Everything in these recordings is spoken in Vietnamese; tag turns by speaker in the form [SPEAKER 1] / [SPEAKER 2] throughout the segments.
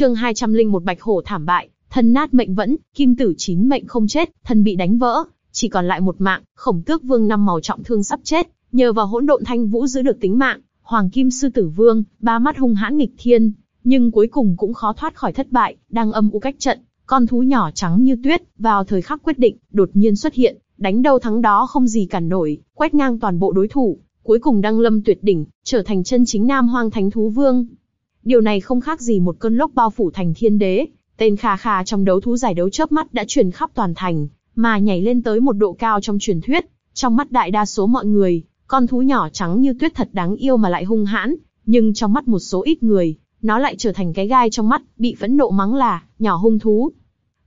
[SPEAKER 1] chương 201 Bạch Hổ thảm bại, thân nát mệnh vẫn, kim tử chín mệnh không chết, thân bị đánh vỡ, chỉ còn lại một mạng, khổng tước vương năm màu trọng thương sắp chết, nhờ vào hỗn độn thanh vũ giữ được tính mạng, hoàng kim sư tử vương, ba mắt hung hãn nghịch thiên, nhưng cuối cùng cũng khó thoát khỏi thất bại, đang âm u cách trận, con thú nhỏ trắng như tuyết, vào thời khắc quyết định, đột nhiên xuất hiện, đánh đâu thắng đó không gì cản nổi, quét ngang toàn bộ đối thủ, cuối cùng đăng lâm tuyệt đỉnh, trở thành chân chính nam hoang thánh thú vương. Điều này không khác gì một cơn lốc bao phủ thành thiên đế, tên Kha Kha trong đấu thú giải đấu chớp mắt đã truyền khắp toàn thành, mà nhảy lên tới một độ cao trong truyền thuyết, trong mắt đại đa số mọi người, con thú nhỏ trắng như tuyết thật đáng yêu mà lại hung hãn, nhưng trong mắt một số ít người, nó lại trở thành cái gai trong mắt, bị phẫn nộ mắng là nhỏ hung thú.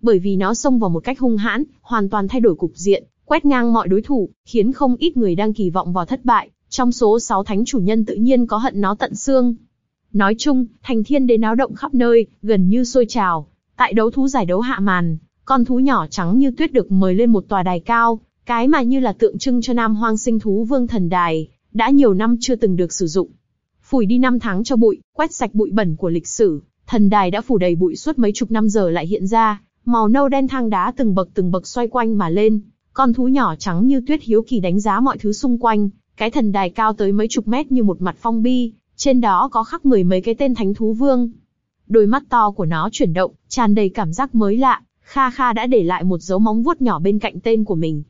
[SPEAKER 1] Bởi vì nó xông vào một cách hung hãn, hoàn toàn thay đổi cục diện, quét ngang mọi đối thủ, khiến không ít người đang kỳ vọng vào thất bại, trong số 6 thánh chủ nhân tự nhiên có hận nó tận xương. Nói chung, thành thiên đế náo động khắp nơi, gần như sôi trào. Tại đấu thú giải đấu hạ màn, con thú nhỏ trắng như tuyết được mời lên một tòa đài cao, cái mà như là tượng trưng cho nam hoang sinh thú vương thần đài, đã nhiều năm chưa từng được sử dụng. Phủi đi năm tháng cho bụi, quét sạch bụi bẩn của lịch sử, thần đài đã phủ đầy bụi suốt mấy chục năm giờ lại hiện ra, màu nâu đen thang đá từng bậc từng bậc xoay quanh mà lên, con thú nhỏ trắng như tuyết hiếu kỳ đánh giá mọi thứ xung quanh, cái thần đài cao tới mấy chục mét như một mặt phong bi, trên đó có khắc mười mấy cái tên thánh thú vương. Đôi mắt to của nó chuyển động, tràn đầy cảm giác mới lạ, Kha Kha đã để lại một dấu móng vuốt nhỏ bên cạnh tên của mình.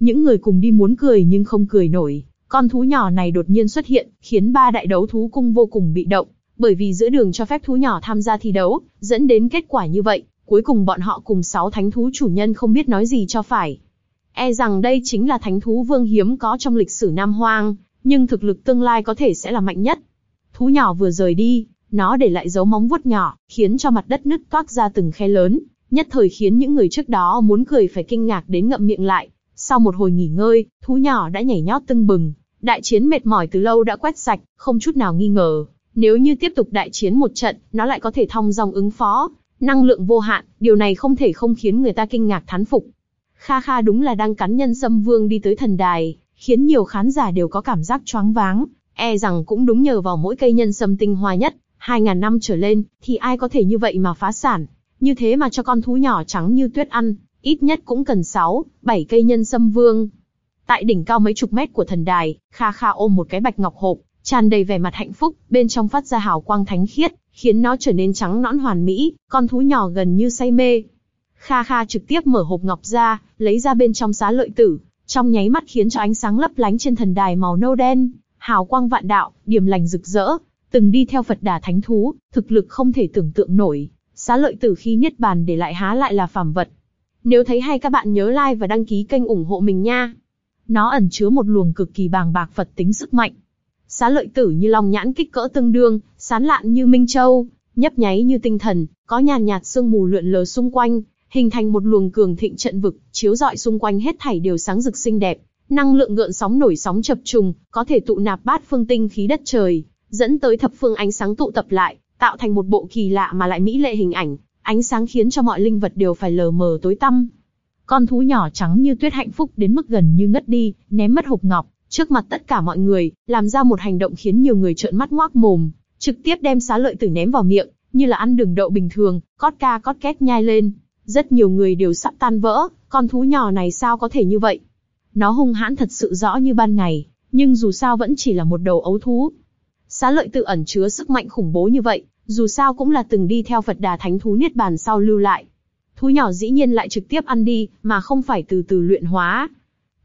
[SPEAKER 1] Những người cùng đi muốn cười nhưng không cười nổi, con thú nhỏ này đột nhiên xuất hiện, khiến ba đại đấu thú cung vô cùng bị động, bởi vì giữa đường cho phép thú nhỏ tham gia thi đấu, dẫn đến kết quả như vậy, cuối cùng bọn họ cùng sáu thánh thú chủ nhân không biết nói gì cho phải. E rằng đây chính là thánh thú vương hiếm có trong lịch sử Nam Hoang, nhưng thực lực tương lai có thể sẽ là mạnh nhất. Thú nhỏ vừa rời đi, nó để lại dấu móng vuốt nhỏ, khiến cho mặt đất nứt toác ra từng khe lớn, nhất thời khiến những người trước đó muốn cười phải kinh ngạc đến ngậm miệng lại. Sau một hồi nghỉ ngơi, thú nhỏ đã nhảy nhót tưng bừng, đại chiến mệt mỏi từ lâu đã quét sạch, không chút nào nghi ngờ. Nếu như tiếp tục đại chiến một trận, nó lại có thể thong dong ứng phó, năng lượng vô hạn, điều này không thể không khiến người ta kinh ngạc thán phục. Kha Kha đúng là đang cắn nhân sâm vương đi tới thần đài, khiến nhiều khán giả đều có cảm giác choáng váng, e rằng cũng đúng nhờ vào mỗi cây nhân sâm tinh hoa nhất, 2.000 năm trở lên, thì ai có thể như vậy mà phá sản, như thế mà cho con thú nhỏ trắng như tuyết ăn, ít nhất cũng cần 6, 7 cây nhân sâm vương. Tại đỉnh cao mấy chục mét của thần đài, Kha Kha ôm một cái bạch ngọc hộp, tràn đầy vẻ mặt hạnh phúc, bên trong phát ra hào quang thánh khiết, khiến nó trở nên trắng nõn hoàn mỹ, con thú nhỏ gần như say mê. Kha Kha trực tiếp mở hộp ngọc ra, lấy ra bên trong xá lợi tử, trong nháy mắt khiến cho ánh sáng lấp lánh trên thần đài màu nâu đen, hào quang vạn đạo, điểm lành rực rỡ, từng đi theo Phật Đà Thánh thú, thực lực không thể tưởng tượng nổi. Xá lợi tử khi niết bàn để lại há lại là phàm vật. Nếu thấy hay các bạn nhớ like và đăng ký kênh ủng hộ mình nha. Nó ẩn chứa một luồng cực kỳ bàng bạc Phật tính sức mạnh. Xá lợi tử như long nhãn kích cỡ tương đương, sán lạn như minh châu, nhấp nháy như tinh thần, có nhàn nhạt sương mù lượn lờ xung quanh, hình thành một luồng cường thịnh trận vực, chiếu rọi xung quanh hết thảy đều sáng rực xinh đẹp, năng lượng gợn sóng nổi sóng chập trùng, có thể tụ nạp bát phương tinh khí đất trời, dẫn tới thập phương ánh sáng tụ tập lại, tạo thành một bộ kỳ lạ mà lại mỹ lệ hình ảnh, ánh sáng khiến cho mọi linh vật đều phải lờ mờ tối tăm. Con thú nhỏ trắng như tuyết hạnh phúc đến mức gần như ngất đi, ném mất hộp ngọc, trước mặt tất cả mọi người, làm ra một hành động khiến nhiều người trợn mắt ngoác mồm, trực tiếp đem xá lợi tử ném vào miệng, như là ăn đường đậu bình thường, cót ca cót két nhai lên. Rất nhiều người đều sắp tan vỡ, con thú nhỏ này sao có thể như vậy? Nó hung hãn thật sự rõ như ban ngày, nhưng dù sao vẫn chỉ là một đầu ấu thú. Xá lợi tự ẩn chứa sức mạnh khủng bố như vậy, dù sao cũng là từng đi theo Phật Đà Thánh thú niết bàn sau lưu lại. Thú nhỏ dĩ nhiên lại trực tiếp ăn đi, mà không phải từ từ luyện hóa.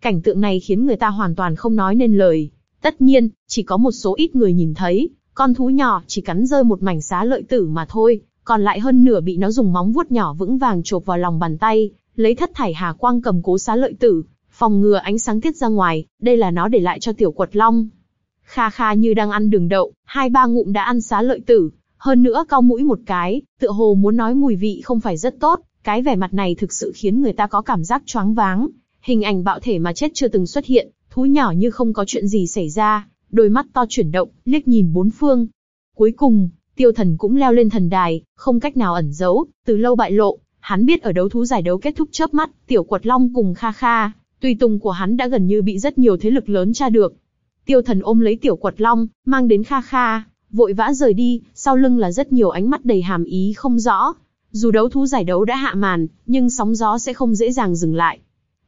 [SPEAKER 1] Cảnh tượng này khiến người ta hoàn toàn không nói nên lời. Tất nhiên, chỉ có một số ít người nhìn thấy, con thú nhỏ chỉ cắn rơi một mảnh xá lợi tử mà thôi, còn lại hơn nửa bị nó dùng móng vuốt nhỏ vững vàng chộp vào lòng bàn tay, lấy thất thải hà quang cầm cố xá lợi tử, phòng ngừa ánh sáng tiết ra ngoài, đây là nó để lại cho tiểu quật long. Kha kha như đang ăn đường đậu, hai ba ngụm đã ăn xá lợi tử, hơn nữa cau mũi một cái, tựa hồ muốn nói mùi vị không phải rất tốt, cái vẻ mặt này thực sự khiến người ta có cảm giác choáng váng. Hình ảnh bạo thể mà chết chưa từng xuất hiện, thú nhỏ như không có chuyện gì xảy ra, đôi mắt to chuyển động, liếc nhìn bốn phương. Cuối cùng, tiêu thần cũng leo lên thần đài, không cách nào ẩn giấu, từ lâu bại lộ, hắn biết ở đấu thú giải đấu kết thúc chớp mắt, tiểu quật long cùng kha kha, tùy tùng của hắn đã gần như bị rất nhiều thế lực lớn tra được. Tiêu thần ôm lấy tiểu quật long, mang đến kha kha, vội vã rời đi, sau lưng là rất nhiều ánh mắt đầy hàm ý không rõ. Dù đấu thú giải đấu đã hạ màn, nhưng sóng gió sẽ không dễ dàng dừng lại.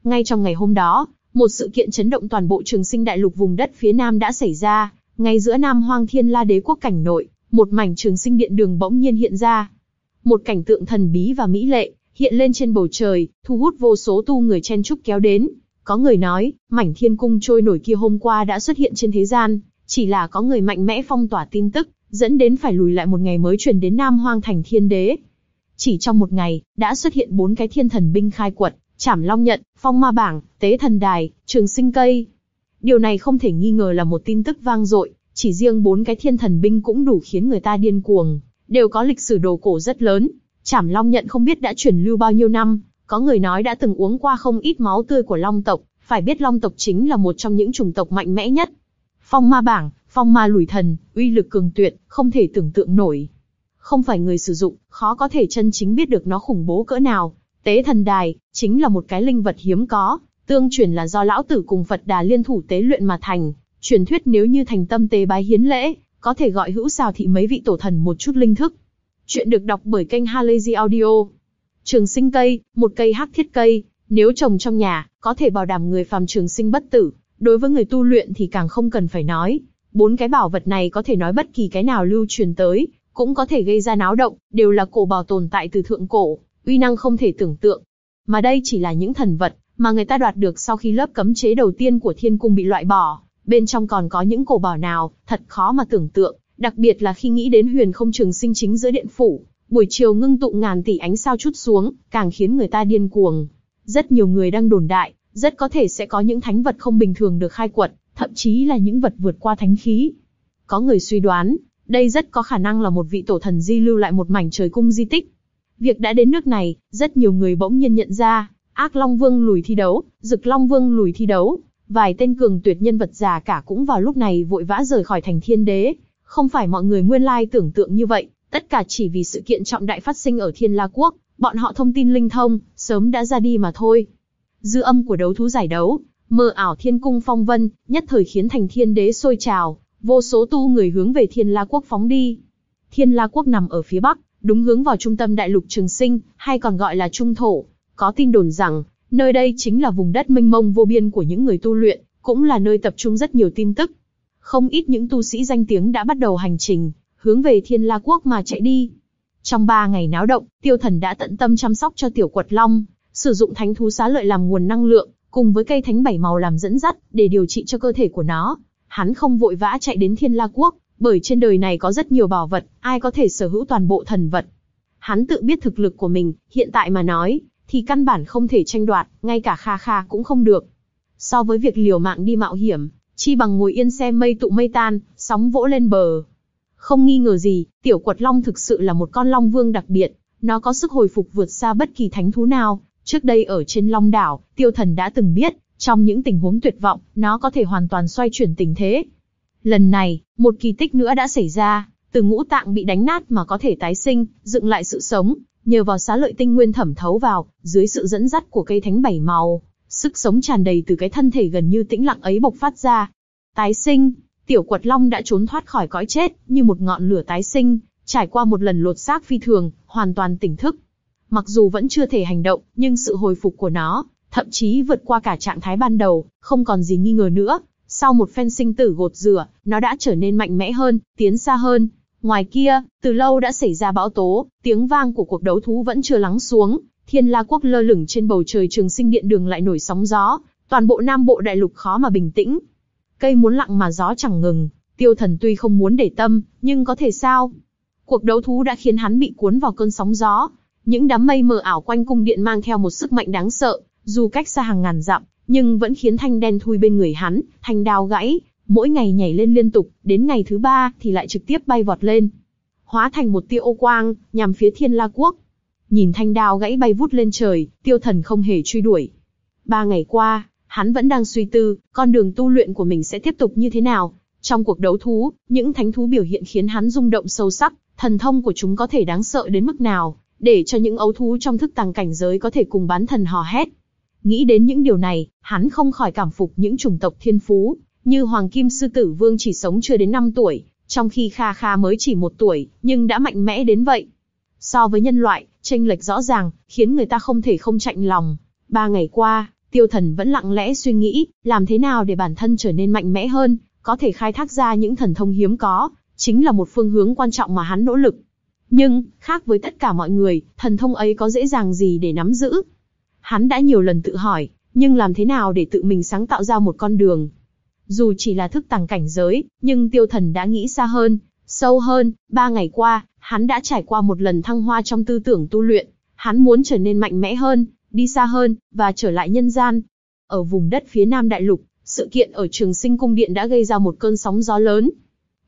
[SPEAKER 1] Ngay trong ngày hôm đó, một sự kiện chấn động toàn bộ trường sinh đại lục vùng đất phía Nam đã xảy ra. Ngay giữa Nam Hoang Thiên La Đế quốc cảnh nội, một mảnh trường sinh điện đường bỗng nhiên hiện ra. Một cảnh tượng thần bí và mỹ lệ, hiện lên trên bầu trời, thu hút vô số tu người chen chúc kéo đến. Có người nói, mảnh thiên cung trôi nổi kia hôm qua đã xuất hiện trên thế gian, chỉ là có người mạnh mẽ phong tỏa tin tức, dẫn đến phải lùi lại một ngày mới truyền đến Nam Hoang thành thiên đế. Chỉ trong một ngày, đã xuất hiện bốn cái thiên thần binh khai quật, chảm long nhận, phong ma bảng, tế thần đài, trường sinh cây. Điều này không thể nghi ngờ là một tin tức vang dội, chỉ riêng bốn cái thiên thần binh cũng đủ khiến người ta điên cuồng, đều có lịch sử đồ cổ rất lớn. Trảm long nhận không biết đã chuyển lưu bao nhiêu năm, có người nói đã từng uống qua không ít máu tươi của long tộc, phải biết long tộc chính là một trong những chủng tộc mạnh mẽ nhất. Phong ma bảng, phong ma lùi thần, uy lực cường tuyệt, không thể tưởng tượng nổi. Không phải người sử dụng, khó có thể chân chính biết được nó khủng bố cỡ nào. Tế thần đài, chính là một cái linh vật hiếm có, tương truyền là do lão tử cùng Phật đà liên thủ tế luyện mà thành. Truyền thuyết nếu như thành tâm tế bái hiến lễ, có thể gọi hữu xào thị mấy vị tổ thần một chút linh thức. Chuyện được đọc bởi kênh Halazy Audio. Trường sinh cây, một cây hắc thiết cây, nếu trồng trong nhà, có thể bảo đảm người phàm trường sinh bất tử. Đối với người tu luyện thì càng không cần phải nói. Bốn cái bảo vật này có thể nói bất kỳ cái nào lưu truyền tới, cũng có thể gây ra náo động, đều là cổ bảo tồn tại từ thượng cổ, uy năng không thể tưởng tượng. Mà đây chỉ là những thần vật mà người ta đoạt được sau khi lớp cấm chế đầu tiên của thiên cung bị loại bỏ. Bên trong còn có những cổ bảo nào, thật khó mà tưởng tượng, đặc biệt là khi nghĩ đến huyền không trường sinh chính giữa điện phủ, buổi chiều ngưng tụ ngàn tỷ ánh sao chút xuống, càng khiến người ta điên cuồng. Rất nhiều người đang đồn đại, rất có thể sẽ có những thánh vật không bình thường được khai quật, thậm chí là những vật vượt qua thánh khí. Có người suy đoán, đây rất có khả năng là một vị tổ thần di lưu lại một mảnh trời cung di tích. Việc đã đến nước này, rất nhiều người bỗng nhiên nhận ra, ác Long Vương lùi thi đấu, Dực Long Vương lùi thi đấu, vài tên cường tuyệt nhân vật già cả cũng vào lúc này vội vã rời khỏi thành thiên đế. Không phải mọi người nguyên lai tưởng tượng như vậy, tất cả chỉ vì sự kiện trọng đại phát sinh ở Thiên La Quốc, bọn họ thông tin linh thông, sớm đã ra đi mà thôi. Dư âm của đấu thú giải đấu, mờ ảo thiên cung phong vân, nhất thời khiến thành thiên đế sôi trào, vô số tu người hướng về Thiên La Quốc phóng đi. Thiên La Quốc nằm ở phía bắc, đúng hướng vào trung tâm đại lục Trường Sinh, hay còn gọi là Trung Thổ. Có tin đồn rằng, nơi đây chính là vùng đất mênh mông vô biên của những người tu luyện, cũng là nơi tập trung rất nhiều tin tức. Không ít những tu sĩ danh tiếng đã bắt đầu hành trình, hướng về Thiên La Quốc mà chạy đi. Trong ba ngày náo động, tiêu thần đã tận tâm chăm sóc cho tiểu quật long, sử dụng thánh thú xá lợi làm nguồn năng lượng, cùng với cây thánh bảy màu làm dẫn dắt, để điều trị cho cơ thể của nó. Hắn không vội vã chạy đến Thiên La Quốc, bởi trên đời này có rất nhiều bảo vật, ai có thể sở hữu toàn bộ thần vật. Hắn tự biết thực lực của mình, hiện tại mà nói, thì căn bản không thể tranh đoạt, ngay cả Kha Kha cũng không được. So với việc liều mạng đi mạo hiểm, chi bằng ngồi yên xem mây tụ mây tan, sóng vỗ lên bờ. Không nghi ngờ gì, tiểu quật long thực sự là một con long vương đặc biệt, nó có sức hồi phục vượt xa bất kỳ thánh thú nào. Trước đây ở trên long đảo, tiêu thần đã từng biết, trong những tình huống tuyệt vọng, nó có thể hoàn toàn xoay chuyển tình thế. Lần này, một kỳ tích nữa đã xảy ra, từ ngũ tạng bị đánh nát mà có thể tái sinh, dựng lại sự sống, nhờ vào xá lợi tinh nguyên thẩm thấu vào, dưới sự dẫn dắt của cây thánh bảy màu, sức sống tràn đầy từ cái thân thể gần như tĩnh lặng ấy bộc phát ra. Tái sinh, tiểu quật long đã trốn thoát khỏi cõi chết, như một ngọn lửa tái sinh, trải qua một lần lột xác phi thường, hoàn toàn tỉnh thức. Mặc dù vẫn chưa thể hành động, nhưng sự hồi phục của nó, thậm chí vượt qua cả trạng thái ban đầu, không còn gì nghi ngờ nữa. Sau một phen sinh tử gột rửa, nó đã trở nên mạnh mẽ hơn, tiến xa hơn, Ngoài kia, từ lâu đã xảy ra bão tố, tiếng vang của cuộc đấu thú vẫn chưa lắng xuống, Thiên La quốc lơ lửng trên bầu trời Trường Sinh Điện đường lại nổi sóng gió, toàn bộ Nam Bộ đại lục khó mà bình tĩnh. Cây muốn lặng mà gió chẳng ngừng, Tiêu Thần tuy không muốn để tâm, nhưng có thể sao? Cuộc đấu thú đã khiến hắn bị cuốn vào cơn sóng gió, những đám mây mờ ảo quanh cung điện mang theo một sức mạnh đáng sợ, dù cách xa hàng ngàn dặm, nhưng vẫn khiến thanh đen thui bên người hắn, thanh đao gãy, mỗi ngày nhảy lên liên tục, đến ngày thứ ba thì lại trực tiếp bay vọt lên, hóa thành một tia ô quang, nhằm phía Thiên La Quốc. Nhìn thanh đao gãy bay vút lên trời, tiêu thần không hề truy đuổi. Ba ngày qua, hắn vẫn đang suy tư, con đường tu luyện của mình sẽ tiếp tục như thế nào. Trong cuộc đấu thú, những thánh thú biểu hiện khiến hắn rung động sâu sắc, thần thông của chúng có thể đáng sợ đến mức nào, để cho những ấu thú trong thức tàng cảnh giới có thể cùng bán thần hò hét. Nghĩ đến những điều này, hắn không khỏi cảm phục những chủng tộc thiên phú, như Hoàng Kim Sư Tử Vương chỉ sống chưa đến 5 tuổi, Trong khi Kha Kha mới chỉ một tuổi, nhưng đã mạnh mẽ đến vậy. So với nhân loại, tranh lệch rõ ràng, khiến người ta không thể không chạnh lòng. Ba ngày qua, tiêu thần vẫn lặng lẽ suy nghĩ, làm thế nào để bản thân trở nên mạnh mẽ hơn, có thể khai thác ra những thần thông hiếm có, chính là một phương hướng quan trọng mà hắn nỗ lực. Nhưng, khác với tất cả mọi người, thần thông ấy có dễ dàng gì để nắm giữ? Hắn đã nhiều lần tự hỏi, nhưng làm thế nào để tự mình sáng tạo ra một con đường? Dù chỉ là thức tàng cảnh giới, nhưng tiêu thần đã nghĩ xa hơn, sâu hơn, ba ngày qua, hắn đã trải qua một lần thăng hoa trong tư tưởng tu luyện, hắn muốn trở nên mạnh mẽ hơn, đi xa hơn, và trở lại nhân gian. Ở vùng đất phía nam đại lục, sự kiện ở trường sinh cung điện đã gây ra một cơn sóng gió lớn.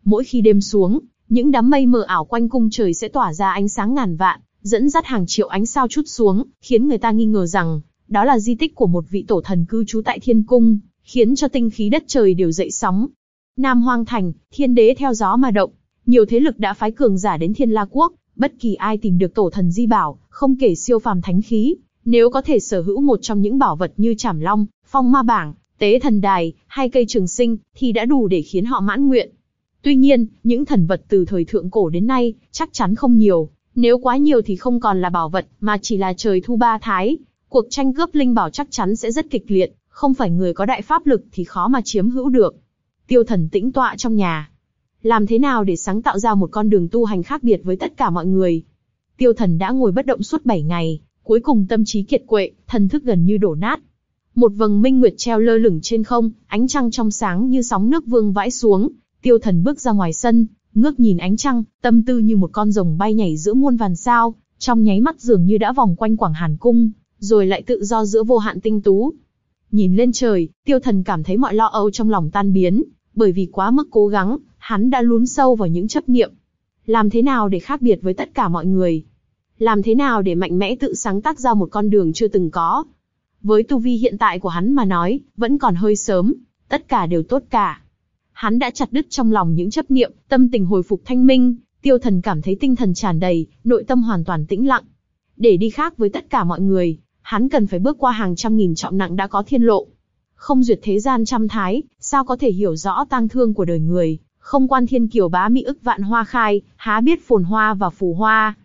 [SPEAKER 1] Mỗi khi đêm xuống, những đám mây mờ ảo quanh cung trời sẽ tỏa ra ánh sáng ngàn vạn, dẫn dắt hàng triệu ánh sao chút xuống, khiến người ta nghi ngờ rằng, đó là di tích của một vị tổ thần cư trú tại thiên cung, khiến cho tinh khí đất trời đều dậy sóng. Nam Hoang Thành, thiên đế theo gió mà động, nhiều thế lực đã phái cường giả đến thiên la quốc, bất kỳ ai tìm được tổ thần di bảo, không kể siêu phàm thánh khí, nếu có thể sở hữu một trong những bảo vật như trảm long, phong ma bảng, tế thần đài, hay cây trường sinh, thì đã đủ để khiến họ mãn nguyện. Tuy nhiên, những thần vật từ thời thượng cổ đến nay, chắc chắn không nhiều. Nếu quá nhiều thì không còn là bảo vật, mà chỉ là trời thu ba thái. Cuộc tranh cướp linh bảo chắc chắn sẽ rất kịch liệt, không phải người có đại pháp lực thì khó mà chiếm hữu được. Tiêu thần tĩnh tọa trong nhà. Làm thế nào để sáng tạo ra một con đường tu hành khác biệt với tất cả mọi người? Tiêu thần đã ngồi bất động suốt 7 ngày, cuối cùng tâm trí kiệt quệ, thần thức gần như đổ nát. Một vầng minh nguyệt treo lơ lửng trên không, ánh trăng trong sáng như sóng nước vương vãi xuống, tiêu thần bước ra ngoài sân, ngước nhìn ánh trăng, tâm tư như một con rồng bay nhảy giữa muôn vàn sao, trong nháy mắt dường như đã vòng quanh quảng hàn cung, rồi lại tự do giữa vô hạn tinh tú. Nhìn lên trời, tiêu thần cảm thấy mọi lo âu trong lòng tan biến, bởi vì quá mức cố gắng, hắn đã lún sâu vào những chấp niệm. Làm thế nào để khác biệt với tất cả mọi người? Làm thế nào để mạnh mẽ tự sáng tác ra một con đường chưa từng có? Với tu vi hiện tại của hắn mà nói, vẫn còn hơi sớm, tất cả đều tốt cả. Hắn đã chặt đứt trong lòng những chấp niệm, tâm tình hồi phục thanh minh, tiêu thần cảm thấy tinh thần tràn đầy, nội tâm hoàn toàn tĩnh lặng. Để đi khác với tất cả mọi người, hắn cần phải bước qua hàng trăm nghìn trọng nặng đã có thiên lộ. Không duyệt thế gian trăm thái, sao có thể hiểu rõ tang thương của đời người, không quan thiên kiều bá mỹ ức vạn hoa khai, há biết phồn hoa và phù hoa.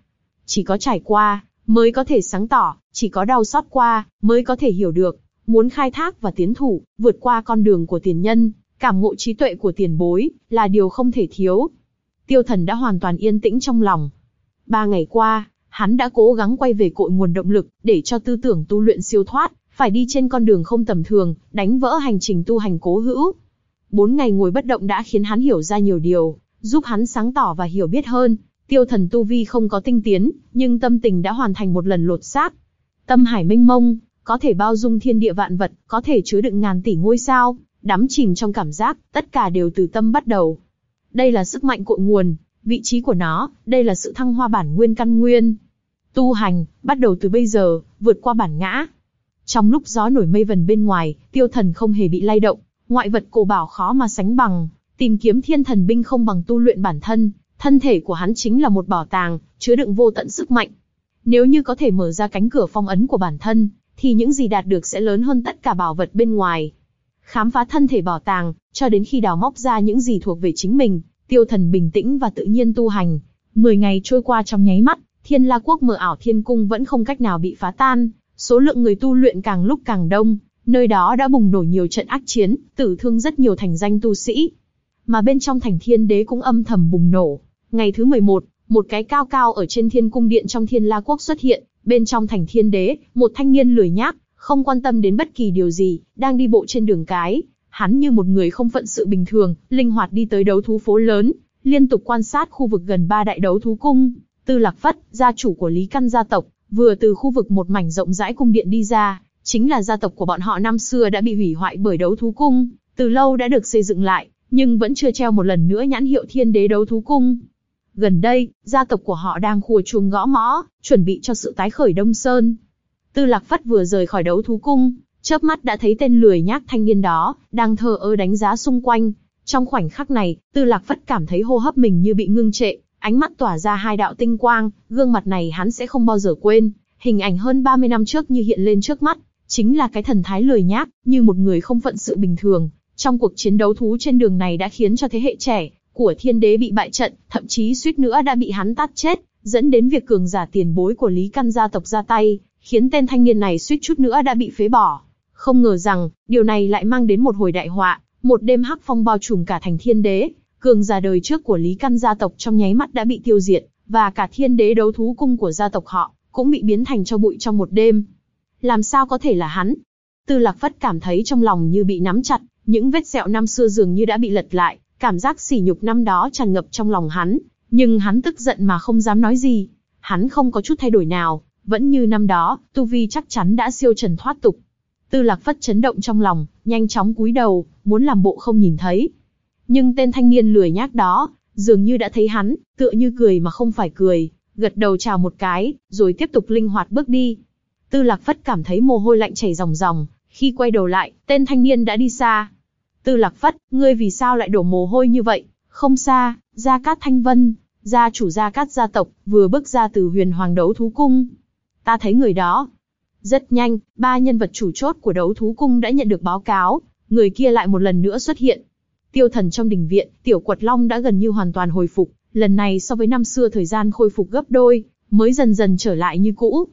[SPEAKER 1] Chỉ có trải qua, mới có thể sáng tỏ, chỉ có đau xót qua, mới có thể hiểu được. Muốn khai thác và tiến thủ, vượt qua con đường của tiền nhân, cảm ngộ trí tuệ của tiền bối, là điều không thể thiếu. Tiêu thần đã hoàn toàn yên tĩnh trong lòng. Ba ngày qua, hắn đã cố gắng quay về cội nguồn động lực, để cho tư tưởng tu luyện siêu thoát, phải đi trên con đường không tầm thường, đánh vỡ hành trình tu hành cố hữu. Bốn ngày ngồi bất động đã khiến hắn hiểu ra nhiều điều, giúp hắn sáng tỏ và hiểu biết hơn. Tiêu thần tu vi không có tinh tiến, nhưng tâm tình đã hoàn thành một lần lột xác. Tâm hải minh mông, có thể bao dung thiên địa vạn vật, có thể chứa đựng ngàn tỷ ngôi sao, đắm chìm trong cảm giác, tất cả đều từ tâm bắt đầu. Đây là sức mạnh cội nguồn, vị trí của nó, đây là sự thăng hoa bản nguyên căn nguyên. Tu hành, bắt đầu từ bây giờ, vượt qua bản ngã. Trong lúc gió nổi mây vần bên ngoài, tiêu thần không hề bị lay động, ngoại vật cổ bảo khó mà sánh bằng, tìm kiếm thiên thần binh không bằng tu luyện bản thân, thân thể của hắn chính là một bảo tàng, chứa đựng vô tận sức mạnh. Nếu như có thể mở ra cánh cửa phong ấn của bản thân, thì những gì đạt được sẽ lớn hơn tất cả bảo vật bên ngoài. Khám phá thân thể bảo tàng, cho đến khi đào móc ra những gì thuộc về chính mình, tiêu thần bình tĩnh và tự nhiên tu hành. Mười ngày trôi qua trong nháy mắt, thiên la quốc mở ảo thiên cung vẫn không cách nào bị phá tan, số lượng người tu luyện càng lúc càng đông, nơi đó đã bùng nổ nhiều trận ác chiến, tử thương rất nhiều thành danh tu sĩ. Mà bên trong thành thiên đế cũng âm thầm bùng nổ. Ngày thứ 11, một cái cao cao ở trên thiên cung điện trong thiên la quốc xuất hiện, bên trong thành thiên đế, một thanh niên lười nhác, không quan tâm đến bất kỳ điều gì, đang đi bộ trên đường cái. Hắn như một người không phận sự bình thường, linh hoạt đi tới đấu thú phố lớn, liên tục quan sát khu vực gần ba đại đấu thú cung. Tư Lạc Phất, gia chủ của Lý Căn gia tộc, vừa từ khu vực một mảnh rộng rãi cung điện đi ra, chính là gia tộc của bọn họ năm xưa đã bị hủy hoại bởi đấu thú cung, từ lâu đã được xây dựng lại, nhưng vẫn chưa treo một lần nữa nhãn hiệu thiên đế đấu thú cung. Gần đây, gia tộc của họ đang khua chuông gõ mõ, chuẩn bị cho sự tái khởi Đông Sơn. Tư Lạc Phất vừa rời khỏi đấu thú cung, chớp mắt đã thấy tên lười nhác thanh niên đó, đang thờ ơ đánh giá xung quanh. Trong khoảnh khắc này, Tư Lạc Phất cảm thấy hô hấp mình như bị ngưng trệ, ánh mắt tỏa ra hai đạo tinh quang, gương mặt này hắn sẽ không bao giờ quên. Hình ảnh hơn 30 năm trước như hiện lên trước mắt, chính là cái thần thái lười nhác, như một người không phận sự bình thường. Trong cuộc chiến đấu thú trên đường này đã khiến cho thế hệ trẻ, của thiên đế bị bại trận, thậm chí suýt nữa đã bị hắn tát chết, dẫn đến việc cường giả tiền bối của Lý Căn gia tộc ra tay, khiến tên thanh niên này suýt chút nữa đã bị phế bỏ. Không ngờ rằng, điều này lại mang đến một hồi đại họa, một đêm hắc phong bao trùm cả thành thiên đế, cường giả đời trước của Lý Căn gia tộc trong nháy mắt đã bị tiêu diệt, và cả thiên đế đấu thú cung của gia tộc họ, cũng bị biến thành cho bụi trong một đêm. Làm sao có thể là hắn? Tư Lạc Phất cảm thấy trong lòng như bị nắm chặt, những vết sẹo năm xưa dường như đã bị lật lại, cảm giác sỉ nhục năm đó tràn ngập trong lòng hắn, nhưng hắn tức giận mà không dám nói gì. Hắn không có chút thay đổi nào, vẫn như năm đó, tu vi chắc chắn đã siêu trần thoát tục. Tư Lạc Phất chấn động trong lòng, nhanh chóng cúi đầu, muốn làm bộ không nhìn thấy. Nhưng tên thanh niên lười nhác đó, dường như đã thấy hắn, tựa như cười mà không phải cười, gật đầu chào một cái, rồi tiếp tục linh hoạt bước đi. Tư Lạc Phất cảm thấy mồ hôi lạnh chảy ròng ròng, khi quay đầu lại, tên thanh niên đã đi xa. Tư Lạc Phất, ngươi vì sao lại đổ mồ hôi như vậy? Không xa, Gia Cát Thanh Vân, gia chủ Gia Cát gia tộc, vừa bước ra từ huyền hoàng đấu thú cung. Ta thấy người đó. Rất nhanh, ba nhân vật chủ chốt của đấu thú cung đã nhận được báo cáo, người kia lại một lần nữa xuất hiện. Tiêu thần trong đình viện, tiểu quật long đã gần như hoàn toàn hồi phục, lần này so với năm xưa thời gian khôi phục gấp đôi, mới dần dần trở lại như cũ.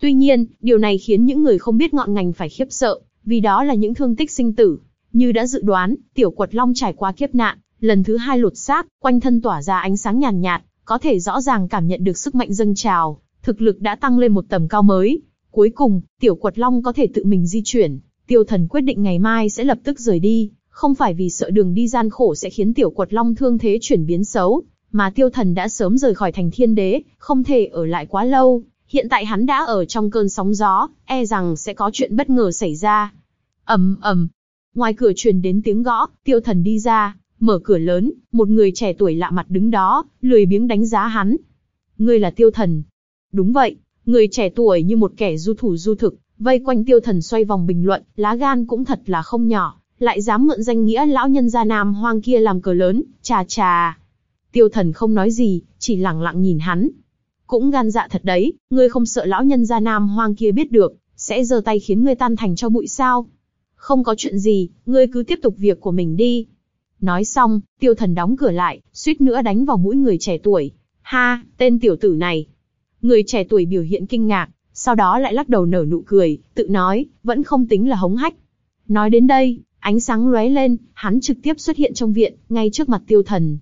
[SPEAKER 1] Tuy nhiên, điều này khiến những người không biết ngọn ngành phải khiếp sợ, vì đó là những thương tích sinh tử. Như đã dự đoán, tiểu quật long trải qua kiếp nạn, lần thứ hai lột xác, quanh thân tỏa ra ánh sáng nhàn nhạt, có thể rõ ràng cảm nhận được sức mạnh dâng trào, thực lực đã tăng lên một tầm cao mới. Cuối cùng, tiểu quật long có thể tự mình di chuyển, tiêu thần quyết định ngày mai sẽ lập tức rời đi, không phải vì sợ đường đi gian khổ sẽ khiến tiểu quật long thương thế chuyển biến xấu, mà tiêu thần đã sớm rời khỏi thành thiên đế, không thể ở lại quá lâu. Hiện tại hắn đã ở trong cơn sóng gió, e rằng sẽ có chuyện bất ngờ xảy ra. ầm ầm, ngoài cửa truyền đến tiếng gõ, tiêu thần đi ra, mở cửa lớn, một người trẻ tuổi lạ mặt đứng đó, lười biếng đánh giá hắn. Ngươi là tiêu thần. Đúng vậy, người trẻ tuổi như một kẻ du thủ du thực, vây quanh tiêu thần xoay vòng bình luận, lá gan cũng thật là không nhỏ, lại dám mượn danh nghĩa lão nhân gia nam hoang kia làm cờ lớn, chà chà. Tiêu thần không nói gì, chỉ lặng lặng nhìn hắn. Cũng gan dạ thật đấy, ngươi không sợ lão nhân gia nam hoang kia biết được, sẽ giơ tay khiến ngươi tan thành cho bụi sao. Không có chuyện gì, ngươi cứ tiếp tục việc của mình đi. Nói xong, tiêu thần đóng cửa lại, suýt nữa đánh vào mũi người trẻ tuổi. Ha, tên tiểu tử này. Người trẻ tuổi biểu hiện kinh ngạc, sau đó lại lắc đầu nở nụ cười, tự nói, vẫn không tính là hống hách. Nói đến đây, ánh sáng lóe lên, hắn trực tiếp xuất hiện trong viện, ngay trước mặt tiêu thần.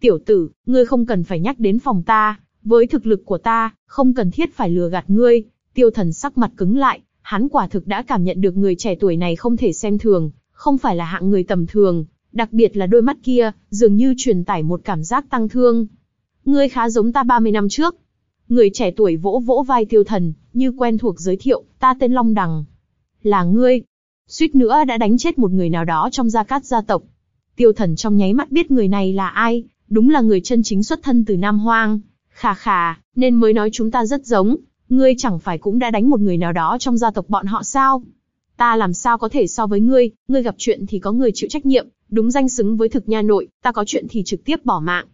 [SPEAKER 1] Tiểu tử, ngươi không cần phải nhắc đến phòng ta, với thực lực của ta, không cần thiết phải lừa gạt ngươi. Tiêu thần sắc mặt cứng lại, hắn quả thực đã cảm nhận được người trẻ tuổi này không thể xem thường, không phải là hạng người tầm thường, đặc biệt là đôi mắt kia, dường như truyền tải một cảm giác tăng thương. Ngươi khá giống ta 30 năm trước. Người trẻ tuổi vỗ vỗ vai tiêu thần, như quen thuộc giới thiệu, ta tên Long Đằng. Là ngươi. Suýt nữa đã đánh chết một người nào đó trong gia cát gia tộc. Tiêu thần trong nháy mắt biết người này là ai, đúng là người chân chính xuất thân từ Nam Hoang. Khà khà, nên mới nói chúng ta rất giống, ngươi chẳng phải cũng đã đánh một người nào đó trong gia tộc bọn họ sao? Ta làm sao có thể so với ngươi, ngươi gặp chuyện thì có người chịu trách nhiệm, đúng danh xứng với thực nha nội, ta có chuyện thì trực tiếp bỏ mạng.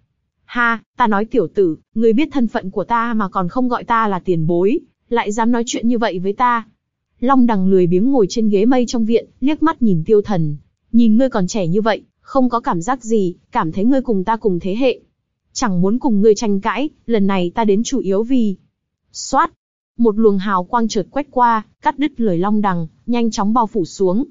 [SPEAKER 1] Ha, ta nói tiểu tử, ngươi biết thân phận của ta mà còn không gọi ta là tiền bối, lại dám nói chuyện như vậy với ta. Long đằng lười biếng ngồi trên ghế mây trong viện, liếc mắt nhìn tiêu thần. Nhìn ngươi còn trẻ như vậy, không có cảm giác gì, cảm thấy ngươi cùng ta cùng thế hệ. Chẳng muốn cùng ngươi tranh cãi, lần này ta đến chủ yếu vì... Xoát! Một luồng hào quang chợt quét qua, cắt đứt lời long đằng, nhanh chóng bao phủ xuống.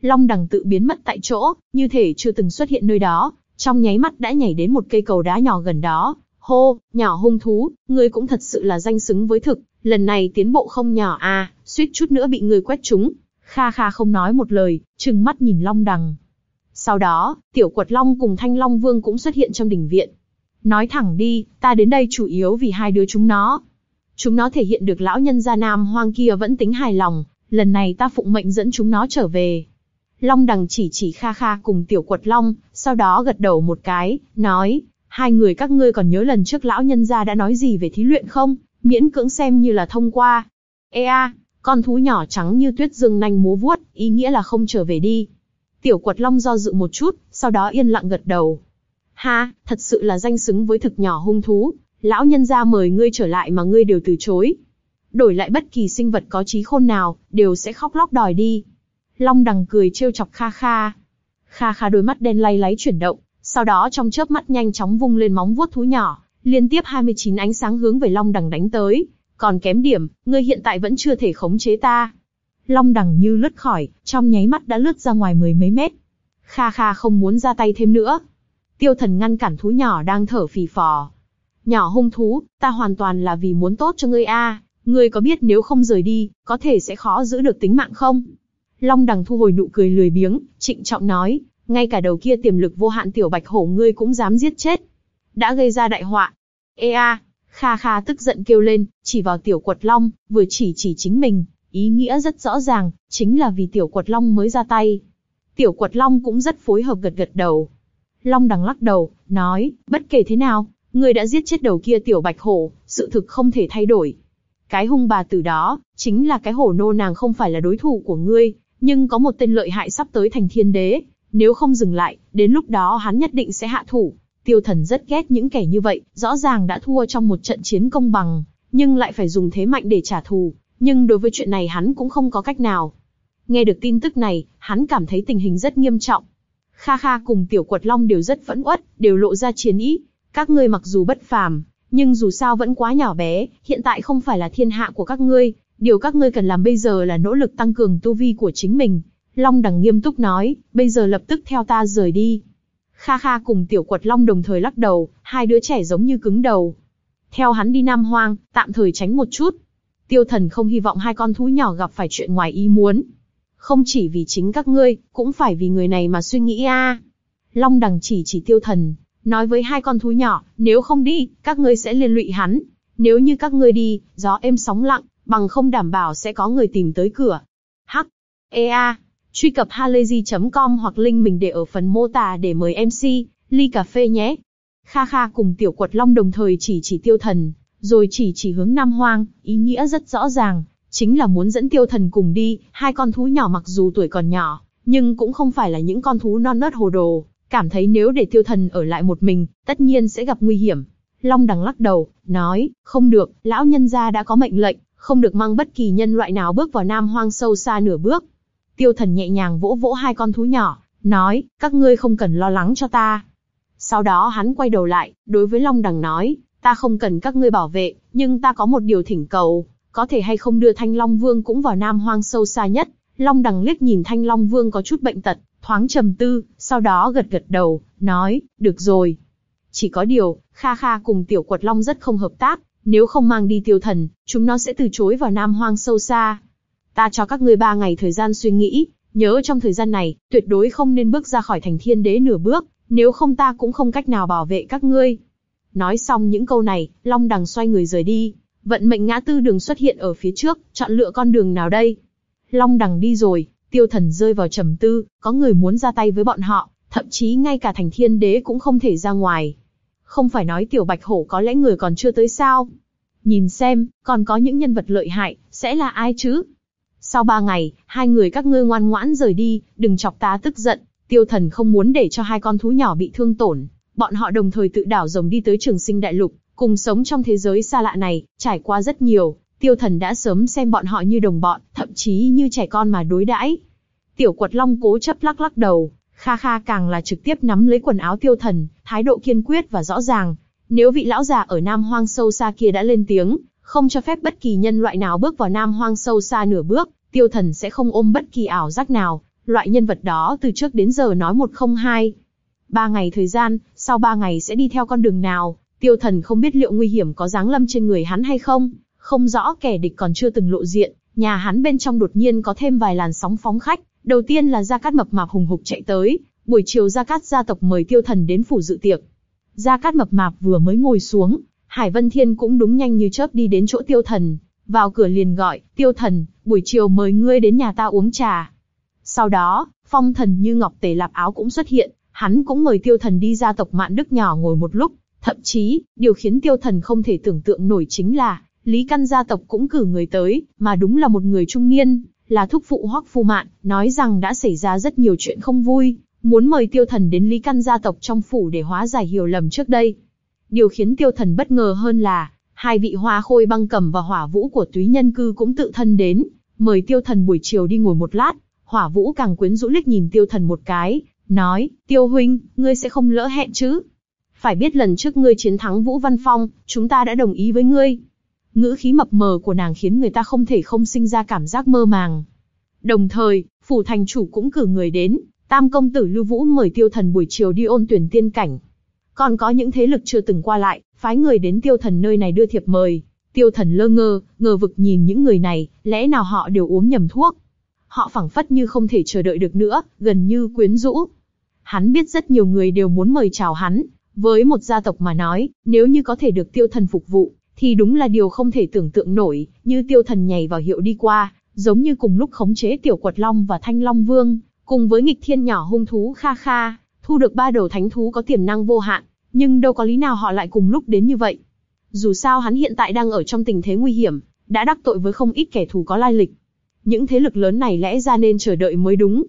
[SPEAKER 1] Long đằng tự biến mất tại chỗ, như thể chưa từng xuất hiện nơi đó, trong nháy mắt đã nhảy đến một cây cầu đá nhỏ gần đó. Hô, nhỏ hung thú, ngươi cũng thật sự là danh xứng với thực, lần này tiến bộ không nhỏ à, suýt chút nữa bị ngươi quét trúng. Kha Kha không nói một lời, trừng mắt nhìn Long Đằng. Sau đó, Tiểu Quật Long cùng Thanh Long Vương cũng xuất hiện trong đỉnh viện. Nói thẳng đi, ta đến đây chủ yếu vì hai đứa chúng nó. Chúng nó thể hiện được lão nhân gia nam hoang kia vẫn tính hài lòng, lần này ta phụng mệnh dẫn chúng nó trở về. Long đằng chỉ chỉ kha kha cùng tiểu quật long, sau đó gật đầu một cái, nói, hai người các ngươi còn nhớ lần trước lão nhân gia đã nói gì về thí luyện không, miễn cưỡng xem như là thông qua. Ê a, con thú nhỏ trắng như tuyết dương nanh múa vuốt, ý nghĩa là không trở về đi. Tiểu quật long do dự một chút, sau đó yên lặng gật đầu. Ha, thật sự là danh xứng với thực nhỏ hung thú, lão nhân gia mời ngươi trở lại mà ngươi đều từ chối. Đổi lại bất kỳ sinh vật có trí khôn nào, đều sẽ khóc lóc đòi đi. Long đằng cười trêu chọc Kha Kha. Kha Kha đôi mắt đen lay láy chuyển động, Sau đó trong chớp mắt nhanh chóng vung lên móng vuốt thú nhỏ, liên tiếp 29 ánh sáng hướng về Long Đằng đánh tới. Còn kém điểm, ngươi hiện tại vẫn chưa thể khống chế ta. Long Đằng như lướt khỏi, trong nháy mắt đã lướt ra ngoài mười mấy mét. Kha Kha không muốn ra tay thêm nữa. Tiêu thần ngăn cản thú nhỏ đang thở phì phò. Nhỏ hung thú, ta hoàn toàn là vì muốn tốt cho ngươi a. Ngươi có biết nếu không rời đi, có thể sẽ khó giữ được tính mạng không? Long đằng thu hồi nụ cười lười biếng, trịnh trọng nói, ngay cả đầu kia tiềm lực vô hạn tiểu bạch hổ ngươi cũng dám giết chết. Đã gây ra đại họa. Ê a, Kha Kha tức giận kêu lên, chỉ vào tiểu quật long, vừa chỉ chỉ chính mình, ý nghĩa rất rõ ràng, chính là vì tiểu quật long mới ra tay. Tiểu quật long cũng rất phối hợp gật gật đầu. Long đằng lắc đầu, nói, bất kể thế nào, ngươi đã giết chết đầu kia tiểu bạch hổ, sự thực không thể thay đổi. Cái hung bà tử đó, chính là cái hổ nô nàng không phải là đối thủ của ngươi, nhưng có một tên lợi hại sắp tới thành thiên đế, nếu không dừng lại, đến lúc đó hắn nhất định sẽ hạ thủ. Tiêu thần rất ghét những kẻ như vậy, rõ ràng đã thua trong một trận chiến công bằng, nhưng lại phải dùng thế mạnh để trả thù, nhưng đối với chuyện này hắn cũng không có cách nào. Nghe được tin tức này, hắn cảm thấy tình hình rất nghiêm trọng. Kha Kha cùng Tiểu Quật Long đều rất phẫn uất, đều lộ ra chiến ý. Các ngươi mặc dù bất phàm, nhưng dù sao vẫn quá nhỏ bé, hiện tại không phải là thiên hạ của các ngươi, điều các ngươi cần làm bây giờ là nỗ lực tăng cường tu vi của chính mình. Long đằng nghiêm túc nói, bây giờ lập tức theo ta rời đi. Kha Kha cùng Tiểu Quật Long đồng thời lắc đầu, hai đứa trẻ giống như cứng đầu. Theo hắn đi Nam Hoang, tạm thời tránh một chút. Tiêu thần không hy vọng hai con thú nhỏ gặp phải chuyện ngoài ý muốn. Không chỉ vì chính các ngươi, cũng phải vì người này mà suy nghĩ a. Long đằng chỉ chỉ tiêu thần, nói với hai con thú nhỏ, nếu không đi, các ngươi sẽ liên lụy hắn. Nếu như các ngươi đi, gió êm sóng lặng, bằng không đảm bảo sẽ có người tìm tới cửa. Hắc, ea, truy cập halayzi.com hoặc link mình để ở phần mô tả để mời MC, ly cà phê nhé. Kha Kha cùng Tiểu Quật Long đồng thời chỉ chỉ tiêu thần, rồi chỉ chỉ hướng Nam Hoang, ý nghĩa rất rõ ràng, chính là muốn dẫn tiêu thần cùng đi, hai con thú nhỏ mặc dù tuổi còn nhỏ, nhưng cũng không phải là những con thú non nớt hồ đồ, cảm thấy nếu để tiêu thần ở lại một mình, tất nhiên sẽ gặp nguy hiểm. Long đằng lắc đầu, nói, không được, lão nhân gia đã có mệnh lệnh, không được mang bất kỳ nhân loại nào bước vào nam hoang sâu xa nửa bước. Tiêu thần nhẹ nhàng vỗ vỗ hai con thú nhỏ, nói, các ngươi không cần lo lắng cho ta. Sau đó hắn quay đầu lại, đối với Long đằng nói, ta không cần các ngươi bảo vệ, nhưng ta có một điều thỉnh cầu, có thể hay không đưa Thanh Long Vương cũng vào Nam Hoang sâu xa nhất. Long đằng liếc nhìn Thanh Long Vương có chút bệnh tật, thoáng trầm tư, sau đó gật gật đầu, nói, được rồi. Chỉ có điều, Kha Kha cùng Tiểu Quật Long rất không hợp tác, nếu không mang đi tiêu thần, chúng nó sẽ từ chối vào Nam Hoang sâu xa. Ta cho các ngươi ba ngày thời gian suy nghĩ, nhớ trong thời gian này, tuyệt đối không nên bước ra khỏi thành thiên đế nửa bước, nếu không ta cũng không cách nào bảo vệ các ngươi. Nói xong những câu này, Long đằng xoay người rời đi. Vận mệnh ngã tư đường xuất hiện ở phía trước, chọn lựa con đường nào đây? Long đằng đi rồi, tiêu thần rơi vào trầm tư, có người muốn ra tay với bọn họ, thậm chí ngay cả thành thiên đế cũng không thể ra ngoài. Không phải nói tiểu bạch hổ có lẽ người còn chưa tới sao? Nhìn xem, còn có những nhân vật lợi hại, sẽ là ai chứ? Sau ba ngày, hai người các ngươi ngoan ngoãn rời đi, đừng chọc ta tức giận. Tiêu thần không muốn để cho hai con thú nhỏ bị thương tổn. Bọn họ đồng thời tự đảo rồng đi tới trường sinh đại lục, cùng sống trong thế giới xa lạ này, trải qua rất nhiều, tiêu thần đã sớm xem bọn họ như đồng bọn, thậm chí như trẻ con mà đối đãi. Tiểu quật long cố chấp lắc lắc đầu, Kha Kha càng là trực tiếp nắm lấy quần áo tiêu thần, thái độ kiên quyết và rõ ràng. Nếu vị lão già ở Nam Hoang sâu xa kia đã lên tiếng, không cho phép bất kỳ nhân loại nào bước vào Nam Hoang sâu xa nửa bước, tiêu thần sẽ không ôm bất kỳ ảo giác nào. Loại nhân vật đó từ trước đến giờ nói một không hai. Ba ngày thời gian, sau ba ngày sẽ đi theo con đường nào, tiêu thần không biết liệu nguy hiểm có giáng lâm trên người hắn hay không, không rõ kẻ địch còn chưa từng lộ diện, nhà hắn bên trong đột nhiên có thêm vài làn sóng phóng khách, đầu tiên là Gia Cát mập mạp hùng hục chạy tới, buổi chiều Gia Cát gia tộc mời tiêu thần đến phủ dự tiệc. Gia Cát mập mạp vừa mới ngồi xuống, Hải Vân Thiên cũng đúng nhanh như chớp đi đến chỗ tiêu thần, vào cửa liền gọi, tiêu thần, buổi chiều mời ngươi đến nhà ta uống trà. Sau đó, phong thần như ngọc tề lạp áo cũng xuất hiện, hắn cũng mời tiêu thần đi gia tộc mạn đức nhỏ ngồi một lúc, thậm chí, điều khiến tiêu thần không thể tưởng tượng nổi chính là, Lý Căn gia tộc cũng cử người tới, mà đúng là một người trung niên, là thúc phụ Hoắc Phu Mạn, nói rằng đã xảy ra rất nhiều chuyện không vui, muốn mời Tiêu Thần đến Lý Căn gia tộc trong phủ để hóa giải hiểu lầm trước đây. Điều khiến Tiêu Thần bất ngờ hơn là, hai vị hoa khôi băng cầm và hỏa vũ của túy nhân cư cũng tự thân đến, mời Tiêu Thần buổi chiều đi ngồi một lát. Hỏa vũ càng quyến rũ lít nhìn Tiêu Thần một cái, nói, tiêu huynh, ngươi sẽ không lỡ hẹn chứ? Phải biết lần trước ngươi chiến thắng Vũ Văn Phong, chúng ta đã đồng ý với ngươi. Ngữ khí mập mờ của nàng khiến người ta không thể không sinh ra cảm giác mơ màng. Đồng thời, phủ thành chủ cũng cử người đến, tam công tử Lưu Vũ mời tiêu thần buổi chiều đi ôn tuyển tiên cảnh. Còn có những thế lực chưa từng qua lại, phái người đến tiêu thần nơi này đưa thiệp mời. Tiêu thần lơ ngơ, ngờ vực nhìn những người này, lẽ nào họ đều uống nhầm thuốc. Họ phảng phất như không thể chờ đợi được nữa, gần như quyến rũ. Hắn biết rất nhiều người đều muốn mời chào hắn, với một gia tộc mà nói, nếu như có thể được tiêu thần phục vụ, thì đúng là điều không thể tưởng tượng nổi, như tiêu thần nhảy vào hiệu đi qua, giống như cùng lúc khống chế tiểu quật long và thanh long vương, cùng với nghịch thiên nhỏ hung thú kha kha, thu được ba đầu thánh thú có tiềm năng vô hạn, nhưng đâu có lý nào họ lại cùng lúc đến như vậy. Dù sao hắn hiện tại đang ở trong tình thế nguy hiểm, đã đắc tội với không ít kẻ thù có lai lịch. Những thế lực lớn này lẽ ra nên chờ đợi mới đúng.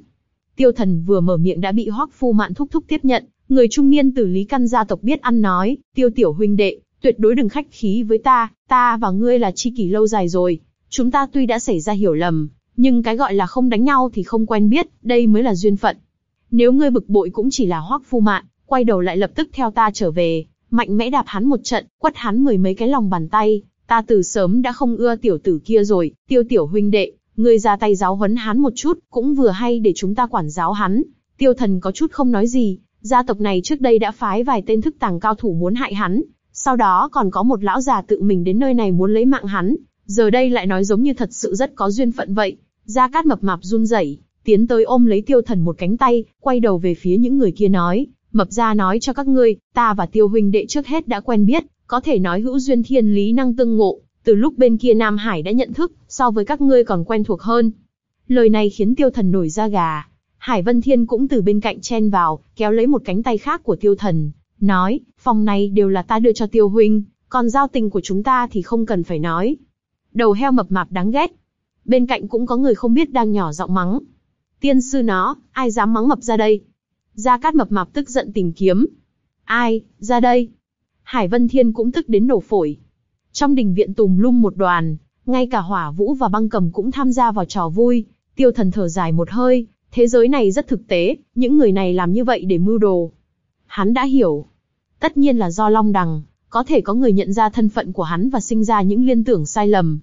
[SPEAKER 1] Tiêu thần vừa mở miệng đã bị hoắc phu mạn thúc thúc tiếp nhận, người trung niên từ lý căn gia tộc biết ăn nói, tiêu tiểu huynh đệ, tuyệt đối đừng khách khí với ta, ta và ngươi là chi kỷ lâu dài rồi. Chúng ta tuy đã xảy ra hiểu lầm, nhưng cái gọi là không đánh nhau thì không quen biết, đây mới là duyên phận. Nếu ngươi bực bội cũng chỉ là hoắc phu mạn, quay đầu lại lập tức theo ta trở về, mạnh mẽ đạp hắn một trận, quất hắn mười mấy cái lòng bàn tay, ta từ sớm đã không ưa tiểu tử kia rồi, tiêu tiểu huynh đệ, ngươi ra tay giáo huấn hắn một chút, cũng vừa hay để chúng ta quản giáo hắn. Tiêu thần có chút không nói gì, gia tộc này trước đây đã phái vài tên thức tàng cao thủ muốn hại hắn, sau đó còn có một lão già tự mình đến nơi này muốn lấy mạng hắn, giờ đây lại nói giống như thật sự rất có duyên phận vậy. Gia Cát mập mạp run rẩy, tiến tới ôm lấy tiêu thần một cánh tay, quay đầu về phía những người kia nói, mập gia nói cho các ngươi, ta và tiêu huynh đệ trước hết đã quen biết, có thể nói hữu duyên thiên lý năng tương ngộ, từ lúc bên kia Nam Hải đã nhận thức, so với các ngươi còn quen thuộc hơn. Lời này khiến tiêu thần nổi da gà. Hải Vân Thiên cũng từ bên cạnh chen vào, kéo lấy một cánh tay khác của tiêu thần, nói, phòng này đều là ta đưa cho tiêu huynh, còn giao tình của chúng ta thì không cần phải nói. Đầu heo mập mạp đáng ghét. Bên cạnh cũng có người không biết đang nhỏ giọng mắng. Tiên sư nó, ai dám mắng mập ra đây? Gia Cát mập mạp tức giận tìm kiếm. Ai, ra đây? Hải Vân Thiên cũng tức đến nổ phổi. Trong đình viện tùm lum một đoàn, ngay cả hỏa vũ và băng cầm cũng tham gia vào trò vui. Tiêu thần thở dài một hơi, thế giới này rất thực tế, những người này làm như vậy để mưu đồ. Hắn đã hiểu. Tất nhiên là do Long Đằng, có thể có người nhận ra thân phận của hắn và sinh ra những liên tưởng sai lầm.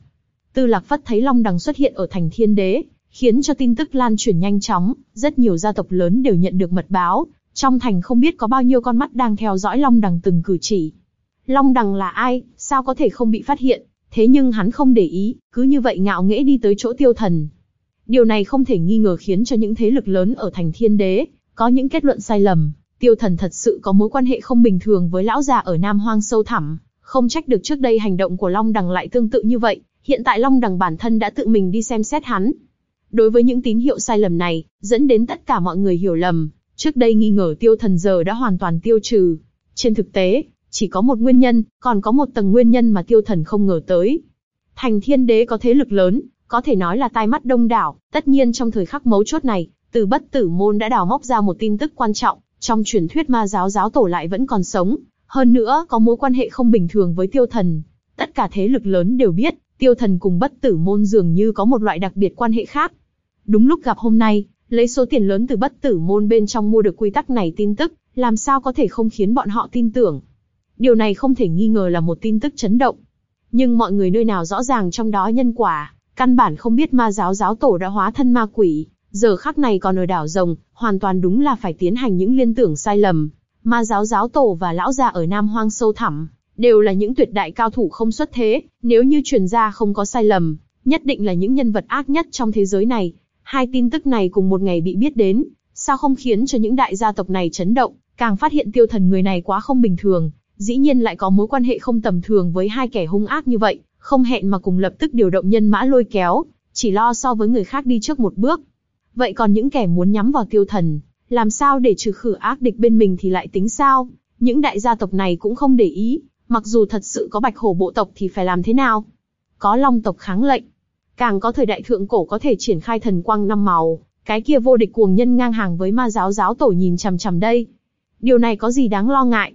[SPEAKER 1] Tư Lạc Phất thấy Long Đằng xuất hiện ở thành thiên đế, khiến cho tin tức lan truyền nhanh chóng, rất nhiều gia tộc lớn đều nhận được mật báo, trong thành không biết có bao nhiêu con mắt đang theo dõi Long Đằng từng cử chỉ. Long Đằng là ai, sao có thể không bị phát hiện, thế nhưng hắn không để ý, cứ như vậy ngạo nghễ đi tới chỗ tiêu thần. Điều này không thể nghi ngờ khiến cho những thế lực lớn ở thành thiên đế, có những kết luận sai lầm, tiêu thần thật sự có mối quan hệ không bình thường với lão già ở Nam Hoang sâu thẳm, không trách được trước đây hành động của Long Đằng lại tương tự như vậy, hiện tại Long Đằng bản thân đã tự mình đi xem xét hắn, Đối với những tín hiệu sai lầm này, dẫn đến tất cả mọi người hiểu lầm, trước đây nghi ngờ tiêu thần giờ đã hoàn toàn tiêu trừ. Trên thực tế, chỉ có một nguyên nhân, còn có một tầng nguyên nhân mà tiêu thần không ngờ tới. Thành thiên đế có thế lực lớn, có thể nói là tai mắt đông đảo, tất nhiên trong thời khắc mấu chốt này, từ bất tử môn đã đào móc ra một tin tức quan trọng, trong truyền thuyết ma giáo giáo tổ lại vẫn còn sống, hơn nữa có mối quan hệ không bình thường với tiêu thần. Tất cả thế lực lớn đều biết, tiêu thần cùng bất tử môn dường như có một loại đặc biệt quan hệ khác. Đúng lúc gặp hôm nay, lấy số tiền lớn từ bất tử môn bên trong mua được quy tắc này tin tức, làm sao có thể không khiến bọn họ tin tưởng. Điều này không thể nghi ngờ là một tin tức chấn động. Nhưng mọi người nơi nào rõ ràng trong đó nhân quả, căn bản không biết ma giáo giáo tổ đã hóa thân ma quỷ, giờ khắc này còn ở đảo rồng, hoàn toàn đúng là phải tiến hành những liên tưởng sai lầm. Ma giáo giáo tổ và lão già ở Nam Hoang sâu thẳm, đều là những tuyệt đại cao thủ không xuất thế, nếu như truyền ra không có sai lầm, nhất định là những nhân vật ác nhất trong thế giới này. Hai tin tức này cùng một ngày bị biết đến, sao không khiến cho những đại gia tộc này chấn động, càng phát hiện tiêu thần người này quá không bình thường, dĩ nhiên lại có mối quan hệ không tầm thường với hai kẻ hung ác như vậy, không hẹn mà cùng lập tức điều động nhân mã lôi kéo, chỉ lo so với người khác đi trước một bước. Vậy còn những kẻ muốn nhắm vào tiêu thần, làm sao để trừ khử ác địch bên mình thì lại tính sao? Những đại gia tộc này cũng không để ý, Mặc dù thật sự có bạch hổ bộ tộc thì phải làm thế nào? Có long tộc kháng lệnh. Càng có thời đại thượng cổ có thể triển khai thần quang năm màu, cái kia vô địch cuồng nhân ngang hàng với ma giáo giáo tổ nhìn chằm chằm đây. Điều này có gì đáng lo ngại?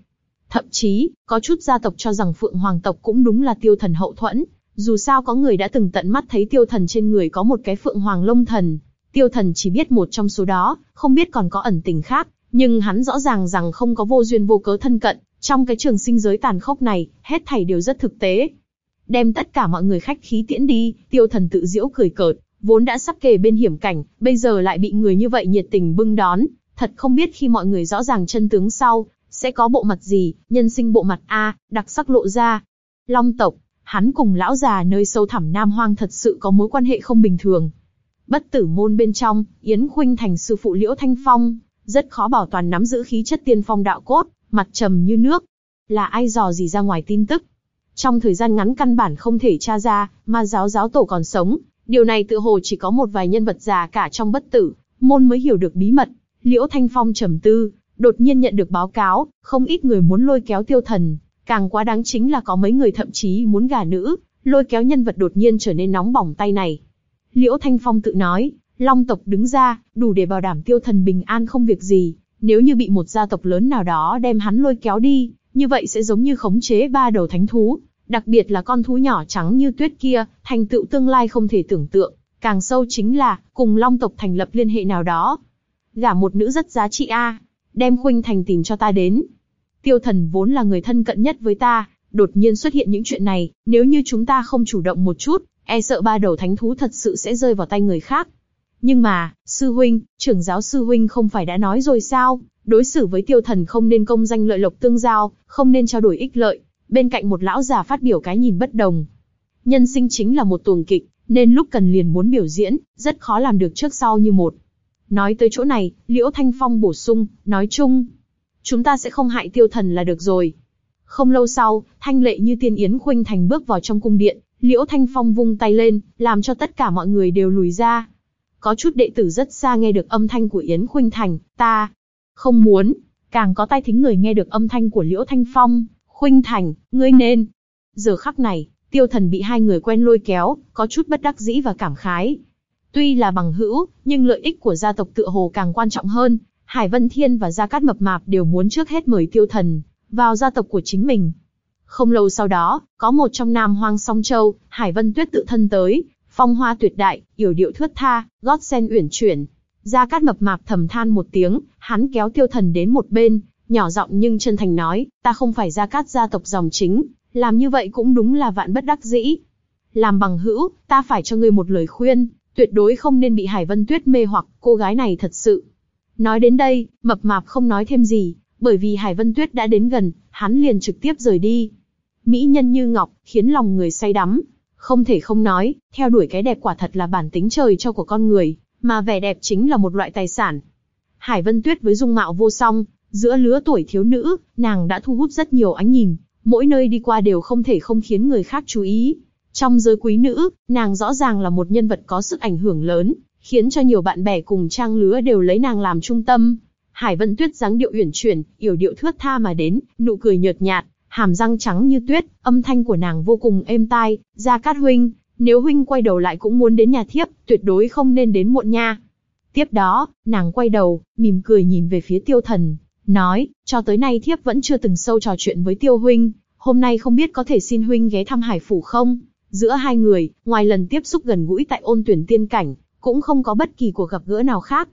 [SPEAKER 1] Thậm chí, có chút gia tộc cho rằng Phượng Hoàng tộc cũng đúng là tiêu thần hậu thuẫn, dù sao có người đã từng tận mắt thấy tiêu thần trên người có một cái Phượng Hoàng lông thần. Tiêu thần chỉ biết một trong số đó, không biết còn có ẩn tình khác, nhưng hắn rõ ràng rằng không có vô duyên vô cớ thân cận, trong cái trường sinh giới tàn khốc này, hết thảy đều rất thực tế. Đem tất cả mọi người khách khí tiễn đi, tiêu thần tự diễu cười cợt, vốn đã sắp kề bên hiểm cảnh, bây giờ lại bị người như vậy nhiệt tình bưng đón, thật không biết khi mọi người rõ ràng chân tướng sau, sẽ có bộ mặt gì, nhân sinh bộ mặt A, đặc sắc lộ ra. Long tộc, hắn cùng lão già nơi sâu thẳm Nam Hoang thật sự có mối quan hệ không bình thường. Bất tử môn bên trong, Yến Khuynh thành sư phụ Liễu Thanh Phong, rất khó bảo toàn nắm giữ khí chất tiên phong đạo cốt, mặt trầm như nước. Là ai dò gì ra ngoài tin tức? Trong thời gian ngắn căn bản không thể tra ra, mà giáo giáo tổ còn sống, điều này tự hồ chỉ có một vài nhân vật già cả trong bất tử, môn mới hiểu được bí mật. Liễu Thanh Phong trầm tư, đột nhiên nhận được báo cáo, không ít người muốn lôi kéo tiêu thần, càng quá đáng chính là có mấy người thậm chí muốn gả nữ, lôi kéo nhân vật đột nhiên trở nên nóng bỏng tay này. Liễu Thanh Phong tự nói, Long tộc đứng ra, đủ để bảo đảm tiêu thần bình an không việc gì, nếu như bị một gia tộc lớn nào đó đem hắn lôi kéo đi, như vậy sẽ giống như khống chế ba đầu thánh thú, đặc biệt là con thú nhỏ trắng như tuyết kia, thành tựu tương lai không thể tưởng tượng, càng sâu chính là, cùng Long tộc thành lập liên hệ nào đó. Gả một nữ rất giá trị a, đem Khuynh Thành tìm cho ta đến. Tiêu thần vốn là người thân cận nhất với ta, đột nhiên xuất hiện những chuyện này, nếu như chúng ta không chủ động một chút, e sợ ba đầu thánh thú thật sự sẽ rơi vào tay người khác. Nhưng mà, sư huynh, trưởng giáo sư huynh không phải đã nói rồi sao, đối xử với tiêu thần không nên công danh lợi lộc tương giao, không nên trao đổi ích lợi. Bên cạnh một lão già phát biểu cái nhìn bất đồng. Nhân sinh chính là một tuồng kịch, nên lúc cần liền muốn biểu diễn, rất khó làm được trước sau như một. Nói tới chỗ này, Liễu Thanh Phong bổ sung, nói chung, chúng ta sẽ không hại tiêu thần là được rồi. Không lâu sau, thanh lệ như tiên yến khuynh thành bước vào trong cung điện, Liễu Thanh Phong vung tay lên, làm cho tất cả mọi người đều lùi ra. Có chút đệ tử rất xa nghe được âm thanh của Yến Khuynh Thành, ta không muốn, càng có tai thính người nghe được âm thanh của Liễu Thanh Phong, Khuynh Thành, ngươi nên. Giờ khắc này, tiêu thần bị hai người quen lôi kéo, có chút bất đắc dĩ và cảm khái. Tuy là bằng hữu, nhưng lợi ích của gia tộc tựa hồ càng quan trọng hơn. Hải Vân Thiên và Gia Cát Mập Mạp đều muốn trước hết mời tiêu thần vào gia tộc của chính mình. Không lâu sau đó, có một trong Nam Hoang Song Châu, Hải Vân Tuyết tự thân tới, phong hoa tuyệt đại, yểu điệu thướt tha, gót sen uyển chuyển. Gia Cát Mập Mạp thầm than một tiếng, hắn kéo tiêu thần đến một bên, nhỏ giọng nhưng chân thành nói, ta không phải Gia Cát gia tộc dòng chính, làm như vậy cũng đúng là vạn bất đắc dĩ. Làm bằng hữu, ta phải cho ngươi một lời khuyên, tuyệt đối không nên bị Hải Vân Tuyết mê hoặc, cô gái này thật sự. Nói đến đây, mập mạp không nói thêm gì, bởi vì Hải Vân Tuyết đã đến gần, hắn liền trực tiếp rời đi. Mỹ nhân như ngọc, khiến lòng người say đắm. Không thể không nói, theo đuổi cái đẹp quả thật là bản tính trời cho của con người, mà vẻ đẹp chính là một loại tài sản. Hải Vân Tuyết với dung mạo vô song, giữa lứa tuổi thiếu nữ, nàng đã thu hút rất nhiều ánh nhìn, mỗi nơi đi qua đều không thể không khiến người khác chú ý. Trong giới quý nữ, nàng rõ ràng là một nhân vật có sức ảnh hưởng lớn, khiến cho nhiều bạn bè cùng trang lứa đều lấy nàng làm trung tâm. Hải Vân Tuyết dáng điệu uyển chuyển, yểu điệu thướt tha mà đến, nụ cười nhợt nhạt, hàm răng trắng như tuyết, âm thanh của nàng vô cùng êm tai, Gia Cát huynh, nếu huynh quay đầu lại cũng muốn đến nhà thiếp, tuyệt đối không nên đến muộn nha. Tiếp đó, nàng quay đầu, mỉm cười nhìn về phía tiêu thần, nói, cho tới nay thiếp vẫn chưa từng sâu trò chuyện với tiêu huynh, hôm nay không biết có thể xin huynh ghé thăm hải phủ không? Giữa hai người, ngoài lần tiếp xúc gần gũi tại ôn tuyển tiên cảnh, cũng không có bất kỳ cuộc gặp gỡ nào khác.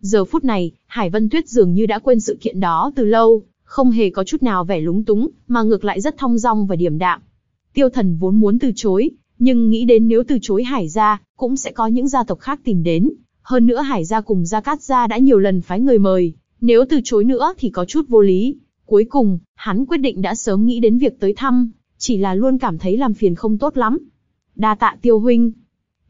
[SPEAKER 1] Giờ phút này, Hải Vân Tuyết dường như đã quên sự kiện đó từ lâu, không hề có chút nào vẻ lúng túng, mà ngược lại rất thong dong và điềm đạm. Tiêu thần vốn muốn từ chối, nhưng nghĩ đến nếu từ chối Hải gia, cũng sẽ có những gia tộc khác tìm đến. Hơn nữa Hải gia cùng Gia Cát gia đã nhiều lần phái người mời, nếu từ chối nữa thì có chút vô lý. Cuối cùng, hắn quyết định đã sớm nghĩ đến việc tới thăm, chỉ là luôn cảm thấy làm phiền không tốt lắm. Đa tạ tiêu huynh.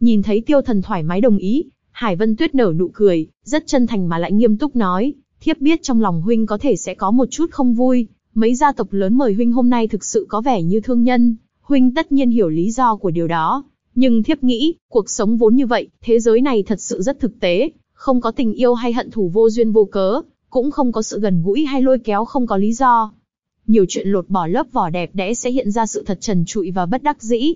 [SPEAKER 1] Nhìn thấy tiêu thần thoải mái đồng ý, Hải Vân Tuyết nở nụ cười, rất chân thành mà lại nghiêm túc nói, thiếp biết trong lòng huynh có thể sẽ có một chút không vui, mấy gia tộc lớn mời huynh hôm nay thực sự có vẻ như thương nhân, huynh tất nhiên hiểu lý do của điều đó. Nhưng thiếp nghĩ, cuộc sống vốn như vậy, thế giới này thật sự rất thực tế, không có tình yêu hay hận thù vô duyên vô cớ, cũng không có sự gần gũi hay lôi kéo không có lý do. Nhiều chuyện lột bỏ lớp vỏ đẹp đẽ sẽ hiện ra sự thật trần trụi và bất đắc dĩ.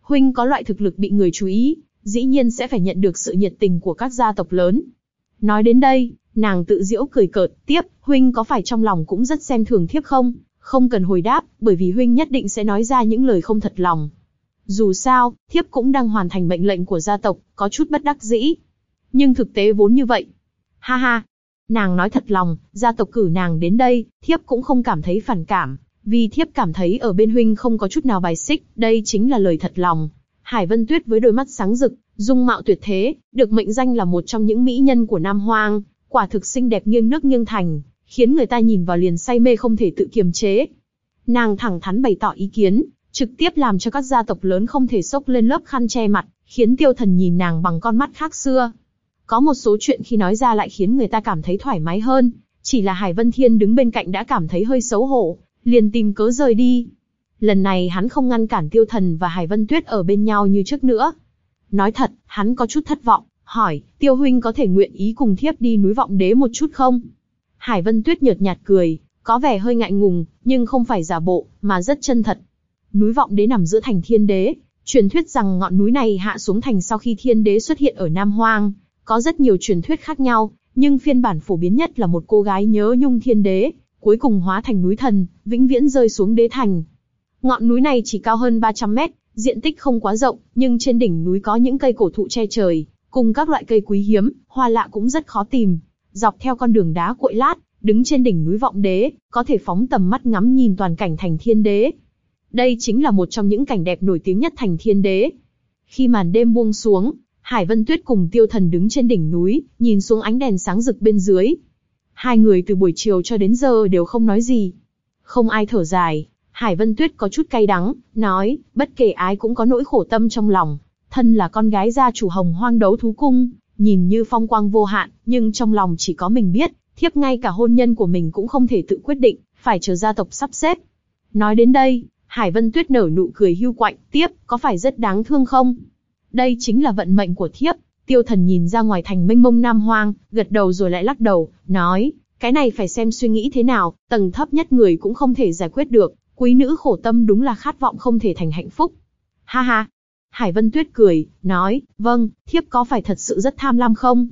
[SPEAKER 1] Huynh có loại thực lực bị người chú ý, dĩ nhiên sẽ phải nhận được sự nhiệt tình của các gia tộc lớn. Nói đến đây, nàng tự giễu cười cợt, tiếp, huynh có phải trong lòng cũng rất xem thường thiếp không? Không cần hồi đáp, bởi vì huynh nhất định sẽ nói ra những lời không thật lòng. Dù sao, thiếp cũng đang hoàn thành mệnh lệnh của gia tộc, có chút bất đắc dĩ. Nhưng thực tế vốn như vậy. Ha ha. Nàng nói thật lòng, gia tộc cử nàng đến đây, thiếp cũng không cảm thấy phản cảm, vì thiếp cảm thấy ở bên huynh không có chút nào bài xích, đây chính là lời thật lòng. Hải Vân Tuyết với đôi mắt sáng rực, dung mạo tuyệt thế, được mệnh danh là một trong những mỹ nhân của Nam Hoang, quả thực xinh đẹp nghiêng nước nghiêng thành, khiến người ta nhìn vào liền say mê không thể tự kiềm chế. Nàng thẳng thắn bày tỏ ý kiến, trực tiếp làm cho các gia tộc lớn không thể sốc lên lớp khăn che mặt, khiến tiêu thần nhìn nàng bằng con mắt khác xưa. Có một số chuyện khi nói ra lại khiến người ta cảm thấy thoải mái hơn, chỉ là Hải Vân Thiên đứng bên cạnh đã cảm thấy hơi xấu hổ, liền tìm cớ rời đi. Lần này hắn không ngăn cản tiêu thần và Hải Vân Tuyết ở bên nhau như trước nữa. Nói thật, hắn có chút thất vọng, hỏi, tiêu huynh có thể nguyện ý cùng thiếp đi núi vọng đế một chút không? Hải Vân Tuyết nhợt nhạt cười, có vẻ hơi ngại ngùng, nhưng không phải giả bộ, mà rất chân thật. Núi vọng đế nằm giữa thành thiên đế, truyền thuyết rằng ngọn núi này hạ xuống thành sau khi thiên đế xuất hiện ở Nam Hoang. Có rất nhiều truyền thuyết khác nhau, nhưng phiên bản phổ biến nhất là một cô gái nhớ nhung thiên đế, cuối cùng hóa thành núi thần, vĩnh viễn rơi xuống đế thành. Ngọn núi này chỉ cao hơn 300 mét, diện tích không quá rộng, nhưng trên đỉnh núi có những cây cổ thụ che trời, cùng các loại cây quý hiếm, hoa lạ cũng rất khó tìm. Dọc theo con đường đá cuội lát, đứng trên đỉnh núi vọng đế, có thể phóng tầm mắt ngắm nhìn toàn cảnh thành thiên đế. Đây chính là một trong những cảnh đẹp nổi tiếng nhất thành thiên đế. Khi màn đêm buông xuống, Hải Vân Tuyết cùng Tiêu Thần đứng trên đỉnh núi, nhìn xuống ánh đèn sáng rực bên dưới. Hai người từ buổi chiều cho đến giờ đều không nói gì. Không ai thở dài, Hải Vân Tuyết có chút cay đắng, nói, bất kể ai cũng có nỗi khổ tâm trong lòng. Thân là con gái gia chủ hồng hoang đấu thú cung, nhìn như phong quang vô hạn, nhưng trong lòng chỉ có mình biết, thiếp ngay cả hôn nhân của mình cũng không thể tự quyết định, phải chờ gia tộc sắp xếp. Nói đến đây, Hải Vân Tuyết nở nụ cười hưu quạnh, tiếp, có phải rất đáng thương không? Đây chính là vận mệnh của thiếp. Tiêu thần nhìn ra ngoài thành mênh mông nam hoang, gật đầu rồi lại lắc đầu, nói, cái này phải xem suy nghĩ thế nào, tầng thấp nhất người cũng không thể giải quyết được, quý nữ khổ tâm đúng là khát vọng không thể thành hạnh phúc. Ha ha. Hải Vân Tuyết cười, nói, vâng, thiếp có phải thật sự rất tham lam không?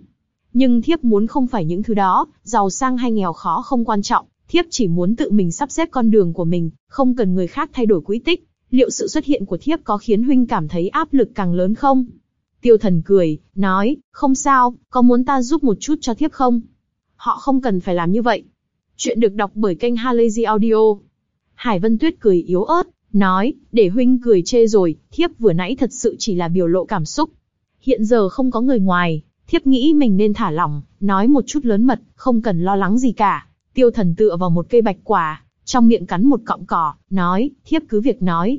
[SPEAKER 1] Nhưng thiếp muốn không phải những thứ đó, giàu sang hay nghèo khó không quan trọng, thiếp chỉ muốn tự mình sắp xếp con đường của mình, không cần người khác thay đổi quỹ tích. Liệu sự xuất hiện của thiếp có khiến huynh cảm thấy áp lực càng lớn không? Tiêu thần cười, nói, không sao, có muốn ta giúp một chút cho thiếp không? Họ không cần phải làm như vậy. Chuyện được đọc bởi kênh Halazy Audio. Hải Vân Tuyết cười yếu ớt, nói, để huynh cười chê rồi, thiếp vừa nãy thật sự chỉ là biểu lộ cảm xúc. Hiện giờ không có người ngoài, thiếp nghĩ mình nên thả lỏng, nói một chút lớn mật, không cần lo lắng gì cả. Tiêu thần tựa vào một cây bạch quả, trong miệng cắn một cọng cỏ, nói, thiếp cứ việc nói.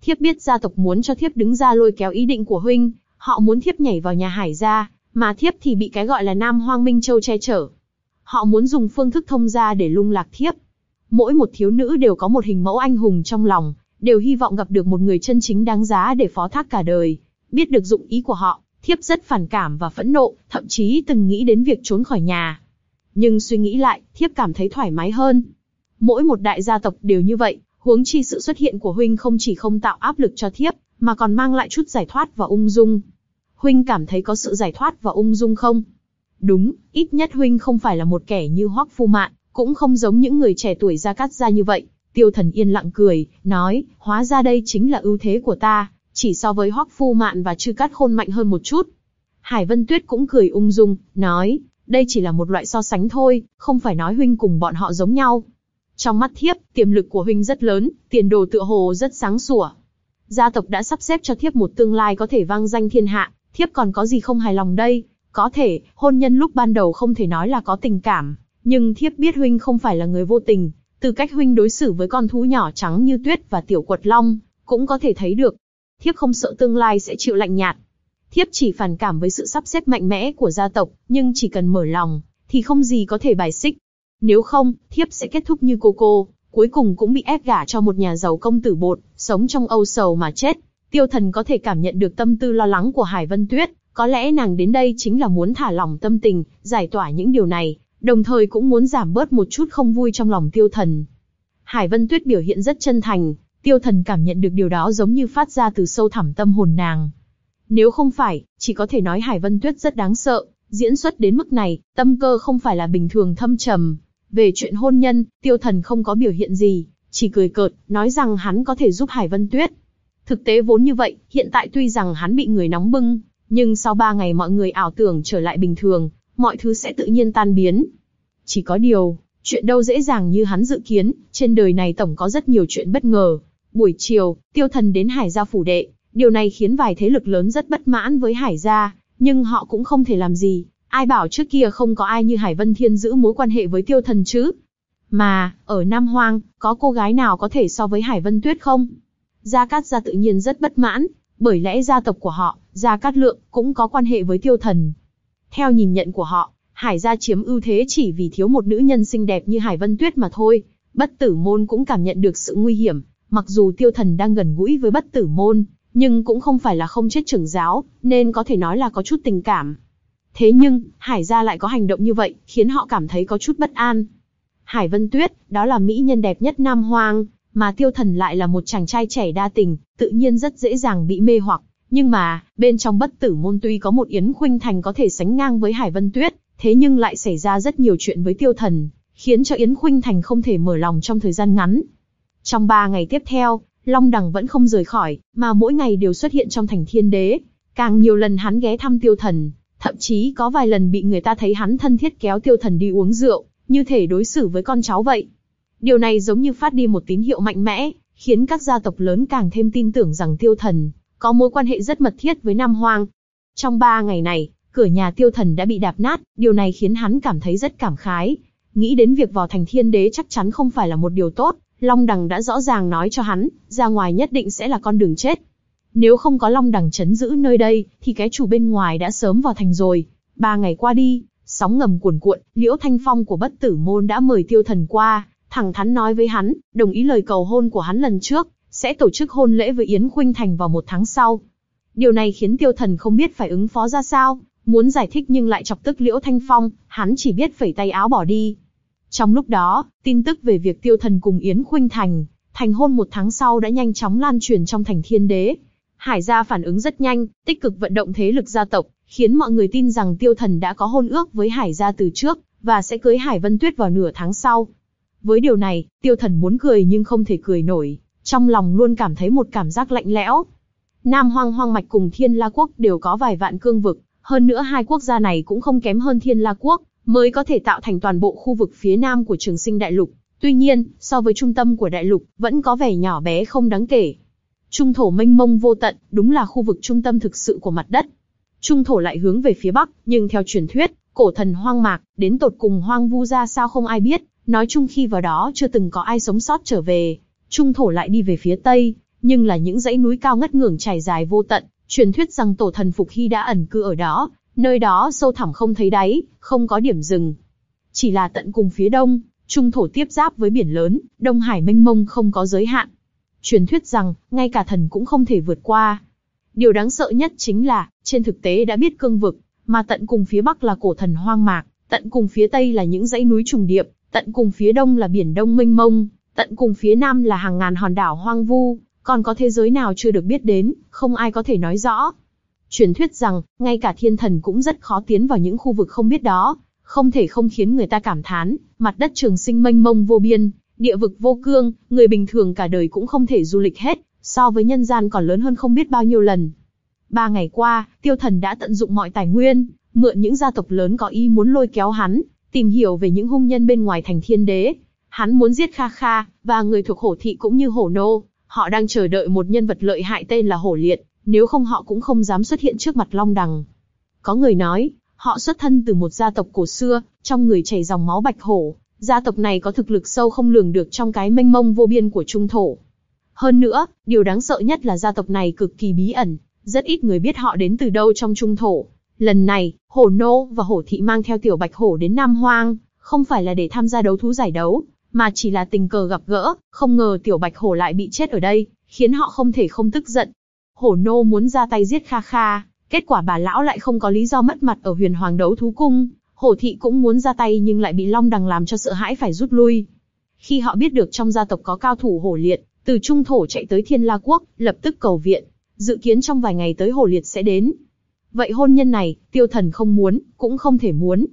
[SPEAKER 1] Thiếp biết gia tộc muốn cho thiếp đứng ra lôi kéo ý định của huynh, họ muốn thiếp nhảy vào nhà hải gia, mà thiếp thì bị cái gọi là Nam Hoang Minh Châu che chở. Họ muốn dùng phương thức thông gia để lung lạc thiếp. Mỗi một thiếu nữ đều có một hình mẫu anh hùng trong lòng, đều hy vọng gặp được một người chân chính đáng giá để phó thác cả đời. Biết được dụng ý của họ, thiếp rất phản cảm và phẫn nộ, thậm chí từng nghĩ đến việc trốn khỏi nhà. Nhưng suy nghĩ lại, thiếp cảm thấy thoải mái hơn. Mỗi một đại gia tộc đều như vậy, huống chi sự xuất hiện của huynh không chỉ không tạo áp lực cho thiếp, mà còn mang lại chút giải thoát và ung dung. Huynh cảm thấy có sự giải thoát và ung dung không? Đúng, ít nhất huynh không phải là một kẻ như Hoắc Phu Mạn, cũng không giống những người trẻ tuổi ra cắt ra như vậy. Tiêu Thần yên lặng cười, nói, hóa ra đây chính là ưu thế của ta, chỉ so với Hoắc Phu Mạn và Trư Cát Khôn mạnh hơn một chút. Hải Vân Tuyết cũng cười ung dung, nói, đây chỉ là một loại so sánh thôi, không phải nói huynh cùng bọn họ giống nhau. Trong mắt thiếp, tiềm lực của huynh rất lớn, tiền đồ tựa hồ rất sáng sủa. Gia tộc đã sắp xếp cho thiếp một tương lai có thể vang danh thiên hạ, thiếp còn có gì không hài lòng đây? Có thể, hôn nhân lúc ban đầu không thể nói là có tình cảm, nhưng thiếp biết huynh không phải là người vô tình, từ cách huynh đối xử với con thú nhỏ trắng như tuyết và tiểu quật long, cũng có thể thấy được. Thiếp không sợ tương lai sẽ chịu lạnh nhạt. Thiếp chỉ phản cảm với sự sắp xếp mạnh mẽ của gia tộc, nhưng chỉ cần mở lòng, thì không gì có thể bài xích. Nếu không, thiếp sẽ kết thúc như cô cô, cuối cùng cũng bị ép gả cho một nhà giàu công tử bột, sống trong âu sầu mà chết. Tiêu thần có thể cảm nhận được tâm tư lo lắng của Hải Vân Tuyết, có lẽ nàng đến đây chính là muốn thả lỏng tâm tình, giải tỏa những điều này, đồng thời cũng muốn giảm bớt một chút không vui trong lòng tiêu thần. Hải Vân Tuyết biểu hiện rất chân thành, tiêu thần cảm nhận được điều đó giống như phát ra từ sâu thẳm tâm hồn nàng. Nếu không phải, chỉ có thể nói Hải Vân Tuyết rất đáng sợ, diễn xuất đến mức này, tâm cơ không phải là bình thường thâm trầm. Về chuyện hôn nhân, tiêu thần không có biểu hiện gì, chỉ cười cợt, nói rằng hắn có thể giúp Hải Vân Tuyết. Thực tế vốn như vậy, hiện tại tuy rằng hắn bị người nóng bưng, Nhưng sau ba ngày mọi người ảo tưởng trở lại bình thường, mọi thứ sẽ tự nhiên tan biến. Chỉ có điều, chuyện đâu dễ dàng như hắn dự kiến, trên đời này tổng có rất nhiều chuyện bất ngờ. Buổi chiều, tiêu thần đến Hải gia phủ đệ, điều này khiến vài thế lực lớn rất bất mãn với Hải gia, nhưng họ cũng không thể làm gì. Ai bảo trước kia không có ai như Hải Vân Thiên giữ mối quan hệ với tiêu thần chứ? Mà, ở Nam Hoang, có cô gái nào có thể so với Hải Vân Tuyết không? Gia Cát gia tự nhiên rất bất mãn, bởi lẽ gia tộc của họ, Gia Cát Lượng, cũng có quan hệ với tiêu thần. Theo nhìn nhận của họ, Hải gia chiếm ưu thế chỉ vì thiếu một nữ nhân xinh đẹp như Hải Vân Tuyết mà thôi. Bất tử môn cũng cảm nhận được sự nguy hiểm, mặc dù tiêu thần đang gần gũi với bất tử môn, nhưng cũng không phải là không chết trưởng giáo, nên có thể nói là có chút tình cảm. Thế nhưng, Hải gia lại có hành động như vậy, khiến họ cảm thấy có chút bất an. Hải Vân Tuyết, đó là mỹ nhân đẹp nhất Nam Hoang, mà tiêu thần lại là một chàng trai trẻ đa tình, tự nhiên rất dễ dàng bị mê hoặc. Nhưng mà, bên trong bất tử môn tuy có một Yến Khuynh Thành có thể sánh ngang với Hải Vân Tuyết, thế nhưng lại xảy ra rất nhiều chuyện với tiêu thần, khiến cho Yến Khuynh Thành không thể mở lòng trong thời gian ngắn. Trong ba ngày tiếp theo, Long Đằng vẫn không rời khỏi, mà mỗi ngày đều xuất hiện trong thành thiên đế. Càng nhiều lần hắn ghé thăm tiêu thần, thậm chí có vài lần bị người ta thấy hắn thân thiết kéo tiêu thần đi uống rượu, như thể đối xử với con cháu vậy. Điều này giống như phát đi một tín hiệu mạnh mẽ, khiến các gia tộc lớn càng thêm tin tưởng rằng tiêu thần có mối quan hệ rất mật thiết với Nam Hoang. Trong ba ngày này, cửa nhà tiêu thần đã bị đạp nát, điều này khiến hắn cảm thấy rất cảm khái. Nghĩ đến việc vào thành thiên đế chắc chắn không phải là một điều tốt, Long Đằng đã rõ ràng nói cho hắn, ra ngoài nhất định sẽ là con đường chết. Nếu không có Long Đằng chấn giữ nơi đây, thì cái chủ bên ngoài đã sớm vào thành rồi. Ba ngày qua đi, sóng ngầm cuồn cuộn, Liễu Thanh Phong của bất tử môn đã mời tiêu thần qua, thẳng thắn nói với hắn, đồng ý lời cầu hôn của hắn lần trước, sẽ tổ chức hôn lễ với Yến Khuynh Thành vào một tháng sau. Điều này khiến tiêu thần không biết phải ứng phó ra sao, muốn giải thích nhưng lại chọc tức Liễu Thanh Phong, hắn chỉ biết phẩy tay áo bỏ đi. Trong lúc đó, tin tức về việc tiêu thần cùng Yến Khuynh Thành, thành hôn một tháng sau đã nhanh chóng lan truyền trong thành thiên đế. Hải gia phản ứng rất nhanh, tích cực vận động thế lực gia tộc, khiến mọi người tin rằng tiêu thần đã có hôn ước với Hải gia từ trước, và sẽ cưới Hải Vân Tuyết vào nửa tháng sau. Với điều này, tiêu thần muốn cười nhưng không thể cười nổi, trong lòng luôn cảm thấy một cảm giác lạnh lẽo. Nam Hoang Hoang Mạch cùng Thiên La Quốc đều có vài vạn cương vực, hơn nữa hai quốc gia này cũng không kém hơn Thiên La Quốc, mới có thể tạo thành toàn bộ khu vực phía nam của Trường Sinh Đại Lục. Tuy nhiên, so với trung tâm của đại lục, vẫn có vẻ nhỏ bé không đáng kể. Trung thổ mênh mông vô tận, đúng là khu vực trung tâm thực sự của mặt đất. Trung thổ lại hướng về phía bắc, nhưng theo truyền thuyết, cổ thần hoang mạc, đến tột cùng hoang vu ra sao không ai biết, nói chung khi vào đó chưa từng có ai sống sót trở về. Trung thổ lại đi về phía tây, nhưng là những dãy núi cao ngất ngưởng trải dài vô tận, truyền thuyết rằng tổ thần Phục Hy đã ẩn cư ở đó, nơi đó sâu thẳm không thấy đáy, không có điểm dừng. Chỉ là tận cùng phía đông, trung thổ tiếp giáp với biển lớn, Đông Hải mênh mông không có giới hạn. Truyền thuyết rằng, ngay cả thần cũng không thể vượt qua. Điều đáng sợ nhất chính là, trên thực tế đã biết cương vực, mà tận cùng phía bắc là cổ thần hoang mạc, tận cùng phía tây là những dãy núi trùng điệp, tận cùng phía đông là biển đông mênh mông, tận cùng phía nam là hàng ngàn hòn đảo hoang vu, còn có thế giới nào chưa được biết đến, không ai có thể nói rõ. Truyền thuyết rằng, ngay cả thiên thần cũng rất khó tiến vào những khu vực không biết đó, không thể không khiến người ta cảm thán, mặt đất trường sinh mênh mông vô biên, địa vực vô cương, người bình thường cả đời cũng không thể du lịch hết, so với nhân gian còn lớn hơn không biết bao nhiêu lần. Ba ngày qua, tiêu thần đã tận dụng mọi tài nguyên, mượn những gia tộc lớn có ý muốn lôi kéo hắn, tìm hiểu về những hung nhân bên ngoài thành thiên đế. Hắn muốn giết Kha Kha, và người thuộc hổ thị cũng như hổ nô, họ đang chờ đợi một nhân vật lợi hại tên là hổ liệt, nếu không họ cũng không dám xuất hiện trước mặt Long Đằng. Có người nói, họ xuất thân từ một gia tộc cổ xưa, trong người chảy dòng máu bạch hổ, gia tộc này có thực lực sâu không lường được trong cái mênh mông vô biên của trung thổ. Hơn nữa, điều đáng sợ nhất là gia tộc này cực kỳ bí ẩn, rất ít người biết họ đến từ đâu trong trung thổ. Lần này, hổ nô và hổ thị mang theo tiểu bạch hổ đến Nam Hoang, không phải là để tham gia đấu thú giải đấu, mà chỉ là tình cờ gặp gỡ, không ngờ tiểu bạch hổ lại bị chết ở đây, khiến họ không thể không tức giận, hổ nô muốn ra tay giết Kha Kha, kết quả bà lão lại không có lý do mất mặt ở huyền hoàng đấu thú cung, hổ thị cũng muốn ra tay nhưng lại bị Long Đằng làm cho sợ hãi phải rút lui. Khi họ biết được trong gia tộc có cao thủ hổ liệt, từ trung thổ chạy tới thiên la quốc, lập tức cầu viện, dự kiến trong vài ngày tới hổ liệt sẽ đến. Vậy hôn nhân này, tiêu thần không muốn, cũng không thể muốn.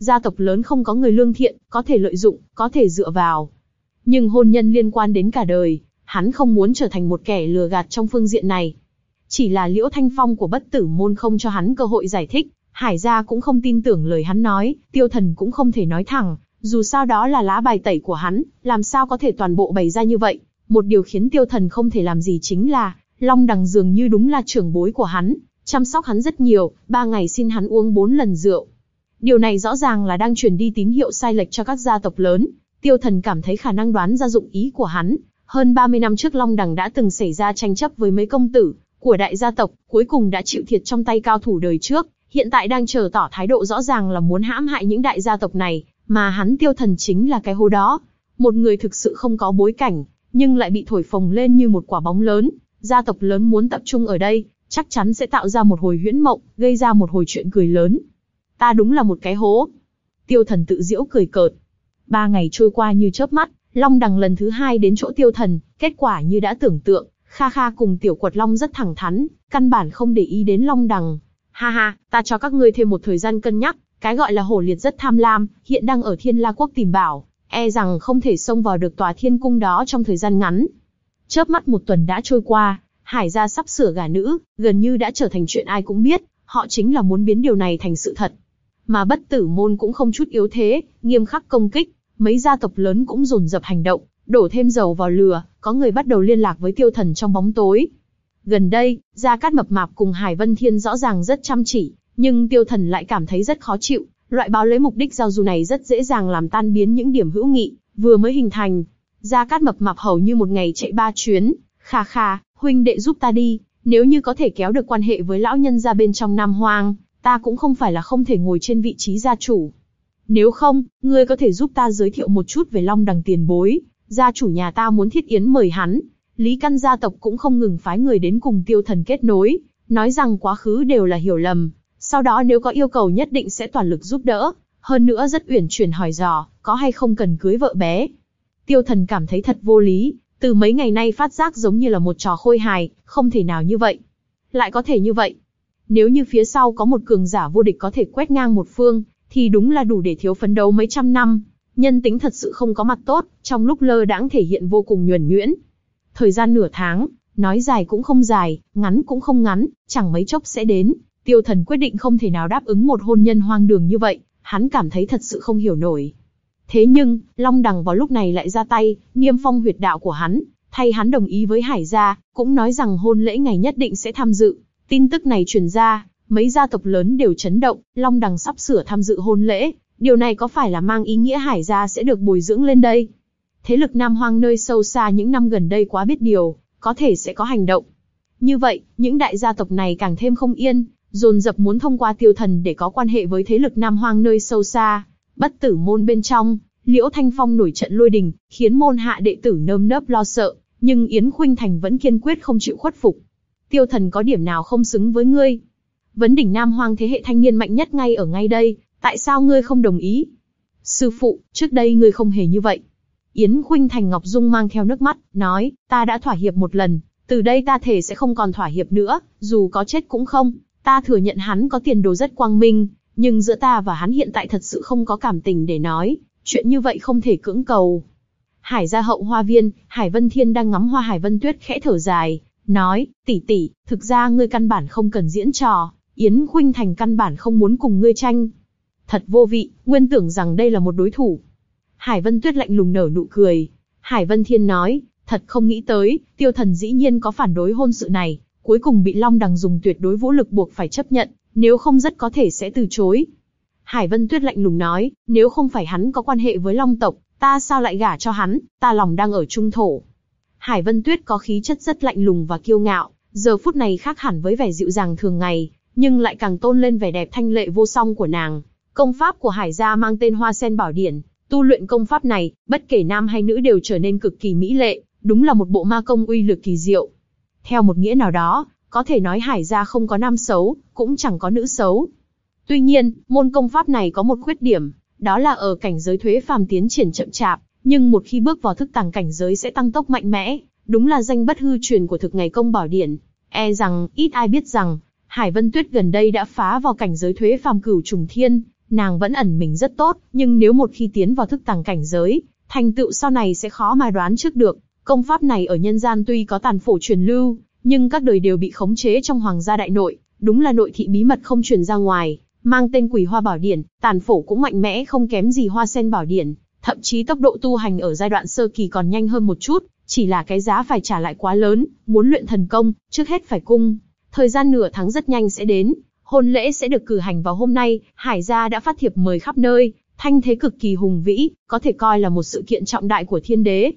[SPEAKER 1] Gia tộc lớn không có người lương thiện, có thể lợi dụng, có thể dựa vào. Nhưng hôn nhân liên quan đến cả đời, hắn không muốn trở thành một kẻ lừa gạt trong phương diện này. Chỉ là Liễu Thanh Phong của bất tử môn không cho hắn cơ hội giải thích, Hải gia cũng không tin tưởng lời hắn nói, tiêu thần cũng không thể nói thẳng, dù sao đó là lá bài tẩy của hắn, làm sao có thể toàn bộ bày ra như vậy. Một điều khiến tiêu thần không thể làm gì chính là, Long Đằng dường như đúng là trưởng bối của hắn, chăm sóc hắn rất nhiều, ba ngày xin hắn uống bốn lần rượu. Điều này rõ ràng là đang truyền đi tín hiệu sai lệch cho các gia tộc lớn. Tiêu thần cảm thấy khả năng đoán ra dụng ý của hắn. Hơn 30 năm trước Long Đằng đã từng xảy ra tranh chấp với mấy công tử của đại gia tộc, cuối cùng đã chịu thiệt trong tay cao thủ đời trước, hiện tại đang chờ tỏ thái độ rõ ràng là muốn hãm hại những đại gia tộc này, mà hắn tiêu thần chính là cái hố đó. Một người thực sự không có bối cảnh, nhưng lại bị thổi phồng lên như một quả bóng lớn, gia tộc lớn muốn tập trung ở đây, chắc chắn sẽ tạo ra một hồi huyễn mộng, gây ra một hồi chuyện cười lớn. Ta đúng là một cái hố. Tiêu thần tự diễu cười cợt. Ba ngày trôi qua như chớp mắt, Long Đằng lần thứ hai đến chỗ tiêu thần, kết quả như đã tưởng tượng, Kha Kha cùng tiểu quật Long rất thẳng thắn, căn bản không để ý đến Long Đằng. Ha ha, ta cho các ngươi thêm một thời gian cân nhắc, cái gọi là hổ liệt rất tham lam, hiện đang ở thiên la quốc tìm bảo, e rằng không thể xông vào được tòa thiên cung đó trong thời gian ngắn. Chớp mắt một tuần đã trôi qua, Hải gia sắp sửa gả nữ, gần như đã trở thành chuyện ai cũng biết, họ chính là muốn biến điều này thành sự thật. Mà bất tử môn cũng không chút yếu thế, nghiêm khắc công kích, mấy gia tộc lớn cũng dồn dập hành động, đổ thêm dầu vào lửa, có người bắt đầu liên lạc với tiêu thần trong bóng tối. Gần đây, Gia Cát Mập Mạp cùng Hải Vân Thiên rõ ràng rất chăm chỉ, nhưng tiêu thần lại cảm thấy rất khó chịu, loại báo lấy mục đích giao du này rất dễ dàng làm tan biến những điểm hữu nghị, vừa mới hình thành. Gia Cát Mập Mạp hầu như một ngày chạy ba chuyến, kha kha, huynh đệ giúp ta đi, nếu như có thể kéo được quan hệ với lão nhân gia bên trong Nam Hoang, ta cũng không phải là không thể ngồi trên vị trí gia chủ. Nếu không, ngươi có thể giúp ta giới thiệu một chút về Long Đằng tiền bối, gia chủ nhà ta muốn thiết yến mời hắn. Lý căn gia tộc cũng không ngừng phái người đến cùng tiêu thần kết nối, nói rằng quá khứ đều là hiểu lầm, sau đó nếu có yêu cầu nhất định sẽ toàn lực giúp đỡ, hơn nữa rất uyển chuyển hỏi dò, có hay không cần cưới vợ bé. Tiêu thần cảm thấy thật vô lý, từ mấy ngày nay phát giác giống như là một trò khôi hài, không thể nào như vậy. Lại có thể như vậy. Nếu như phía sau có một cường giả vô địch có thể quét ngang một phương, thì đúng là đủ để thiếu phấn đấu mấy trăm năm. Nhân tính thật sự không có mặt tốt, trong lúc lơ đãng thể hiện vô cùng nhuần nhuyễn. Thời gian nửa tháng, nói dài cũng không dài, ngắn cũng không ngắn, chẳng mấy chốc sẽ đến. Tiêu thần quyết định không thể nào đáp ứng một hôn nhân hoang đường như vậy, hắn cảm thấy thật sự không hiểu nổi. Thế nhưng, Long Đằng vào lúc này lại ra tay, niêm phong huyệt đạo của hắn, thay hắn đồng ý với Hải gia, cũng nói rằng hôn lễ ngày nhất định sẽ tham dự. Tin tức này truyền ra, mấy gia tộc lớn đều chấn động, Long Đằng sắp sửa tham dự hôn lễ, điều này có phải là mang ý nghĩa Hải gia sẽ được bồi dưỡng lên đây? Thế lực Nam Hoang nơi sâu xa những năm gần đây quá biết điều, có thể sẽ có hành động. Như vậy, những đại gia tộc này càng thêm không yên, dồn dập muốn thông qua tiêu thần để có quan hệ với thế lực Nam Hoang nơi sâu xa. Bất tử môn bên trong, Liễu Thanh Phong nổi trận lôi đình, khiến môn hạ đệ tử nơm nớp lo sợ, nhưng Yến Khuynh Thành vẫn kiên quyết không chịu khuất phục. Tiêu thần có điểm nào không xứng với ngươi? Vấn đỉnh Nam Hoang thế hệ thanh niên mạnh nhất ngay ở ngay đây, tại sao ngươi không đồng ý? Sư phụ, trước đây ngươi không hề như vậy. Yến Khuynh Thành Ngọc Dung mang theo nước mắt, nói, ta đã thỏa hiệp một lần, từ đây ta thể sẽ không còn thỏa hiệp nữa, dù có chết cũng không. Ta thừa nhận hắn có tiền đồ rất quang minh, nhưng giữa ta và hắn hiện tại thật sự không có cảm tình để nói, chuyện như vậy không thể cưỡng cầu. Hải gia hậu hoa viên, Hải Vân Thiên đang ngắm hoa Hải Vân Tuyết khẽ thở dài, nói, tỷ tỷ, thực ra ngươi căn bản không cần diễn trò, Yến Khuynh Thành căn bản không muốn cùng ngươi tranh. Thật vô vị, nguyên tưởng rằng đây là một đối thủ. Hải Vân Tuyết lạnh lùng nở nụ cười. Hải Vân Thiên nói, thật không nghĩ tới, tiêu thần dĩ nhiên có phản đối hôn sự này, cuối cùng bị Long Đằng dùng tuyệt đối vũ lực buộc phải chấp nhận, nếu không rất có thể sẽ từ chối. Hải Vân Tuyết lạnh lùng nói, nếu không phải hắn có quan hệ với Long tộc, ta sao lại gả cho hắn, ta lòng đang ở trung thổ. Hải Vân Tuyết có khí chất rất lạnh lùng và kiêu ngạo, giờ phút này khác hẳn với vẻ dịu dàng thường ngày, nhưng lại càng tôn lên vẻ đẹp thanh lệ vô song của nàng. Công pháp của Hải gia mang tên Hoa Sen Bảo Điển, tu luyện công pháp này, bất kể nam hay nữ đều trở nên cực kỳ mỹ lệ, đúng là một bộ ma công uy lực kỳ diệu. Theo một nghĩa nào đó, có thể nói Hải gia không có nam xấu, cũng chẳng có nữ xấu. Tuy nhiên, môn công pháp này có một khuyết điểm, đó là ở cảnh giới thuế phàm tiến triển chậm chạp, nhưng một khi bước vào thức tàng cảnh giới sẽ tăng tốc mạnh mẽ, đúng là danh bất hư truyền của thực ngày công bảo điển. E rằng, ít ai biết rằng, Hải Vân Tuyết gần đây đã phá vào cảnh giới thuế phàm cửu trùng thiên, nàng vẫn ẩn mình rất tốt, nhưng nếu một khi tiến vào thức tàng cảnh giới, thành tựu sau này sẽ khó mà đoán trước được. Công pháp này ở nhân gian tuy có tàn phổ truyền lưu, nhưng các đời đều bị khống chế trong hoàng gia đại nội, đúng là nội thị bí mật không truyền ra ngoài, mang tên Quỷ Hoa Bảo Điển, tàn phổ cũng mạnh mẽ không kém gì Hoa Sen Bảo Điển, thậm chí tốc độ tu hành ở giai đoạn sơ kỳ còn nhanh hơn một chút, chỉ là cái giá phải trả lại quá lớn, muốn luyện thần công, trước hết phải cung. Thời gian nửa tháng rất nhanh sẽ đến, hôn lễ sẽ được cử hành vào hôm nay, Hải gia đã phát thiệp mời khắp nơi, thanh thế cực kỳ hùng vĩ, có thể coi là một sự kiện trọng đại của thiên đế.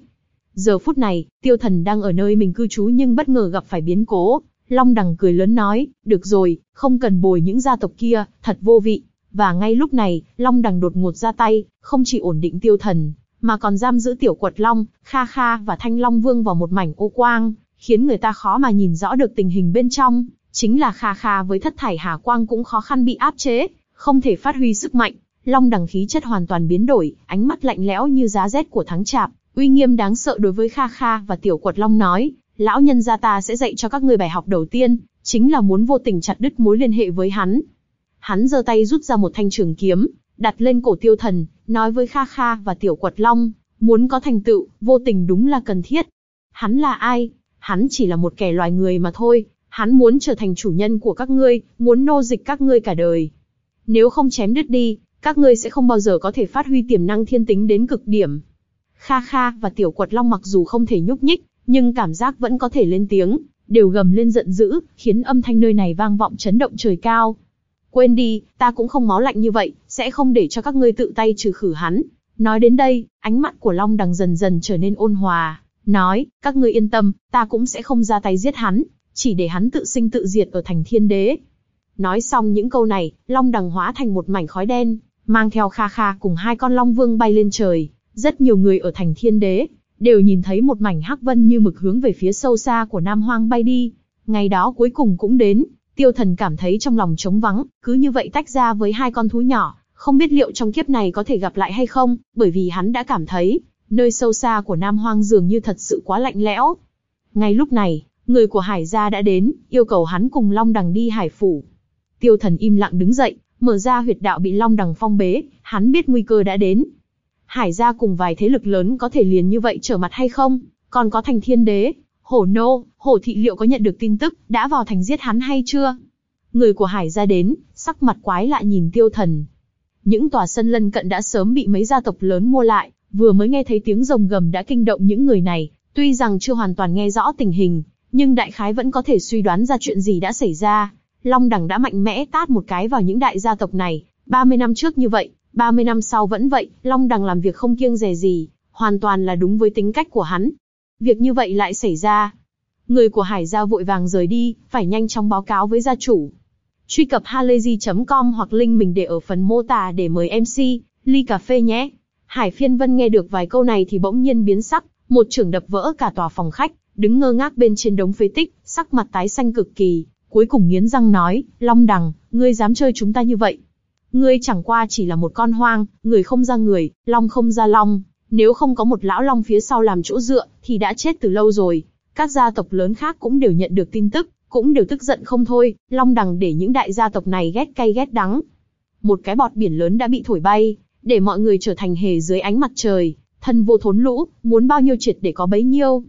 [SPEAKER 1] Giờ phút này, tiêu thần đang ở nơi mình cư trú nhưng bất ngờ gặp phải biến cố. Long đằng cười lớn nói, được rồi, không cần bồi những gia tộc kia, thật vô vị. Và ngay lúc này, Long đằng đột ngột ra tay, không chỉ ổn định tiêu thần, mà còn giam giữ tiểu quật Long, Kha Kha và Thanh Long Vương vào một mảnh ô quang, khiến người ta khó mà nhìn rõ được tình hình bên trong. Chính là Kha Kha với thất thải hà quang cũng khó khăn bị áp chế, không thể phát huy sức mạnh. Long đằng khí chất hoàn toàn biến đổi, ánh mắt lạnh lẽo như giá rét của tháng chạp, uy nghiêm đáng sợ đối với Kha Kha và Tiểu Quật Long nói, lão nhân gia ta sẽ dạy cho các ngươi bài học đầu tiên, chính là muốn vô tình chặt đứt mối liên hệ với hắn. Hắn giơ tay rút ra một thanh trường kiếm, đặt lên cổ tiêu thần, nói với Kha Kha và Tiểu Quật Long, muốn có thành tựu, vô tình đúng là cần thiết. Hắn là ai? Hắn chỉ là một kẻ loài người mà thôi, hắn muốn trở thành chủ nhân của các ngươi, muốn nô dịch các ngươi cả đời. Nếu không chém đứt đi, các ngươi sẽ không bao giờ có thể phát huy tiềm năng thiên tính đến cực điểm. Kha Kha và Tiểu Quật Long mặc dù không thể nhúc nhích, nhưng cảm giác vẫn có thể lên tiếng, đều gầm lên giận dữ, khiến âm thanh nơi này vang vọng chấn động trời cao. Quên đi, ta cũng không máu lạnh như vậy, sẽ không để cho các ngươi tự tay trừ khử hắn. Nói đến đây, ánh mắt của Long Đằng dần dần trở nên ôn hòa, nói, các ngươi yên tâm, ta cũng sẽ không ra tay giết hắn, chỉ để hắn tự sinh tự diệt ở thành thiên đế. Nói xong những câu này, Long Đằng hóa thành một mảnh khói đen, mang theo Kha Kha cùng hai con Long Vương bay lên trời. Rất nhiều người ở thành thiên đế, đều nhìn thấy một mảnh hắc vân như mực hướng về phía sâu xa của Nam Hoang bay đi. Ngày đó cuối cùng cũng đến, tiêu thần cảm thấy trong lòng trống vắng, cứ như vậy tách ra với hai con thú nhỏ, không biết liệu trong kiếp này có thể gặp lại hay không, bởi vì hắn đã cảm thấy, nơi sâu xa của Nam Hoang dường như thật sự quá lạnh lẽo. Ngay lúc này, người của Hải gia đã đến, yêu cầu hắn cùng Long Đằng đi Hải phủ. Tiêu thần im lặng đứng dậy, mở ra huyệt đạo bị Long Đằng phong bế, hắn biết nguy cơ đã đến. Hải gia cùng vài thế lực lớn có thể liền như vậy trở mặt hay không? Còn có thành thiên đế, hổ nô, hổ thị liệu có nhận được tin tức, đã vào thành giết hắn hay chưa? Người của Hải gia đến, sắc mặt quái lạ nhìn tiêu thần. Những tòa sân lân cận đã sớm bị mấy gia tộc lớn mua lại, vừa mới nghe thấy tiếng rồng gầm đã kinh động những người này, tuy rằng chưa hoàn toàn nghe rõ tình hình, nhưng đại khái vẫn có thể suy đoán ra chuyện gì đã xảy ra. Long Đằng đã mạnh mẽ tát một cái vào những đại gia tộc này, 30 năm trước như vậy, 30 năm sau vẫn vậy, Long Đằng làm việc không kiêng dè gì, hoàn toàn là đúng với tính cách của hắn. Việc như vậy lại xảy ra. Người của Hải gia vội vàng rời đi, phải nhanh chóng báo cáo với gia chủ. Truy cập halayzi.com hoặc link mình để ở phần mô tả để mời MC, ly cà phê nhé. Hải phiên vân nghe được vài câu này thì bỗng nhiên biến sắc, một trưởng đập vỡ cả tòa phòng khách, đứng ngơ ngác bên trên đống phế tích, sắc mặt tái xanh cực kỳ, cuối cùng nghiến răng nói, Long Đằng, ngươi dám chơi chúng ta như vậy. Ngươi chẳng qua chỉ là một con hoang, người không ra người, long không ra long, nếu không có một lão long phía sau làm chỗ dựa, thì đã chết từ lâu rồi. Các gia tộc lớn khác cũng đều nhận được tin tức, cũng đều tức giận không thôi, long đằng để những đại gia tộc này ghét cay ghét đắng. Một cái bọt biển lớn đã bị thổi bay, để mọi người trở thành hề dưới ánh mặt trời, thân vô thốn lũ, muốn bao nhiêu triệt để có bấy nhiêu.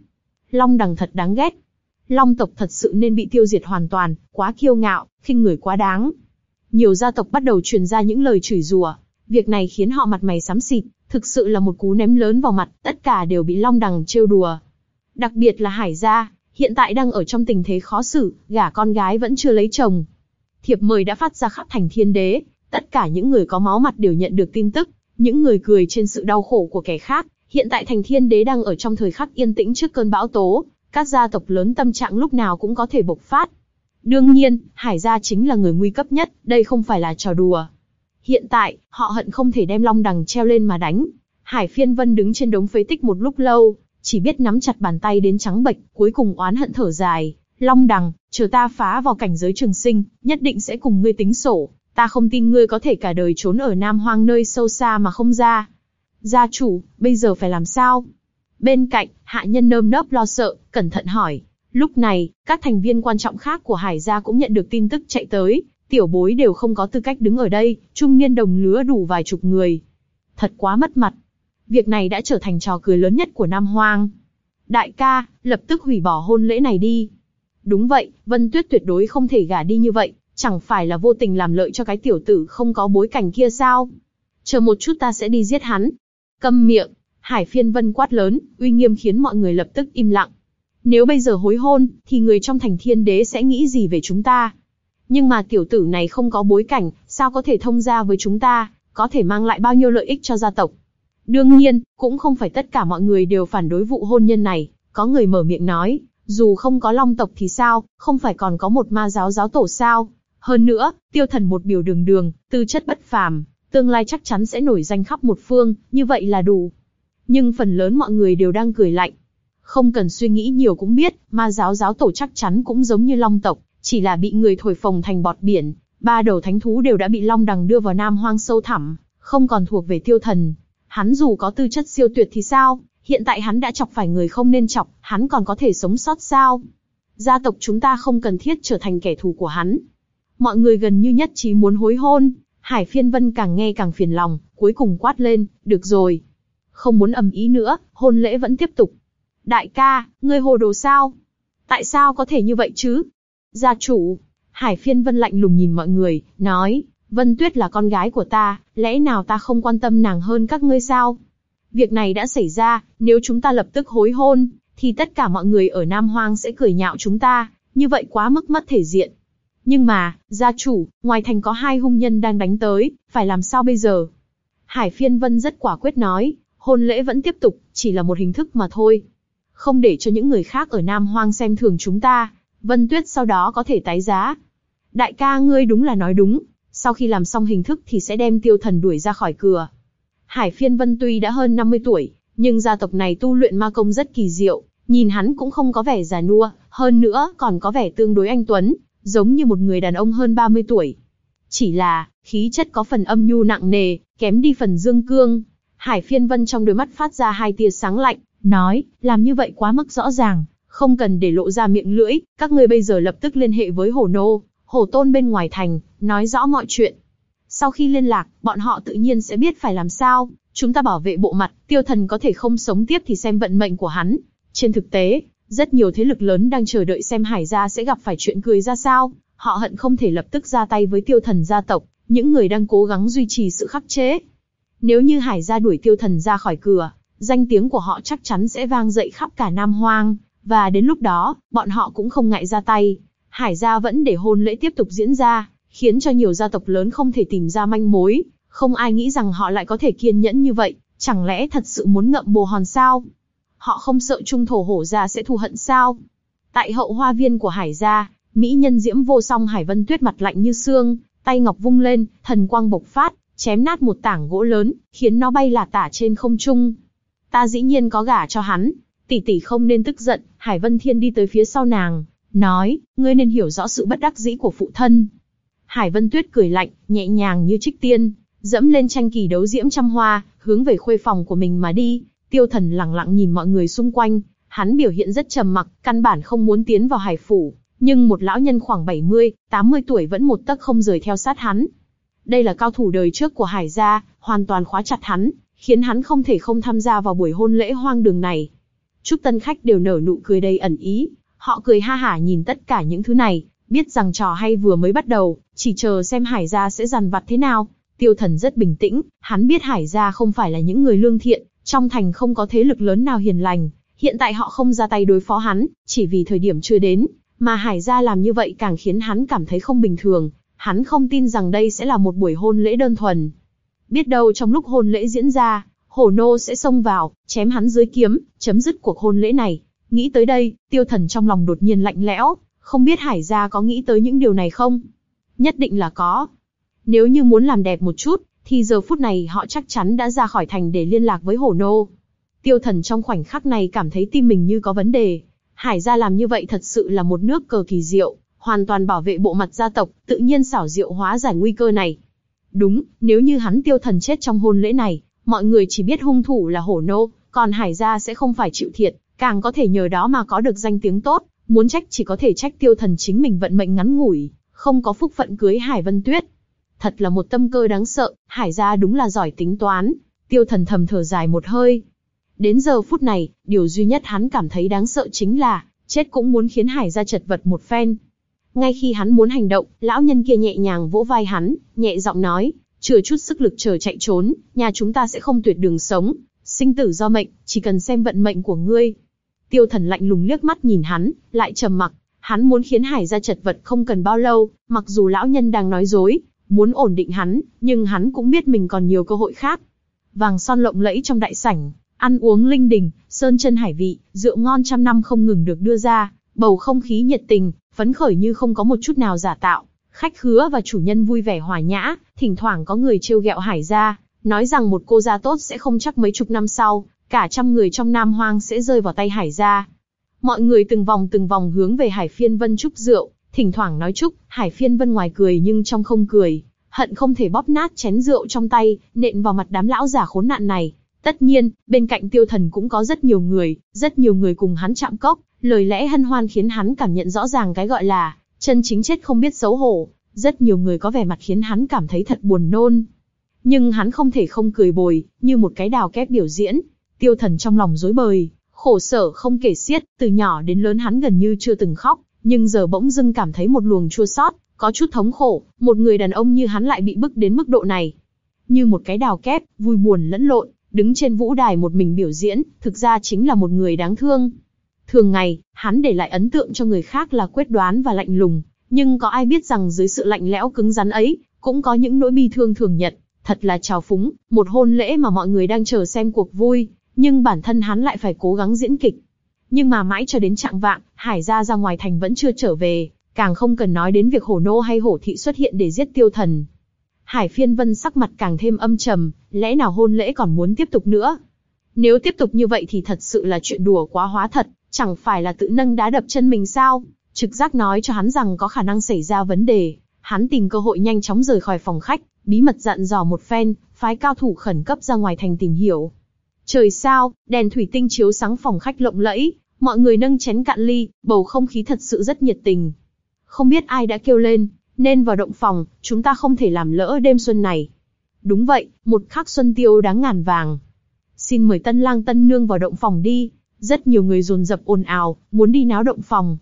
[SPEAKER 1] Long đằng thật đáng ghét. Long tộc thật sự nên bị tiêu diệt hoàn toàn, quá kiêu ngạo, khinh người quá đáng. Nhiều gia tộc bắt đầu truyền ra những lời chửi rủa, việc này khiến họ mặt mày xám xịt, thực sự là một cú ném lớn vào mặt, tất cả đều bị Long Đằng trêu đùa. Đặc biệt là Hải gia, hiện tại đang ở trong tình thế khó xử, gả con gái vẫn chưa lấy chồng. Thiệp mời đã phát ra khắp thành thiên đế, tất cả những người có máu mặt đều nhận được tin tức, những người cười trên sự đau khổ của kẻ khác. Hiện tại thành thiên đế đang ở trong thời khắc yên tĩnh trước cơn bão tố, các gia tộc lớn tâm trạng lúc nào cũng có thể bộc phát. Đương nhiên, Hải gia chính là người nguy cấp nhất, đây không phải là trò đùa. Hiện tại, họ hận không thể đem long đằng treo lên mà đánh. Hải phiên vân đứng trên đống phế tích một lúc lâu, chỉ biết nắm chặt bàn tay đến trắng bệch, cuối cùng oán hận thở dài. Long đằng, chờ ta phá vào cảnh giới trường sinh, nhất định sẽ cùng ngươi tính sổ. Ta không tin ngươi có thể cả đời trốn ở Nam Hoang nơi sâu xa mà không ra. Gia chủ, bây giờ phải làm sao? Bên cạnh, hạ nhân nơm nớp lo sợ, cẩn thận hỏi. Lúc này, các thành viên quan trọng khác của Hải gia cũng nhận được tin tức chạy tới, tiểu bối đều không có tư cách đứng ở đây, trung niên đồng lứa đủ vài chục người. Thật quá mất mặt. Việc này đã trở thành trò cười lớn nhất của Nam Hoang. Đại ca, lập tức hủy bỏ hôn lễ này đi. Đúng vậy, Vân Tuyết tuyệt đối không thể gả đi như vậy, chẳng phải là vô tình làm lợi cho cái tiểu tử không có bối cảnh kia sao? Chờ một chút ta sẽ đi giết hắn. Câm miệng, Hải Phiên Vân quát lớn, uy nghiêm khiến mọi người lập tức im lặng. Nếu bây giờ hối hôn, thì người trong thành thiên đế sẽ nghĩ gì về chúng ta? Nhưng mà tiểu tử này không có bối cảnh, sao có thể thông gia với chúng ta, có thể mang lại bao nhiêu lợi ích cho gia tộc? Đương nhiên, cũng không phải tất cả mọi người đều phản đối vụ hôn nhân này, có người mở miệng nói, dù không có long tộc thì sao, không phải còn có một ma giáo giáo tổ sao? Hơn nữa, tiêu thần một biểu đường đường, tư chất bất phàm, tương lai chắc chắn sẽ nổi danh khắp một phương, như vậy là đủ. Nhưng phần lớn mọi người đều đang cười lạnh. Không cần suy nghĩ nhiều cũng biết, ma giáo giáo tổ chắc chắn cũng giống như long tộc, chỉ là bị người thổi phồng thành bọt biển, ba đầu thánh thú đều đã bị long đằng đưa vào nam hoang sâu thẳm, không còn thuộc về tiêu thần. Hắn dù có tư chất siêu tuyệt thì sao, hiện tại hắn đã chọc phải người không nên chọc, hắn còn có thể sống sót sao? Gia tộc chúng ta không cần thiết trở thành kẻ thù của hắn. Mọi người gần như nhất trí muốn hối hôn, Hải Phiên Vân càng nghe càng phiền lòng, cuối cùng quát lên, được rồi. Không muốn ầm ý nữa, hôn lễ vẫn tiếp tục. Đại ca, ngươi hồ đồ sao? Tại sao có thể như vậy chứ? Gia chủ, Hải Phiên Vân lạnh lùng nhìn mọi người, nói, Vân Tuyết là con gái của ta, lẽ nào ta không quan tâm nàng hơn các ngươi sao? Việc này đã xảy ra, nếu chúng ta lập tức hối hôn, thì tất cả mọi người ở Nam Hoang sẽ cười nhạo chúng ta, như vậy quá mức mất thể diện. Nhưng mà, gia chủ, ngoài thành có hai hung nhân đang đánh tới, phải làm sao bây giờ? Hải Phiên Vân rất quả quyết nói, hôn lễ vẫn tiếp tục, chỉ là một hình thức mà thôi. Không để cho những người khác ở Nam Hoang xem thường chúng ta, Vân Tuyết sau đó có thể tái giá. Đại ca ngươi đúng là nói đúng, sau khi làm xong hình thức thì sẽ đem tiêu thần đuổi ra khỏi cửa. Hải Phiên Vân tuy đã hơn 50 tuổi, nhưng gia tộc này tu luyện ma công rất kỳ diệu, nhìn hắn cũng không có vẻ già nua, hơn nữa còn có vẻ tương đối anh tuấn, giống như một người đàn ông hơn 30 tuổi. Chỉ là, khí chất có phần âm nhu nặng nề, kém đi phần dương cương. Hải Phiên Vân trong đôi mắt phát ra hai tia sáng lạnh, nói, làm như vậy quá mức rõ ràng, không cần để lộ ra miệng lưỡi, các ngươi bây giờ lập tức liên hệ với Hổ Nô, Hổ Tôn bên ngoài thành, nói rõ mọi chuyện. Sau khi liên lạc, bọn họ tự nhiên sẽ biết phải làm sao, chúng ta bảo vệ bộ mặt, tiêu thần có thể không sống tiếp thì xem vận mệnh của hắn. Trên thực tế, rất nhiều thế lực lớn đang chờ đợi xem Hải gia sẽ gặp phải chuyện cười ra sao, họ hận không thể lập tức ra tay với tiêu thần gia tộc, những người đang cố gắng duy trì sự khắc chế. Nếu như Hải gia đuổi tiêu thần ra khỏi cửa, danh tiếng của họ chắc chắn sẽ vang dậy khắp cả Nam Hoang, và đến lúc đó, bọn họ cũng không ngại ra tay. Hải gia vẫn để hôn lễ tiếp tục diễn ra, khiến cho nhiều gia tộc lớn không thể tìm ra manh mối, không ai nghĩ rằng họ lại có thể kiên nhẫn như vậy, chẳng lẽ thật sự muốn ngậm bồ hòn sao? Họ không sợ trung thổ hổ gia sẽ thù hận sao? Tại hậu hoa viên của Hải gia, mỹ nhân diễm vô song Hải Vân Tuyết mặt lạnh như xương, tay ngọc vung lên, thần quang bộc phát, chém nát một tảng gỗ lớn, khiến nó bay lả tả trên không trung. Ta dĩ nhiên có gả cho hắn, tỷ tỷ không nên tức giận, Hải Vân Thiên đi tới phía sau nàng, nói, ngươi nên hiểu rõ sự bất đắc dĩ của phụ thân. Hải Vân Tuyết cười lạnh, nhẹ nhàng như trích tiên, dẫm lên tranh kỳ đấu diễm trăm hoa, hướng về khuê phòng của mình mà đi. Tiêu Thần lặng lặng nhìn mọi người xung quanh, hắn biểu hiện rất trầm mặc, căn bản không muốn tiến vào hải phủ, nhưng một lão nhân khoảng 70, 80 tuổi vẫn một tấc không rời theo sát hắn. Đây là cao thủ đời trước của Hải gia, hoàn toàn khóa chặt hắn, khiến hắn không thể không tham gia vào buổi hôn lễ hoang đường này. Chúc tân khách đều nở nụ cười đầy ẩn ý, họ cười ha hả nhìn tất cả những thứ này, biết rằng trò hay vừa mới bắt đầu, chỉ chờ xem Hải gia sẽ dằn vặt thế nào. Tiêu thần rất bình tĩnh, hắn biết Hải gia không phải là những người lương thiện, trong thành không có thế lực lớn nào hiền lành. Hiện tại họ không ra tay đối phó hắn, chỉ vì thời điểm chưa đến, mà Hải gia làm như vậy càng khiến hắn cảm thấy không bình thường. Hắn không tin rằng đây sẽ là một buổi hôn lễ đơn thuần. Biết đâu trong lúc hôn lễ diễn ra, Hổ nô sẽ xông vào, chém hắn dưới kiếm, chấm dứt cuộc hôn lễ này. Nghĩ tới đây, tiêu thần trong lòng đột nhiên lạnh lẽo, không biết Hải gia có nghĩ tới những điều này không? Nhất định là có. Nếu như muốn làm đẹp một chút, thì giờ phút này họ chắc chắn đã ra khỏi thành để liên lạc với hổ nô. Tiêu thần trong khoảnh khắc này cảm thấy tim mình như có vấn đề. Hải gia làm như vậy thật sự là một nước cờ kỳ diệu, hoàn toàn bảo vệ bộ mặt gia tộc, tự nhiên xảo diệu hóa giải nguy cơ này. Đúng, nếu như hắn tiêu thần chết trong hôn lễ này, mọi người chỉ biết hung thủ là hổ nô, còn hải gia sẽ không phải chịu thiệt, càng có thể nhờ đó mà có được danh tiếng tốt, muốn trách chỉ có thể trách tiêu thần chính mình vận mệnh ngắn ngủi, không có phúc phận cưới Hải Vân Tuyết. Thật là một tâm cơ đáng sợ, Hải gia đúng là giỏi tính toán, tiêu thần thầm thở dài một hơi. Đến giờ phút này, điều duy nhất hắn cảm thấy đáng sợ chính là, chết cũng muốn khiến Hải gia chật vật một phen. Ngay khi hắn muốn hành động, lão nhân kia nhẹ nhàng vỗ vai hắn, nhẹ giọng nói, chừa chút sức lực chờ chạy trốn, nhà chúng ta sẽ không tuyệt đường sống, sinh tử do mệnh, chỉ cần xem vận mệnh của ngươi. Tiêu thần lạnh lùng liếc mắt nhìn hắn, lại trầm mặc, hắn muốn khiến Hải gia chật vật không cần bao lâu, mặc dù lão nhân đang nói dối, muốn ổn định hắn, nhưng hắn cũng biết mình còn nhiều cơ hội khác. Vàng son lộng lẫy trong đại sảnh, ăn uống linh đình, sơn chân hải vị, rượu ngon trăm năm không ngừng được đưa ra, bầu không khí nhiệt tình, phấn khởi như không có một chút nào giả tạo. Khách khứa và chủ nhân vui vẻ hòa nhã, thỉnh thoảng có người trêu ghẹo hải gia, nói rằng một cô gia tốt sẽ không chắc mấy chục năm sau, cả trăm người trong Nam Hoang sẽ rơi vào tay hải gia. Mọi người từng vòng từng vòng hướng về Hải Phiên Vân chúc rượu, thỉnh thoảng nói chúc, Hải Phiên Vân ngoài cười nhưng trong không cười, hận không thể bóp nát chén rượu trong tay, nện vào mặt đám lão già khốn nạn này. Tất nhiên, bên cạnh tiêu thần cũng có rất nhiều người, rất nhiều người cùng hắn chạm cốc, lời lẽ hân hoan khiến hắn cảm nhận rõ ràng cái gọi là, chân chính chết không biết xấu hổ. Rất nhiều người có vẻ mặt khiến hắn cảm thấy thật buồn nôn. Nhưng hắn không thể không cười bồi, như một cái đào kép biểu diễn. Tiêu thần trong lòng rối bời, khổ sở không kể xiết, từ nhỏ đến lớn hắn gần như chưa từng khóc, nhưng giờ bỗng dưng cảm thấy một luồng chua xót, có chút thống khổ, một người đàn ông như hắn lại bị bức đến mức độ này. Như một cái đào kép, vui buồn lẫn lộn, đứng trên vũ đài một mình biểu diễn, thực ra chính là một người đáng thương. Thường ngày, hắn để lại ấn tượng cho người khác là quyết đoán và lạnh lùng, nhưng có ai biết rằng dưới sự lạnh lẽo cứng rắn ấy, cũng có những nỗi bi thương thường nhật, thật là trào phúng, một hôn lễ mà mọi người đang chờ xem cuộc vui, nhưng bản thân hắn lại phải cố gắng diễn kịch. Nhưng mà mãi cho đến trạng vạng, Hải gia ra ngoài thành vẫn chưa trở về, càng không cần nói đến việc hổ nô hay hổ thị xuất hiện để giết tiêu thần. Hải phiên vân sắc mặt càng thêm âm trầm, lẽ nào hôn lễ còn muốn tiếp tục nữa? Nếu tiếp tục như vậy thì thật sự là chuyện đùa quá hóa thật, chẳng phải là tự nâng đá đập chân mình sao? Trực giác nói cho hắn rằng có khả năng xảy ra vấn đề, hắn tìm cơ hội nhanh chóng rời khỏi phòng khách, bí mật dặn dò một phen, phái cao thủ khẩn cấp ra ngoài thành tìm hiểu. Trời sao, đèn thủy tinh chiếu sáng phòng khách lộng lẫy, mọi người nâng chén cạn ly, bầu không khí thật sự rất nhiệt tình. Không biết ai đã kêu lên, nên vào động phòng, chúng ta không thể làm lỡ đêm xuân này. Đúng vậy, một khắc xuân tiêu đáng ngàn vàng. Xin mời tân lang tân nương vào động phòng đi. Rất nhiều người dồn dập ồn ào, muốn đi náo động phòng.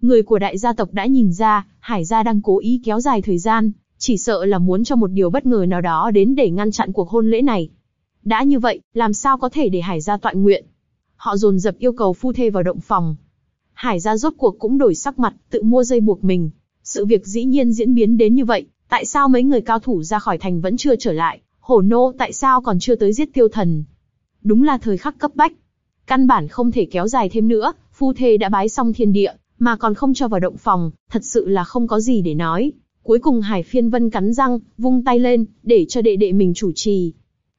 [SPEAKER 1] Người của đại gia tộc đã nhìn ra, Hải gia đang cố ý kéo dài thời gian, chỉ sợ là muốn cho một điều bất ngờ nào đó đến để ngăn chặn cuộc hôn lễ này. Đã như vậy, làm sao có thể để Hải gia tọa nguyện? Họ dồn dập yêu cầu phu thê vào động phòng. Hải gia rốt cuộc cũng đổi sắc mặt, tự mua dây buộc mình. Sự việc dĩ nhiên diễn biến đến như vậy, tại sao mấy người cao thủ ra khỏi thành vẫn chưa trở lại? Hổ nô tại sao còn chưa tới giết tiêu thần? Đúng là thời khắc cấp bách. Căn bản không thể kéo dài thêm nữa, phu thê đã bái xong thiên địa, mà còn không cho vào động phòng, thật sự là không có gì để nói. Cuối cùng Hải Phiên Vân cắn răng, vung tay lên, để cho đệ đệ mình chủ trì.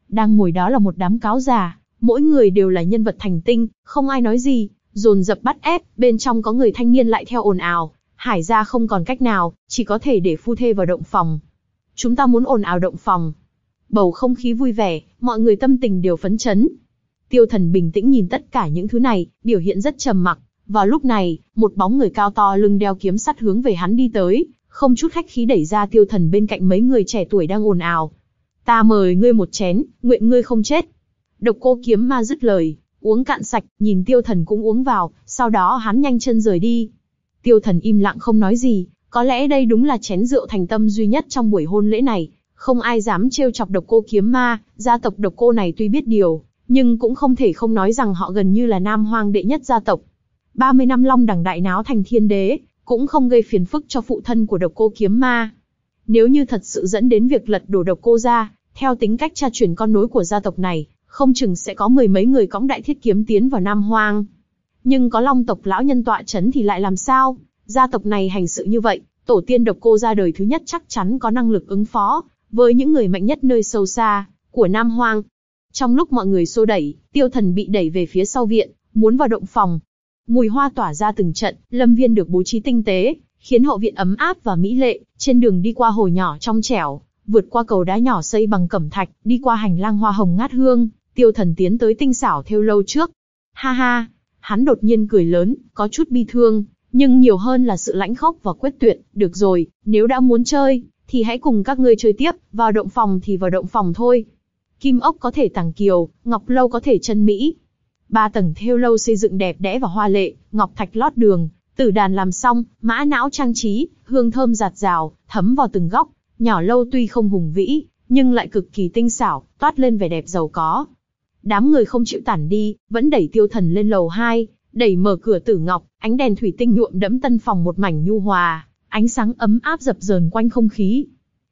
[SPEAKER 1] Đang ngồi đó là một đám cáo già, mỗi người đều là nhân vật thành tinh, không ai nói gì, dồn dập bắt ép, bên trong có người thanh niên lại theo ồn ào, Hải gia không còn cách nào, chỉ có thể để phu thê vào động phòng. Chúng ta muốn ồn ào động phòng. Bầu không khí vui vẻ, mọi người tâm tình đều phấn chấn. Tiêu thần bình tĩnh nhìn tất cả những thứ này, biểu hiện rất trầm mặc. Vào lúc này, một bóng người cao to lưng đeo kiếm sắt hướng về hắn đi tới, không chút khách khí đẩy ra tiêu thần bên cạnh mấy người trẻ tuổi đang ồn ào. Ta mời ngươi một chén, nguyện ngươi không chết. Độc cô kiếm ma dứt lời, uống cạn sạch, nhìn tiêu thần cũng uống vào, sau đó hắn nhanh chân rời đi. Tiêu thần im lặng không nói gì, có lẽ đây đúng là chén rượu thành tâm duy nhất trong buổi hôn lễ này. Không ai dám trêu chọc độc cô kiếm ma, gia tộc độc cô này tuy biết điều, nhưng cũng không thể không nói rằng họ gần như là nam hoang đệ nhất gia tộc. 30 năm long đẳng đại náo thành thiên đế, cũng không gây phiền phức cho phụ thân của độc cô kiếm ma. Nếu như thật sự dẫn đến việc lật đổ độc cô ra, theo tính cách tra truyền con nối của gia tộc này, không chừng sẽ có mười mấy người cõng đại thiết kiếm tiến vào Nam Hoang. Nhưng có long tộc lão nhân tọa chấn thì lại làm sao? Gia tộc này hành sự như vậy, tổ tiên độc cô ra đời thứ nhất chắc chắn có năng lực ứng phó với những người mạnh nhất nơi sâu xa của Nam Hoang. Trong lúc mọi người xô đẩy, tiêu thần bị đẩy về phía sau viện, muốn vào động phòng. Mùi hoa tỏa ra từng trận, lâm viên được bố trí tinh tế, khiến hậu viện ấm áp và mỹ lệ. Trên đường đi qua hồ nhỏ trong trẻo, vượt qua cầu đá nhỏ xây bằng cẩm thạch, đi qua hành lang hoa hồng ngát hương, tiêu thần tiến tới tinh xảo theo lâu trước. Ha ha, hắn đột nhiên cười lớn, có chút bi thương, nhưng nhiều hơn là sự lãnh khốc và quyết tuyệt. Được rồi, nếu đã muốn chơi, thì hãy cùng các ngươi chơi tiếp, vào động phòng thì vào động phòng thôi. Kim ốc có thể tàng kiều, ngọc lâu có thể chân mỹ. Ba tầng thêu lâu xây dựng đẹp đẽ và hoa lệ, ngọc thạch lót đường, tử đàn làm xong, mã não trang trí, hương thơm giạt rào, thấm vào từng góc. Nhỏ lâu tuy không hùng vĩ, nhưng lại cực kỳ tinh xảo, toát lên vẻ đẹp giàu có. Đám người không chịu tản đi, vẫn đẩy tiêu thần lên lầu 2, đẩy mở cửa tử ngọc, ánh đèn thủy tinh nhuộm đẫm tân phòng một mảnh nhu hòa, ánh sáng ấm áp dập dờn quanh không khí.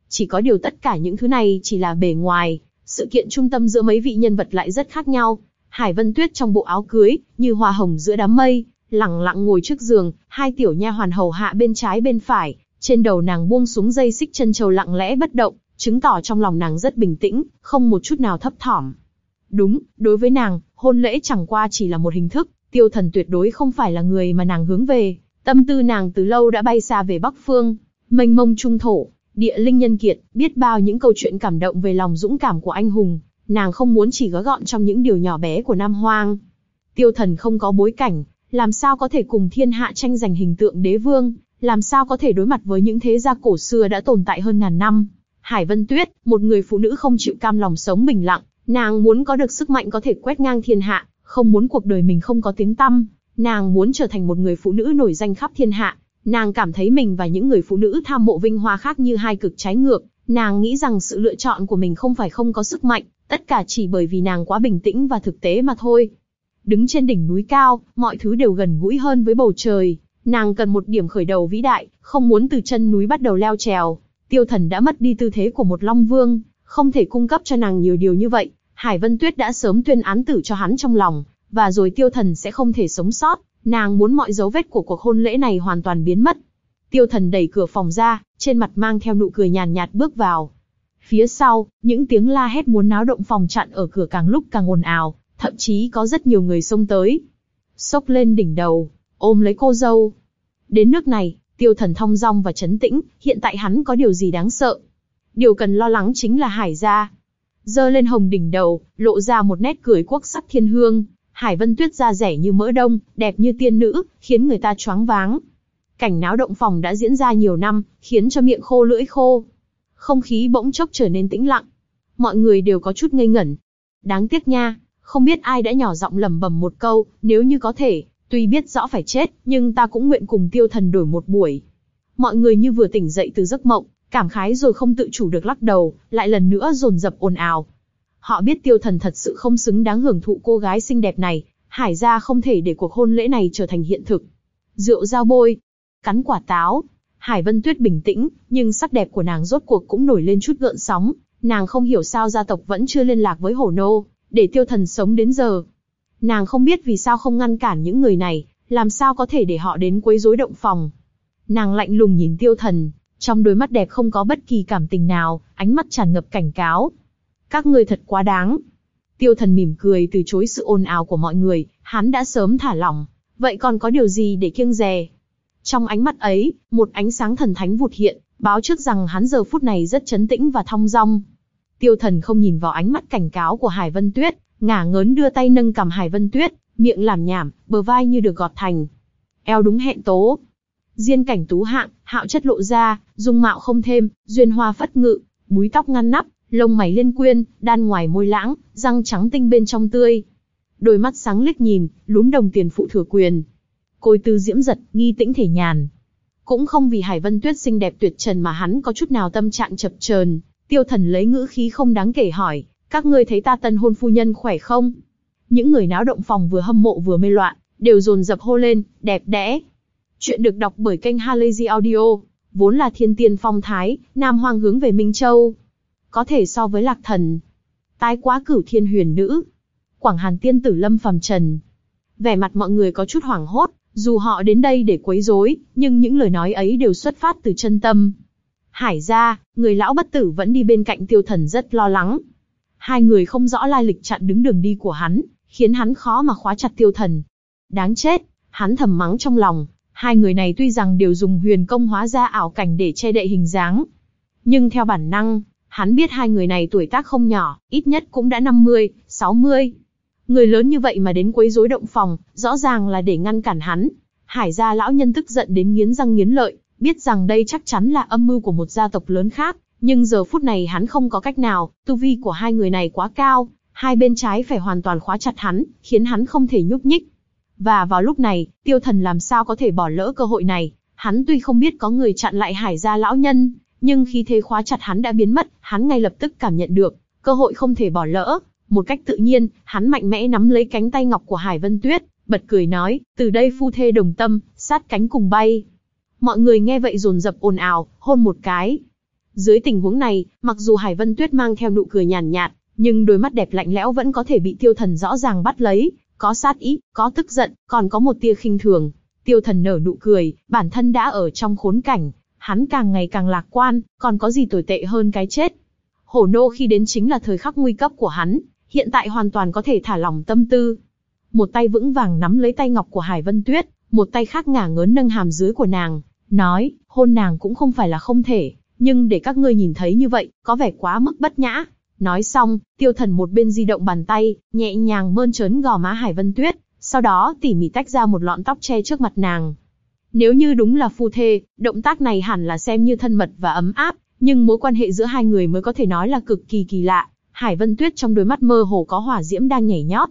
[SPEAKER 1] Chỉ có điều tất cả những thứ này chỉ là bề ngoài, sự kiện trung tâm giữa mấy vị nhân vật lại rất khác nhau. Hải Vân Tuyết trong bộ áo cưới, như hoa hồng giữa đám mây, lặng lặng ngồi trước giường, hai tiểu nha hoàn hầu hạ bên trái bên phải, trên đầu nàng buông xuống dây xích chân châu lặng lẽ bất động, chứng tỏ trong lòng nàng rất bình tĩnh, không một chút nào thấp thỏm. Đúng, đối với nàng, hôn lễ chẳng qua chỉ là một hình thức, tiêu thần tuyệt đối không phải là người mà nàng hướng về. Tâm tư nàng từ lâu đã bay xa về Bắc Phương, mênh mông trung thổ, địa linh nhân kiệt, biết bao những câu chuyện cảm động về lòng dũng cảm của anh hùng, nàng không muốn chỉ gói gọn trong những điều nhỏ bé của Nam Hoang. Tiêu thần không có bối cảnh, làm sao có thể cùng thiên hạ tranh giành hình tượng đế vương, làm sao có thể đối mặt với những thế gia cổ xưa đã tồn tại hơn ngàn năm. Hải Vân Tuyết, một người phụ nữ không chịu cam lòng sống bình lặng, nàng muốn có được sức mạnh có thể quét ngang thiên hạ, không muốn cuộc đời mình không có tiếng tăm, nàng muốn trở thành một người phụ nữ nổi danh khắp thiên hạ. Nàng cảm thấy mình và những người phụ nữ tham mộ vinh hoa khác như hai cực trái ngược, nàng nghĩ rằng sự lựa chọn của mình không phải không có sức mạnh, tất cả chỉ bởi vì nàng quá bình tĩnh và thực tế mà thôi. Đứng trên đỉnh núi cao, mọi thứ đều gần gũi hơn với bầu trời, nàng cần một điểm khởi đầu vĩ đại, không muốn từ chân núi bắt đầu leo trèo. Tiêu thần đã mất đi tư thế của một long vương, không thể cung cấp cho nàng nhiều điều như vậy. Hải Vân Tuyết đã sớm tuyên án tử cho hắn trong lòng, và rồi tiêu thần sẽ không thể sống sót. Nàng muốn mọi dấu vết của cuộc hôn lễ này hoàn toàn biến mất. Tiêu thần đẩy cửa phòng ra, trên mặt mang theo nụ cười nhàn nhạt bước vào. Phía sau, những tiếng la hét muốn náo động phòng chặn ở cửa càng lúc càng ồn ào, thậm chí có rất nhiều người xông tới. Xốc lên đỉnh đầu, ôm lấy cô dâu. Đến nước này, tiêu thần thong dong và chấn tĩnh, hiện tại hắn có điều gì đáng sợ. Điều cần lo lắng chính là hải gia. Dơ lên hồng đỉnh đầu, lộ ra một nét cười quốc sắc thiên hương, Hải Vân Tuyết da rẻ như mỡ đông, đẹp như tiên nữ, khiến người ta choáng váng. Cảnh náo động phòng đã diễn ra nhiều năm, khiến cho miệng khô lưỡi khô. Không khí bỗng chốc trở nên tĩnh lặng. Mọi người đều có chút ngây ngẩn. Đáng tiếc nha, không biết ai đã nhỏ giọng lẩm bẩm một câu, nếu như có thể, tuy biết rõ phải chết, nhưng ta cũng nguyện cùng tiêu thần đổi một buổi. Mọi người như vừa tỉnh dậy từ giấc mộng, cảm khái rồi không tự chủ được lắc đầu, lại lần nữa dồn dập ồn ào. Họ biết tiêu thần thật sự không xứng đáng hưởng thụ cô gái xinh đẹp này, hải gia không thể để cuộc hôn lễ này trở thành hiện thực. Rượu dao bôi, cắn quả táo. Hải Vân Tuyết bình tĩnh, nhưng sắc đẹp của nàng rốt cuộc cũng nổi lên chút gợn sóng. Nàng không hiểu sao gia tộc vẫn chưa liên lạc với hổ nô, để tiêu thần sống đến giờ. Nàng không biết vì sao không ngăn cản những người này, làm sao có thể để họ đến quấy rối động phòng. Nàng lạnh lùng nhìn tiêu thần, trong đôi mắt đẹp không có bất kỳ cảm tình nào, ánh mắt tràn ngập cảnh cáo. Các ngươi thật quá đáng. Tiêu thần mỉm cười từ chối sự ồn ào của mọi người, hắn đã sớm thả lỏng. Vậy còn có điều gì để kiêng dè? Trong ánh mắt ấy, một ánh sáng thần thánh vụt hiện, báo trước rằng hắn giờ phút này rất chấn tĩnh và thong dong. Tiêu thần không nhìn vào ánh mắt cảnh cáo của Hải Vân Tuyết, ngả ngớn đưa tay nâng cầm Hải Vân Tuyết, miệng làm nhảm, bờ vai như được gọt thành. Eo đúng hẹn tố. Diên cảnh tú hạng, hạo chất lộ ra, dung mạo không thêm, duyên hoa phất ngự, búi tóc ngăn nắp, lông mày liên quyên, đan ngoài môi lãng, răng trắng tinh bên trong tươi. Đôi mắt sáng lích nhìn, lúm đồng tiền phụ thừa quyền. Côi tư diễm giật, nghi tĩnh thể nhàn. Cũng không vì Hải Vân Tuyết xinh đẹp tuyệt trần mà hắn có chút nào tâm trạng chập chờn. Tiêu thần lấy ngữ khí không đáng kể hỏi, các ngươi thấy ta tân hôn phu nhân khỏe không? Những người náo động phòng vừa hâm mộ vừa mê loạn, đều dồn dập hô lên, đẹp đẽ. Chuyện được đọc bởi kênh Halazy Audio, vốn là thiên tiên phong thái, nam hoang hướng về Minh Châu có thể so với lạc thần. Tái quá cửu thiên huyền nữ. Quảng Hàn tiên tử lâm phàm trần. Vẻ mặt mọi người có chút hoảng hốt, dù họ đến đây để quấy rối, nhưng những lời nói ấy đều xuất phát từ chân tâm. Hải ra, người lão bất tử vẫn đi bên cạnh tiêu thần rất lo lắng. Hai người không rõ lai lịch chặn đứng đường đi của hắn, khiến hắn khó mà khóa chặt tiêu thần. Đáng chết, hắn thầm mắng trong lòng, hai người này tuy rằng đều dùng huyền công hóa ra ảo cảnh để che đậy hình dáng. Nhưng theo bản năng, Hắn biết hai người này tuổi tác không nhỏ, ít nhất cũng đã 50, 60. Người lớn như vậy mà đến quấy rối động phòng, rõ ràng là để ngăn cản hắn. Hải gia lão nhân tức giận đến nghiến răng nghiến lợi, biết rằng đây chắc chắn là âm mưu của một gia tộc lớn khác, nhưng giờ phút này hắn không có cách nào, tu vi của hai người này quá cao, hai bên trái phải hoàn toàn khóa chặt hắn, khiến hắn không thể nhúc nhích. Và vào lúc này, tiêu thần làm sao có thể bỏ lỡ cơ hội này, hắn tuy không biết có người chặn lại hải gia lão nhân, nhưng khi thế khóa chặt hắn đã biến mất, hắn ngay lập tức cảm nhận được, cơ hội không thể bỏ lỡ. Một cách tự nhiên, hắn mạnh mẽ nắm lấy cánh tay ngọc của Hải Vân Tuyết, bật cười nói, từ đây phu thê đồng tâm, sát cánh cùng bay. Mọi người nghe vậy rồn rập ồn ào, hôn một cái. Dưới tình huống này, mặc dù Hải Vân Tuyết mang theo nụ cười nhàn nhạt, nhưng đôi mắt đẹp lạnh lẽo vẫn có thể bị tiêu thần rõ ràng bắt lấy, có sát ý, có tức giận, còn có một tia khinh thường. Tiêu thần nở nụ cười, bản thân đã ở trong khốn cảnh, hắn càng ngày càng lạc quan, còn có gì tồi tệ hơn cái chết. Hổ nô khi đến chính là thời khắc nguy cấp của hắn, hiện tại hoàn toàn có thể thả lỏng tâm tư. Một tay vững vàng nắm lấy tay ngọc của Hải Vân Tuyết, một tay khác ngả ngớn nâng hàm dưới của nàng, nói, hôn nàng cũng không phải là không thể, nhưng để các ngươi nhìn thấy như vậy, có vẻ quá mức bất nhã. Nói xong, tiêu thần một bên di động bàn tay, nhẹ nhàng mơn trớn gò má Hải Vân Tuyết, sau đó tỉ mỉ tách ra một lọn tóc che trước mặt nàng. Nếu như đúng là phu thê, động tác này hẳn là xem như thân mật và ấm áp, nhưng mối quan hệ giữa hai người mới có thể nói là cực kỳ kỳ lạ. Hải Vân Tuyết trong đôi mắt mơ hồ có hỏa diễm đang nhảy nhót.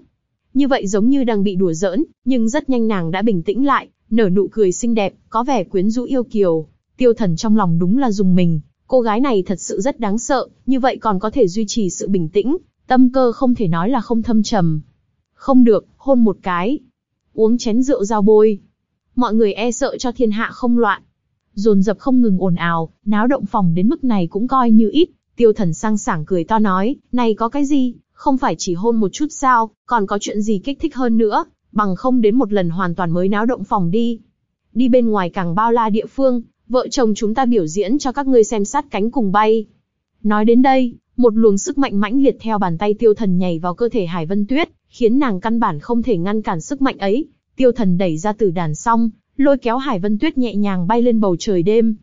[SPEAKER 1] Như vậy giống như đang bị đùa giỡn, nhưng rất nhanh nàng đã bình tĩnh lại, nở nụ cười xinh đẹp, có vẻ quyến rũ yêu kiều. Tiêu thần trong lòng đúng là dùng mình, cô gái này thật sự rất đáng sợ, như vậy còn có thể duy trì sự bình tĩnh, tâm cơ không thể nói là không thâm trầm. Không được, hôn một cái. Uống chén rượu dao bôi. Mọi người e sợ cho thiên hạ không loạn. Dồn dập không ngừng ồn ào, náo động phòng đến mức này cũng coi như ít. Tiêu thần sang sảng cười to nói, này có cái gì, không phải chỉ hôn một chút sao, còn có chuyện gì kích thích hơn nữa, bằng không đến một lần hoàn toàn mới náo động phòng đi. Đi bên ngoài càng bao la địa phương, vợ chồng chúng ta biểu diễn cho các ngươi xem sát cánh cùng bay. Nói đến đây, một luồng sức mạnh mãnh liệt theo bàn tay tiêu thần nhảy vào cơ thể Hải Vân Tuyết, khiến nàng căn bản không thể ngăn cản sức mạnh ấy. Tiêu thần đẩy ra tử đàn xong, lôi kéo Hải Vân Tuyết nhẹ nhàng bay lên bầu trời đêm.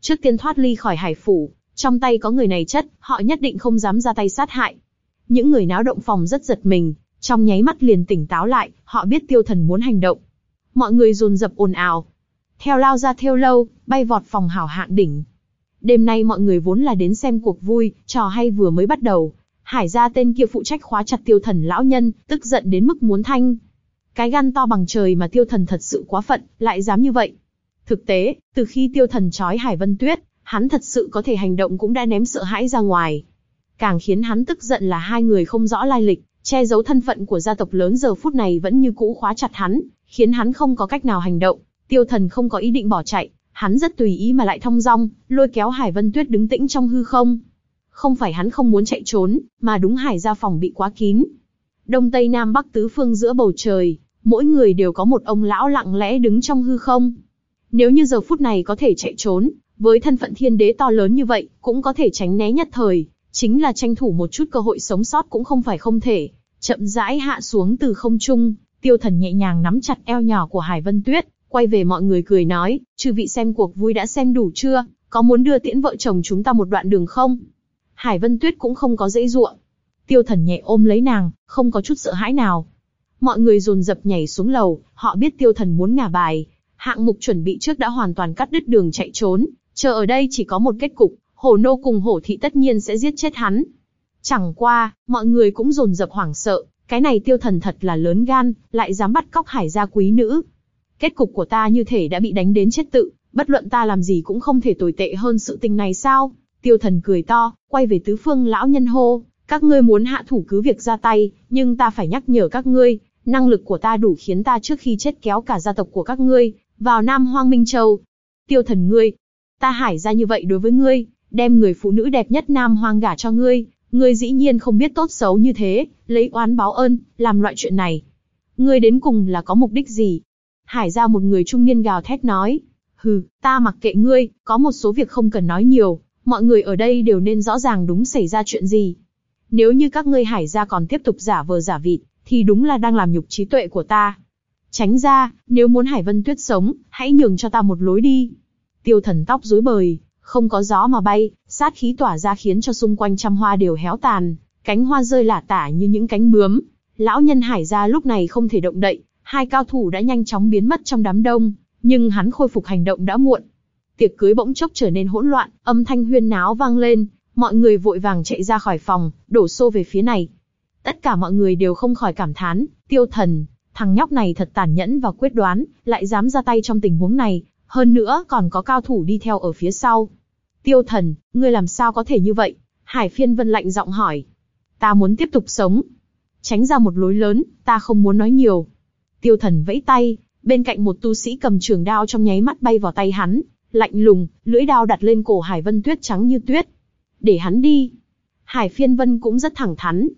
[SPEAKER 1] Trước tiên thoát ly khỏi hải phủ, trong tay có người này chất, họ nhất định không dám ra tay sát hại. Những người náo động phòng rất giật mình, trong nháy mắt liền tỉnh táo lại, họ biết tiêu thần muốn hành động. Mọi người dồn dập ồn ào. Theo lao ra theo lâu, bay vọt phòng hảo hạng đỉnh. Đêm nay mọi người vốn là đến xem cuộc vui, trò hay vừa mới bắt đầu. Hải gia tên kia phụ trách khóa chặt tiêu thần lão nhân, tức giận đến mức muốn thanh. Cái gan to bằng trời mà tiêu thần thật sự quá phận, lại dám như vậy. Thực tế, từ khi tiêu thần trói Hải Vân Tuyết, hắn thật sự có thể hành động cũng đã ném sợ hãi ra ngoài. Càng khiến hắn tức giận là hai người không rõ lai lịch, che giấu thân phận của gia tộc lớn giờ phút này vẫn như cũ khóa chặt hắn, khiến hắn không có cách nào hành động. Tiêu thần không có ý định bỏ chạy, hắn rất tùy ý mà lại thong dong, lôi kéo Hải Vân Tuyết đứng tĩnh trong hư không. Không phải hắn không muốn chạy trốn, mà đúng Hải gia phòng bị quá kín. Đông Tây Nam Bắc tứ phương giữa bầu trời, mỗi người đều có một ông lão lặng lẽ đứng trong hư không. Nếu như giờ phút này có thể chạy trốn, với thân phận thiên đế to lớn như vậy, cũng có thể tránh né nhất thời, chính là tranh thủ một chút cơ hội sống sót cũng không phải không thể. Chậm rãi hạ xuống từ không trung, tiêu thần nhẹ nhàng nắm chặt eo nhỏ của Hải Vân Tuyết, quay về mọi người cười nói, chư vị xem cuộc vui đã xem đủ chưa, có muốn đưa tiễn vợ chồng chúng ta một đoạn đường không? Hải Vân Tuyết cũng không có dễ ruộng. Tiêu thần nhẹ ôm lấy nàng, không có chút sợ hãi nào. Mọi người dồn dập nhảy xuống lầu, họ biết tiêu thần muốn ngả bài. Hạng mục chuẩn bị trước đã hoàn toàn cắt đứt đường chạy trốn, chờ ở đây chỉ có một kết cục, hổ nô cùng hổ thị tất nhiên sẽ giết chết hắn. Chẳng qua, mọi người cũng dồn dập hoảng sợ, cái này tiêu thần thật là lớn gan, lại dám bắt cóc hải gia quý nữ. Kết cục của ta như thể đã bị đánh đến chết tự, bất luận ta làm gì cũng không thể tồi tệ hơn sự tình này sao? Tiêu thần cười to, quay về tứ phương lão nhân hô, các ngươi muốn hạ thủ cứ việc ra tay, nhưng ta phải nhắc nhở các ngươi, năng lực của ta đủ khiến ta trước khi chết kéo cả gia tộc của các ngươi, vào Nam Hoang Minh Châu. Tiêu thần ngươi, ta hải ra như vậy đối với ngươi, đem người phụ nữ đẹp nhất Nam Hoang gả cho ngươi, ngươi dĩ nhiên không biết tốt xấu như thế, lấy oán báo ơn, làm loại chuyện này. Ngươi đến cùng là có mục đích gì? Hải ra một người trung niên gào thét nói, hừ, ta mặc kệ ngươi, có một số việc không cần nói nhiều, mọi người ở đây đều nên rõ ràng đúng xảy ra chuyện gì. Nếu như các ngươi hải ra còn tiếp tục giả vờ giả vịt, thì đúng là đang làm nhục trí tuệ của ta. Tránh ra, nếu muốn Hải Vân Tuyết sống, hãy nhường cho ta một lối đi. Tiêu thần tóc rối bời, không có gió mà bay, sát khí tỏa ra khiến cho xung quanh trăm hoa đều héo tàn, cánh hoa rơi lả tả như những cánh bướm. Lão nhân Hải gia lúc này không thể động đậy, hai cao thủ đã nhanh chóng biến mất trong đám đông, nhưng hắn khôi phục hành động đã muộn. Tiệc cưới bỗng chốc trở nên hỗn loạn, âm thanh huyên náo vang lên, mọi người vội vàng chạy ra khỏi phòng, đổ xô về phía này. Tất cả mọi người đều không khỏi cảm thán, tiêu thần, thằng nhóc này thật tàn nhẫn và quyết đoán, lại dám ra tay trong tình huống này, hơn nữa còn có cao thủ đi theo ở phía sau. Tiêu thần, ngươi làm sao có thể như vậy? Hải phiên vân lạnh giọng hỏi. Ta muốn tiếp tục sống. Tránh ra một lối lớn, ta không muốn nói nhiều. Tiêu thần vẫy tay, bên cạnh một tu sĩ cầm trường đao trong nháy mắt bay vào tay hắn, lạnh lùng, lưỡi đao đặt lên cổ Hải Vân Tuyết trắng như tuyết. Để hắn đi. Hải phiên vân cũng rất thẳng thắn.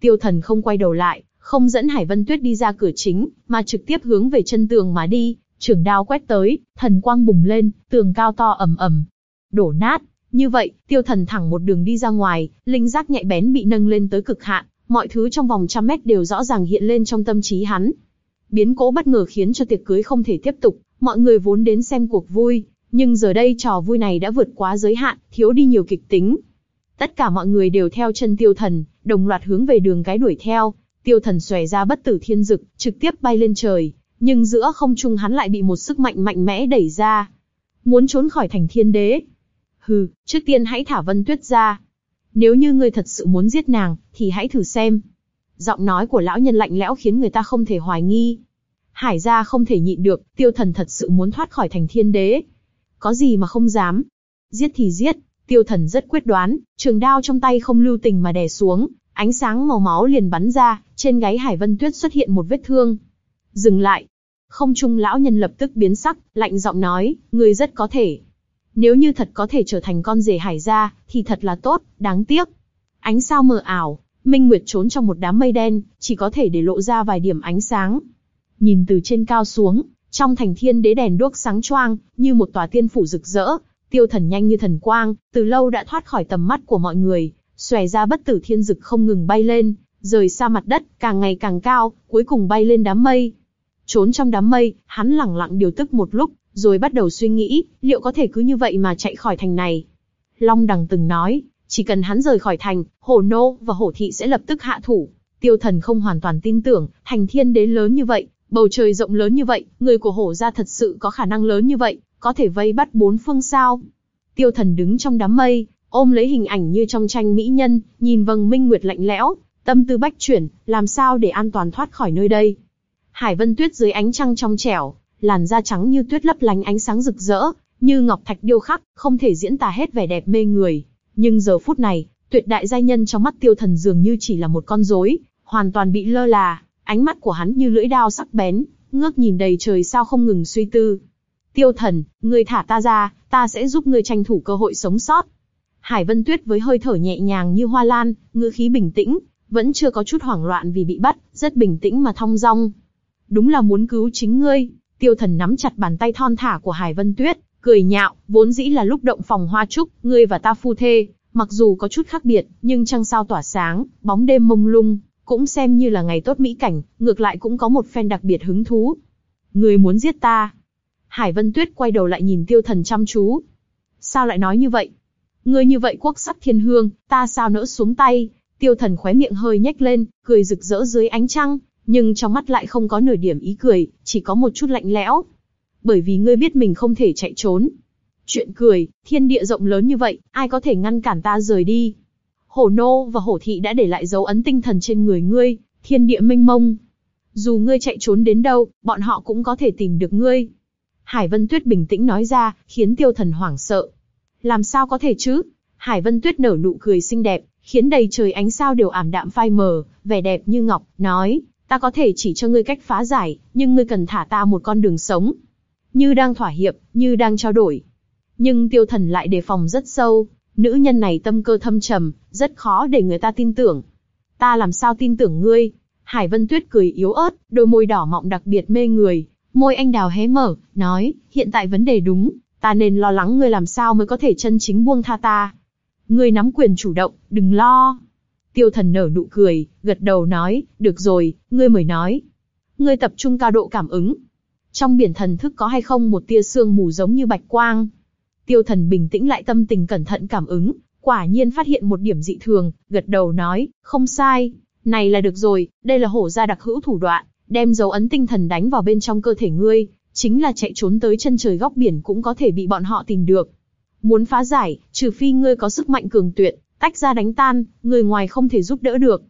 [SPEAKER 1] Tiêu thần không quay đầu lại, không dẫn Hải Vân Tuyết đi ra cửa chính, mà trực tiếp hướng về chân tường mà đi, trường đao quét tới, thần quang bùng lên, tường cao to ầm ầm, đổ nát. Như vậy, tiêu thần thẳng một đường đi ra ngoài, linh giác nhạy bén bị nâng lên tới cực hạn, mọi thứ trong vòng trăm mét đều rõ ràng hiện lên trong tâm trí hắn. Biến cố bất ngờ khiến cho tiệc cưới không thể tiếp tục, mọi người vốn đến xem cuộc vui, nhưng giờ đây trò vui này đã vượt quá giới hạn, thiếu đi nhiều kịch tính. Tất cả mọi người đều theo chân tiêu thần, đồng loạt hướng về đường cái đuổi theo, tiêu thần xòe ra bất tử thiên dực, trực tiếp bay lên trời, nhưng giữa không trung hắn lại bị một sức mạnh mạnh mẽ đẩy ra. Muốn trốn khỏi thành thiên đế. Hừ, trước tiên hãy thả Vân Tuyết ra. Nếu như ngươi thật sự muốn giết nàng, thì hãy thử xem. Giọng nói của lão nhân lạnh lẽo khiến người ta không thể hoài nghi. Hải gia không thể nhịn được, tiêu thần thật sự muốn thoát khỏi thành thiên đế. Có gì mà không dám. Giết thì giết, tiêu thần rất quyết đoán, trường đao trong tay không lưu tình mà đè xuống, ánh sáng màu máu liền bắn ra, trên gáy Hải Vân Tuyết xuất hiện một vết thương. Dừng lại. Không trung lão nhân lập tức biến sắc, lạnh giọng nói, người rất có thể. Nếu như thật có thể trở thành con rể hải gia, thì thật là tốt, đáng tiếc. Ánh sao mờ ảo, Minh Nguyệt trốn trong một đám mây đen, chỉ có thể để lộ ra vài điểm ánh sáng. Nhìn từ trên cao xuống, trong thành thiên đế đèn đuốc sáng choang, như một tòa tiên phủ rực rỡ, tiêu thần nhanh như thần quang, từ lâu đã thoát khỏi tầm mắt của mọi người, xòe ra bất tử thiên dực không ngừng bay lên, rời xa mặt đất, càng ngày càng cao, cuối cùng bay lên đám mây. Trốn trong đám mây, hắn lẳng lặng điều tức một lúc, rồi bắt đầu suy nghĩ, liệu có thể cứ như vậy mà chạy khỏi thành này. Long Đằng từng nói, chỉ cần hắn rời khỏi thành, Hổ Nô và Hổ Thị sẽ lập tức hạ thủ. Tiêu Thần không hoàn toàn tin tưởng, thành thiên đế lớn như vậy, bầu trời rộng lớn như vậy, người của Hổ gia thật sự có khả năng lớn như vậy, có thể vây bắt bốn phương sao. Tiêu Thần đứng trong đám mây, ôm lấy hình ảnh như trong tranh mỹ nhân, nhìn vầng minh nguyệt lạnh lẽo, tâm tư bách chuyển, làm sao để an toàn thoát khỏi nơi đây. Hải Vân Tuyết dưới ánh trăng trong trẻo, làn da trắng như tuyết lấp lánh ánh sáng rực rỡ, như ngọc thạch điêu khắc, không thể diễn tả hết vẻ đẹp mê người. Nhưng giờ phút này, tuyệt đại giai nhân trong mắt tiêu thần dường như chỉ là một con rối, hoàn toàn bị lơ là, ánh mắt của hắn như lưỡi đao sắc bén, ngước nhìn đầy trời sao không ngừng suy tư. Tiêu thần, ngươi thả ta ra, ta sẽ giúp ngươi tranh thủ cơ hội sống sót. Hải Vân Tuyết với hơi thở nhẹ nhàng như hoa lan, ngữ khí bình tĩnh, vẫn chưa có chút hoảng loạn vì bị bắt, rất bình tĩnh mà thong dong. Đúng là muốn cứu chính ngươi. Tiêu Thần nắm chặt bàn tay thon thả của Hải Vân Tuyết, cười nhạo, vốn dĩ là lúc động phòng hoa trúc, ngươi và ta phu thê, mặc dù có chút khác biệt, nhưng trăng sao tỏa sáng, bóng đêm mông lung, cũng xem như là ngày tốt mỹ cảnh, ngược lại cũng có một phen đặc biệt hứng thú. Ngươi muốn giết ta? Hải Vân Tuyết quay đầu lại nhìn Tiêu Thần chăm chú. Sao lại nói như vậy? Ngươi như vậy quốc sắc thiên hương, ta sao nỡ xuống tay? Tiêu Thần khóe miệng hơi nhếch lên, cười rực rỡ dưới ánh trăng, nhưng trong mắt lại không có nửa điểm ý cười, chỉ có một chút lạnh lẽo. Bởi vì ngươi biết mình không thể chạy trốn. Chuyện cười, thiên địa rộng lớn như vậy, ai có thể ngăn cản ta rời đi? Hổ nô và hổ thị đã để lại dấu ấn tinh thần trên người ngươi, thiên địa mênh mông. Dù ngươi chạy trốn đến đâu, bọn họ cũng có thể tìm được ngươi. Hải Vân Tuyết bình tĩnh nói ra, khiến tiêu thần hoảng sợ. Làm sao có thể chứ? Hải Vân Tuyết nở nụ cười xinh đẹp, khiến đầy trời ánh sao đều ảm đạm phai mờ, vẻ đẹp như ngọc, nói, ta có thể chỉ cho ngươi cách phá giải, nhưng ngươi cần thả ta một con đường sống. Như đang thỏa hiệp, như đang trao đổi. Nhưng tiêu thần lại đề phòng rất sâu, nữ nhân này tâm cơ thâm trầm, rất khó để người ta tin tưởng. Ta làm sao tin tưởng ngươi? Hải Vân Tuyết cười yếu ớt, đôi môi đỏ mọng đặc biệt mê người, môi anh đào hé mở, nói, hiện tại vấn đề đúng, ta nên lo lắng ngươi làm sao mới có thể chân chính buông tha ta. Ngươi nắm quyền chủ động, đừng lo. Tiêu thần nở nụ cười, gật đầu nói, được rồi, ngươi mời nói. Ngươi tập trung cao độ cảm ứng. Trong biển thần thức có hay không một tia sương mù giống như bạch quang? Tiêu thần bình tĩnh lại tâm tình cẩn thận cảm ứng, quả nhiên phát hiện một điểm dị thường, gật đầu nói, không sai, này là được rồi, đây là hổ gia đặc hữu thủ đoạn, đem dấu ấn tinh thần đánh vào bên trong cơ thể ngươi, chính là chạy trốn tới chân trời góc biển cũng có thể bị bọn họ tìm được. Muốn phá giải, trừ phi ngươi có sức mạnh cường tuyệt, tách ra đánh tan, người ngoài không thể giúp đỡ được.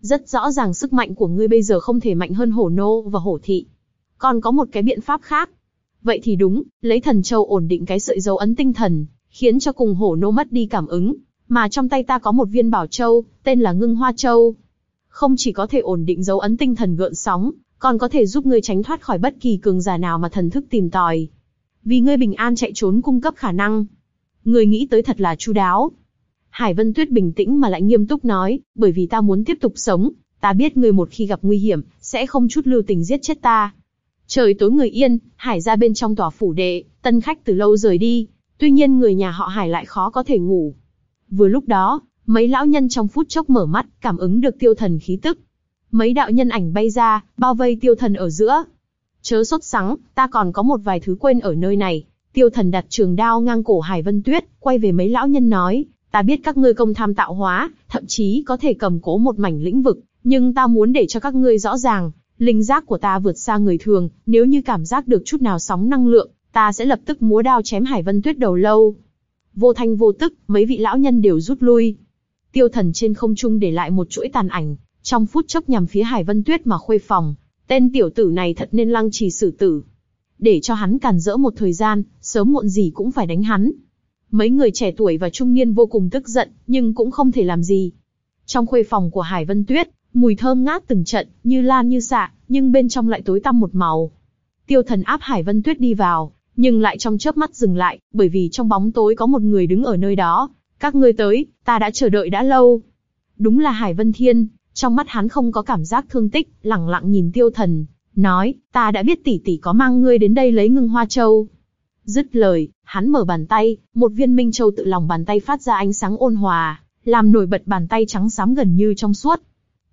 [SPEAKER 1] Rất rõ ràng sức mạnh của ngươi bây giờ không thể mạnh hơn hổ nô và hổ thị. Còn có một cái biện pháp khác. Vậy thì đúng, lấy thần châu ổn định cái sợi dấu ấn tinh thần, khiến cho cùng hổ nô mất đi cảm ứng. Mà trong tay ta có một viên bảo châu, tên là ngưng hoa châu. Không chỉ có thể ổn định dấu ấn tinh thần gợn sóng, còn có thể giúp ngươi tránh thoát khỏi bất kỳ cường giả nào mà thần thức tìm tòi. Vì ngươi bình an chạy trốn cung cấp khả năng. Ngươi nghĩ tới thật là chu đáo. Hải Vân Tuyết bình tĩnh mà lại nghiêm túc nói, bởi vì ta muốn tiếp tục sống, ta biết ngươi một khi gặp nguy hiểm, sẽ không chút lưu tình giết chết ta. Trời tối người yên, Hải ra bên trong tòa phủ đệ, tân khách từ lâu rời đi, tuy nhiên người nhà họ Hải lại khó có thể ngủ. Vừa lúc đó, mấy lão nhân trong phút chốc mở mắt, cảm ứng được tiêu thần khí tức. Mấy đạo nhân ảnh bay ra, bao vây tiêu thần ở giữa. Chớ sốt sắng, ta còn có một vài thứ quên ở nơi này. Tiêu thần đặt trường đao ngang cổ Hải Vân Tuyết, quay về mấy lão nhân nói, ta biết các ngươi công tham tạo hóa, thậm chí có thể cầm cố một mảnh lĩnh vực, nhưng ta muốn để cho các ngươi rõ ràng, linh giác của ta vượt xa người thường, nếu như cảm giác được chút nào sóng năng lượng, ta sẽ lập tức múa đao chém Hải Vân Tuyết đầu lâu. Vô thanh vô tức, mấy vị lão nhân đều rút lui. Tiêu thần trên không trung để lại một chuỗi tàn ảnh, trong phút chốc nhằm phía Hải Vân Tuyết mà khuê phòng. Tên tiểu tử này thật nên lăng trì xử tử. Để cho hắn càn rỡ một thời gian, sớm muộn gì cũng phải đánh hắn. Mấy người trẻ tuổi và trung niên vô cùng tức giận, nhưng cũng không thể làm gì. Trong khuê phòng của Hải Vân Tuyết, mùi thơm ngát từng trận, như lan như xạ, nhưng bên trong lại tối tăm một màu. Tiêu thần áp Hải Vân Tuyết đi vào, nhưng lại trong chớp mắt dừng lại, bởi vì trong bóng tối có một người đứng ở nơi đó. Các ngươi tới, ta đã chờ đợi đã lâu. Đúng là Hải Vân Thiên, trong mắt hắn không có cảm giác thương tích, lẳng lặng nhìn tiêu thần, nói, ta đã biết tỷ tỷ có mang ngươi đến đây lấy ngưng hoa châu. Dứt lời, hắn mở bàn tay, một viên minh châu tự lòng bàn tay phát ra ánh sáng ôn hòa, làm nổi bật bàn tay trắng xám gần như trong suốt.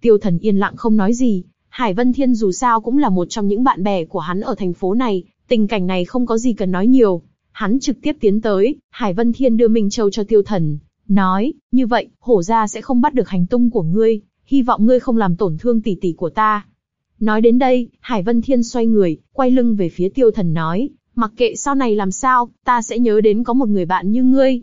[SPEAKER 1] Tiêu thần yên lặng không nói gì, Hải Vân Thiên dù sao cũng là một trong những bạn bè của hắn ở thành phố này, tình cảnh này không có gì cần nói nhiều. Hắn trực tiếp tiến tới, Hải Vân Thiên đưa Minh Châu cho tiêu thần, nói, như vậy, hổ gia sẽ không bắt được hành tung của ngươi, hy vọng ngươi không làm tổn thương tỷ tỷ của ta. Nói đến đây, Hải Vân Thiên xoay người, quay lưng về phía tiêu thần nói, mặc kệ sau này làm sao, ta sẽ nhớ đến có một người bạn như ngươi.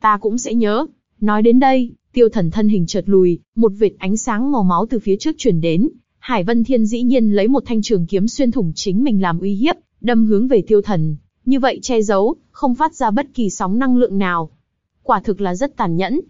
[SPEAKER 1] Ta cũng sẽ nhớ. Nói đến đây, tiêu thần thân hình chợt lùi, một vệt ánh sáng màu máu từ phía trước truyền đến. Hải Vân Thiên dĩ nhiên lấy một thanh trường kiếm xuyên thủng chính mình làm uy hiếp, đâm hướng về tiêu thần. Như vậy che giấu, không phát ra bất kỳ sóng năng lượng nào. Quả thực là rất tàn nhẫn.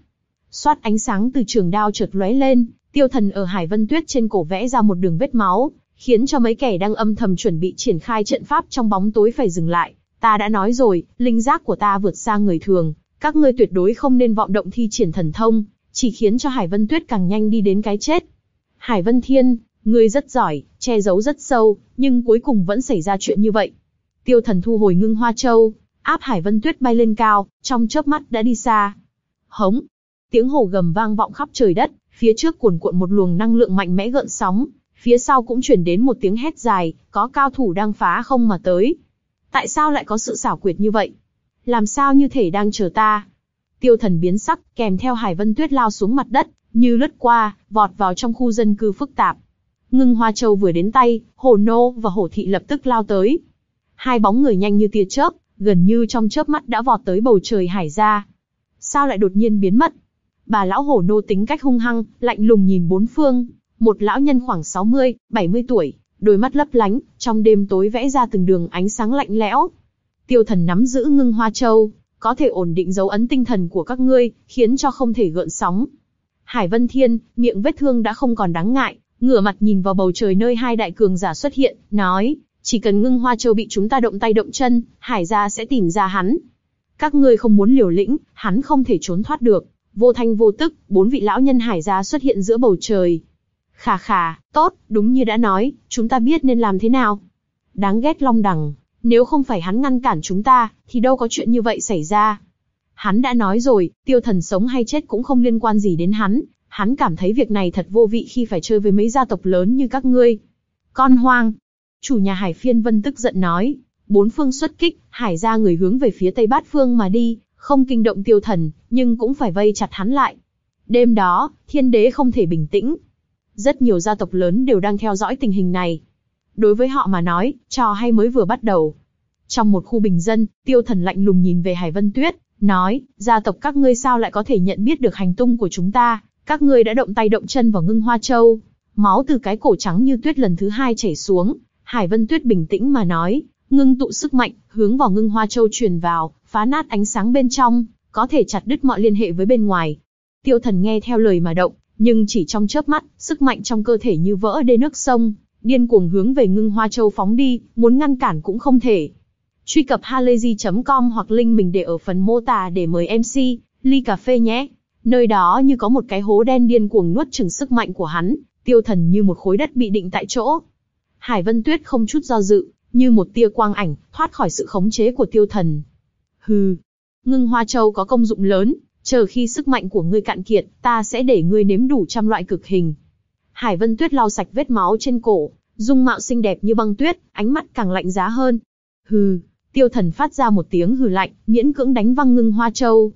[SPEAKER 1] Xoát ánh sáng từ trường đao chợt lóe lên, Tiêu thần ở Hải Vân Tuyết trên cổ vẽ ra một đường vết máu, khiến cho mấy kẻ đang âm thầm chuẩn bị triển khai trận pháp trong bóng tối phải dừng lại. Ta đã nói rồi, linh giác của ta vượt xa người thường, các ngươi tuyệt đối không nên vọng động thi triển thần thông, chỉ khiến cho Hải Vân Tuyết càng nhanh đi đến cái chết. Hải Vân Thiên, ngươi rất giỏi, che giấu rất sâu, nhưng cuối cùng vẫn xảy ra chuyện như vậy. Tiêu thần thu hồi ngưng hoa châu, áp Hải Vân Tuyết bay lên cao, trong chớp mắt đã đi xa. Hống! Tiếng hồ gầm vang vọng khắp trời đất, Phía trước cuồn cuộn một luồng năng lượng mạnh mẽ gợn sóng, phía sau cũng chuyển đến một tiếng hét dài, có cao thủ đang phá không mà tới. Tại sao lại có sự xảo quyệt như vậy? Làm sao như thể đang chờ ta? Tiêu thần biến sắc, kèm theo Hải Vân Tuyết lao xuống mặt đất, như lướt qua, vọt vào trong khu dân cư phức tạp. Ngưng Hoa Châu vừa đến tay, Hồ Nô và Hổ Thị lập tức lao tới. Hai bóng người nhanh như tia chớp, gần như trong chớp mắt đã vọt tới bầu trời hải ra. Sao lại đột nhiên biến mất? Bà lão hổ nô tính cách hung hăng, lạnh lùng nhìn bốn phương. Một lão nhân khoảng 60, 70 tuổi, đôi mắt lấp lánh, trong đêm tối vẽ ra từng đường ánh sáng lạnh lẽo. Tiêu thần nắm giữ ngưng hoa châu, có thể ổn định dấu ấn tinh thần của các ngươi, khiến cho không thể gợn sóng. Hải Vân Thiên, miệng vết thương đã không còn đáng ngại, ngửa mặt nhìn vào bầu trời nơi hai đại cường giả xuất hiện, nói, chỉ cần ngưng hoa châu bị chúng ta động tay động chân, Hải gia sẽ tìm ra hắn. Các ngươi không muốn liều lĩnh, hắn không thể trốn thoát được. Vô thanh vô tức, bốn vị lão nhân hải gia xuất hiện giữa bầu trời. Khà khà, tốt, đúng như đã nói, chúng ta biết nên làm thế nào. Đáng ghét long đằng, nếu không phải hắn ngăn cản chúng ta, thì đâu có chuyện như vậy xảy ra. Hắn đã nói rồi, tiêu thần sống hay chết cũng không liên quan gì đến hắn, hắn cảm thấy việc này thật vô vị khi phải chơi với mấy gia tộc lớn như các ngươi. Con hoang. Chủ nhà Hải Phiên Vân tức giận nói, bốn phương xuất kích, Hải ra người hướng về phía tây bát phương mà đi, không kinh động tiêu thần, nhưng cũng phải vây chặt hắn lại. Đêm đó, thiên đế không thể bình tĩnh. Rất nhiều gia tộc lớn đều đang theo dõi tình hình này. Đối với họ mà nói, trò hay mới vừa bắt đầu. Trong một khu bình dân, tiêu thần lạnh lùng nhìn về Hải Vân Tuyết, nói, gia tộc các ngươi sao lại có thể nhận biết được hành tung của chúng ta, Các ngươi đã động tay động chân vào ngưng hoa châu. Máu từ cái cổ trắng như tuyết lần thứ hai chảy xuống. Hải Vân Tuyết bình tĩnh mà nói, ngưng tụ sức mạnh, hướng vào ngưng hoa châu truyền vào, phá nát ánh sáng bên trong, có thể chặt đứt mọi liên hệ với bên ngoài. Tiêu thần nghe theo lời mà động, nhưng chỉ trong chớp mắt, sức mạnh trong cơ thể như vỡ đê nước sông, điên cuồng hướng về ngưng hoa châu phóng đi, muốn ngăn cản cũng không thể. Truy cập halayzi.com hoặc link mình để ở phần mô tả để mời MC, ly cà phê nhé. Nơi đó như có một cái hố đen điên cuồng nuốt chừng sức mạnh của hắn, tiêu thần như một khối đất bị định tại chỗ. Hải Vân Tuyết không chút do dự, như một tia quang ảnh, thoát khỏi sự khống chế của tiêu thần. Hừ, ngưng hoa châu có công dụng lớn, chờ khi sức mạnh của ngươi cạn kiệt, ta sẽ để ngươi nếm đủ trăm loại cực hình. Hải Vân Tuyết lau sạch vết máu trên cổ, dung mạo xinh đẹp như băng tuyết, ánh mắt càng lạnh giá hơn. Hừ, tiêu thần phát ra một tiếng hừ lạnh, miễn cưỡng đánh văng ngưng hoa châu.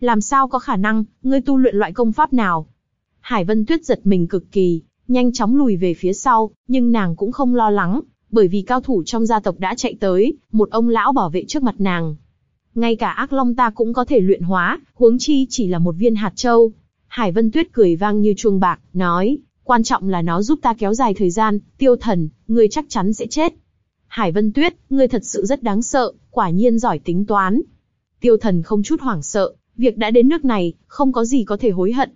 [SPEAKER 1] Làm sao có khả năng, ngươi tu luyện loại công pháp nào? Hải Vân Tuyết giật mình cực kỳ, nhanh chóng lùi về phía sau, nhưng nàng cũng không lo lắng, bởi vì cao thủ trong gia tộc đã chạy tới, một ông lão bảo vệ trước mặt nàng. Ngay cả ác long ta cũng có thể luyện hóa, huống chi chỉ là một viên hạt châu. Hải Vân Tuyết cười vang như chuông bạc, nói, quan trọng là nó giúp ta kéo dài thời gian, tiêu thần, ngươi chắc chắn sẽ chết. Hải Vân Tuyết, ngươi thật sự rất đáng sợ, quả nhiên giỏi tính toán. Tiêu thần không chút hoảng sợ, việc đã đến nước này, không có gì có thể hối hận.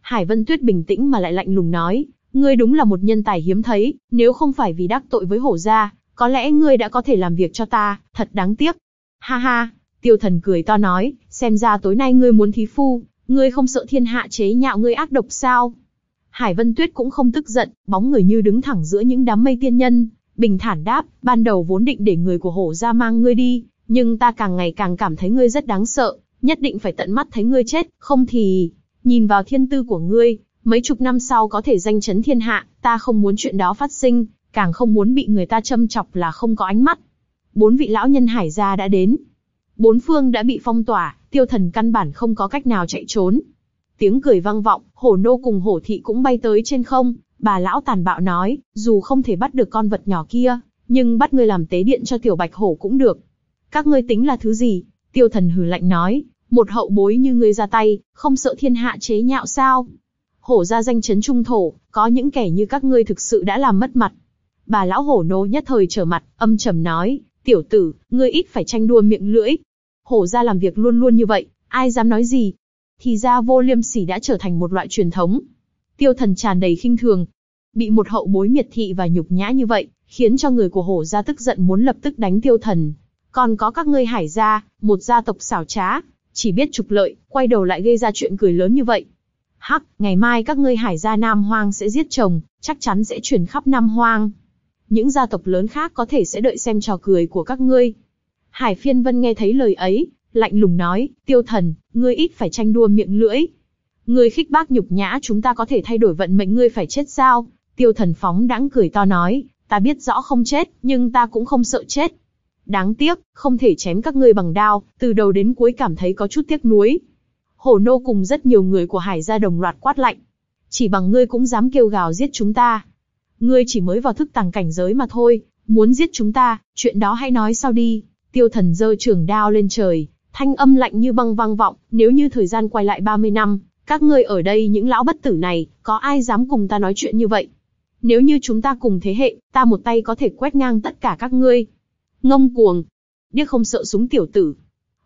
[SPEAKER 1] Hải Vân Tuyết bình tĩnh mà lại lạnh lùng nói, ngươi đúng là một nhân tài hiếm thấy, nếu không phải vì đắc tội với hổ gia, có lẽ ngươi đã có thể làm việc cho ta, thật đáng tiếc. Ha ha, tiêu thần cười to nói, xem ra tối nay ngươi muốn thí phu, ngươi không sợ thiên hạ chế nhạo ngươi ác độc sao? Hải Vân Tuyết cũng không tức giận, bóng người như đứng thẳng giữa những đám mây tiên nhân, bình thản đáp, ban đầu vốn định để người của hổ gia mang ngươi đi, nhưng ta càng ngày càng cảm thấy ngươi rất đáng sợ, nhất định phải tận mắt thấy ngươi chết, không thì, nhìn vào thiên tư của ngươi, mấy chục năm sau có thể danh chấn thiên hạ, ta không muốn chuyện đó phát sinh, càng không muốn bị người ta châm chọc là không có ánh mắt. Bốn vị lão nhân hải gia đã đến. Bốn phương đã bị phong tỏa, tiêu thần căn bản không có cách nào chạy trốn. Tiếng cười vang vọng, hổ nô cùng hổ thị cũng bay tới trên không, bà lão tàn bạo nói, dù không thể bắt được con vật nhỏ kia, nhưng bắt ngươi làm tế điện cho tiểu bạch hổ cũng được. Các ngươi tính là thứ gì? Tiêu thần hừ lạnh nói, một hậu bối như ngươi ra tay, không sợ thiên hạ chế nhạo sao? Hổ ra danh chấn trung thổ, có những kẻ như các ngươi thực sự đã làm mất mặt. Bà lão hổ nô nhất thời trở mặt, âm trầm nói, tiểu tử, ngươi ít phải tranh đua miệng lưỡi. Hổ ra làm việc luôn luôn như vậy, ai dám nói gì? Thì ra vô liêm sỉ đã trở thành một loại truyền thống. Tiêu thần tràn đầy khinh thường. Bị một hậu bối miệt thị và nhục nhã như vậy, khiến cho người của hổ gia tức giận muốn lập tức đánh tiêu thần. Còn có các ngươi hải gia, một gia tộc xảo trá, chỉ biết trục lợi, quay đầu lại gây ra chuyện cười lớn như vậy. Hắc, ngày mai các ngươi hải gia Nam Hoang sẽ giết chồng, chắc chắn sẽ chuyển khắp Nam Hoang. Những gia tộc lớn khác có thể sẽ đợi xem trò cười của các ngươi. Hải phiên vân nghe thấy lời ấy, lạnh lùng nói, tiêu thần, ngươi ít phải tranh đua miệng lưỡi. Ngươi khích bác nhục nhã chúng ta có thể thay đổi vận mệnh ngươi phải chết sao? Tiêu thần phóng đãng cười to nói, ta biết rõ không chết, nhưng ta cũng không sợ chết. Đáng tiếc, không thể chém các ngươi bằng đao, từ đầu đến cuối cảm thấy có chút tiếc nuối. Hổ nô cùng rất nhiều người của hải gia đồng loạt quát lạnh. Chỉ bằng ngươi cũng dám kêu gào giết chúng ta. Ngươi chỉ mới vào thức tàng cảnh giới mà thôi, muốn giết chúng ta, chuyện đó hãy nói sau đi. Tiêu thần giơ trường đao lên trời, thanh âm lạnh như băng vang vọng, nếu như thời gian quay lại 30 năm, các ngươi ở đây những lão bất tử này, có ai dám cùng ta nói chuyện như vậy? Nếu như chúng ta cùng thế hệ, ta một tay có thể quét ngang tất cả các ngươi. Ngông cuồng, điếc không sợ súng tiểu tử.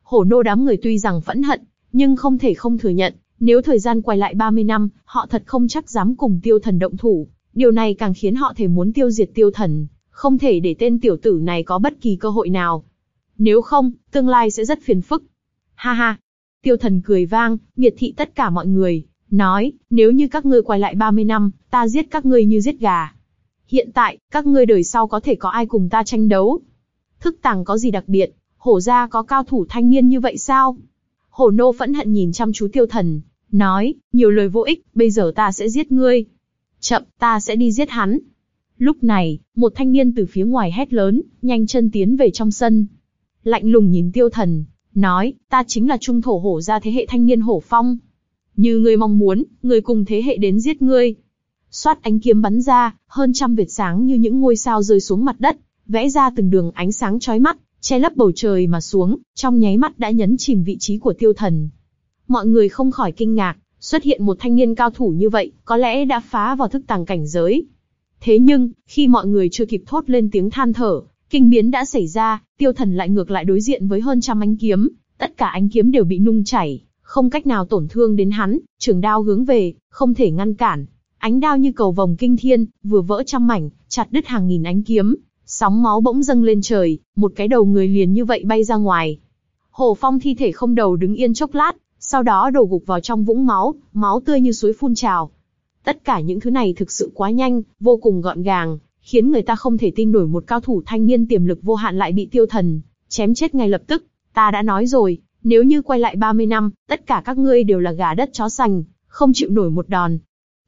[SPEAKER 1] Hổ nô đám người tuy rằng phẫn hận, nhưng không thể không thừa nhận, nếu thời gian quay lại 30 năm, họ thật không chắc dám cùng tiêu thần động thủ. Điều này càng khiến họ thể muốn tiêu diệt tiêu thần, không thể để tên tiểu tử này có bất kỳ cơ hội nào. Nếu không, tương lai sẽ rất phiền phức. Ha ha. Tiêu thần cười vang, miệt thị tất cả mọi người, nói, nếu như các ngươi quay lại 30 năm, ta giết các ngươi như giết gà. Hiện tại, các ngươi đời sau có thể có ai cùng ta tranh đấu? Thức tàng có gì đặc biệt, hổ gia có cao thủ thanh niên như vậy sao? Hổ nô phẫn hận nhìn chăm chú tiêu thần, nói, nhiều lời vô ích, bây giờ ta sẽ giết ngươi. Chậm, ta sẽ đi giết hắn. Lúc này, một thanh niên từ phía ngoài hét lớn, nhanh chân tiến về trong sân. Lạnh lùng nhìn tiêu thần, nói, ta chính là trung thổ hổ gia thế hệ thanh niên hổ phong. Như ngươi mong muốn, người cùng thế hệ đến giết ngươi. Xoát ánh kiếm bắn ra, hơn trăm vệt sáng như những ngôi sao rơi xuống mặt đất, vẽ ra từng đường ánh sáng chói mắt, che lấp bầu trời mà xuống, trong nháy mắt đã nhấn chìm vị trí của tiêu thần. Mọi người không khỏi kinh ngạc, Xuất hiện một thanh niên cao thủ như vậy, có lẽ đã phá vào thức tàng cảnh giới. Thế nhưng, khi mọi người chưa kịp thốt lên tiếng than thở, kinh biến đã xảy ra, tiêu thần lại ngược lại đối diện với hơn trăm ánh kiếm, tất cả ánh kiếm đều bị nung chảy, không cách nào tổn thương đến hắn, trường đao hướng về, không thể ngăn cản. Ánh đao như cầu vòng kinh thiên, vừa vỡ trăm mảnh, chặt đứt hàng nghìn ánh kiếm, sóng máu bỗng dâng lên trời, một cái đầu người liền như vậy bay ra ngoài. Hồ Phong thi thể không đầu đứng yên chốc lát, sau đó đổ gục vào trong vũng máu, máu tươi như suối phun trào. Tất cả những thứ này thực sự quá nhanh, vô cùng gọn gàng, khiến người ta không thể tin nổi một cao thủ thanh niên tiềm lực vô hạn lại bị tiêu thần, chém chết ngay lập tức. Ta đã nói rồi, nếu như quay lại 30 năm, tất cả các ngươi đều là gà đất chó sành, không chịu nổi một đòn.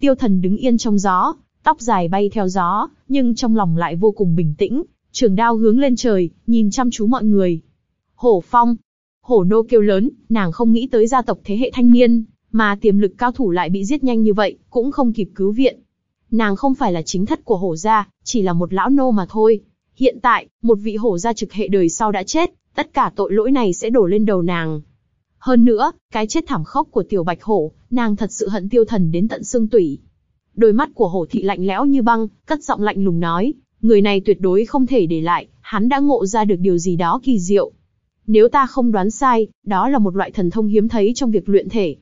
[SPEAKER 1] Tiêu thần đứng yên trong gió, tóc dài bay theo gió, nhưng trong lòng lại vô cùng bình tĩnh, trường đao hướng lên trời, nhìn chăm chú mọi người. Hổ Phong, Hổ nô kêu lớn, nàng không nghĩ tới gia tộc thế hệ thanh niên, mà tiềm lực cao thủ lại bị giết nhanh như vậy, cũng không kịp cứu viện. Nàng không phải là chính thất của hổ gia, chỉ là một lão nô mà thôi. Hiện tại, một vị hổ gia trực hệ đời sau đã chết, tất cả tội lỗi này sẽ đổ lên đầu nàng. Hơn nữa, cái chết thảm khốc của tiểu bạch hổ, nàng thật sự hận tiêu thần đến tận xương tủy. Đôi mắt của hổ thị lạnh lẽo như băng, cất giọng lạnh lùng nói, người này tuyệt đối không thể để lại, hắn đã ngộ ra được điều gì đó kỳ diệu. Nếu ta không đoán sai, đó là một loại thần thông hiếm thấy trong việc luyện thể.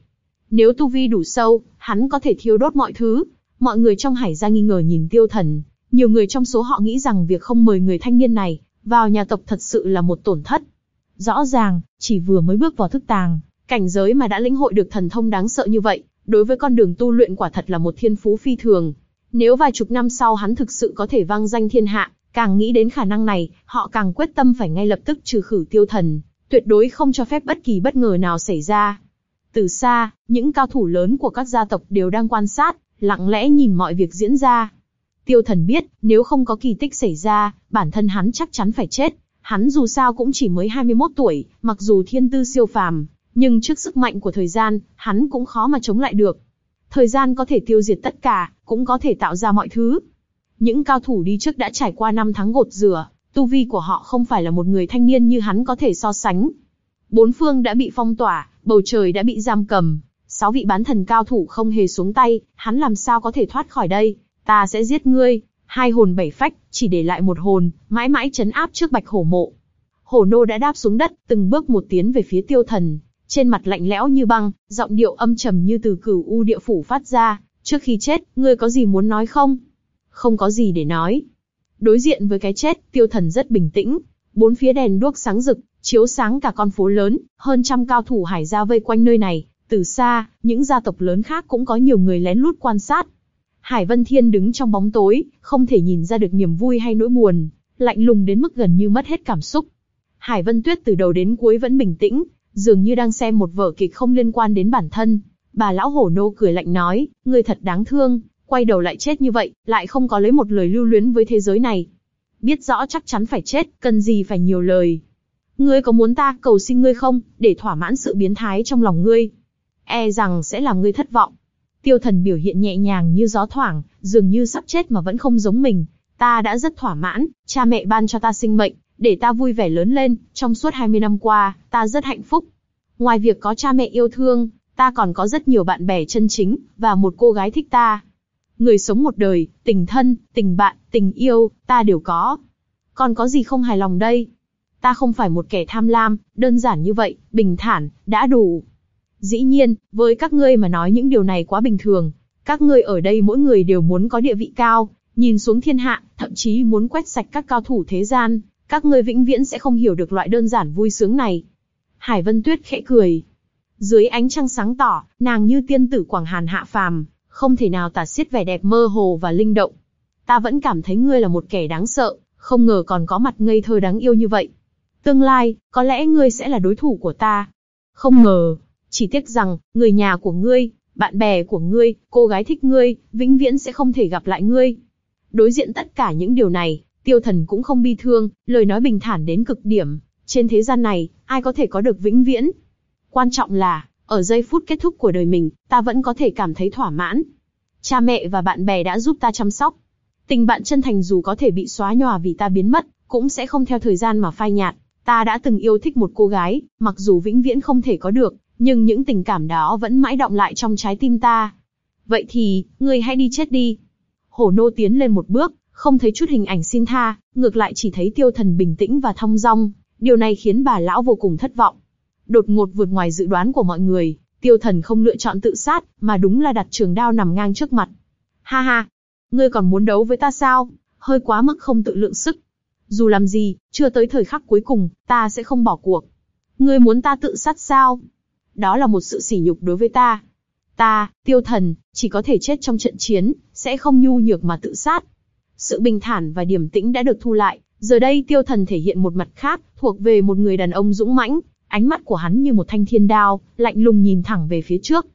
[SPEAKER 1] Nếu tu vi đủ sâu, hắn có thể thiêu đốt mọi thứ. Mọi người trong hải gia nghi ngờ nhìn tiêu thần. Nhiều người trong số họ nghĩ rằng việc không mời người thanh niên này vào nhà tộc thật sự là một tổn thất. Rõ ràng, chỉ vừa mới bước vào thức tàng, cảnh giới mà đã lĩnh hội được thần thông đáng sợ như vậy, đối với con đường tu luyện quả thật là một thiên phú phi thường. Nếu vài chục năm sau hắn thực sự có thể vang danh thiên hạ, Càng nghĩ đến khả năng này, họ càng quyết tâm phải ngay lập tức trừ khử tiêu thần, tuyệt đối không cho phép bất kỳ bất ngờ nào xảy ra. Từ xa, những cao thủ lớn của các gia tộc đều đang quan sát, lặng lẽ nhìn mọi việc diễn ra. Tiêu thần biết, nếu không có kỳ tích xảy ra, bản thân hắn chắc chắn phải chết. Hắn dù sao cũng chỉ mới 21 tuổi, mặc dù thiên tư siêu phàm, nhưng trước sức mạnh của thời gian, hắn cũng khó mà chống lại được. Thời gian có thể tiêu diệt tất cả, cũng có thể tạo ra mọi thứ. Những cao thủ đi trước đã trải qua năm tháng gột rửa, tu vi của họ không phải là một người thanh niên như hắn có thể so sánh. Bốn phương đã bị phong tỏa, bầu trời đã bị giam cầm, sáu vị bán thần cao thủ không hề xuống tay, hắn làm sao có thể thoát khỏi đây? Ta sẽ giết ngươi, hai hồn bảy phách, chỉ để lại một hồn, mãi mãi chấn áp trước bạch hổ mộ. Hổ nô đã đáp xuống đất, từng bước một tiến về phía tiêu thần, trên mặt lạnh lẽo như băng, giọng điệu âm trầm như từ cửu u địa phủ phát ra. Trước khi chết, ngươi có gì muốn nói không? không có gì để nói. Đối diện với cái chết, tiêu thần rất bình tĩnh, bốn phía đèn đuốc sáng rực, chiếu sáng cả con phố lớn, hơn trăm cao thủ hải gia vây quanh nơi này, từ xa, những gia tộc lớn khác cũng có nhiều người lén lút quan sát. Hải Vân Thiên đứng trong bóng tối, không thể nhìn ra được niềm vui hay nỗi buồn, lạnh lùng đến mức gần như mất hết cảm xúc. Hải Vân Tuyết từ đầu đến cuối vẫn bình tĩnh, dường như đang xem một vở kịch không liên quan đến bản thân. Bà lão hổ nô cười lạnh nói, người thật đáng thương, quay đầu lại chết như vậy, lại không có lấy một lời lưu luyến với thế giới này. Biết rõ chắc chắn phải chết, cần gì phải nhiều lời. Ngươi có muốn ta cầu xin ngươi không, để thỏa mãn sự biến thái trong lòng ngươi? E rằng sẽ làm ngươi thất vọng. Tiêu thần biểu hiện nhẹ nhàng như gió thoảng, dường như sắp chết mà vẫn không giống mình. Ta đã rất thỏa mãn, cha mẹ ban cho ta sinh mệnh, để ta vui vẻ lớn lên, trong suốt 20 năm qua, ta rất hạnh phúc. Ngoài việc có cha mẹ yêu thương, ta còn có rất nhiều bạn bè chân chính, và một cô gái thích ta. Người sống một đời, tình thân, tình bạn, tình yêu, ta đều có. Còn có gì không hài lòng đây? Ta không phải một kẻ tham lam, đơn giản như vậy, bình thản, đã đủ. Dĩ nhiên, với các ngươi mà nói những điều này quá bình thường. Các ngươi ở đây mỗi người đều muốn có địa vị cao, nhìn xuống thiên hạ, thậm chí muốn quét sạch các cao thủ thế gian. Các ngươi vĩnh viễn sẽ không hiểu được loại đơn giản vui sướng này. Hải Vân Tuyết khẽ cười. Dưới ánh trăng sáng tỏ, nàng như tiên tử Quảng Hàn hạ phàm, không thể nào tả xiết vẻ đẹp mơ hồ và linh động. Ta vẫn cảm thấy ngươi là một kẻ đáng sợ, không ngờ còn có mặt ngây thơ đáng yêu như vậy. Tương lai, có lẽ ngươi sẽ là đối thủ của ta. Không ngờ, chỉ tiếc rằng, người nhà của ngươi, bạn bè của ngươi, cô gái thích ngươi, vĩnh viễn sẽ không thể gặp lại ngươi. Đối diện tất cả những điều này, tiêu thần cũng không bi thương, lời nói bình thản đến cực điểm. Trên thế gian này, ai có thể có được vĩnh viễn? Quan trọng là, ở giây phút kết thúc của đời mình, ta vẫn có thể cảm thấy thỏa mãn. Cha mẹ và bạn bè đã giúp ta chăm sóc. Tình bạn chân thành dù có thể bị xóa nhòa vì ta biến mất, cũng sẽ không theo thời gian mà phai nhạt. Ta đã từng yêu thích một cô gái, mặc dù vĩnh viễn không thể có được, nhưng những tình cảm đó vẫn mãi động lại trong trái tim ta. Vậy thì, ngươi hãy đi chết đi. Hổ nô tiến lên một bước, không thấy chút hình ảnh xin tha, ngược lại chỉ thấy tiêu thần bình tĩnh và thong dong, điều này khiến bà lão vô cùng thất vọng. Đột ngột vượt ngoài dự đoán của mọi người, tiêu thần không lựa chọn tự sát, mà đúng là đặt trường đao nằm ngang trước mặt. Ha ha, ngươi còn muốn đấu với ta sao? Hơi quá mức không tự lượng sức. Dù làm gì, chưa tới thời khắc cuối cùng, ta sẽ không bỏ cuộc. Ngươi muốn ta tự sát sao? Đó là một sự sỉ nhục đối với ta. Ta, tiêu thần, chỉ có thể chết trong trận chiến, sẽ không nhu nhược mà tự sát. Sự bình thản và điềm tĩnh đã được thu lại, giờ đây tiêu thần thể hiện một mặt khác, thuộc về một người đàn ông dũng mãnh, ánh mắt của hắn như một thanh thiên đao, lạnh lùng nhìn thẳng về phía trước.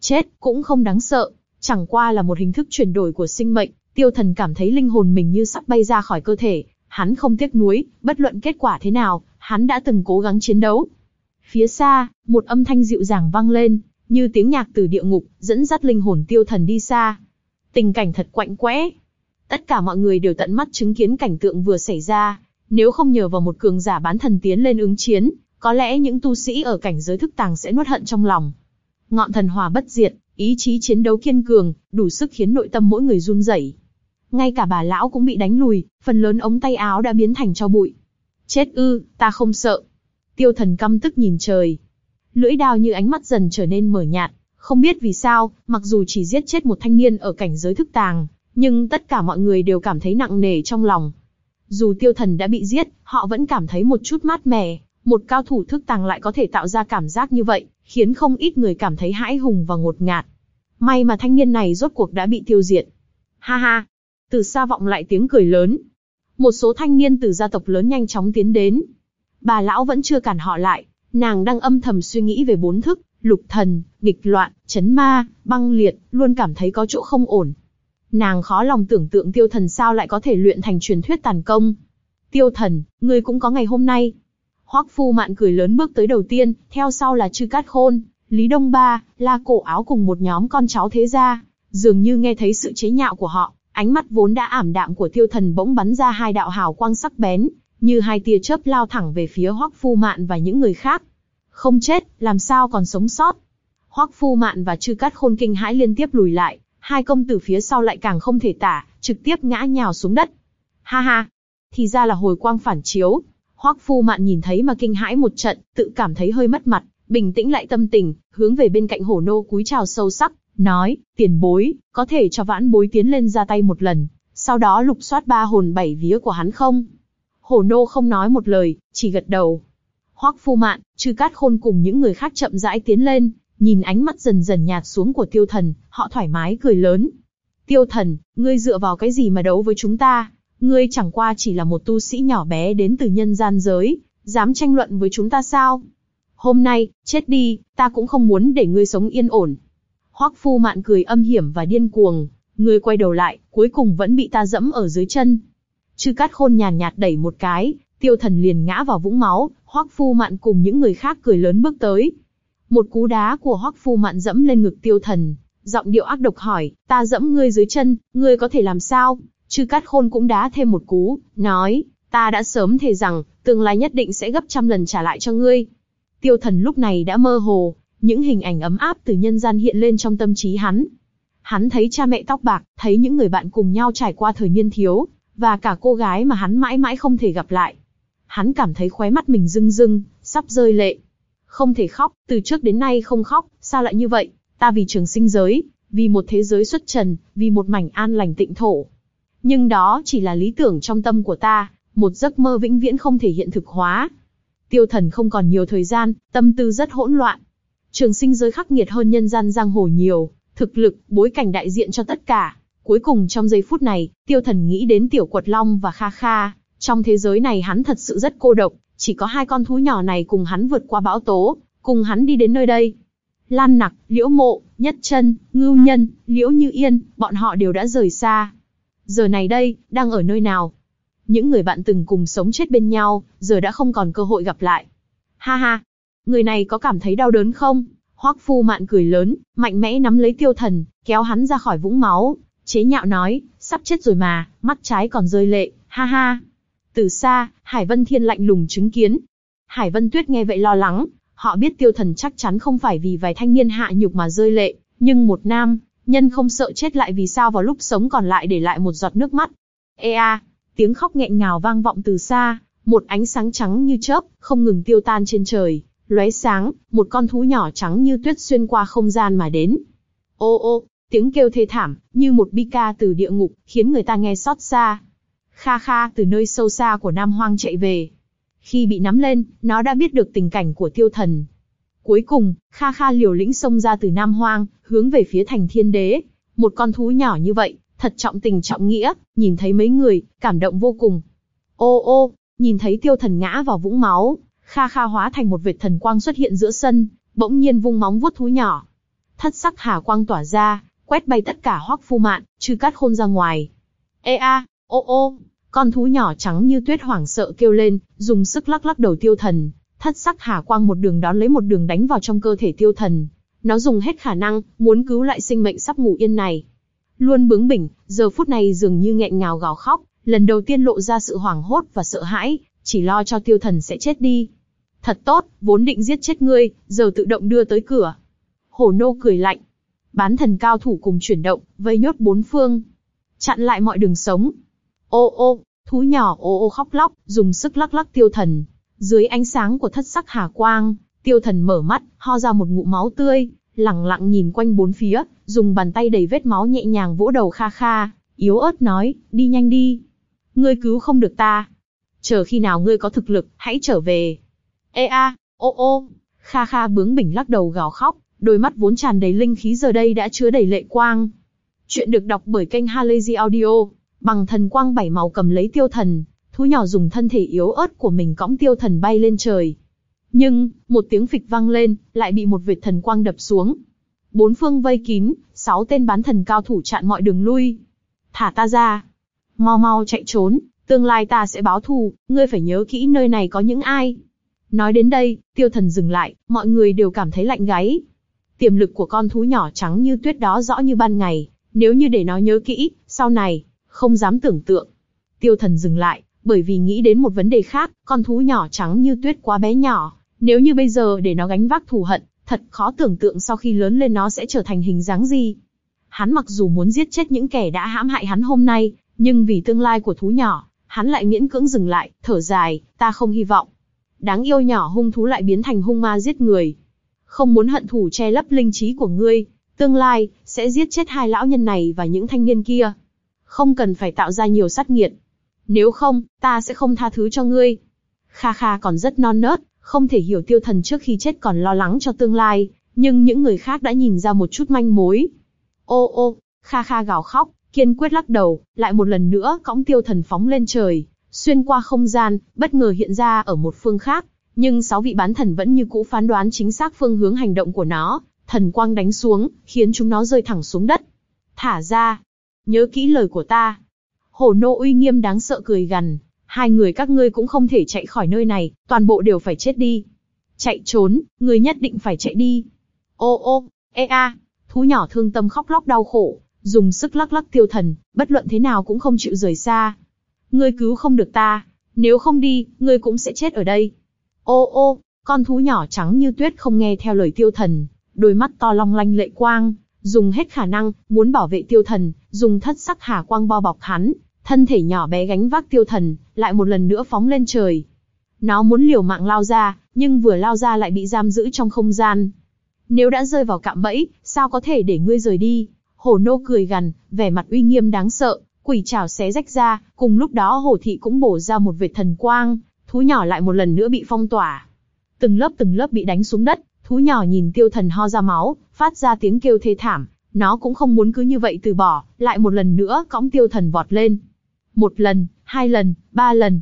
[SPEAKER 1] Chết, cũng không đáng sợ, chẳng qua là một hình thức chuyển đổi của sinh mệnh, tiêu thần cảm thấy linh hồn mình như sắp bay ra khỏi cơ thể, hắn không tiếc nuối, bất luận kết quả thế nào, hắn đã từng cố gắng chiến đấu. Phía xa, một âm thanh dịu dàng vang lên, như tiếng nhạc từ địa ngục, dẫn dắt linh hồn tiêu thần đi xa. Tình cảnh thật quạnh quẽ. Tất cả mọi người đều tận mắt chứng kiến cảnh tượng vừa xảy ra, nếu không nhờ vào một cường giả bán thần tiến lên ứng chiến, có lẽ những tu sĩ ở cảnh giới thức tàng sẽ nuốt hận trong lòng. Ngọn thần hòa bất diệt, ý chí chiến đấu kiên cường, đủ sức khiến nội tâm mỗi người run rẩy. Ngay cả bà lão cũng bị đánh lùi, phần lớn ống tay áo đã biến thành cho bụi. Chết ư, ta không sợ. Tiêu thần căm tức nhìn trời. Lưỡi đao như ánh mắt dần trở nên mở nhạt, không biết vì sao, mặc dù chỉ giết chết một thanh niên ở cảnh giới thức tàng, nhưng tất cả mọi người đều cảm thấy nặng nề trong lòng. Dù tiêu thần đã bị giết, họ vẫn cảm thấy một chút mát mẻ, một cao thủ thức tàng lại có thể tạo ra cảm giác như vậy, khiến không ít người cảm thấy hãi hùng và ngột ngạt. May mà thanh niên này rốt cuộc đã bị tiêu diệt. Ha ha! Từ xa vọng lại tiếng cười lớn. Một số thanh niên từ gia tộc lớn nhanh chóng tiến đến. Bà lão vẫn chưa cản họ lại, nàng đang âm thầm suy nghĩ về bốn thức, lục thần, nghịch loạn, chấn ma, băng liệt, luôn cảm thấy có chỗ không ổn. Nàng khó lòng tưởng tượng tiêu thần sao lại có thể luyện thành truyền thuyết tàn công. Tiêu thần, ngươi cũng có ngày hôm nay. Hoắc Phu Mạn cười lớn bước tới đầu tiên, theo sau là Trư Cát Khôn, Lý Đông Ba, La Cổ Áo cùng một nhóm con cháu thế gia, dường như nghe thấy sự chế nhạo của họ, ánh mắt vốn đã ảm đạm của Tiêu Thần bỗng bắn ra hai đạo hào quang sắc bén, như hai tia chớp lao thẳng về phía Hoắc Phu Mạn và những người khác. Không chết, làm sao còn sống sót? Hoắc Phu Mạn và Trư Cát Khôn kinh hãi liên tiếp lùi lại, hai công tử phía sau lại càng không thể tả, trực tiếp ngã nhào xuống đất. Ha ha, thì ra là hồi quang phản chiếu. Hoắc Phu Mạn nhìn thấy mà kinh hãi một trận, tự cảm thấy hơi mất mặt, bình tĩnh lại tâm tình, hướng về bên cạnh hổ nô cúi chào sâu sắc, nói, tiền bối, có thể cho vãn bối tiến lên ra tay một lần, sau đó lục soát ba hồn bảy vía của hắn không? Hổ nô không nói một lời, chỉ gật đầu. Hoắc Phu Mạn, Trư Cát Khôn cùng những người khác chậm rãi tiến lên, nhìn ánh mắt dần dần nhạt xuống của Tiêu Thần, họ thoải mái cười lớn. Tiêu Thần, ngươi dựa vào cái gì mà đấu với chúng ta? Ngươi chẳng qua chỉ là một tu sĩ nhỏ bé đến từ nhân gian giới, dám tranh luận với chúng ta sao? Hôm nay, chết đi, ta cũng không muốn để ngươi sống yên ổn. Hoắc Phu Mạn cười âm hiểm và điên cuồng, ngươi quay đầu lại, cuối cùng vẫn bị ta dẫm ở dưới chân. Chư Cát Khôn nhàn nhạt đẩy một cái, Tiêu Thần liền ngã vào vũng máu, Hoắc Phu Mạn cùng những người khác cười lớn bước tới. Một cú đá của Hoắc Phu Mạn dẫm lên ngực Tiêu Thần, giọng điệu ác độc hỏi, ta dẫm ngươi dưới chân, ngươi có thể làm sao? Chư Cát Khôn cũng đá thêm một cú, nói, ta đã sớm thề rằng, tương lai nhất định sẽ gấp trăm lần trả lại cho ngươi. Tiêu Thần lúc này đã mơ hồ, những hình ảnh ấm áp từ nhân gian hiện lên trong tâm trí hắn. Hắn thấy cha mẹ tóc bạc, thấy những người bạn cùng nhau trải qua thời niên thiếu, và cả cô gái mà hắn mãi mãi không thể gặp lại. Hắn cảm thấy khóe mắt mình rưng rưng, sắp rơi lệ. Không thể khóc, từ trước đến nay không khóc, sao lại như vậy? Ta vì trường sinh giới, vì một thế giới xuất trần, vì một mảnh an lành tịnh thổ. Nhưng đó chỉ là lý tưởng trong tâm của ta, một giấc mơ vĩnh viễn không thể hiện thực hóa. Tiêu thần không còn nhiều thời gian, tâm tư rất hỗn loạn. Trường sinh giới khắc nghiệt hơn nhân gian giang hồ nhiều, thực lực, bối cảnh đại diện cho tất cả. Cuối cùng trong giây phút này, tiêu thần nghĩ đến tiểu quật long và kha kha. Trong thế giới này hắn thật sự rất cô độc, chỉ có hai con thú nhỏ này cùng hắn vượt qua bão tố, cùng hắn đi đến nơi đây. Lan nặc, liễu mộ, nhất chân, ngưu nhân, liễu như yên, bọn họ đều đã rời xa. Giờ này đây, đang ở nơi nào? Những người bạn từng cùng sống chết bên nhau, giờ đã không còn cơ hội gặp lại. Ha ha, người này có cảm thấy đau đớn không? Hoắc Phu Mạn cười lớn, mạnh mẽ nắm lấy Tiêu Thần, kéo hắn ra khỏi vũng máu, chế nhạo nói, sắp chết rồi mà, mắt trái còn rơi lệ, ha ha. Từ xa, Hải Vân Thiên lạnh lùng chứng kiến. Hải Vân Tuyết nghe vậy lo lắng, Họ biết tiêu thần chắc chắn không phải vì vài thanh niên hạ nhục mà rơi lệ, nhưng một nam, nhân không sợ chết lại vì sao vào lúc sống còn lại để lại một giọt nước mắt. Ê a, tiếng khóc nghẹn ngào vang vọng từ xa, một ánh sáng trắng như chớp, không ngừng tiêu tan trên trời, lóe sáng, một con thú nhỏ trắng như tuyết xuyên qua không gian mà đến. Ô ô, tiếng kêu thê thảm, như một bi ca từ địa ngục, khiến người ta nghe xót xa. Kha Kha từ nơi sâu xa của Nam Hoang chạy về. Khi bị nắm lên, nó đã biết được tình cảnh của tiêu thần. Cuối cùng, Kha Kha liều lĩnh xông ra từ Nam Hoang, hướng về phía thành thiên đế. Một con thú nhỏ như vậy, thật trọng tình trọng nghĩa, nhìn thấy mấy người, cảm động vô cùng. Ô ô, nhìn thấy tiêu thần ngã vào vũng máu, Kha Kha hóa thành một vệt thần quang xuất hiện giữa sân, bỗng nhiên vung móng vuốt thú nhỏ. Thất sắc hà quang tỏa ra, quét bay tất cả hoắc phu mạn, chư cát khôn ra ngoài. Ê a, ô ô, con thú nhỏ trắng như tuyết hoảng sợ kêu lên, dùng sức lắc lắc đầu tiêu thần, thất sắc hà quang một đường đón lấy một đường đánh vào trong cơ thể tiêu thần. Nó dùng hết khả năng, muốn cứu lại sinh mệnh sắp ngủ yên này. Luôn bướng bỉnh, giờ phút này dường như nghẹn ngào gào khóc, lần đầu tiên lộ ra sự hoảng hốt và sợ hãi, chỉ lo cho tiêu thần sẽ chết đi. Thật tốt, vốn định giết chết ngươi, giờ tự động đưa tới cửa. Hổ nô cười lạnh. Bán thần cao thủ cùng chuyển động, vây nhốt bốn phương. Chặn lại mọi đường sống. Ô ô, thú nhỏ ô ô khóc lóc, dùng sức lắc lắc tiêu thần. Dưới ánh sáng của thất sắc hà quang, tiêu thần mở mắt, ho ra một ngụm máu tươi, lặng lặng nhìn quanh bốn phía, dùng bàn tay đầy vết máu nhẹ nhàng vỗ đầu kha kha, yếu ớt nói, đi nhanh đi. Ngươi cứu không được ta. Chờ khi nào ngươi có thực lực, hãy trở về. Ê a, ô ô, kha kha bướng bỉnh lắc đầu gào khóc, đôi mắt vốn tràn đầy linh khí giờ đây đã chứa đầy lệ quang. Chuyện được đọc bởi kênh Halazy Audio, bằng thần quang bảy màu cầm lấy tiêu thần, thú nhỏ dùng thân thể yếu ớt của mình cõng tiêu thần bay lên trời. Nhưng, một tiếng phịch vang lên, lại bị một vệt thần quang đập xuống. Bốn phương vây kín, sáu tên bán thần cao thủ chặn mọi đường lui. Thả ta ra. Mau mau chạy trốn, tương lai ta sẽ báo thù, ngươi phải nhớ kỹ nơi này có những ai. Nói đến đây, tiêu thần dừng lại, mọi người đều cảm thấy lạnh gáy. Tiềm lực của con thú nhỏ trắng như tuyết đó rõ như ban ngày, nếu như để nó nhớ kỹ, sau này, không dám tưởng tượng. Tiêu thần dừng lại, bởi vì nghĩ đến một vấn đề khác, con thú nhỏ trắng như tuyết quá bé nhỏ, nếu như bây giờ để nó gánh vác thù hận, thật khó tưởng tượng sau khi lớn lên nó sẽ trở thành hình dáng gì. Hắn mặc dù muốn giết chết những kẻ đã hãm hại hắn hôm nay, nhưng vì tương lai của thú nhỏ, hắn lại miễn cưỡng dừng lại, thở dài, ta không hy vọng. Đáng yêu nhỏ hung thú lại biến thành hung ma giết người. Không muốn hận thù che lấp linh trí của ngươi, tương lai, sẽ giết chết hai lão nhân này và những thanh niên kia. Không cần phải tạo ra nhiều sát nghiệt. Nếu không, ta sẽ không tha thứ cho ngươi. Kha Kha còn rất non nớt, không thể hiểu tiêu thần trước khi chết còn lo lắng cho tương lai, nhưng những người khác đã nhìn ra một chút manh mối. Ô ô, Kha Kha gào khóc, kiên quyết lắc đầu, lại một lần nữa cõng tiêu thần phóng lên trời, xuyên qua không gian, bất ngờ hiện ra ở một phương khác, nhưng sáu vị bán thần vẫn như cũ phán đoán chính xác phương hướng hành động của nó, thần quang đánh xuống, khiến chúng nó rơi thẳng xuống đất. Thả ra, nhớ kỹ lời của ta. Hổ nô uy nghiêm đáng sợ cười gằn, hai người các ngươi cũng không thể chạy khỏi nơi này, toàn bộ đều phải chết đi. Chạy trốn, ngươi nhất định phải chạy đi. Ô ô, ê a, thú nhỏ thương tâm khóc lóc đau khổ, dùng sức lắc lắc tiêu thần, bất luận thế nào cũng không chịu rời xa. Ngươi cứu không được ta, nếu không đi, ngươi cũng sẽ chết ở đây. Ô ô, con thú nhỏ trắng như tuyết không nghe theo lời tiêu thần, đôi mắt to long lanh lệ quang, dùng hết khả năng, muốn bảo vệ tiêu thần, dùng thất sắc hà quang bao bọc hắn, thân thể nhỏ bé gánh vác tiêu thần, lại một lần nữa phóng lên trời. Nó muốn liều mạng lao ra, nhưng vừa lao ra lại bị giam giữ trong không gian. Nếu đã rơi vào cạm bẫy, sao có thể để ngươi rời đi? Hổ nô cười gằn, vẻ mặt uy nghiêm đáng sợ, quỷ trảo xé rách ra, cùng lúc đó hổ thị cũng bổ ra một vệt thần quang, thú nhỏ lại một lần nữa bị phong tỏa. Từng lớp từng lớp bị đánh xuống đất, thú nhỏ nhìn tiêu thần ho ra máu, phát ra tiếng kêu thê thảm, nó cũng không muốn cứ như vậy từ bỏ, lại một lần nữa cõng tiêu thần vọt lên. Một lần, hai lần, ba lần.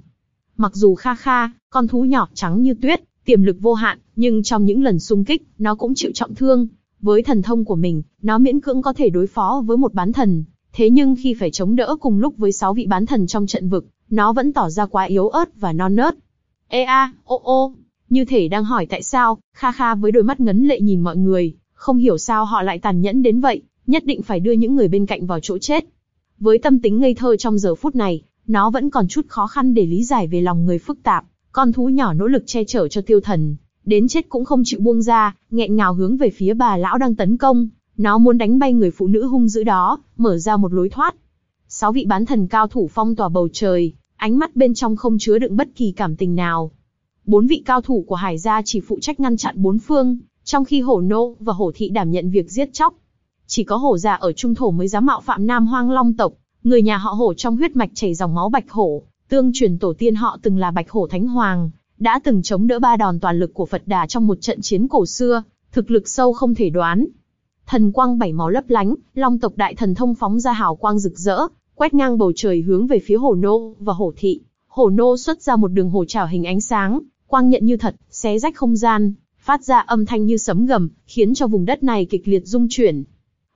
[SPEAKER 1] Mặc dù kha kha, con thú nhỏ trắng như tuyết, tiềm lực vô hạn, nhưng trong những lần xung kích, nó cũng chịu trọng thương. Với thần thông của mình, nó miễn cưỡng có thể đối phó với một bán thần. Thế nhưng khi phải chống đỡ cùng lúc với sáu vị bán thần trong trận vực, nó vẫn tỏ ra quá yếu ớt và non nớt. Ê a, ô ô, như thể đang hỏi tại sao, Kha Kha với đôi mắt ngấn lệ nhìn mọi người, không hiểu sao họ lại tàn nhẫn đến vậy, nhất định phải đưa những người bên cạnh vào chỗ chết. Với tâm tính ngây thơ trong giờ phút này, nó vẫn còn chút khó khăn để lý giải về lòng người phức tạp, con thú nhỏ nỗ lực che chở cho tiêu thần, đến chết cũng không chịu buông ra, nghẹn ngào hướng về phía bà lão đang tấn công, nó muốn đánh bay người phụ nữ hung dữ đó, mở ra một lối thoát. Sáu vị bán thần cao thủ phong tỏa bầu trời, ánh mắt bên trong không chứa đựng bất kỳ cảm tình nào. Bốn vị cao thủ của Hải gia chỉ phụ trách ngăn chặn bốn phương, trong khi hổ nô và hổ thị đảm nhận việc giết chóc. Chỉ có hổ già ở trung thổ mới dám mạo phạm Nam Hoang Long tộc, người nhà họ hổ trong huyết mạch chảy dòng máu bạch hổ, tương truyền tổ tiên họ từng là bạch hổ thánh hoàng, đã từng chống đỡ ba đòn toàn lực của Phật Đà trong một trận chiến cổ xưa, thực lực sâu không thể đoán. Thần quang bảy màu lấp lánh, long tộc đại thần thông phóng ra hào quang rực rỡ, quét ngang bầu trời hướng về phía Hồ nô và Hồ thị. Hồ nô xuất ra một đường hồ trảo hình ánh sáng, quang nhận như thật, xé rách không gian, phát ra âm thanh như sấm gầm, khiến cho vùng đất này kịch liệt rung chuyển.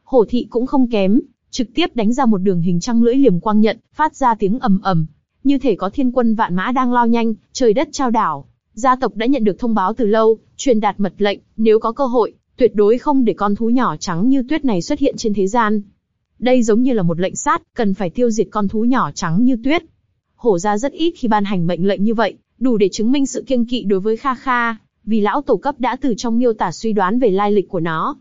[SPEAKER 1] Hồ thị cũng không kém, trực tiếp đánh ra một đường hình trăng lưỡi liềm quang nhận, phát ra tiếng ầm ầm, như thể có thiên quân vạn mã đang lao nhanh, trời đất trao đảo. Gia tộc đã nhận được thông báo từ lâu, truyền đạt mật lệnh, nếu có cơ hội, tuyệt đối không để con thú nhỏ trắng như tuyết này xuất hiện trên thế gian. Đây giống như là một lệnh sát, cần phải tiêu diệt con thú nhỏ trắng như tuyết. Hổ gia rất ít khi ban hành mệnh lệnh như vậy, đủ để chứng minh sự kiêng kỵ đối với Kha Kha, vì lão tổ cấp đã từ trong miêu tả suy đoán về lai lịch của nó.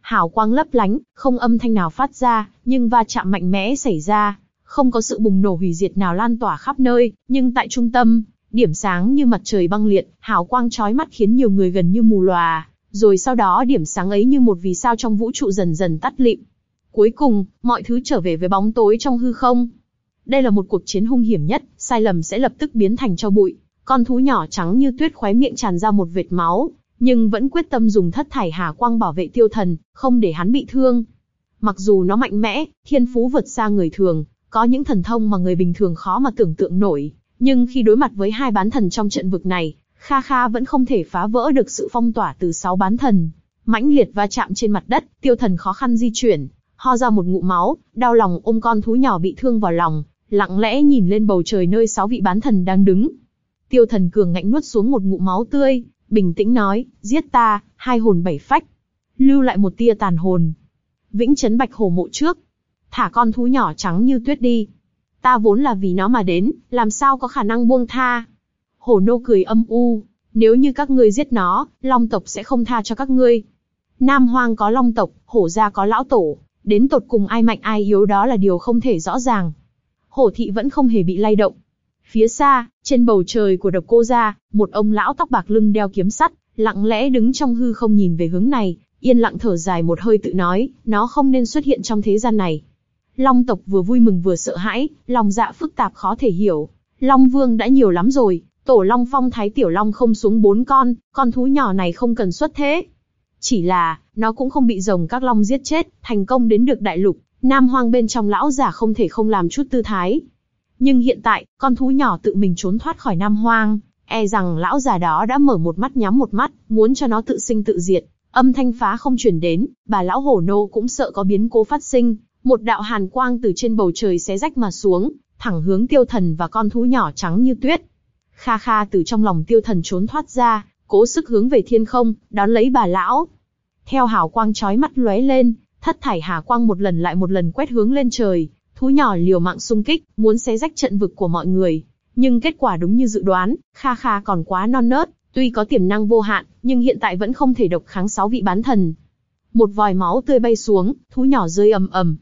[SPEAKER 1] Hào quang lấp lánh, không âm thanh nào phát ra, nhưng va chạm mạnh mẽ xảy ra, không có sự bùng nổ hủy diệt nào lan tỏa khắp nơi, nhưng tại trung tâm, điểm sáng như mặt trời băng liệt, hào quang chói mắt khiến nhiều người gần như mù lòa, rồi sau đó điểm sáng ấy như một vì sao trong vũ trụ dần dần tắt lịm. Cuối cùng, mọi thứ trở về với bóng tối trong hư không. Đây là một cuộc chiến hung hiểm nhất, sai lầm sẽ lập tức biến thành cho bụi. Con thú nhỏ trắng như tuyết khoái miệng tràn ra một vệt máu, nhưng vẫn quyết tâm dùng thất thải hà quang bảo vệ tiêu thần, không để hắn bị thương. Mặc dù nó mạnh mẽ, thiên phú vượt xa người thường, có những thần thông mà người bình thường khó mà tưởng tượng nổi, nhưng khi đối mặt với hai bán thần trong trận vực này, Kha Kha vẫn không thể phá vỡ được sự phong tỏa từ sáu bán thần. Mãnh liệt va chạm trên mặt đất, tiêu thần khó khăn di chuyển, ho ra một ngụm máu, đau lòng ôm con thú nhỏ bị thương vào lòng, lặng lẽ nhìn lên bầu trời nơi sáu vị bán thần đang đứng. Tiêu thần cường ngạnh nuốt xuống một ngụm máu tươi, bình tĩnh nói, giết ta, hai hồn bảy phách. Lưu lại một tia tàn hồn. Vĩnh chấn bạch Hồ mộ trước. Thả con thú nhỏ trắng như tuyết đi. Ta vốn là vì nó mà đến, làm sao có khả năng buông tha. Hồ nô cười âm u, nếu như các ngươi giết nó, long tộc sẽ không tha cho các ngươi. Nam hoang có long tộc, hổ gia có lão tổ, đến tột cùng ai mạnh ai yếu đó là điều không thể rõ ràng. Hổ thị vẫn không hề bị lay động. Phía xa, trên bầu trời của độc cô gia, một ông lão tóc bạc lưng đeo kiếm sắt, lặng lẽ đứng trong hư không nhìn về hướng này, yên lặng thở dài một hơi tự nói, nó không nên xuất hiện trong thế gian này. Long tộc vừa vui mừng vừa sợ hãi, lòng dạ phức tạp khó thể hiểu. Long vương đã nhiều lắm rồi, tổ long phong thái tiểu long không xuống bốn con, con thú nhỏ này không cần xuất thế. Chỉ là, nó cũng không bị rồng các long giết chết, thành công đến được đại lục, nam hoang bên trong lão giả không thể không làm chút tư thái. Nhưng hiện tại, con thú nhỏ tự mình trốn thoát khỏi nam hoang, e rằng lão già đó đã mở một mắt nhắm một mắt, muốn cho nó tự sinh tự diệt. Âm thanh phá không chuyển đến, bà lão hổ nô cũng sợ có biến cố phát sinh, một đạo hàn quang từ trên bầu trời xé rách mà xuống, thẳng hướng tiêu thần và con thú nhỏ trắng như tuyết. Kha kha từ trong lòng tiêu thần trốn thoát ra, cố sức hướng về thiên không, đón lấy bà lão. Theo hào quang chói mắt lóe lên, thất thải hà quang một lần lại một lần quét hướng lên trời, thú nhỏ liều mạng xung kích, muốn xé rách trận vực của mọi người. Nhưng kết quả đúng như dự đoán, Kha Kha còn quá non nớt, tuy có tiềm năng vô hạn, nhưng hiện tại vẫn không thể độc kháng sáu vị bán thần. Một vòi máu tươi bay xuống, thú nhỏ rơi ầm ầm,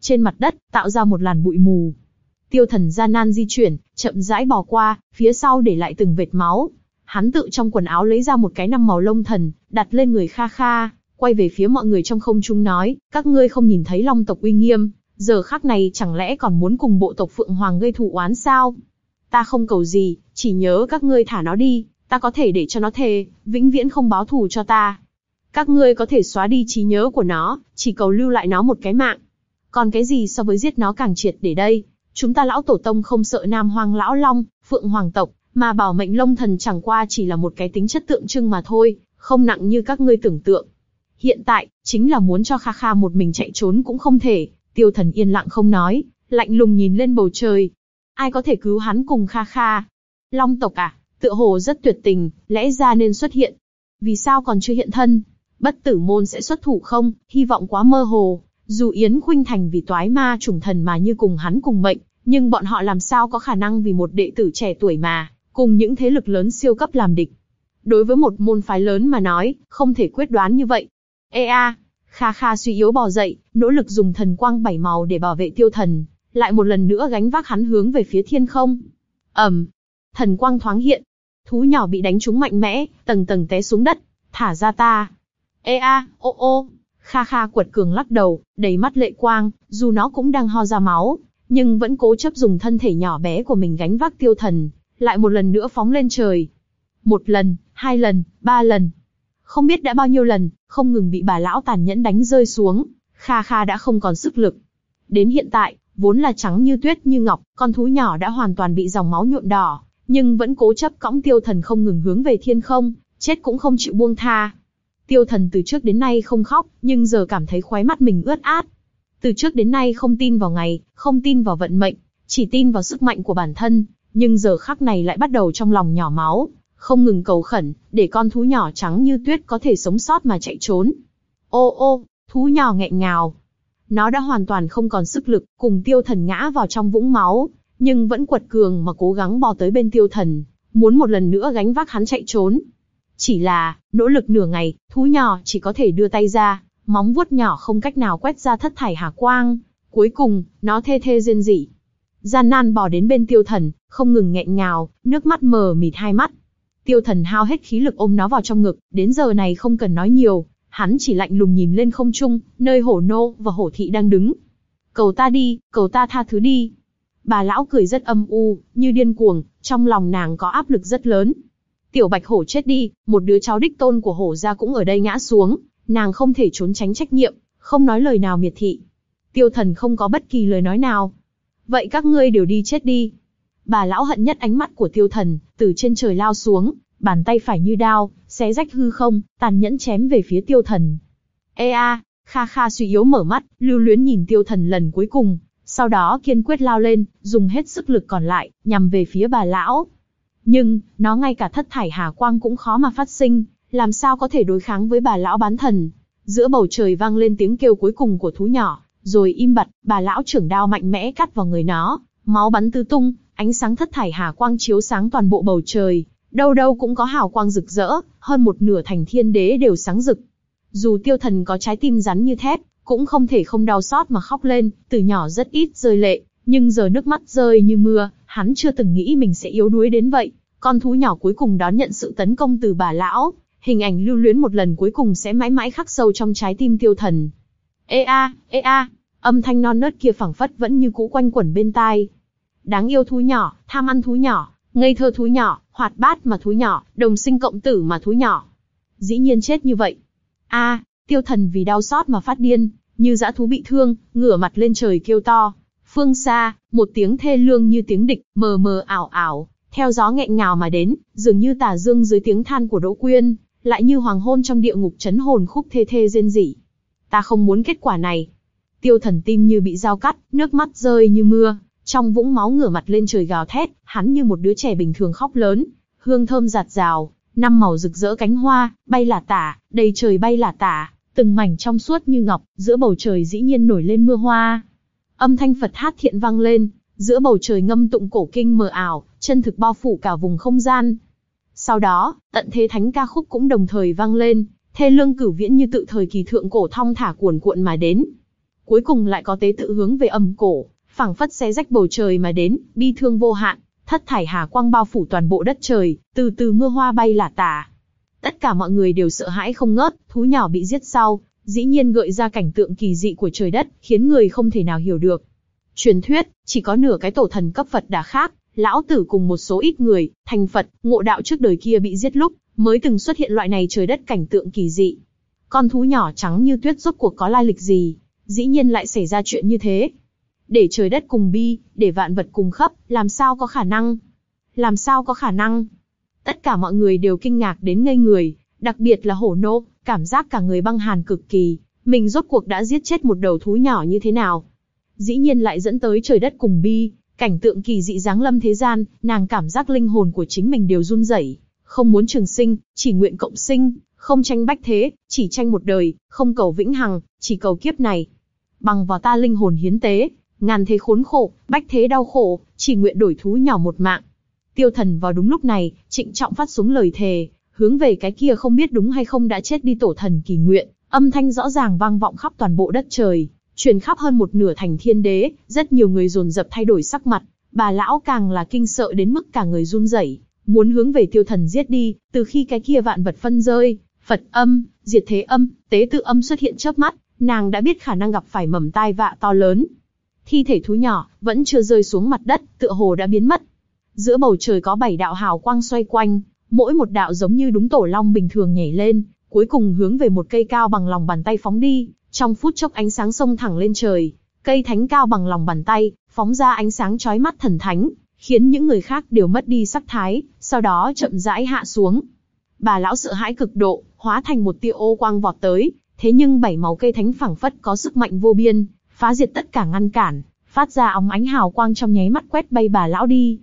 [SPEAKER 1] trên mặt đất, tạo ra một làn bụi mù. Tiêu thần gian nan di chuyển, chậm rãi bò qua, phía sau để lại từng vệt máu. Hắn tự trong quần áo lấy ra một cái năm màu lông thần, đặt lên người kha kha, quay về phía mọi người trong không trung nói, các ngươi không nhìn thấy long tộc uy nghiêm, giờ khắc này chẳng lẽ còn muốn cùng bộ tộc Phượng Hoàng gây thù oán sao? Ta không cầu gì, chỉ nhớ các ngươi thả nó đi, ta có thể để cho nó thề, vĩnh viễn không báo thù cho ta. Các ngươi có thể xóa đi trí nhớ của nó, chỉ cầu lưu lại nó một cái mạng. Còn cái gì so với giết nó càng triệt để đây? Chúng ta lão tổ tông không sợ Nam Hoang lão long, Phượng Hoàng tộc, mà bảo mệnh Long thần chẳng qua chỉ là một cái tính chất tượng trưng mà thôi, không nặng như các ngươi tưởng tượng. Hiện tại, chính là muốn cho Kha Kha một mình chạy trốn cũng không thể, tiêu thần yên lặng không nói, lạnh lùng nhìn lên bầu trời. Ai có thể cứu hắn cùng Kha Kha? Long tộc à, tựa hồ rất tuyệt tình, lẽ ra nên xuất hiện. Vì sao còn chưa hiện thân? Bất tử môn sẽ xuất thủ không, hy vọng quá mơ hồ. Dù Yến Khuynh Thành vì toái ma trùng thần mà như cùng hắn cùng mệnh, nhưng bọn họ làm sao có khả năng vì một đệ tử trẻ tuổi mà, cùng những thế lực lớn siêu cấp làm địch. Đối với một môn phái lớn mà nói, không thể quyết đoán như vậy. Ê a, Kha Kha suy yếu bò dậy, nỗ lực dùng thần quang bảy màu để bảo vệ tiêu thần, lại một lần nữa gánh vác hắn hướng về phía thiên không. ầm, thần quang thoáng hiện, thú nhỏ bị đánh trúng mạnh mẽ, tầng tầng té xuống đất. Thả ra ta. Ê a, ô ô. Kha Kha quật cường lắc đầu, đầy mắt lệ quang, dù nó cũng đang ho ra máu, nhưng vẫn cố chấp dùng thân thể nhỏ bé của mình gánh vác tiêu thần, lại một lần nữa phóng lên trời. Một lần, hai lần, ba lần. Không biết đã bao nhiêu lần, không ngừng bị bà lão tàn nhẫn đánh rơi xuống, Kha Kha đã không còn sức lực. Đến hiện tại, vốn là trắng như tuyết như ngọc, con thú nhỏ đã hoàn toàn bị dòng máu nhuộm đỏ, nhưng vẫn cố chấp cõng tiêu thần không ngừng hướng về thiên không, chết cũng không chịu buông tha. Tiêu thần từ trước đến nay không khóc, nhưng giờ cảm thấy khóe mắt mình ướt át. Từ trước đến nay không tin vào ngày, không tin vào vận mệnh, chỉ tin vào sức mạnh của bản thân, nhưng giờ khắc này lại bắt đầu trong lòng nhỏ máu, không ngừng cầu khẩn, để con thú nhỏ trắng như tuyết có thể sống sót mà chạy trốn. Ô ô, thú nhỏ nghẹn ngào. Nó đã hoàn toàn không còn sức lực, cùng tiêu thần ngã vào trong vũng máu, nhưng vẫn quật cường mà cố gắng bò tới bên tiêu thần, muốn một lần nữa gánh vác hắn chạy trốn. Chỉ là, nỗ lực nửa ngày, thú nhỏ chỉ có thể đưa tay ra, móng vuốt nhỏ không cách nào quét ra thất thải hà quang. Cuối cùng, nó thê thê rên rỉ. Gian nan bò đến bên tiêu thần, không ngừng nghẹn ngào, nước mắt mờ mịt hai mắt. Tiêu thần hao hết khí lực ôm nó vào trong ngực, đến giờ này không cần nói nhiều, hắn chỉ lạnh lùng nhìn lên không trung, nơi hổ nô và hổ thị đang đứng. Cầu ta đi, cầu ta tha thứ đi. Bà lão cười rất âm u, như điên cuồng, trong lòng nàng có áp lực rất lớn. Tiểu bạch hổ chết đi, một đứa cháu đích tôn của hổ gia cũng ở đây ngã xuống, nàng không thể trốn tránh trách nhiệm, không nói lời nào miệt thị. Tiêu thần không có bất kỳ lời nói nào. Vậy các ngươi đều đi chết đi. Bà lão hận nhất ánh mắt của tiêu thần, từ trên trời lao xuống, bàn tay phải như đao, xé rách hư không, tàn nhẫn chém về phía tiêu thần. Ê a, Kha Kha suy yếu mở mắt, lưu luyến nhìn tiêu thần lần cuối cùng, sau đó kiên quyết lao lên, dùng hết sức lực còn lại, nhằm về phía bà lão. Nhưng, nó ngay cả thất thải hà quang cũng khó mà phát sinh, làm sao có thể đối kháng với bà lão bán thần. Giữa bầu trời vang lên tiếng kêu cuối cùng của thú nhỏ, rồi im bặt, bà lão trưởng đao mạnh mẽ cắt vào người nó, máu bắn tứ tung, ánh sáng thất thải hà quang chiếu sáng toàn bộ bầu trời, đâu đâu cũng có hào quang rực rỡ, hơn một nửa thành thiên đế đều sáng rực. Dù tiêu thần có trái tim rắn như thép, cũng không thể không đau xót mà khóc lên, từ nhỏ rất ít rơi lệ, nhưng giờ nước mắt rơi như mưa, hắn chưa từng nghĩ mình sẽ yếu đuối đến vậy. Con thú nhỏ cuối cùng đón nhận sự tấn công từ bà lão, hình ảnh lưu luyến một lần cuối cùng sẽ mãi mãi khắc sâu trong trái tim tiêu thần. Ê a, ê a, âm thanh non nớt kia phẳng phất vẫn như cũ quanh quẩn bên tai. Đáng yêu thú nhỏ, tham ăn thú nhỏ, ngây thơ thú nhỏ, hoạt bát mà thú nhỏ, đồng sinh cộng tử mà thú nhỏ. Dĩ nhiên chết như vậy. A, tiêu thần vì đau xót mà phát điên, như dã thú bị thương, ngửa mặt lên trời kêu to. Phương xa, một tiếng thê lương như tiếng địch, mờ mờ ảo ảo, theo gió nghẹn ngào mà đến, dường như tà dương dưới tiếng than của Đỗ Quyên, lại như hoàng hôn trong địa ngục chấn hồn khúc thê thê rên rỉ. Ta không muốn kết quả này. Tiêu thần tim như bị dao cắt, nước mắt rơi như mưa, trong vũng máu ngửa mặt lên trời gào thét, hắn như một đứa trẻ bình thường khóc lớn, hương thơm giạt rào, năm màu rực rỡ cánh hoa, bay là tả, đầy trời bay là tả, từng mảnh trong suốt như ngọc, giữa bầu trời dĩ nhiên nổi lên mưa hoa. Âm thanh Phật hát thiện vang lên, giữa bầu trời ngâm tụng cổ kinh mờ ảo, chân thực bao phủ cả vùng không gian. Sau đó, tận thế thánh ca khúc cũng đồng thời vang lên, thê lương cửu viễn như tự thời kỳ thượng cổ thong thả cuồn cuộn mà đến. Cuối cùng lại có tế tự hướng về âm cổ, phảng phất xé rách bầu trời mà đến, bi thương vô hạn, thất thải hà quang bao phủ toàn bộ đất trời, từ từ mưa hoa bay lả tả. Tất cả mọi người đều sợ hãi không ngớt, thú nhỏ bị giết sau, dĩ nhiên gợi ra cảnh tượng kỳ dị của trời đất, khiến người không thể nào hiểu được. Truyền thuyết, chỉ có nửa cái tổ thần cấp Phật đã khác, lão tử cùng một số ít người, thành Phật, ngộ đạo trước đời kia bị giết lúc, mới từng xuất hiện loại này trời đất cảnh tượng kỳ dị. Con thú nhỏ trắng như tuyết rốt cuộc có lai lịch gì, dĩ nhiên lại xảy ra chuyện như thế. Để trời đất cùng bi, để vạn vật cùng khắp, làm sao có khả năng? Làm sao có khả năng? Tất cả mọi người đều kinh ngạc đến ngây người, đặc biệt là hổ nô, cảm giác cả người băng hàn cực kỳ, mình rốt cuộc đã giết chết một đầu thú nhỏ như thế nào. Dĩ nhiên lại dẫn tới trời đất cùng bi, cảnh tượng kỳ dị giáng lâm thế gian, nàng cảm giác linh hồn của chính mình đều run rẩy, không muốn trường sinh, chỉ nguyện cộng sinh, không tranh bách thế, chỉ tranh một đời, không cầu vĩnh hằng, chỉ cầu kiếp này. Bằng vào ta linh hồn hiến tế, ngàn thế khốn khổ, bách thế đau khổ, chỉ nguyện đổi thú nhỏ một mạng. Tiêu thần vào đúng lúc này, trịnh trọng phát xuống lời thề, hướng về cái kia không biết đúng hay không đã chết đi tổ thần kỳ nguyện, âm thanh rõ ràng vang vọng khắp toàn bộ đất trời, truyền khắp hơn một nửa thành thiên đế, rất nhiều người dồn dập thay đổi sắc mặt, bà lão càng là kinh sợ đến mức cả người run rẩy, muốn hướng về tiêu thần giết đi, từ khi cái kia vạn vật phân rơi, Phật âm, diệt thế âm, tế tự âm xuất hiện chớp mắt, nàng đã biết khả năng gặp phải mầm tai vạ to lớn. Thi thể thú nhỏ, vẫn chưa rơi xuống mặt đất, tựa hồ đã biến mất. Giữa bầu trời có bảy đạo hào quang xoay quanh, mỗi một đạo giống như đúng tổ long bình thường nhảy lên, cuối cùng hướng về một cây cao bằng lòng bàn tay phóng đi, trong phút chốc ánh sáng sông thẳng lên trời, cây thánh cao bằng lòng bàn tay, phóng ra ánh sáng chói mắt thần thánh, khiến những người khác đều mất đi sắc thái, sau đó chậm rãi hạ xuống. Bà lão sợ hãi cực độ, hóa thành một tia ô quang vọt tới, thế nhưng bảy màu cây thánh phẳng phất có sức mạnh vô biên, phá diệt tất cả ngăn cản, phát ra óng ánh hào quang trong nháy mắt quét bay bà lão đi.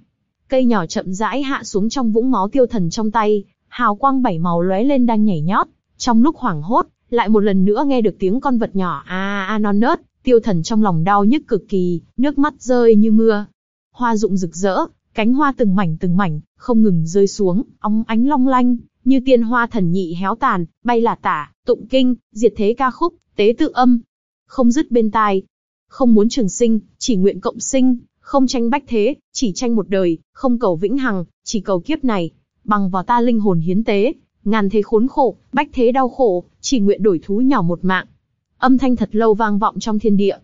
[SPEAKER 1] Cây nhỏ chậm rãi hạ xuống trong vũng máu tiêu thần trong tay, hào quang bảy màu lóe lên đang nhảy nhót, trong lúc hoảng hốt, lại một lần nữa nghe được tiếng con vật nhỏ a a non nớt, tiêu thần trong lòng đau nhức cực kỳ, nước mắt rơi như mưa. Hoa rụng rực rỡ, cánh hoa từng mảnh từng mảnh, không ngừng rơi xuống, óng ánh long lanh, như tiên hoa thần nhị héo tàn, bay là tả, tụng kinh, diệt thế ca khúc, tế tự âm, không dứt bên tai. Không muốn trường sinh, chỉ nguyện cộng sinh, không tranh bách thế, chỉ tranh một đời, không cầu vĩnh hằng, chỉ cầu kiếp này, bằng vào ta linh hồn hiến tế, ngàn thế khốn khổ, bách thế đau khổ, chỉ nguyện đổi thú nhỏ một mạng. Âm thanh thật lâu vang vọng trong thiên địa.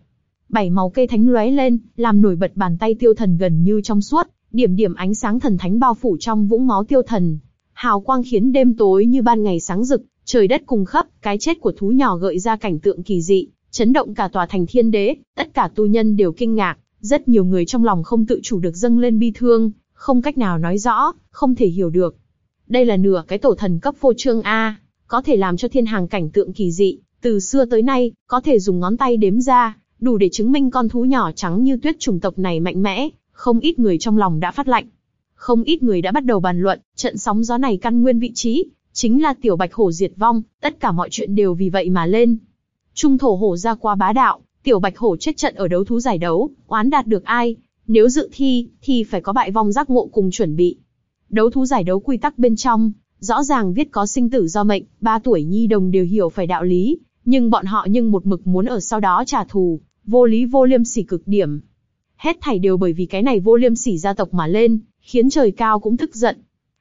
[SPEAKER 1] Bảy màu cây thánh lóe lên, làm nổi bật bàn tay tiêu thần gần như trong suốt, điểm điểm ánh sáng thần thánh bao phủ trong vũng máu tiêu thần. Hào quang khiến đêm tối như ban ngày sáng rực, trời đất cùng khắp, cái chết của thú nhỏ gợi ra cảnh tượng kỳ dị, chấn động cả tòa thành thiên đế, tất cả tu nhân đều kinh ngạc, rất nhiều người trong lòng không tự chủ được dâng lên bi thương, không cách nào nói rõ, không thể hiểu được. Đây là nửa cái tổ thần cấp phô trương A, có thể làm cho thiên hàng cảnh tượng kỳ dị, từ xưa tới nay, có thể dùng ngón tay đếm ra, đủ để chứng minh con thú nhỏ trắng như tuyết chủng tộc này mạnh mẽ, không ít người trong lòng đã phát lạnh. Không ít người đã bắt đầu bàn luận, trận sóng gió này căn nguyên vị trí, chính là tiểu bạch hổ diệt vong, tất cả mọi chuyện đều vì vậy mà lên. Trung thổ hổ ra qua bá đạo, tiểu bạch hổ chết trận ở đấu thú giải đấu, oán đạt được ai? Nếu dự thi, thì phải có bại vong giác ngộ cùng chuẩn bị. Đấu thú giải đấu quy tắc bên trong, rõ ràng viết có sinh tử do mệnh, ba tuổi nhi đồng đều hiểu phải đạo lý, nhưng bọn họ nhưng một mực muốn ở sau đó trả thù, vô lý vô liêm sỉ cực điểm. Hết thảy đều bởi vì cái này vô liêm sỉ gia tộc mà lên, khiến trời cao cũng tức giận.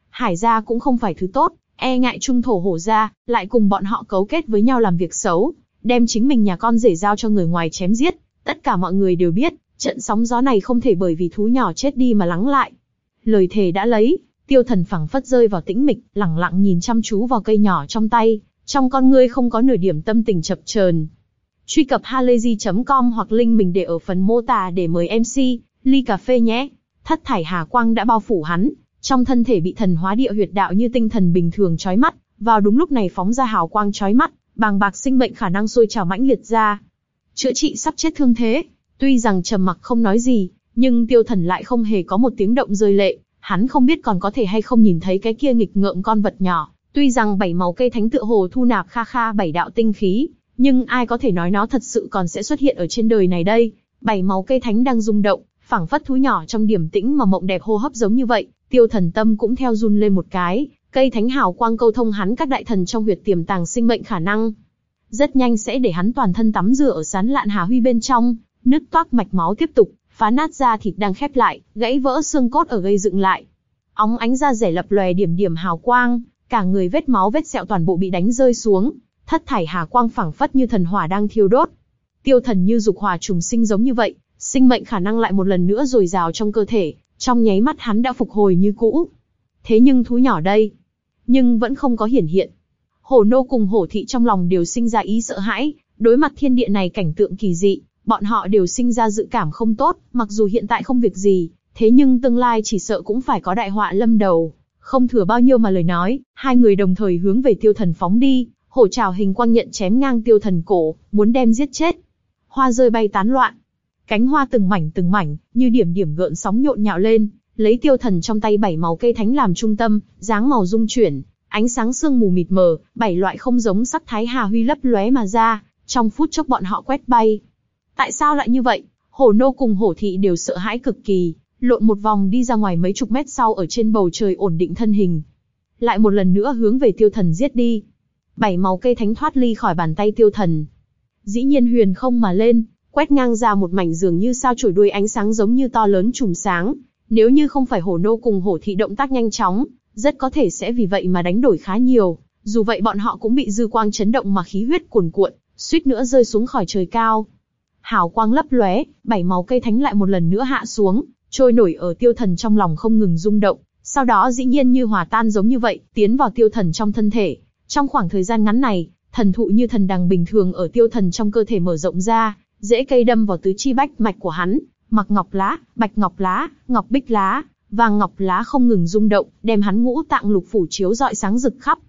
[SPEAKER 1] Hải gia cũng không phải thứ tốt, e ngại trung thổ hổ gia, lại cùng bọn họ cấu kết với nhau làm việc xấu, đem chính mình nhà con rể giao cho người ngoài chém giết. Tất cả mọi người đều biết, trận sóng gió này không thể bởi vì thú nhỏ chết đi mà lắng lại. Lời thề đã lấy, tiêu thần phẳng phất rơi vào tĩnh mịch, lặng lặng nhìn chăm chú vào cây nhỏ trong tay, trong con ngươi không có nửa điểm tâm tình chập chờn. Truy cập halayzi.com hoặc link mình để ở phần mô tả để mời MC, ly cà phê nhé. Thất thải hà quang đã bao phủ hắn, trong thân thể bị thần hóa địa huyệt đạo như tinh thần bình thường chói mắt, vào đúng lúc này phóng ra hào quang chói mắt, bàng bạc sinh mệnh khả năng sôi trào mãnh liệt ra. Chữa trị sắp chết thương thế, tuy rằng trầm mặc không nói gì, nhưng tiêu thần lại không hề có một tiếng động rơi lệ, hắn không biết còn có thể hay không nhìn thấy cái kia nghịch ngợm con vật nhỏ, tuy rằng bảy màu cây thánh tựa hồ thu nạp kha kha bảy đạo tinh khí, nhưng ai có thể nói nó thật sự còn sẽ xuất hiện ở trên đời này đây? Bảy máu cây thánh đang rung động, phảng phất thú nhỏ trong điểm tĩnh mà mộng đẹp hô hấp giống như vậy, tiêu thần tâm cũng theo run lên một cái, cây thánh hào quang câu thông hắn các đại thần trong huyệt tiềm tàng sinh mệnh khả năng. Rất nhanh sẽ để hắn toàn thân tắm rửa ở sán lạn hà huy bên trong, nứt toác mạch máu tiếp tục, phá nát da thịt đang khép lại, gãy vỡ xương cốt ở gây dựng lại. Óng ánh da rẻ lập lòe điểm điểm hào quang, cả người vết máu vết sẹo toàn bộ bị đánh rơi xuống, thất thải hà quang phảng phất như thần hỏa đang thiêu đốt. Tiêu thần như dục hỏa trùng sinh giống như vậy, sinh mệnh khả năng lại một lần nữa dồi dào trong cơ thể, trong nháy mắt hắn đã phục hồi như cũ. Thế nhưng thú nhỏ đây, nhưng vẫn không có hiển hiện. Hổ nô cùng hổ thị trong lòng đều sinh ra ý sợ hãi, đối mặt thiên địa này cảnh tượng kỳ dị, bọn họ đều sinh ra dự cảm không tốt, mặc dù hiện tại không việc gì, thế nhưng tương lai chỉ sợ cũng phải có đại họa lâm đầu. Không thừa bao nhiêu mà lời nói, hai người đồng thời hướng về tiêu thần phóng đi, hổ trào hình quang nhận chém ngang tiêu thần cổ, muốn đem giết chết. Hoa rơi bay tán loạn, cánh hoa từng mảnh từng mảnh, như điểm điểm gợn sóng nhộn nhạo lên, lấy tiêu thần trong tay bảy màu cây thánh làm trung tâm, dáng màu dung chuyển, ánh sáng sương mù mịt mờ, bảy loại không giống sắc thái hà huy lấp lóe mà ra, trong phút chốc bọn họ quét bay. Tại sao lại như vậy? Hổ nô cùng hổ thị đều sợ hãi cực kỳ, lộn một vòng đi ra ngoài mấy chục mét sau ở trên bầu trời ổn định thân hình. lại một lần nữa hướng về tiêu thần giết đi. Bảy màu cây thánh thoát ly khỏi bàn tay tiêu thần. Dĩ nhiên huyền không mà lên, quét ngang ra một mảnh dường như sao chổi đuôi ánh sáng giống như to lớn chùm sáng. Nếu như không phải hổ nô cùng hổ thị động tác nhanh chóng, rất có thể sẽ vì vậy mà đánh đổi khá nhiều. Dù vậy bọn họ cũng bị dư quang chấn động mà khí huyết cuồn cuộn, suýt nữa rơi xuống khỏi trời cao. Hào quang lấp lóe, bảy màu cây thánh lại một lần nữa hạ xuống, trôi nổi ở tiêu thần trong lòng không ngừng rung động, sau đó dĩ nhiên như hòa tan giống như vậy, tiến vào tiêu thần trong thân thể. Trong khoảng thời gian ngắn này, thần thụ như thần đằng bình thường ở tiêu thần trong cơ thể mở rộng ra, dễ cây đâm vào tứ chi bách mạch của hắn, mặc ngọc lá, bạch ngọc lá, ngọc bích lá, vàng ngọc lá không ngừng rung động, đem hắn ngũ tạng lục phủ chiếu rọi sáng rực khắp.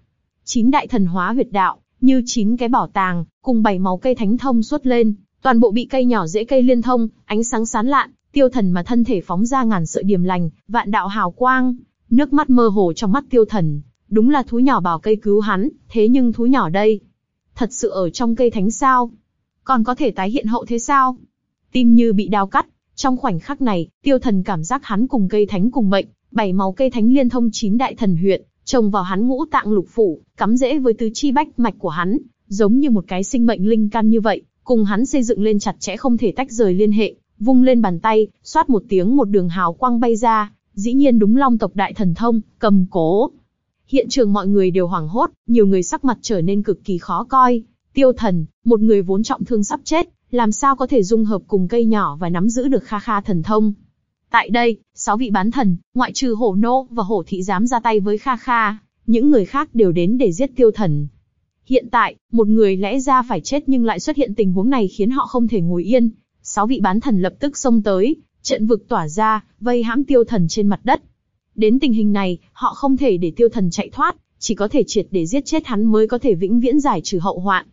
[SPEAKER 1] Chín đại thần hóa huyệt đạo, như chín cái bảo tàng, cùng bảy màu cây thánh thông xuất lên, toàn bộ bị cây nhỏ dễ cây liên thông, ánh sáng sán lạn, tiêu thần mà thân thể phóng ra ngàn sợi điểm lành, vạn đạo hào quang, nước mắt mơ hồ trong mắt tiêu thần, đúng là thú nhỏ bảo cây cứu hắn, thế nhưng thú nhỏ đây, thật sự ở trong cây thánh sao? Còn có thể tái hiện hậu thế sao? Tim như bị đao cắt, trong khoảnh khắc này, tiêu thần cảm giác hắn cùng cây thánh cùng mệnh, bảy máu cây thánh liên thông chín đại thần huyện, trồng vào hắn ngũ tạng lục phủ, cắm rễ với tứ chi bách mạch của hắn, giống như một cái sinh mệnh linh căn như vậy, cùng hắn xây dựng lên chặt chẽ không thể tách rời liên hệ, vung lên bàn tay, xoát một tiếng một đường hào quang bay ra, dĩ nhiên đúng long tộc đại thần thông, cầm cố. Hiện trường mọi người đều hoảng hốt, nhiều người sắc mặt trở nên cực kỳ khó coi. Tiêu thần, một người vốn trọng thương sắp chết, làm sao có thể dung hợp cùng cây nhỏ và nắm giữ được kha kha thần thông. Tại đây, sáu vị bán thần, ngoại trừ hổ nô và hổ thị dám ra tay với kha kha, những người khác đều đến để giết tiêu thần. Hiện tại, một người lẽ ra phải chết nhưng lại xuất hiện tình huống này khiến họ không thể ngồi yên. Sáu vị bán thần lập tức xông tới, trận vực tỏa ra, vây hãm tiêu thần trên mặt đất. Đến tình hình này, họ không thể để tiêu thần chạy thoát, chỉ có thể triệt để giết chết hắn mới có thể vĩnh viễn giải trừ hậu hoạn.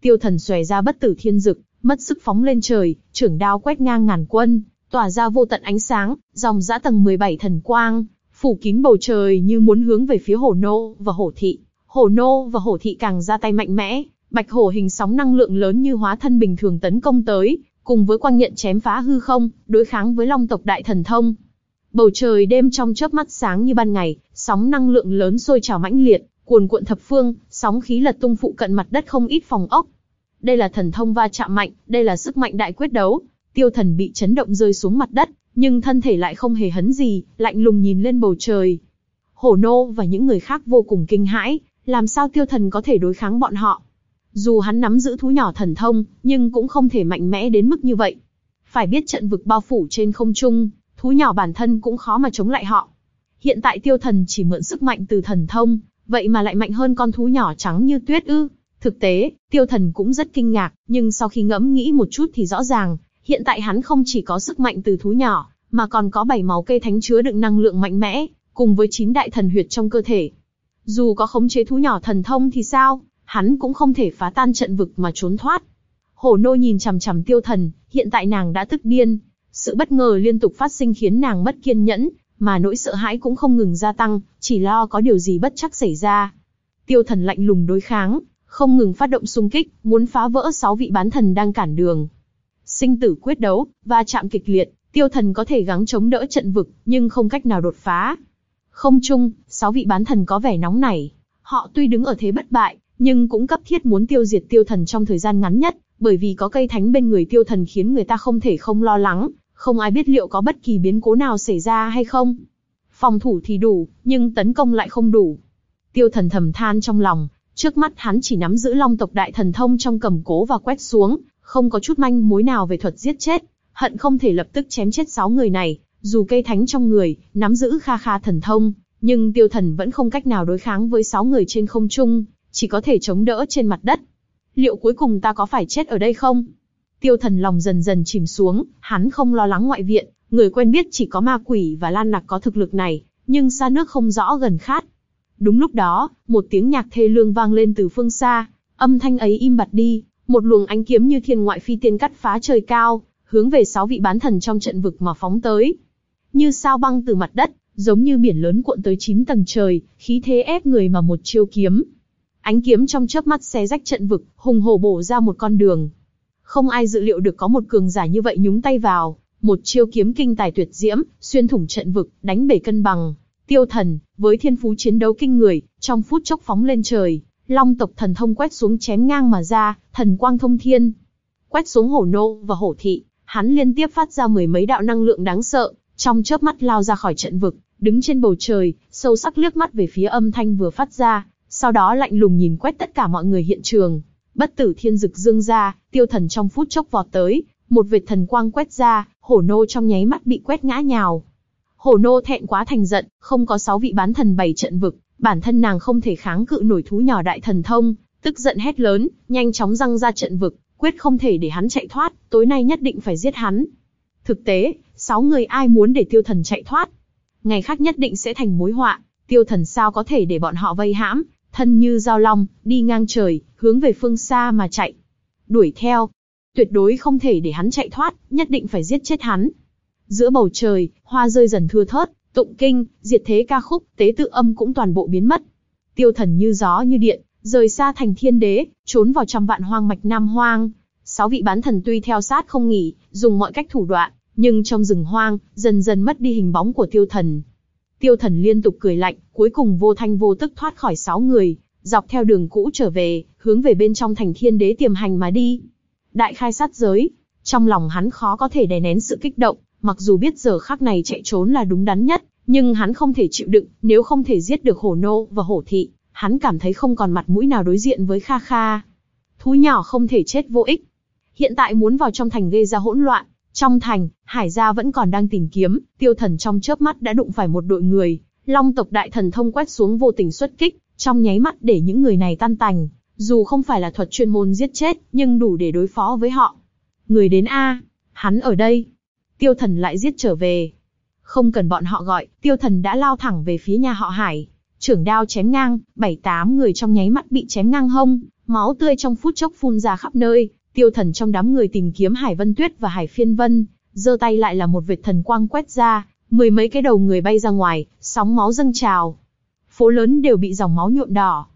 [SPEAKER 1] Tiêu thần xòe ra bất tử thiên dực, mất sức phóng lên trời, trưởng đao quét ngang ngàn quân, tỏa ra vô tận ánh sáng, dòng dã tầng 17 thần quang, phủ kín bầu trời như muốn hướng về phía hồ nô và hồ thị. Hồ nô và hồ thị càng ra tay mạnh mẽ, bạch hổ hình sóng năng lượng lớn như hóa thân bình thường tấn công tới, cùng với quang nhận chém phá hư không, đối kháng với long tộc đại thần thông. Bầu trời đêm trong chớp mắt sáng như ban ngày, sóng năng lượng lớn sôi trào mãnh liệt, cuồn cuộn thập phương, sóng khí lật tung phụ cận mặt đất không ít phòng ốc. Đây là thần thông va chạm mạnh, đây là sức mạnh đại quyết đấu. Tiêu thần bị chấn động rơi xuống mặt đất, nhưng thân thể lại không hề hấn gì, lạnh lùng nhìn lên bầu trời. Hổ nô và những người khác vô cùng kinh hãi, làm sao tiêu thần có thể đối kháng bọn họ? Dù hắn nắm giữ thú nhỏ thần thông, nhưng cũng không thể mạnh mẽ đến mức như vậy. Phải biết trận vực bao phủ trên không trung, thú nhỏ bản thân cũng khó mà chống lại họ. Hiện tại tiêu thần chỉ mượn sức mạnh từ thần thông, vậy mà lại mạnh hơn con thú nhỏ trắng như tuyết ư. Thực tế, tiêu thần cũng rất kinh ngạc, nhưng sau khi ngẫm nghĩ một chút thì rõ ràng, hiện tại hắn không chỉ có sức mạnh từ thú nhỏ, mà còn có bảy máu cây thánh chứa đựng năng lượng mạnh mẽ, cùng với chín đại thần huyệt trong cơ thể. Dù có khống chế thú nhỏ thần thông thì sao, hắn cũng không thể phá tan trận vực mà trốn thoát. Hổ nô nhìn chằm chằm tiêu thần, hiện tại nàng đã tức điên. Sự bất ngờ liên tục phát sinh khiến nàng mất kiên nhẫn, mà nỗi sợ hãi cũng không ngừng gia tăng, chỉ lo có điều gì bất chắc xảy ra. Tiêu thần lạnh lùng đối kháng, không ngừng phát động xung kích, muốn phá vỡ sáu vị bán thần đang cản đường. Sinh tử quyết đấu, va chạm kịch liệt, tiêu thần có thể gắng chống đỡ trận vực, nhưng không cách nào đột phá. Không chung, sáu vị bán thần có vẻ nóng nảy. Họ tuy đứng ở thế bất bại, nhưng cũng cấp thiết muốn tiêu diệt tiêu thần trong thời gian ngắn nhất, bởi vì có cây thánh bên người tiêu thần khiến người ta không thể không lo lắng, không ai biết liệu có bất kỳ biến cố nào xảy ra hay không. Phòng thủ thì đủ, nhưng tấn công lại không đủ. Tiêu thần thầm than trong lòng, trước mắt hắn chỉ nắm giữ long tộc đại thần thông trong cầm cố và quét xuống, không có chút manh mối nào về thuật giết chết, hận không thể lập tức chém chết sáu người này, dù cây thánh trong người, nắm giữ kha kha thần thông, nhưng tiêu thần vẫn không cách nào đối kháng với sáu người trên không trung, chỉ có thể chống đỡ trên mặt đất. Liệu cuối cùng ta có phải chết ở đây không? Tiêu thần lòng dần dần chìm xuống, hắn không lo lắng ngoại viện, người quen biết chỉ có ma quỷ và lan nặc có thực lực này, nhưng xa nước không rõ gần khát. Đúng lúc đó, một tiếng nhạc thê lương vang lên từ phương xa, âm thanh ấy im bặt đi, một luồng ánh kiếm như thiên ngoại phi tiên cắt phá trời cao, hướng về sáu vị bán thần trong trận vực mà phóng tới. Như sao băng từ mặt đất, giống như biển lớn cuộn tới chín tầng trời, khí thế ép người mà một chiêu kiếm, Ánh kiếm trong chớp mắt xé rách trận vực, hùng hổ bổ ra một con đường. Không ai dự liệu được có một cường giả như vậy nhúng tay vào, một chiêu kiếm kinh tài tuyệt diễm, xuyên thủng trận vực, đánh bể cân bằng. Tiêu thần, với thiên phú chiến đấu kinh người, trong phút chốc phóng lên trời, long tộc thần thông quét xuống chém ngang mà ra, thần quang thông thiên. Quét xuống hổ nô và hổ thị, hắn liên tiếp phát ra mười mấy đạo năng lượng đáng sợ, trong chớp mắt lao ra khỏi trận vực, đứng trên bầu trời, sâu sắc liếc mắt về phía âm thanh vừa phát ra, sau đó lạnh lùng nhìn quét tất cả mọi người hiện trường. Bất tử thiên dực dương ra, tiêu thần trong phút chốc vọt tới, một vệt thần quang quét ra, hổ nô trong nháy mắt bị quét ngã nhào. Hổ nô thẹn quá thành giận, không có sáu vị bán thần bày trận vực, bản thân nàng không thể kháng cự nổi thú nhỏ đại thần thông, tức giận hét lớn, nhanh chóng răng ra trận vực, quyết không thể để hắn chạy thoát, tối nay nhất định phải giết hắn. Thực tế, sáu người ai muốn để tiêu thần chạy thoát. Ngày khác nhất định sẽ thành mối họa, tiêu thần sao có thể để bọn họ vây hãm, thân như dao long, đi ngang trời, hướng về phương xa mà chạy. Đuổi theo, tuyệt đối không thể để hắn chạy thoát, nhất định phải giết chết hắn. Giữa bầu trời, hoa rơi dần thưa thớt, tụng kinh, diệt thế ca khúc, tế tự âm cũng toàn bộ biến mất. Tiêu thần như gió như điện, rời xa thành thiên đế, trốn vào trăm vạn hoang mạch nam hoang. Sáu vị bán thần tuy theo sát không nghỉ, dùng mọi cách thủ đoạn, nhưng trong rừng hoang, dần dần mất đi hình bóng của tiêu thần. Tiêu thần liên tục cười lạnh, cuối cùng vô thanh vô tức thoát khỏi sáu người, dọc theo đường cũ trở về, hướng về bên trong thành thiên đế tiềm hành mà đi. Đại khai sát giới, trong lòng hắn khó có thể đè nén sự kích động, mặc dù biết giờ khắc này chạy trốn là đúng đắn nhất, nhưng hắn không thể chịu đựng, nếu không thể giết được hổ nô và hổ thị, hắn cảm thấy không còn mặt mũi nào đối diện với Kha Kha. Thú nhỏ không thể chết vô ích. Hiện tại muốn vào trong thành gây ra hỗn loạn, trong thành, Hải gia vẫn còn đang tìm kiếm, tiêu thần trong chớp mắt đã đụng phải một đội người, long tộc đại thần thông quét xuống vô tình xuất kích, trong nháy mắt để những người này tan tành, dù không phải là thuật chuyên môn giết chết, nhưng đủ để đối phó với họ. Người đến A, hắn ở đây. Tiêu thần lại giết trở về. Không cần bọn họ gọi, tiêu thần đã lao thẳng về phía nhà họ Hải. Trưởng đao chém ngang, bảy tám người trong nháy mắt bị chém ngang hông, máu tươi trong phút chốc phun ra khắp nơi. Tiêu thần trong đám người tìm kiếm Hải Vân Tuyết và Hải Phiên Vân, giơ tay lại là một vệt thần quang quét ra, mười mấy cái đầu người bay ra ngoài, sóng máu dâng trào. Phố lớn đều bị dòng máu nhuộm đỏ.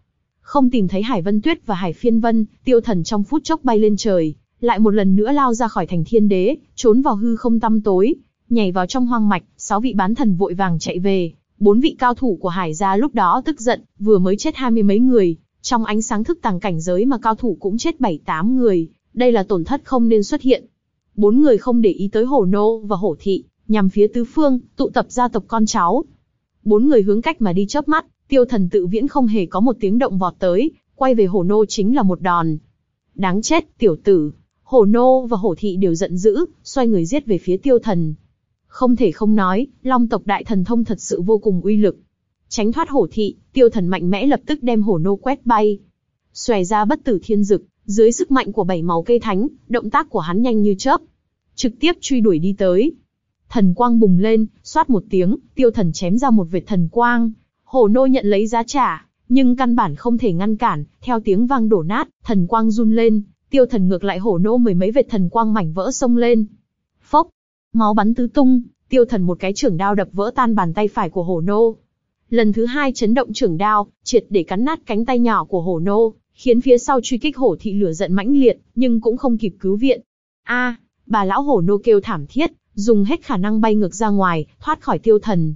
[SPEAKER 1] Không tìm thấy Hải Vân Tuyết và Hải Phiên Vân, tiêu thần trong phút chốc bay lên trời, lại một lần nữa lao ra khỏi thành thiên đế, trốn vào hư không tăm tối, nhảy vào trong hoang mạch, sáu vị bán thần vội vàng chạy về. Bốn vị cao thủ của Hải gia lúc đó tức giận, vừa mới chết hai mươi mấy người, trong ánh sáng thức tàng cảnh giới mà cao thủ cũng chết bảy tám người, đây là tổn thất không nên xuất hiện. Bốn người không để ý tới hổ nô và hổ thị, nhằm phía tứ phương, tụ tập gia tộc con cháu. Bốn người hướng cách mà đi chớp mắt, tiêu thần tự viễn không hề có một tiếng động vọt tới, quay về hổ nô chính là một đòn. Đáng chết, tiểu tử. Hổ nô và hổ thị đều giận dữ, xoay người giết về phía tiêu thần. Không thể không nói, long tộc đại thần thông thật sự vô cùng uy lực. Tránh thoát hổ thị, tiêu thần mạnh mẽ lập tức đem hổ nô quét bay. Xòe ra bất tử thiên dực, dưới sức mạnh của bảy màu cây thánh, động tác của hắn nhanh như chớp. Trực tiếp truy đuổi đi tới. Thần quang bùng lên, xoát một tiếng, tiêu thần chém ra một vệt thần quang. Hổ nô nhận lấy giá trả, nhưng căn bản không thể ngăn cản, theo tiếng vang đổ nát, thần quang run lên, tiêu thần ngược lại hổ nô mười mấy vệt thần quang mảnh vỡ xông lên. Phốc, máu bắn tứ tung, tiêu thần một cái trưởng đao đập vỡ tan bàn tay phải của hổ nô. Lần thứ hai chấn động trưởng đao, triệt để cắn nát cánh tay nhỏ của hổ nô, khiến phía sau truy kích hổ thị lửa giận mãnh liệt, nhưng cũng không kịp cứu viện. A, bà lão hổ nô kêu thảm thiết, dùng hết khả năng bay ngược ra ngoài, thoát khỏi tiêu thần.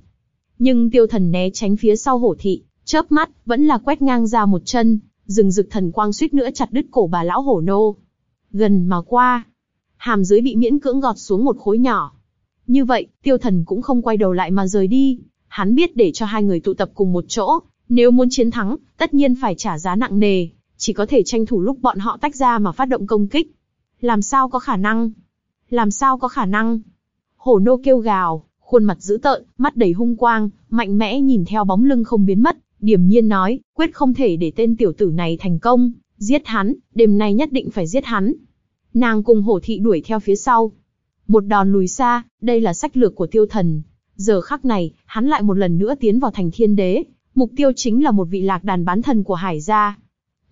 [SPEAKER 1] Nhưng tiêu thần né tránh phía sau hổ thị, chớp mắt, vẫn là quét ngang ra một chân, rừng rực thần quang suýt nữa chặt đứt cổ bà lão hổ nô. Gần mà qua, hàm dưới bị miễn cưỡng gọt xuống một khối nhỏ. Như vậy, tiêu thần cũng không quay đầu lại mà rời đi. Hắn biết để cho hai người tụ tập cùng một chỗ, nếu muốn chiến thắng, tất nhiên phải trả giá nặng nề, chỉ có thể tranh thủ lúc bọn họ tách ra mà phát động công kích. Làm sao có khả năng? Làm sao có khả năng? Hổ nô kêu gào, khuôn mặt dữ tợn, mắt đầy hung quang, mạnh mẽ nhìn theo bóng lưng không biến mất, điềm nhiên nói, quyết không thể để tên tiểu tử này thành công, giết hắn, đêm nay nhất định phải giết hắn. Nàng cùng hổ thị đuổi theo phía sau. Một đòn lùi xa, đây là sách lược của tiêu thần. Giờ khắc này, hắn lại một lần nữa tiến vào thành thiên đế, mục tiêu chính là một vị lạc đàn bán thần của hải gia.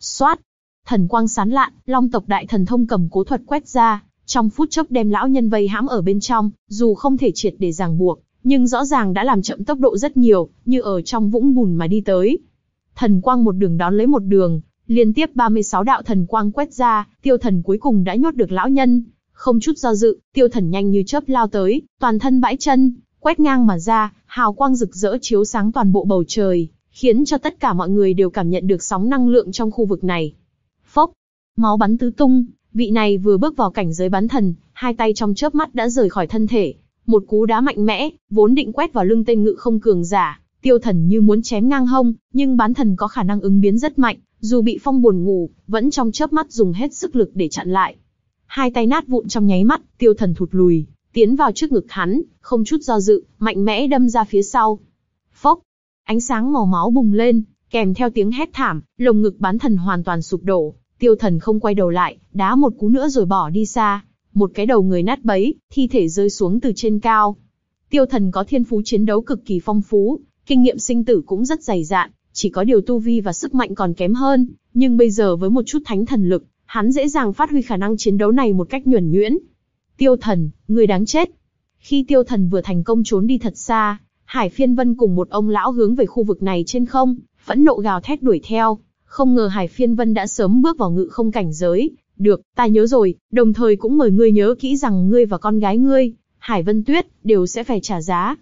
[SPEAKER 1] Xoát! Thần quang sán lạn, long tộc đại thần thông cầm cố thuật quét ra, trong phút chốc đem lão nhân vây hãm ở bên trong, dù không thể triệt để ràng buộc, nhưng rõ ràng đã làm chậm tốc độ rất nhiều, như ở trong vũng bùn mà đi tới. Thần quang một đường đón lấy một đường, liên tiếp 36 đạo thần quang quét ra, tiêu thần cuối cùng đã nhốt được lão nhân. Không chút do dự, tiêu thần nhanh như chớp lao tới, toàn thân bãi chân, quét ngang mà ra, hào quang rực rỡ chiếu sáng toàn bộ bầu trời, khiến cho tất cả mọi người đều cảm nhận được sóng năng lượng trong khu vực này. Phốc, máu bắn tứ tung, vị này vừa bước vào cảnh giới bán thần, hai tay trong chớp mắt đã rời khỏi thân thể, một cú đá mạnh mẽ, vốn định quét vào lưng tên ngự không cường giả, tiêu thần như muốn chém ngang hông, nhưng bán thần có khả năng ứng biến rất mạnh, dù bị phong buồn ngủ, vẫn trong chớp mắt dùng hết sức lực để chặn lại. Hai tay nát vụn trong nháy mắt, tiêu thần thụt lùi, tiến vào trước ngực hắn, không chút do dự, mạnh mẽ đâm ra phía sau. Ánh sáng màu máu bùng lên, kèm theo tiếng hét thảm, lồng ngực bán thần hoàn toàn sụp đổ. Tiêu thần không quay đầu lại, đá một cú nữa rồi bỏ đi xa. Một cái đầu người nát bấy, thi thể rơi xuống từ trên cao. Tiêu thần có thiên phú chiến đấu cực kỳ phong phú, kinh nghiệm sinh tử cũng rất dày dạn, chỉ có điều tu vi và sức mạnh còn kém hơn, nhưng bây giờ với một chút thánh thần lực, hắn dễ dàng phát huy khả năng chiến đấu này một cách nhuần nhuyễn. Tiêu thần, người đáng chết. Khi tiêu thần vừa thành công trốn đi thật xa, Hải Phiên Vân cùng một ông lão hướng về khu vực này trên không, phẫn nộ gào thét đuổi theo. Không ngờ Hải Phiên Vân đã sớm bước vào ngự không cảnh giới. Được, ta nhớ rồi, đồng thời cũng mời ngươi nhớ kỹ rằng ngươi và con gái ngươi, Hải Vân Tuyết, đều sẽ phải trả giá.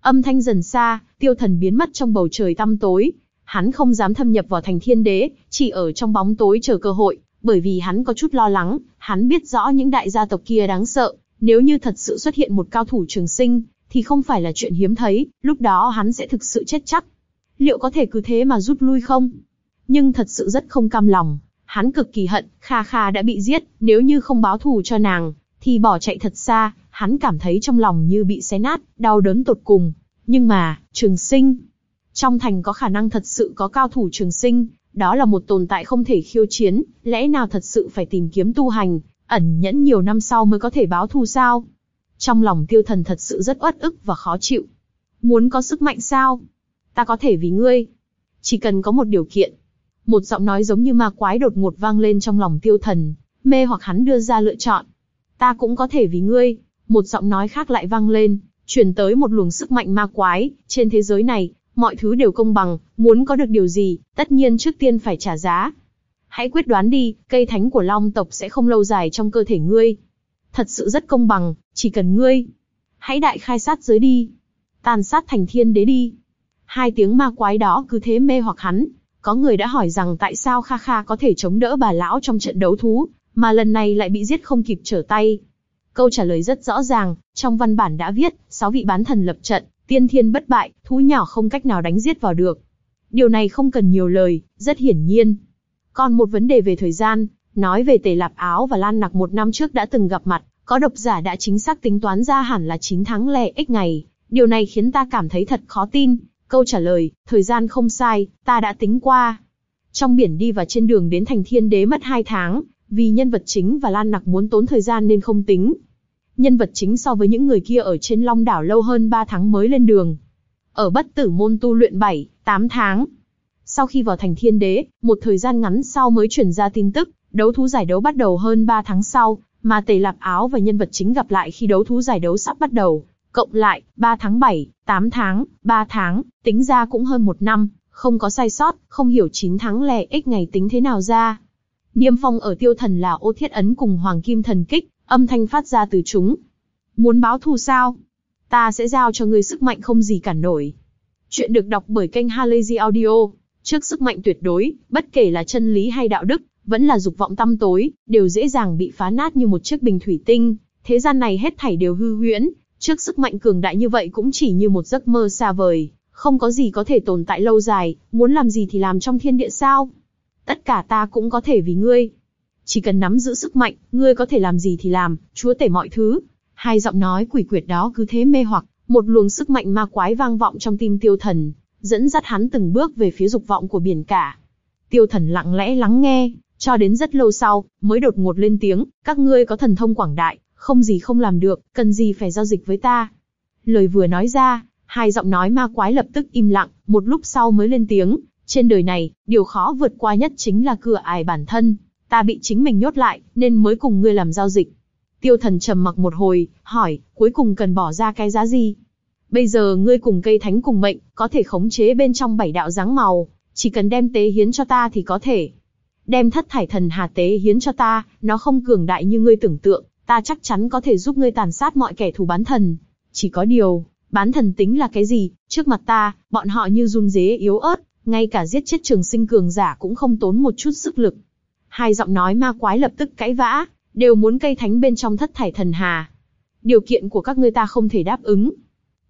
[SPEAKER 1] Âm thanh dần xa, tiêu thần biến mất trong bầu trời tăm tối. Hắn không dám thâm nhập vào thành thiên đế, chỉ ở trong bóng tối chờ cơ hội, bởi vì hắn có chút lo lắng, hắn biết rõ những đại gia tộc kia đáng sợ, nếu như thật sự xuất hiện một cao thủ trường sinh, thì không phải là chuyện hiếm thấy, lúc đó hắn sẽ thực sự chết chắc. Liệu có thể cứ thế mà rút lui không? Nhưng thật sự rất không cam lòng, hắn cực kỳ hận, Kha Kha đã bị giết, nếu như không báo thù cho nàng, thì bỏ chạy thật xa, hắn cảm thấy trong lòng như bị xé nát, đau đớn tột cùng. Nhưng mà, trường sinh, trong thành có khả năng thật sự có cao thủ trường sinh, đó là một tồn tại không thể khiêu chiến, lẽ nào thật sự phải tìm kiếm tu hành, ẩn nhẫn nhiều năm sau mới có thể báo thù sao? Trong lòng tiêu thần thật sự rất uất ức và khó chịu. Muốn có sức mạnh sao? Ta có thể vì ngươi. Chỉ cần có một điều kiện. Một giọng nói giống như ma quái đột ngột vang lên trong lòng tiêu thần, mê hoặc hắn đưa ra lựa chọn. Ta cũng có thể vì ngươi. Một giọng nói khác lại vang lên, truyền tới một luồng sức mạnh ma quái. Trên thế giới này, mọi thứ đều công bằng, muốn có được điều gì, tất nhiên trước tiên phải trả giá. Hãy quyết đoán đi, cây thánh của Long tộc sẽ không lâu dài trong cơ thể ngươi. Thật sự rất công bằng, chỉ cần ngươi. Hãy đại khai sát giới đi. Tàn sát thành thiên đế đi. Hai tiếng ma quái đó cứ thế mê hoặc hắn. Có người đã hỏi rằng tại sao Kha Kha có thể chống đỡ bà lão trong trận đấu thú, mà lần này lại bị giết không kịp trở tay. Câu trả lời rất rõ ràng, trong văn bản đã viết, sáu vị bán thần lập trận, tiên thiên bất bại, thú nhỏ không cách nào đánh giết vào được. Điều này không cần nhiều lời, rất hiển nhiên. Còn một vấn đề về thời gian, nói về Tề Lạp Áo và Lan Nặc một năm trước đã từng gặp mặt, có độc giả đã chính xác tính toán ra hẳn là 9 tháng lẻ x ngày. Điều này khiến ta cảm thấy thật khó tin. Câu trả lời, thời gian không sai, ta đã tính qua. Trong biển đi và trên đường đến thành thiên đế mất 2 tháng, vì nhân vật chính và Lan Nặc muốn tốn thời gian nên không tính. Nhân vật chính so với những người kia ở trên Long đảo lâu hơn 3 tháng mới lên đường. Ở bất tử môn tu luyện 7, 8 tháng. Sau khi vào thành thiên đế, một thời gian ngắn sau mới chuyển ra tin tức, đấu thú giải đấu bắt đầu hơn 3 tháng sau, mà Tề Lạp Áo và nhân vật chính gặp lại khi đấu thú giải đấu sắp bắt đầu. Cộng lại, 3 tháng 7, 8 tháng, 3 tháng, tính ra cũng hơn một năm, không có sai sót, không hiểu 9 tháng lẻ x ngày tính thế nào ra. Niêm phong ở tiêu thần là ô thiết ấn cùng hoàng kim thần kích, âm thanh phát ra từ chúng. Muốn báo thù sao? Ta sẽ giao cho ngươi sức mạnh không gì cản nổi. Chuyện được đọc bởi kênh Halazy Audio. Trước sức mạnh tuyệt đối, bất kể là chân lý hay đạo đức, vẫn là dục vọng tăm tối, đều dễ dàng bị phá nát như một chiếc bình thủy tinh. Thế gian này hết thảy đều hư huyễn, trước sức mạnh cường đại như vậy cũng chỉ như một giấc mơ xa vời, không có gì có thể tồn tại lâu dài, muốn làm gì thì làm trong thiên địa sao? Tất cả ta cũng có thể vì ngươi. Chỉ cần nắm giữ sức mạnh, ngươi có thể làm gì thì làm, chúa tể mọi thứ. Hai giọng nói quỷ quyệt đó cứ thế mê hoặc, một luồng sức mạnh ma quái vang vọng trong tim tiêu thần, dẫn dắt hắn từng bước về phía dục vọng của biển cả. Tiêu thần lặng lẽ lắng nghe, cho đến rất lâu sau, mới đột ngột lên tiếng, các ngươi có thần thông quảng đại, không gì không làm được, cần gì phải giao dịch với ta. Lời vừa nói ra, hai giọng nói ma quái lập tức im lặng, một lúc sau mới lên tiếng, trên đời này, điều khó vượt qua nhất chính là cửa ải bản thân, ta bị chính mình nhốt lại, nên mới cùng ngươi làm giao dịch. Tiêu thần trầm mặc một hồi, hỏi, cuối cùng cần bỏ ra cái giá gì? Bây giờ ngươi cùng cây thánh cùng mệnh, có thể khống chế bên trong bảy đạo dáng màu, chỉ cần đem tế hiến cho ta thì có thể. Đem thất thải thần hà tế hiến cho ta, nó không cường đại như ngươi tưởng tượng, ta chắc chắn có thể giúp ngươi tàn sát mọi kẻ thù bán thần. Chỉ có điều, Bán thần tính là cái gì, trước mặt ta, bọn họ như run dế yếu ớt, ngay cả giết chết trường sinh cường giả cũng không tốn một chút sức lực. Hai giọng nói ma quái lập tức cãi vã, đều muốn cây thánh bên trong thất thải thần hà. Điều kiện của các ngươi ta không thể đáp ứng.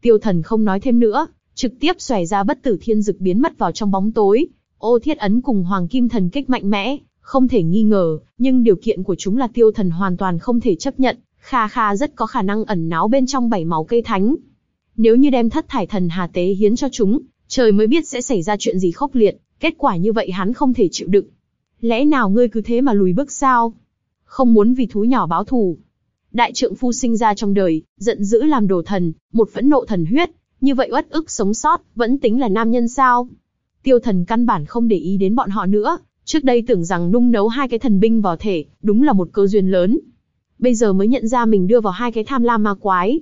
[SPEAKER 1] Tiêu thần không nói thêm nữa, trực tiếp xòe ra bất tử thiên dực biến mất vào trong bóng tối. Ô thiết ấn cùng hoàng kim thần kích mạnh mẽ, không thể nghi ngờ, nhưng điều kiện của chúng là tiêu thần hoàn toàn không thể chấp nhận, Kha Kha rất có khả năng ẩn náu bên trong bảy máu cây thánh. Nếu như đem thất thải thần hà tế hiến cho chúng, trời mới biết sẽ xảy ra chuyện gì khốc liệt, kết quả như vậy hắn không thể chịu đựng. Lẽ nào ngươi cứ thế mà lùi bước sao? Không muốn vì thú nhỏ báo thù. Đại trượng phu sinh ra trong đời, giận dữ làm đồ thần, một phẫn nộ thần huyết, như vậy uất ức sống sót, vẫn tính là nam nhân sao? Tiêu thần căn bản không để ý đến bọn họ nữa, trước đây tưởng rằng nung nấu hai cái thần binh vào thể, đúng là một cơ duyên lớn. Bây giờ mới nhận ra mình đưa vào hai cái tham lam ma quái.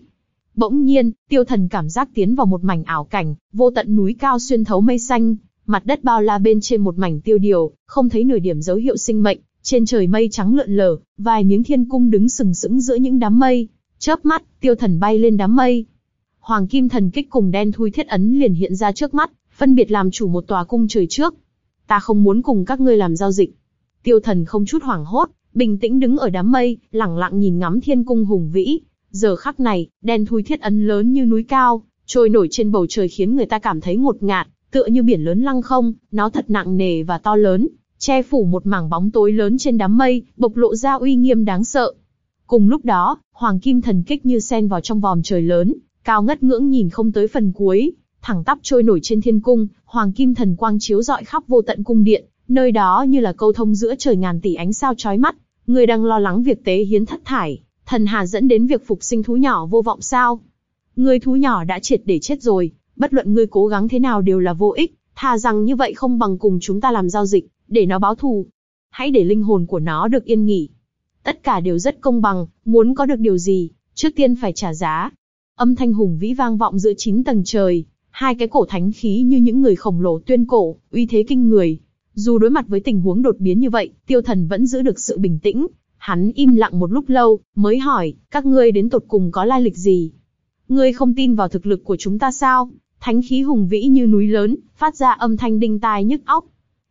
[SPEAKER 1] Bỗng nhiên, tiêu thần cảm giác tiến vào một mảnh ảo cảnh, vô tận núi cao xuyên thấu mây xanh, mặt đất bao la bên trên một mảnh tiêu điều, không thấy nửa điểm dấu hiệu sinh mệnh, trên trời mây trắng lượn lờ, vài miếng thiên cung đứng sừng sững giữa những đám mây. Chớp mắt, tiêu thần bay lên đám mây. Hoàng kim thần kích cùng đen thui thiết ấn liền hiện ra trước mắt, phân biệt làm chủ một tòa cung trời trước. Ta không muốn cùng các ngươi làm giao dịch. Tiêu thần không chút hoảng hốt, bình tĩnh đứng ở đám mây, lẳng lặng nhìn ngắm thiên cung hùng vĩ. Giờ khắc này, đen thui thiết ấn lớn như núi cao, trôi nổi trên bầu trời khiến người ta cảm thấy ngột ngạt, tựa như biển lớn lăng không, nó thật nặng nề và to lớn, che phủ một mảng bóng tối lớn trên đám mây, bộc lộ ra uy nghiêm đáng sợ. Cùng lúc đó, hoàng kim thần kích như sen vào trong vòm trời lớn, cao ngất ngưỡng nhìn không tới phần cuối, thẳng tắp trôi nổi trên thiên cung, hoàng kim thần quang chiếu rọi khắp vô tận cung điện, nơi đó như là câu thông giữa trời ngàn tỷ ánh sao chói mắt. Người đang lo lắng việc tế hiến thất thải, thần hà dẫn đến việc phục sinh thú nhỏ vô vọng sao? Người thú nhỏ đã triệt để chết rồi, bất luận ngươi cố gắng thế nào đều là vô ích, thà rằng như vậy không bằng cùng chúng ta làm giao dịch, để nó báo thù. Hãy để linh hồn của nó được yên nghỉ. Tất cả đều rất công bằng, muốn có được điều gì, trước tiên phải trả giá. Âm thanh hùng vĩ vang vọng giữa chín tầng trời, hai cái cổ thánh khí như những người khổng lồ tuyên cổ, uy thế kinh người. Dù đối mặt với tình huống đột biến như vậy, tiêu thần vẫn giữ được sự bình tĩnh. Hắn im lặng một lúc lâu, mới hỏi, các ngươi đến tột cùng có lai lịch gì? Ngươi không tin vào thực lực của chúng ta sao? Thánh khí hùng vĩ như núi lớn, phát ra âm thanh đinh tai nhức óc.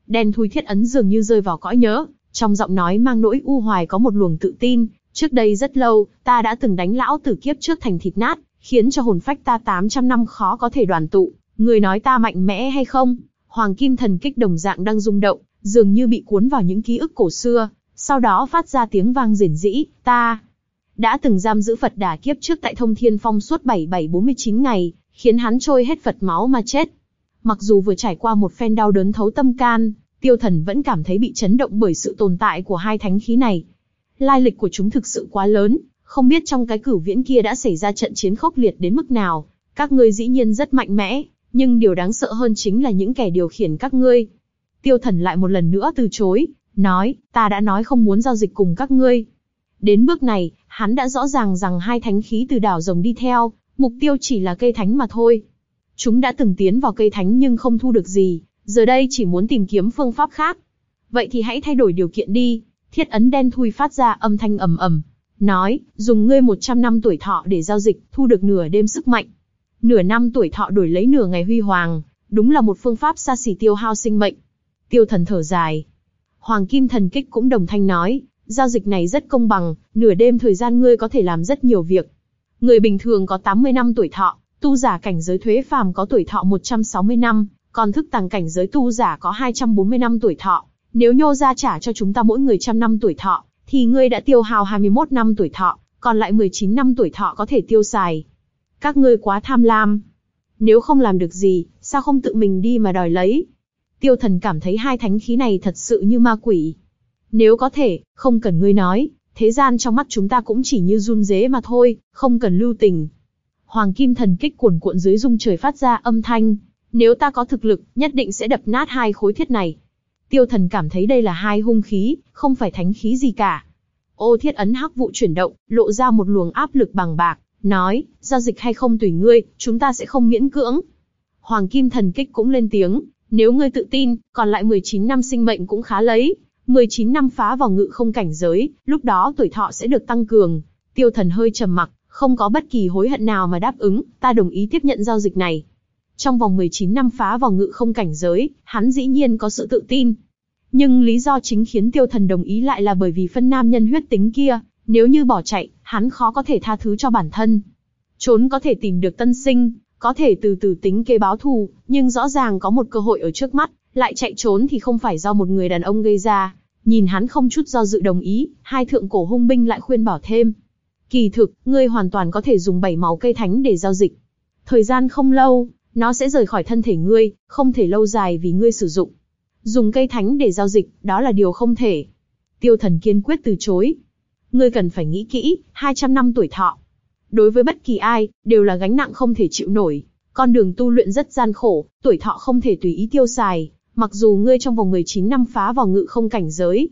[SPEAKER 1] Đen thui thiết ấn dường như rơi vào cõi nhớ, trong giọng nói mang nỗi u hoài có một luồng tự tin. Trước đây rất lâu, ta đã từng đánh lão tử kiếp trước thành thịt nát, khiến cho hồn phách ta 800 năm khó có thể đoàn tụ. Người nói ta mạnh mẽ hay không? Hoàng kim thần kích đồng dạng đang rung động, dường như bị cuốn vào những ký ức cổ xưa, sau đó phát ra tiếng vang rền rĩ, ta đã từng giam giữ Phật đà kiếp trước tại thông thiên phong suốt 7749 ngày, khiến hắn trôi hết Phật máu mà chết. Mặc dù vừa trải qua một phen đau đớn thấu tâm can, tiêu thần vẫn cảm thấy bị chấn động bởi sự tồn tại của hai thánh khí này. Lai lịch của chúng thực sự quá lớn, không biết trong cái cửu viễn kia đã xảy ra trận chiến khốc liệt đến mức nào. Các ngươi dĩ nhiên rất mạnh mẽ, nhưng điều đáng sợ hơn chính là những kẻ điều khiển các ngươi. Tiêu thần lại một lần nữa từ chối, nói, ta đã nói không muốn giao dịch cùng các ngươi. Đến bước này, hắn đã rõ ràng rằng hai thánh khí từ đảo rồng đi theo, mục tiêu chỉ là cây thánh mà thôi. Chúng đã từng tiến vào cây thánh nhưng không thu được gì, giờ đây chỉ muốn tìm kiếm phương pháp khác. Vậy thì hãy thay đổi điều kiện đi. Thiết ấn đen thui phát ra âm thanh ầm ầm, nói, dùng ngươi 100 năm tuổi thọ để giao dịch, thu được nửa đêm sức mạnh. Nửa năm tuổi thọ đổi lấy nửa ngày huy hoàng, đúng là một phương pháp xa xỉ tiêu hao sinh mệnh. Tiêu thần thở dài. Hoàng kim thần kích cũng đồng thanh nói, giao dịch này rất công bằng, nửa đêm thời gian ngươi có thể làm rất nhiều việc. Người bình thường có 80 năm tuổi thọ, tu giả cảnh giới thuế phàm có tuổi thọ 160 năm, còn thức tàng cảnh giới tu giả có 240 năm tuổi thọ. Nếu nhô ra trả cho chúng ta mỗi người trăm năm tuổi thọ, thì ngươi đã tiêu hao 21 năm tuổi thọ, còn lại 19 năm tuổi thọ có thể tiêu xài. Các ngươi quá tham lam. Nếu không làm được gì, sao không tự mình đi mà đòi lấy? Tiêu thần cảm thấy hai thánh khí này thật sự như ma quỷ. Nếu có thể, không cần ngươi nói, thế gian trong mắt chúng ta cũng chỉ như run dế mà thôi, không cần lưu tình. Hoàng kim thần kích cuồn cuộn dưới dung trời phát ra âm thanh. Nếu ta có thực lực, nhất định sẽ đập nát hai khối thiết này. Tiêu thần cảm thấy đây là hai hung khí, không phải thánh khí gì cả. Ô thiết ấn hắc vụ chuyển động, lộ ra một luồng áp lực bằng bạc, nói, giao dịch hay không tùy ngươi, chúng ta sẽ không miễn cưỡng. Hoàng kim thần kích cũng lên tiếng, nếu ngươi tự tin, còn lại 19 năm sinh mệnh cũng khá lấy. 19 năm phá vào ngự không cảnh giới, lúc đó tuổi thọ sẽ được tăng cường. Tiêu thần hơi trầm mặc, không có bất kỳ hối hận nào mà đáp ứng, ta đồng ý tiếp nhận giao dịch này. Trong vòng 19 năm phá vào ngự không cảnh giới, hắn dĩ nhiên có sự tự tin. Nhưng lý do chính khiến tiêu thần đồng ý lại là bởi vì phân nam nhân huyết tính kia, nếu như bỏ chạy, hắn khó có thể tha thứ cho bản thân. Trốn có thể tìm được tân sinh, có thể từ từ tính kế báo thù, nhưng rõ ràng có một cơ hội ở trước mắt, lại chạy trốn thì không phải do một người đàn ông gây ra. Nhìn hắn không chút do dự đồng ý, hai thượng cổ hung binh lại khuyên bảo thêm. Kỳ thực, ngươi hoàn toàn có thể dùng bảy máu cây thánh để giao dịch. Thời gian không lâu, nó sẽ rời khỏi thân thể ngươi, không thể lâu dài vì ngươi sử dụng. Dùng cây thánh để giao dịch, đó là điều không thể. Tiêu thần kiên quyết từ chối. Ngươi cần phải nghĩ kỹ, 200 năm tuổi thọ. Đối với bất kỳ ai, đều là gánh nặng không thể chịu nổi. Con đường tu luyện rất gian khổ, tuổi thọ không thể tùy ý tiêu xài. Mặc dù ngươi trong vòng 19 năm phá vào ngự không cảnh giới,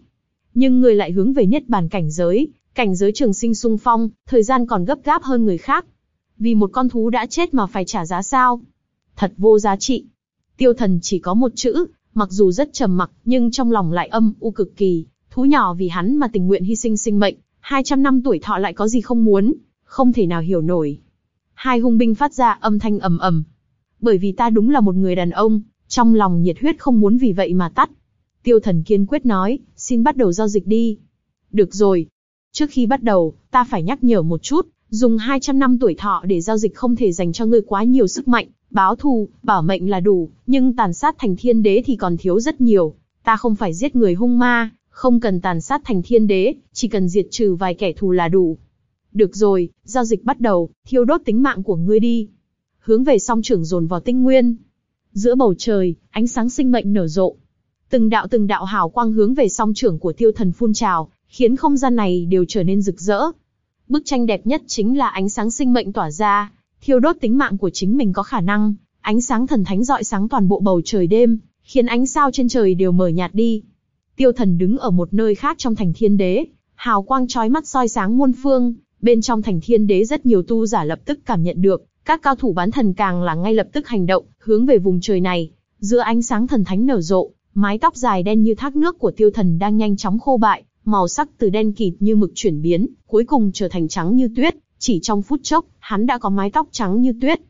[SPEAKER 1] nhưng ngươi lại hướng về nhất bàn cảnh giới, cảnh giới trường sinh sung phong, thời gian còn gấp gáp hơn người khác. Vì một con thú đã chết mà phải trả giá sao? Thật vô giá trị. Tiêu thần chỉ có một chữ, mặc dù rất trầm mặc, nhưng trong lòng lại âm u cực kỳ. Thú nhỏ vì hắn mà tình nguyện hy sinh sinh mệnh, 200 năm tuổi thọ lại có gì không muốn, không thể nào hiểu nổi. Hai hung binh phát ra âm thanh ầm ầm. Bởi vì ta đúng là một người đàn ông, trong lòng nhiệt huyết không muốn vì vậy mà tắt. Tiêu thần kiên quyết nói, xin bắt đầu giao dịch đi. Được rồi. Trước khi bắt đầu, ta phải nhắc nhở một chút, dùng 200 năm tuổi thọ để giao dịch không thể dành cho ngươi quá nhiều sức mạnh, báo thù, bảo mệnh là đủ, nhưng tàn sát thành thiên đế thì còn thiếu rất nhiều. Ta không phải giết người hung ma, không cần tàn sát thành thiên đế, chỉ cần diệt trừ vài kẻ thù là đủ. Được rồi, giao dịch bắt đầu, thiêu đốt tính mạng của ngươi đi. Hướng về song trưởng dồn vào tinh nguyên. Giữa bầu trời, ánh sáng sinh mệnh nở rộ. Từng đạo từng đạo hào quang hướng về song trưởng của tiêu thần phun trào, khiến không gian này đều trở nên rực rỡ. Bức tranh đẹp nhất chính là ánh sáng sinh mệnh tỏa ra, thiêu đốt tính mạng của chính mình có khả năng, ánh sáng thần thánh dọi sáng toàn bộ bầu trời đêm, khiến ánh sao trên trời đều mờ nhạt đi. Tiêu thần đứng ở một nơi khác trong thành thiên đế, hào quang chói mắt soi sáng muôn phương, bên trong thành thiên đế rất nhiều tu giả lập tức cảm nhận được, các cao thủ bán thần càng là ngay lập tức hành động, hướng về vùng trời này, giữa ánh sáng thần thánh nở rộ, mái tóc dài đen như thác nước của tiêu thần đang nhanh chóng khô bại, màu sắc từ đen kịt như mực chuyển biến, cuối cùng trở thành trắng như tuyết, chỉ trong phút chốc, hắn đã có mái tóc trắng như tuyết.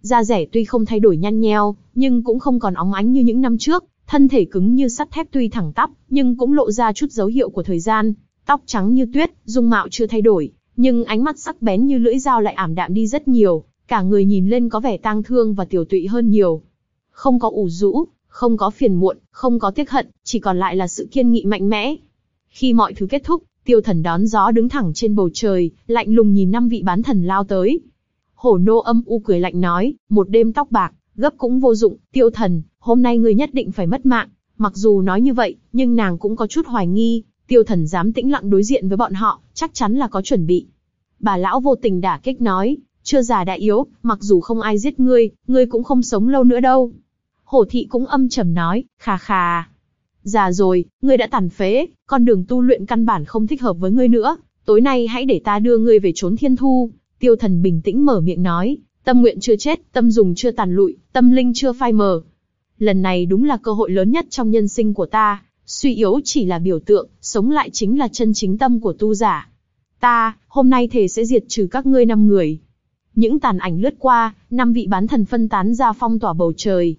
[SPEAKER 1] Da rẻ tuy không thay đổi nhăn nheo, nhưng cũng không còn óng ánh như những năm trước, thân thể cứng như sắt thép tuy thẳng tắp, nhưng cũng lộ ra chút dấu hiệu của thời gian. Tóc trắng như tuyết, dung mạo chưa thay đổi, nhưng ánh mắt sắc bén như lưỡi dao lại ảm đạm đi rất nhiều, cả người nhìn lên có vẻ tang thương và tiểu tụy hơn nhiều. Không có ủ rũ, không có phiền muộn, không có tiếc hận, chỉ còn lại là sự kiên nghị mạnh mẽ. Khi mọi thứ kết thúc, tiêu thần đón gió đứng thẳng trên bầu trời, lạnh lùng nhìn năm vị bán thần lao tới. Hổ nô âm u cười lạnh nói, một đêm tóc bạc, gấp cũng vô dụng, tiêu thần, hôm nay ngươi nhất định phải mất mạng. Mặc dù nói như vậy, nhưng nàng cũng có chút hoài nghi, tiêu thần dám tĩnh lặng đối diện với bọn họ, chắc chắn là có chuẩn bị. Bà lão vô tình đả kích nói, chưa già đã yếu, mặc dù không ai giết ngươi, ngươi cũng không sống lâu nữa đâu. Hổ thị cũng âm trầm nói, khà khà. Già rồi, ngươi đã tàn phế, con đường tu luyện căn bản không thích hợp với ngươi nữa, tối nay hãy để ta đưa ngươi về trốn thiên thu. Tiêu thần bình tĩnh mở miệng nói, tâm nguyện chưa chết, tâm dùng chưa tàn lụi, tâm linh chưa phai mờ. Lần này đúng là cơ hội lớn nhất trong nhân sinh của ta, suy yếu chỉ là biểu tượng, sống lại chính là chân chính tâm của tu giả. Ta, hôm nay thề sẽ diệt trừ các ngươi năm người. Những tàn ảnh lướt qua, năm vị bán thần phân tán ra phong tỏa bầu trời.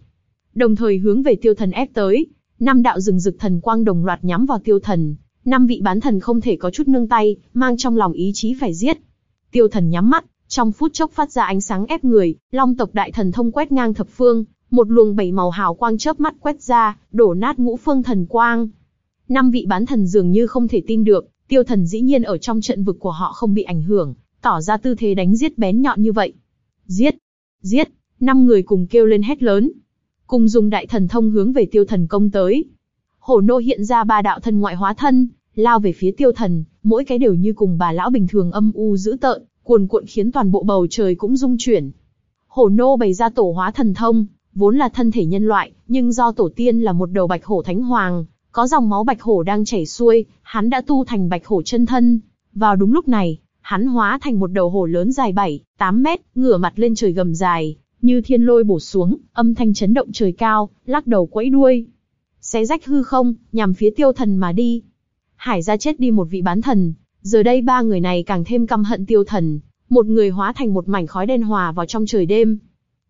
[SPEAKER 1] Đồng thời hướng về tiêu thần ép tới, năm đạo rừng rực thần quang đồng loạt nhắm vào tiêu thần. Năm vị bán thần không thể có chút nương tay, mang trong lòng ý chí phải giết. Tiêu thần nhắm mắt, trong phút chốc phát ra ánh sáng ép người, long tộc đại thần thông quét ngang thập phương, một luồng bảy màu hào quang chớp mắt quét ra, đổ nát ngũ phương thần quang. Năm vị bán thần dường như không thể tin được, tiêu thần dĩ nhiên ở trong trận vực của họ không bị ảnh hưởng, tỏ ra tư thế đánh giết bén nhọn như vậy. Giết! Giết! Năm người cùng kêu lên hét lớn. Cùng dùng đại thần thông hướng về tiêu thần công tới. Hổ nô hiện ra ba đạo thân ngoại hóa thân, lao về phía tiêu thần, mỗi cái đều như cùng bà lão bình thường âm u dữ tợn, cuồn cuộn khiến toàn bộ bầu trời cũng rung chuyển. Hổ nô bày ra tổ hóa thần thông, vốn là thân thể nhân loại, nhưng do tổ tiên là một đầu bạch hổ thánh hoàng, có dòng máu bạch hổ đang chảy xuôi, hắn đã tu thành bạch hổ chân thân. Vào đúng lúc này, hắn hóa thành một đầu hổ lớn dài 7, 8 mét, ngửa mặt lên trời gầm dài, như thiên lôi bổ xuống, âm thanh chấn động trời cao, lắc đầu quẫy đuôi. Xé rách hư không, nhằm phía tiêu thần mà đi. Hải ra chết đi một vị bán thần, giờ đây ba người này càng thêm căm hận tiêu thần. một người hóa thành một mảnh khói đen hòa vào trong trời đêm,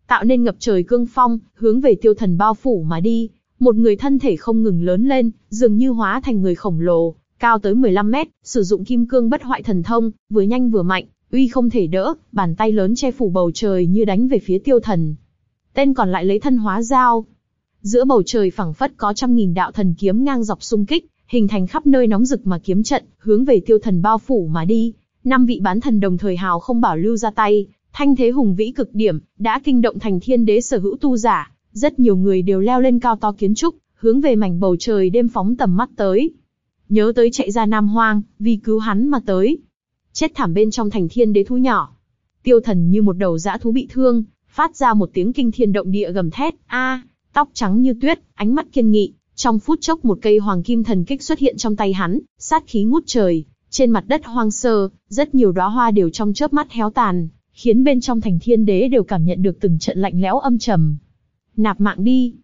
[SPEAKER 1] tạo nên ngập trời cương phong, hướng về tiêu thần bao phủ mà đi. Một người thân thể không ngừng lớn lên, dường như hóa thành người khổng lồ, cao tới 15 mét, sử dụng kim cương bất hoại thần thông, vừa nhanh vừa mạnh, uy không thể đỡ, bàn tay lớn che phủ bầu trời như đánh về phía tiêu thần. Tên còn lại lấy thân hóa dao. Giữa bầu trời phẳng phất có trăm nghìn đạo thần kiếm ngang dọc xung kích, hình thành khắp nơi nóng rực mà kiếm trận, hướng về tiêu thần bao phủ mà đi. Năm vị bán thần đồng thời hào không bảo lưu ra tay, thanh thế hùng vĩ cực điểm, đã kinh động thành thiên đế sở hữu tu giả. Rất nhiều người đều leo lên cao to kiến trúc, hướng về mảnh bầu trời đêm phóng tầm mắt tới. Nhớ tới chạy ra Nam Hoang, vì cứu hắn mà tới. Chết thảm bên trong thành thiên đế thú nhỏ. Tiêu thần như một đầu dã thú bị thương, phát ra một tiếng kinh thiên động địa gầm thét, a, tóc trắng như tuyết, ánh mắt kiên nghị, trong phút chốc một cây hoàng kim thần kích xuất hiện trong tay hắn, sát khí ngút trời, trên mặt đất hoang sơ, rất nhiều đóa hoa đều trong chớp mắt héo tàn, khiến bên trong thành thiên đế đều cảm nhận được từng trận lạnh lẽo âm trầm. Nạp mạng đi.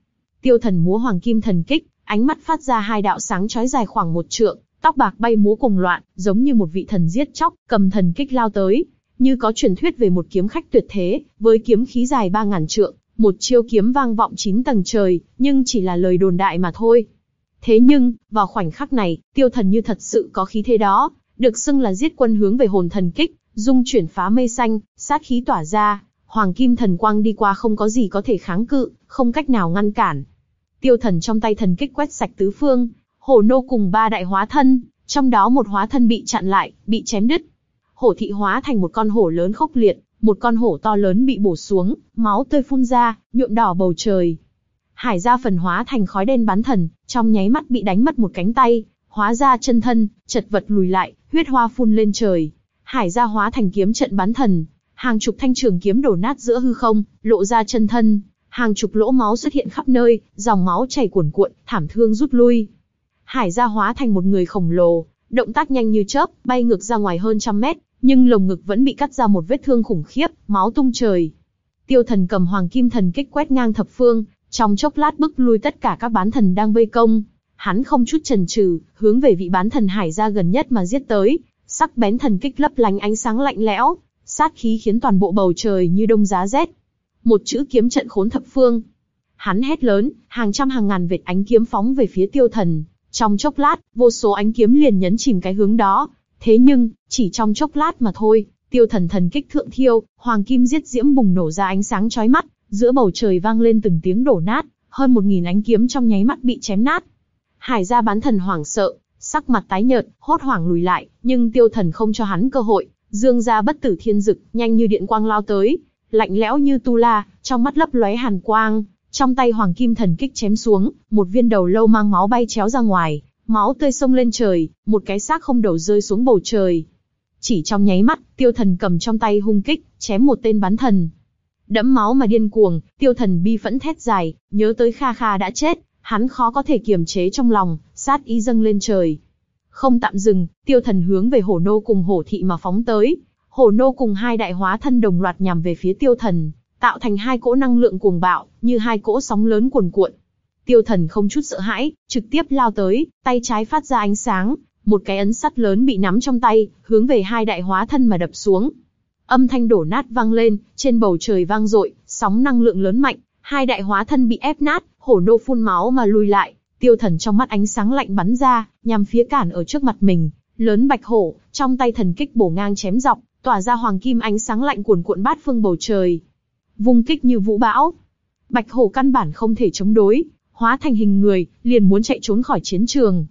[SPEAKER 1] Tiêu thần múa hoàng kim thần kích, ánh mắt phát ra hai đạo sáng chói dài khoảng một trượng, tóc bạc bay múa cùng loạn, giống như một vị thần giết chóc, cầm thần kích lao tới, như có truyền thuyết về một kiếm khách tuyệt thế, với kiếm khí dài ba ngàn trượng, một chiêu kiếm vang vọng chín tầng trời, nhưng chỉ là lời đồn đại mà thôi. Thế nhưng, vào khoảnh khắc này, tiêu thần như thật sự có khí thế đó, được xưng là giết quân hướng về hồn thần kích, dung chuyển phá mây xanh, sát khí tỏa ra, hoàng kim thần quang đi qua không có gì có thể kháng cự, không cách nào ngăn cản. Tiêu thần trong tay thần kích quét sạch tứ phương, hổ nô cùng ba đại hóa thân, trong đó một hóa thân bị chặn lại, bị chém đứt. Hổ thị hóa thành một con hổ lớn khốc liệt, một con hổ to lớn bị bổ xuống, máu tươi phun ra, nhuộm đỏ bầu trời. Hải gia phần hóa thành khói đen bán thần, trong nháy mắt bị đánh mất một cánh tay, hóa ra chân thân, chật vật lùi lại, huyết hoa phun lên trời. Hải gia hóa thành kiếm trận bán thần, hàng chục thanh trường kiếm đổ nát giữa hư không, lộ ra chân thân, hàng chục lỗ máu xuất hiện khắp nơi, dòng máu chảy cuồn cuộn, thảm thương rút lui. Hải gia hóa thành một người khổng lồ, động tác nhanh như chớp, bay ngược ra ngoài hơn trăm mét, nhưng lồng ngực vẫn bị cắt ra một vết thương khủng khiếp, máu tung trời. Tiêu thần cầm hoàng kim thần kích quét ngang thập phương, trong chốc lát bức lui tất cả các bán thần đang vây công. Hắn không chút chần chừ, hướng về vị bán thần hải gia gần nhất mà giết tới, sắc bén thần kích lấp lánh ánh sáng lạnh lẽo, sát khí khiến toàn bộ bầu trời như đông giá rét. Một chữ kiếm trận khốn thập phương. Hắn hét lớn, hàng trăm hàng ngàn vệt ánh kiếm phóng về phía tiêu thần. Trong chốc lát, vô số ánh kiếm liền nhấn chìm cái hướng đó. Thế nhưng, chỉ trong chốc lát mà thôi, tiêu thần thần kích thượng thiêu, hoàng kim giết diễm bùng nổ ra ánh sáng chói mắt, giữa bầu trời vang lên từng tiếng đổ nát, hơn một nghìn ánh kiếm trong nháy mắt bị chém nát. Hải gia bán thần hoảng sợ, sắc mặt tái nhợt, hốt hoảng lùi lại, nhưng tiêu thần không cho hắn cơ hội, dương ra bất tử thiên dực, nhanh như điện quang lao tới, lạnh lẽo như tu la, trong mắt lấp lóe hàn quang, trong tay hoàng kim thần kích chém xuống, một viên đầu lâu mang máu bay chéo ra ngoài, máu tươi sông lên trời, một cái xác không đầu rơi xuống bầu trời. Chỉ trong nháy mắt, tiêu thần cầm trong tay hung kích, chém một tên bắn thần. Đẫm máu mà điên cuồng, tiêu thần bi phẫn thét dài, nhớ tới Kha Kha đã chết, hắn khó có thể kiềm chế trong lòng, sát ý dâng lên trời. Không tạm dừng, tiêu thần hướng về hổ nô cùng hổ thị mà phóng tới. Hổ nô cùng hai đại hóa thân đồng loạt nhằm về phía tiêu thần, tạo thành hai cỗ năng lượng cuồng bạo, như hai cỗ sóng lớn cuồn cuộn. Tiêu thần không chút sợ hãi, trực tiếp lao tới, tay trái phát ra ánh sáng, một cái ấn sắt lớn bị nắm trong tay, hướng về hai đại hóa thân mà đập xuống. Âm thanh đổ nát vang lên, trên bầu trời vang dội, sóng năng lượng lớn mạnh, hai đại hóa thân bị ép nát, hổ nô phun máu mà lùi lại. Tiêu thần trong mắt ánh sáng lạnh bắn ra, nhằm phía cản ở trước mặt mình, lớn bạch hổ, trong tay thần kích bổ ngang chém dọc, tỏa ra hoàng kim ánh sáng lạnh cuồn cuộn bát phương bầu trời. Vung kích như vũ bão. Bạch hổ căn bản không thể chống đối, hóa thành hình người, liền muốn chạy trốn khỏi chiến trường.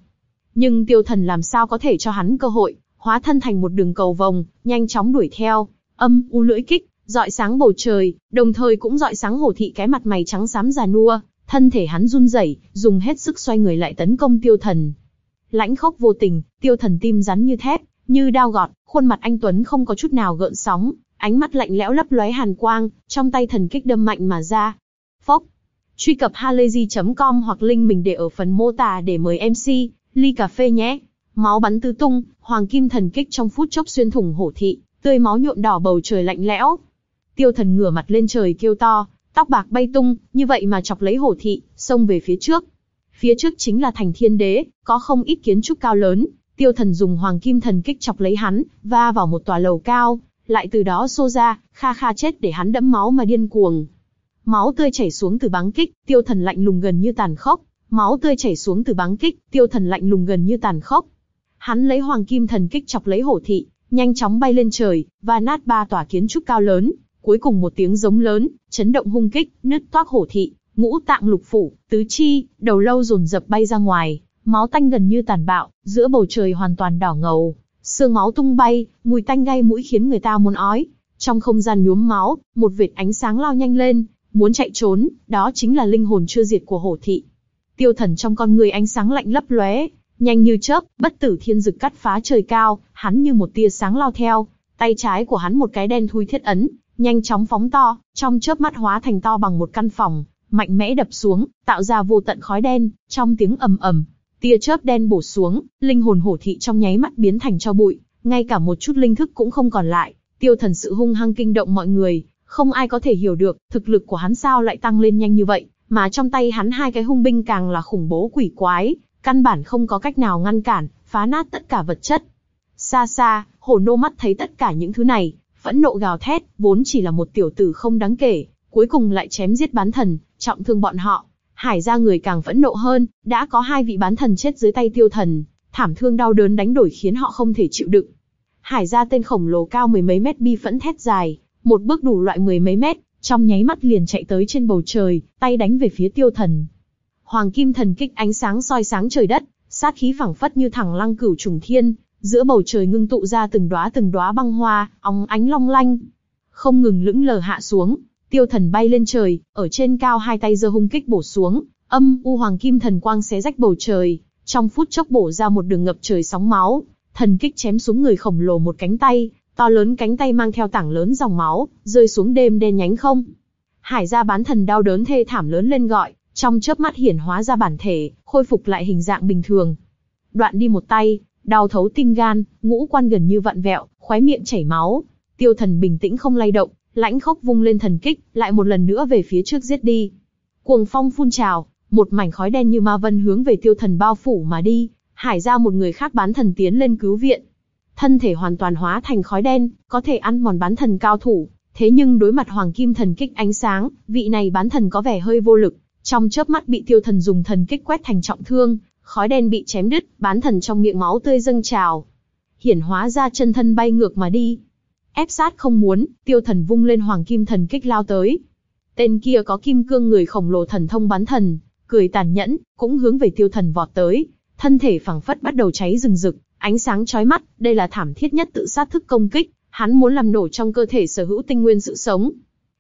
[SPEAKER 1] Nhưng tiêu thần làm sao có thể cho hắn cơ hội, hóa thân thành một đường cầu vòng, nhanh chóng đuổi theo, âm u lưỡi kích, dọi sáng bầu trời, đồng thời cũng dọi sáng hổ thị cái mặt mày trắng xám già nua, thân thể hắn run rẩy, dùng hết sức xoay người lại tấn công tiêu thần. Lãnh khốc vô tình, tiêu thần tim rắn như thép, như đao gọt, khuôn mặt anh Tuấn không có chút nào gợn sóng, ánh mắt lạnh lẽo lấp lóe hàn quang, trong tay thần kích đâm mạnh mà ra. Phốc, Truy cập halayzi.com hoặc link mình để ở phần mô tả để mời MC, ly cà phê nhé. Máu bắn tứ tung, hoàng kim thần kích trong phút chốc xuyên thủng hổ thị, tươi máu nhuộm đỏ bầu trời lạnh lẽo. Tiêu thần ngửa mặt lên trời kêu to, tóc bạc bay tung, như vậy mà chọc lấy hổ thị, xông về phía trước. Phía trước chính là thành thiên đế, có không ít kiến trúc cao lớn, tiêu thần dùng hoàng kim thần kích chọc lấy hắn, va vào một tòa lầu cao, lại từ đó xô ra, kha kha chết để hắn đẫm máu mà điên cuồng. Máu tươi chảy xuống từ báng kích, tiêu thần lạnh lùng gần như tàn khốc. Máu tươi chảy xuống từ báng kích, tiêu thần lạnh lùng gần như tàn khốc. Hắn lấy hoàng kim thần kích chọc lấy hổ thị, nhanh chóng bay lên trời, và nát ba tòa kiến trúc cao lớn. Cuối cùng một tiếng giống lớn, chấn động hung kích, nứt toác hổ thị, ngũ tạng lục phủ, tứ chi, đầu lâu rồn rập bay ra ngoài, máu tanh gần như tàn bạo, giữa bầu trời hoàn toàn đỏ ngầu, xương máu tung bay, mùi tanh gai mũi khiến người ta muốn ói. Trong không gian nhuốm máu, một vệt ánh sáng lao nhanh lên, muốn chạy trốn, đó chính là linh hồn chưa diệt của hổ thị. Tiêu thần trong con người ánh sáng lạnh lấp lóe, nhanh như chớp, bất tử thiên dực cắt phá trời cao, hắn như một tia sáng lao theo, tay trái của hắn một cái đen thui thiết ấn, nhanh chóng phóng to, trong chớp mắt hóa thành to bằng một căn phòng, mạnh mẽ đập xuống, tạo ra vô tận khói đen, trong tiếng ầm ầm, tia chớp đen bổ xuống, linh hồn hổ thị trong nháy mắt biến thành cho bụi, ngay cả một chút linh thức cũng không còn lại. Tiêu thần sự hung hăng kinh động mọi người, không ai có thể hiểu được, thực lực của hắn sao lại tăng lên nhanh như vậy, mà trong tay hắn hai cái hung binh càng là khủng bố quỷ quái, căn bản không có cách nào ngăn cản, phá nát tất cả vật chất. Xa xa, hổ nô mắt thấy tất cả những thứ này, phẫn nộ gào thét, vốn chỉ là một tiểu tử không đáng kể, cuối cùng lại chém giết bán thần, trọng thương bọn họ. Hải ra người càng phẫn nộ hơn, đã có hai vị bán thần chết dưới tay tiêu thần, thảm thương đau đớn đánh đổi khiến họ không thể chịu đựng. Hải ra tên khổng lồ cao mười mấy mét bi phẫn thét dài, một bước đủ loại mười mấy mét, trong nháy mắt liền chạy tới trên bầu trời, tay đánh về phía tiêu thần. Hoàng kim thần kích ánh sáng soi sáng trời đất, sát khí phẳng phất như thẳng lăng cửu trùng thiên, giữa bầu trời ngưng tụ ra từng đóa từng đóa băng hoa, óng ánh long lanh, không ngừng lững lờ hạ xuống. Tiêu thần bay lên trời, ở trên cao hai tay giơ hung kích bổ xuống, âm u hoàng kim thần quang xé rách bầu trời, trong phút chốc bổ ra một đường ngập trời sóng máu, thần kích chém xuống người khổng lồ một cánh tay, to lớn cánh tay mang theo tảng lớn dòng máu, rơi xuống đêm đen nhánh không. Hải gia bán thần đau đớn thê thảm lớn lên gọi, trong chớp mắt hiển hóa ra bản thể, khôi phục lại hình dạng bình thường. Đoạn đi một tay, đau thấu tim gan, ngũ quan gần như vặn vẹo, khóe miệng chảy máu. Tiêu thần bình tĩnh không lay động, lãnh khốc vung lên thần kích, lại một lần nữa về phía trước giết đi. Cuồng phong phun trào, một mảnh khói đen như ma vân hướng về tiêu thần bao phủ mà đi, hải ra một người khác bán thần tiến lên cứu viện. Thân thể hoàn toàn hóa thành khói đen, có thể ăn mòn bán thần cao thủ, thế nhưng đối mặt hoàng kim thần kích ánh sáng, vị này bán thần có vẻ hơi vô lực, trong chớp mắt bị tiêu thần dùng thần kích quét thành trọng thương, khói đen bị chém đứt, bán thần trong miệng máu tươi dâng trào. Hiển hóa ra chân thân bay ngược mà đi. Ép sát không muốn, tiêu thần vung lên hoàng kim thần kích lao tới. Tên kia có kim cương người khổng lồ thần thông bán thần, cười tàn nhẫn, cũng hướng về tiêu thần vọt tới. Thân thể phẳng phất bắt đầu cháy rừng rực, ánh sáng chói mắt, đây là thảm thiết nhất tự sát thức công kích, hắn muốn làm nổ trong cơ thể sở hữu tinh nguyên sự sống.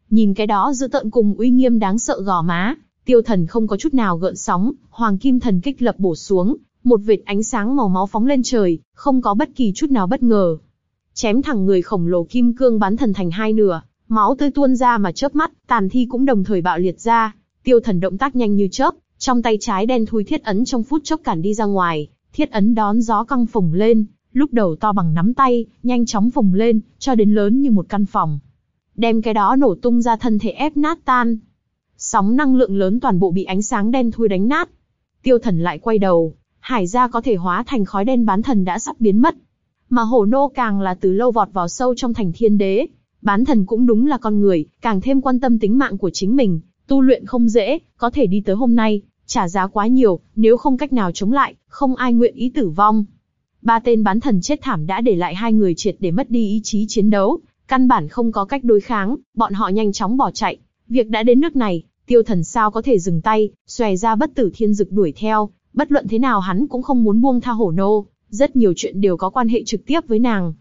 [SPEAKER 1] Nhìn cái đó giữ tận cùng uy nghiêm đáng sợ gò má, Tiêu thần không có chút nào gợn sóng, hoàng kim thần kích lập bổ xuống, một vệt ánh sáng màu máu phóng lên trời, không có bất kỳ chút nào bất ngờ. Chém thẳng người khổng lồ kim cương bán thần thành hai nửa, máu tươi tuôn ra mà chớp mắt, tàn thi cũng đồng thời bạo liệt ra. Tiêu thần động tác nhanh như chớp, trong tay trái đen thui thiết ấn trong phút chốc cản đi ra ngoài, thiết ấn đón gió căng phồng lên, lúc đầu to bằng nắm tay, nhanh chóng phồng lên, cho đến lớn như một căn phòng. Đem cái đó nổ tung ra thân thể ép nát tan, Sóng năng lượng lớn toàn bộ bị ánh sáng đen thui đánh nát. Tiêu thần lại quay đầu, hải gia có thể hóa thành khói đen bán thần đã sắp biến mất. Mà hổ nô càng là từ lâu vọt vào sâu trong thành thiên đế. Bán thần cũng đúng là con người, càng thêm quan tâm tính mạng của chính mình, tu luyện không dễ, có thể đi tới hôm nay, trả giá quá nhiều, nếu không cách nào chống lại, không ai nguyện ý tử vong. Ba tên bán thần chết thảm đã để lại hai người triệt để mất đi ý chí chiến đấu, căn bản không có cách đối kháng, bọn họ nhanh chóng bỏ chạy. Việc đã đến nước này, tiêu thần sao có thể dừng tay, xòe ra bất tử thiên dực đuổi theo, bất luận thế nào hắn cũng không muốn buông tha hổ nô, rất nhiều chuyện đều có quan hệ trực tiếp với nàng.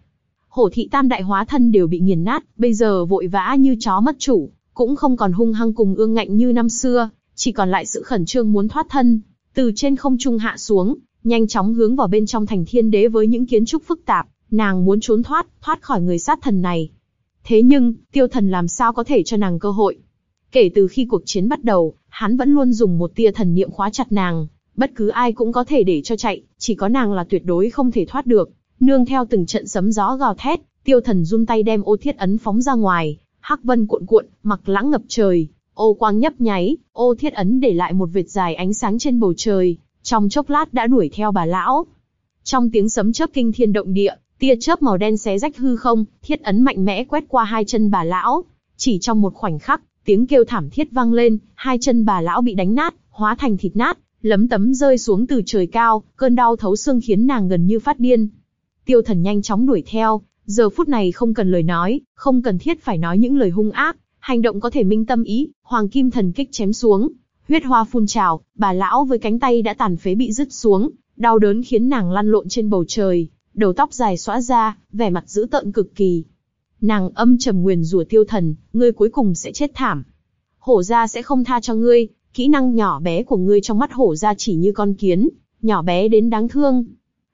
[SPEAKER 1] Hổ thị tam đại hóa thân đều bị nghiền nát, bây giờ vội vã như chó mất chủ, cũng không còn hung hăng cùng ương ngạnh như năm xưa, chỉ còn lại sự khẩn trương muốn thoát thân, từ trên không trung hạ xuống, nhanh chóng hướng vào bên trong thành thiên đế với những kiến trúc phức tạp, nàng muốn trốn thoát, thoát khỏi người sát thần này. Thế nhưng, tiêu thần làm sao có thể cho nàng cơ hội? Kể từ khi cuộc chiến bắt đầu, hắn vẫn luôn dùng một tia thần niệm khóa chặt nàng, bất cứ ai cũng có thể để cho chạy, chỉ có nàng là tuyệt đối không thể thoát được. Nương theo từng trận sấm gió gào thét, tiêu thần run tay đem ô thiết ấn phóng ra ngoài, hắc vân cuộn cuộn, mặc lãng ngập trời, ô quang nhấp nháy, ô thiết ấn để lại một vệt dài ánh sáng trên bầu trời, trong chốc lát đã đuổi theo bà lão. Trong tiếng sấm chớp kinh thiên động địa, Tia chớp màu đen xé rách hư không, thiết ấn mạnh mẽ quét qua hai chân bà lão. Chỉ trong một khoảnh khắc, tiếng kêu thảm thiết vang lên, hai chân bà lão bị đánh nát, hóa thành thịt nát, lấm tấm rơi xuống từ trời cao, cơn đau thấu xương khiến nàng gần như phát điên. Tiêu thần nhanh chóng đuổi theo, giờ phút này không cần lời nói, không cần thiết phải nói những lời hung ác, hành động có thể minh tâm ý, hoàng kim thần kích chém xuống, huyết hoa phun trào, bà lão với cánh tay đã tàn phế bị rứt xuống, đau đớn khiến nàng lăn lộn trên bầu trời, đầu tóc dài xõa ra, vẻ mặt dữ tợn cực kỳ. Nàng âm trầm nguyền rủa tiêu thần, ngươi cuối cùng sẽ chết thảm. Hổ gia sẽ không tha cho ngươi, kỹ năng nhỏ bé của ngươi trong mắt hổ gia chỉ như con kiến, nhỏ bé đến đáng thương.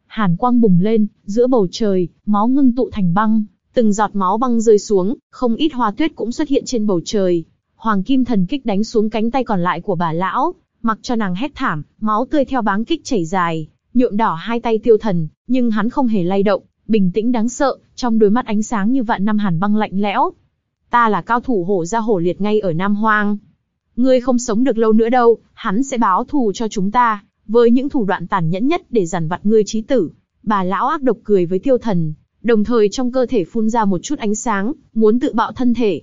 [SPEAKER 1] Hàn quang bùng lên, giữa bầu trời, máu ngưng tụ thành băng, từng giọt máu băng rơi xuống, không ít hoa tuyết cũng xuất hiện trên bầu trời. Hoàng kim thần kích đánh xuống cánh tay còn lại của bà lão, mặc cho nàng hét thảm, máu tươi theo báng kích chảy dài, nhuộm đỏ hai tay tiêu thần, nhưng hắn không hề lay động, bình tĩnh đáng sợ, trong đôi mắt ánh sáng như vạn năm hàn băng lạnh lẽo. Ta là cao thủ hổ gia hổ liệt ngay ở Nam Hoang. Ngươi không sống được lâu nữa đâu, hắn sẽ báo thù cho chúng ta, với những thủ đoạn tàn nhẫn nhất để giàn vặt ngươi trí tử. Bà lão ác độc cười với tiêu thần, đồng thời trong cơ thể phun ra một chút ánh sáng, muốn tự bạo thân thể.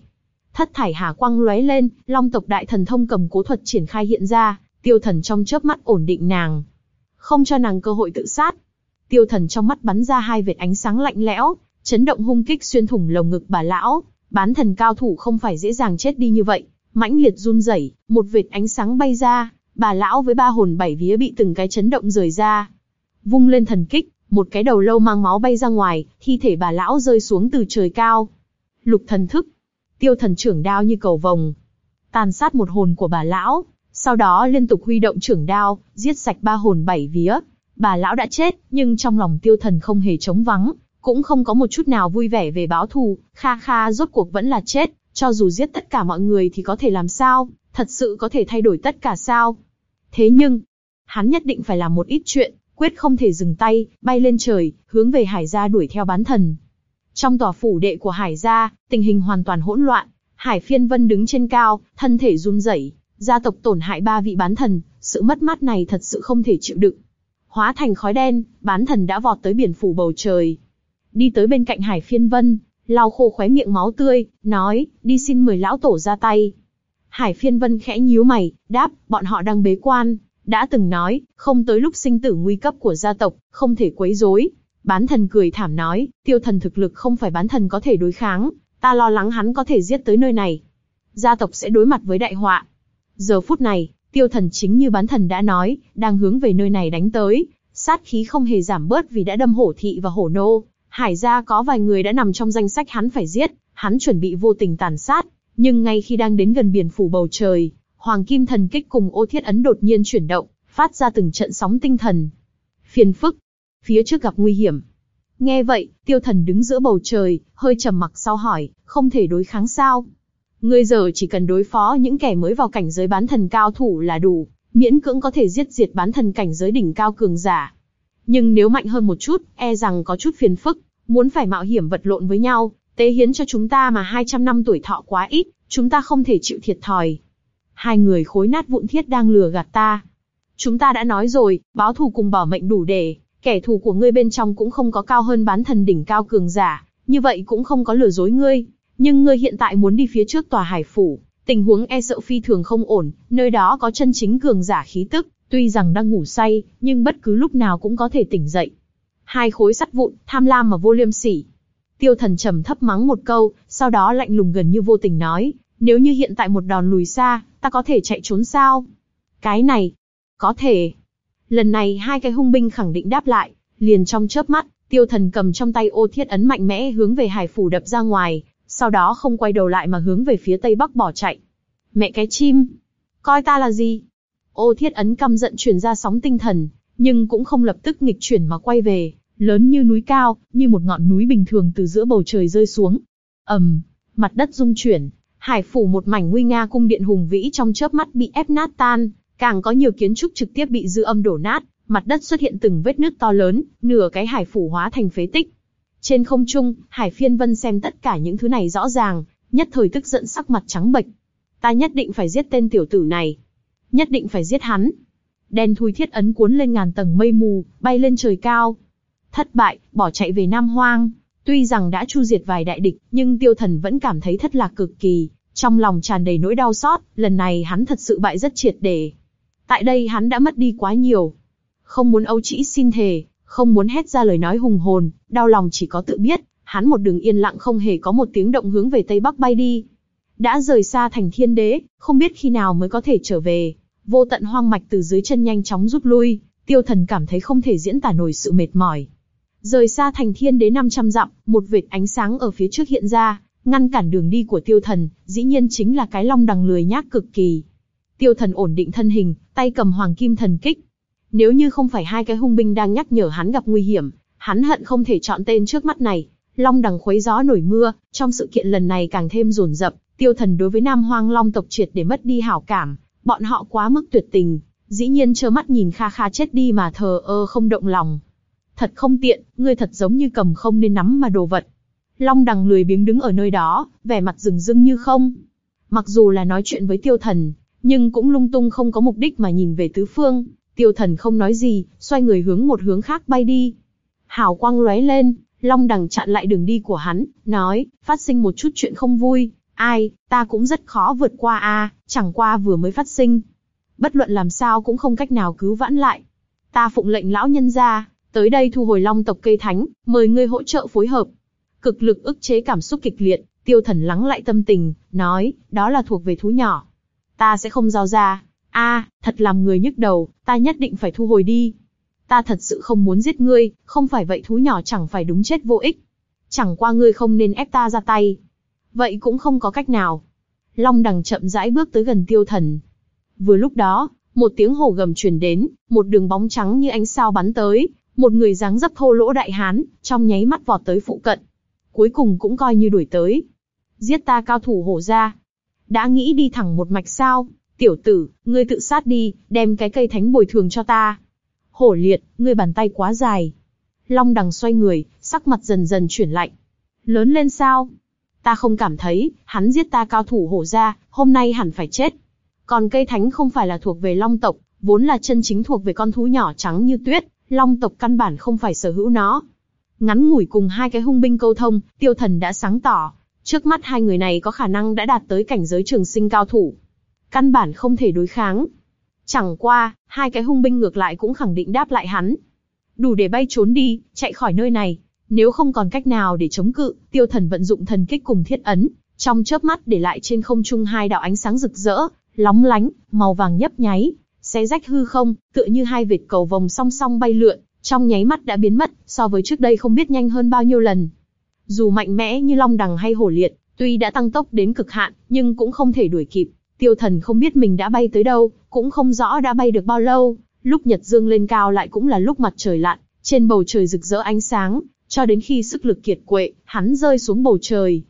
[SPEAKER 1] Thất thải hà quang lóe lên, long tộc đại thần thông cầm cố thuật triển khai hiện ra, tiêu thần trong chớp mắt ổn định nàng, không cho nàng cơ hội tự sát. Tiêu thần trong mắt bắn ra hai vệt ánh sáng lạnh lẽo, chấn động hung kích xuyên thủng lồng ngực bà lão. Bán thần cao thủ không phải dễ dàng chết đi như vậy, mãnh liệt run rẩy, một vệt ánh sáng bay ra, bà lão với ba hồn bảy vía bị từng cái chấn động rời ra. Vung lên thần kích, một cái đầu lâu mang máu bay ra ngoài, thi thể bà lão rơi xuống từ trời cao. Lục thần thức, tiêu thần trưởng đao như cầu vồng, tàn sát một hồn của bà lão, sau đó liên tục huy động trưởng đao, giết sạch ba hồn bảy vía. Bà lão đã chết, nhưng trong lòng tiêu thần không hề trống vắng, cũng không có một chút nào vui vẻ về báo thù, kha kha rốt cuộc vẫn là chết, cho dù giết tất cả mọi người thì có thể làm sao, thật sự có thể thay đổi tất cả sao. Thế nhưng, hắn nhất định phải làm một ít chuyện, quyết không thể dừng tay, bay lên trời, hướng về Hải gia đuổi theo bán thần. Trong tòa phủ đệ của Hải gia, tình hình hoàn toàn hỗn loạn, Hải Phiên Vân đứng trên cao, thân thể run rẩy, gia tộc tổn hại ba vị bán thần, sự mất mát này thật sự không thể chịu đựng. Hóa thành khói đen, bán thần đã vọt tới biển phủ bầu trời. Đi tới bên cạnh Hải Phiên Vân, lau khô khóe miệng máu tươi, nói, đi xin mời lão tổ ra tay. Hải Phiên Vân khẽ nhíu mày, đáp, bọn họ đang bế quan, đã từng nói, không tới lúc sinh tử nguy cấp của gia tộc, không thể quấy rối. Bán thần cười thảm nói, tiêu thần thực lực không phải bán thần có thể đối kháng, ta lo lắng hắn có thể giết tới nơi này. Gia tộc sẽ đối mặt với đại họa, Giờ phút này, tiêu thần chính như bán thần đã nói, đang hướng về nơi này đánh tới, sát khí không hề giảm bớt vì đã đâm hổ thị và hổ nô. Hải gia có vài người đã nằm trong danh sách hắn phải giết, hắn chuẩn bị vô tình tàn sát, nhưng ngay khi đang đến gần biển phủ bầu trời, Hoàng Kim Thần Kích cùng Ô Thiết Ấn đột nhiên chuyển động, phát ra từng trận sóng tinh thần. Phiền phức, phía trước gặp nguy hiểm. Nghe vậy, Tiêu Thần đứng giữa bầu trời, hơi trầm mặc sau hỏi, không thể đối kháng sao? Ngươi giờ chỉ cần đối phó những kẻ mới vào cảnh giới bán thần cao thủ là đủ, miễn cưỡng có thể giết diệt bán thần cảnh giới đỉnh cao cường giả. Nhưng nếu mạnh hơn một chút, e rằng có chút phiền phức, muốn phải mạo hiểm vật lộn với nhau, tế hiến cho chúng ta mà 200 năm tuổi thọ quá ít, chúng ta không thể chịu thiệt thòi. Hai người khối nát vụn thiết đang lừa gạt ta. Chúng ta đã nói rồi, báo thù cùng bảo mệnh đủ để, kẻ thù của ngươi bên trong cũng không có cao hơn bán thần đỉnh cao cường giả, như vậy cũng không có lừa dối ngươi. Nhưng ngươi hiện tại muốn đi phía trước tòa hải phủ, tình huống e sợ phi thường không ổn, nơi đó có chân chính cường giả khí tức, tuy rằng đang ngủ say, nhưng bất cứ lúc nào cũng có thể tỉnh dậy. Hai khối sắt vụn, tham lam mà vô liêm sỉ. Tiêu thần trầm thấp mắng một câu, sau đó lạnh lùng gần như vô tình nói, nếu như hiện tại một đòn lùi xa, ta có thể chạy trốn sao? Cái này, có thể. Lần này hai cái hung binh khẳng định đáp lại, liền trong chớp mắt, tiêu thần cầm trong tay ô thiết ấn mạnh mẽ hướng về hải phủ đập ra ngoài, sau đó không quay đầu lại mà hướng về phía tây bắc bỏ chạy. Mẹ cái chim! Coi ta là gì? Ô thiết ấn căm giận truyền ra sóng tinh thần, nhưng cũng không lập tức nghịch chuyển mà quay về, lớn như núi cao, như một ngọn núi bình thường từ giữa bầu trời rơi xuống. ầm, mặt đất rung chuyển, hải phủ một mảnh nguy nga cung điện hùng vĩ trong chớp mắt bị ép nát tan, càng có nhiều kiến trúc trực tiếp bị dư âm đổ nát, mặt đất xuất hiện từng vết nứt to lớn, nửa cái hải phủ hóa thành phế tích. Trên không trung, Hải Phiên Vân xem tất cả những thứ này rõ ràng, nhất thời tức giận sắc mặt trắng bệch. Ta nhất định phải giết tên tiểu tử này. Nhất định phải giết hắn. Đen thui thiết ấn cuốn lên ngàn tầng mây mù, bay lên trời cao. thất bại, bỏ chạy về Nam Hoang. Tuy rằng đã chu diệt vài đại địch, nhưng tiêu thần vẫn cảm thấy thất lạc cực kỳ, trong lòng tràn đầy nỗi đau xót, lần này hắn thật sự bại rất triệt để. Tại đây hắn đã mất đi quá nhiều. Không muốn âu trĩ xin thề, không muốn hét ra lời nói hùng hồn, đau lòng chỉ có tự biết, hắn một đường yên lặng không hề có một tiếng động hướng về Tây Bắc bay đi. Đã rời xa thành thiên đế, không biết khi nào mới có thể trở về. Vô tận hoang mạch từ dưới chân nhanh chóng rút lui, tiêu thần cảm thấy không thể diễn tả nổi sự mệt mỏi. Rời xa thành thiên đế 500 dặm, một vệt ánh sáng ở phía trước hiện ra, ngăn cản đường đi của tiêu thần, dĩ nhiên chính là cái long đằng lười nhác cực kỳ. Tiêu thần ổn định thân hình, tay cầm hoàng kim thần kích. Nếu như không phải hai cái hung binh đang nhắc nhở hắn gặp nguy hiểm, hắn hận không thể chọn tên trước mắt này. Long đằng khuấy gió nổi mưa, trong sự kiện lần này càng thêm rồn rập, tiêu thần đối với Nam Hoang Long tộc triệt để mất đi hảo cảm, bọn họ quá mức tuyệt tình, dĩ nhiên trơ mắt nhìn Kha Kha chết đi mà thờ ơ không động lòng. Thật không tiện, ngươi thật giống như cầm không nên nắm mà đồ vật. Long đằng lười biếng đứng ở nơi đó, vẻ mặt rừng rưng như không. Mặc dù là nói chuyện với tiêu thần, nhưng cũng lung tung không có mục đích mà nhìn về tứ phương. Tiêu thần không nói gì, xoay người hướng một hướng khác bay đi. Hào quang lóe lên, Long đằng chặn lại đường đi của hắn, nói, phát sinh một chút chuyện không vui. Ai, ta cũng rất khó vượt qua a, chẳng qua vừa mới phát sinh. Bất luận làm sao cũng không cách nào cứu vãn lại. Ta phụng lệnh lão nhân ra, tới đây thu hồi long tộc cây thánh, mời ngươi hỗ trợ phối hợp. Cực lực ức chế cảm xúc kịch liệt, tiêu thần lắng lại tâm tình, nói, đó là thuộc về thú nhỏ. Ta sẽ không giao ra. a thật làm người nhức đầu, ta nhất định phải thu hồi đi. Ta thật sự không muốn giết ngươi, không phải vậy thú nhỏ chẳng phải đúng chết vô ích. Chẳng qua ngươi không nên ép ta ra tay. Vậy cũng không có cách nào. Long đằng chậm rãi bước tới gần tiêu thần. Vừa lúc đó, một tiếng hổ gầm truyền đến, một đường bóng trắng như ánh sao bắn tới, một người dáng dấp thô lỗ đại hán, trong nháy mắt vọt tới phụ cận. Cuối cùng cũng coi như đuổi tới. Giết ta cao thủ hổ ra. Đã nghĩ đi thẳng một mạch sao, tiểu tử, ngươi tự sát đi, đem cái cây thánh bồi thường cho ta. Hổ liệt, ngươi bàn tay quá dài. Long đằng xoay người, sắc mặt dần dần chuyển lạnh. Lớn lên sao? Ta không cảm thấy, hắn giết ta cao thủ hổ ra, hôm nay hẳn phải chết. Còn cây thánh không phải là thuộc về long tộc, vốn là chân chính thuộc về con thú nhỏ trắng như tuyết, long tộc căn bản không phải sở hữu nó. Ngắn ngủi cùng hai cái hung binh câu thông, tiêu thần đã sáng tỏ. Trước mắt hai người này có khả năng đã đạt tới cảnh giới trường sinh cao thủ. Căn bản không thể đối kháng. Chẳng qua, hai cái hung binh ngược lại cũng khẳng định đáp lại hắn. Đủ để bay trốn đi, chạy khỏi nơi này. Nếu không còn cách nào để chống cự, tiêu thần vận dụng thần kích cùng thiết ấn, trong chớp mắt để lại trên không trung hai đạo ánh sáng rực rỡ, lóng lánh, màu vàng nhấp nháy, xé rách hư không, tựa như hai vệt cầu vòng song song bay lượn, trong nháy mắt đã biến mất, so với trước đây không biết nhanh hơn bao nhiêu lần. Dù mạnh mẽ như long đằng hay hổ liệt, tuy đã tăng tốc đến cực hạn, nhưng cũng không thể đuổi kịp. Tiêu thần không biết mình đã bay tới đâu, cũng không rõ đã bay được bao lâu, lúc nhật dương lên cao lại cũng là lúc mặt trời lặn, trên bầu trời rực rỡ ánh sáng, cho đến khi sức lực kiệt quệ, hắn rơi xuống bầu trời.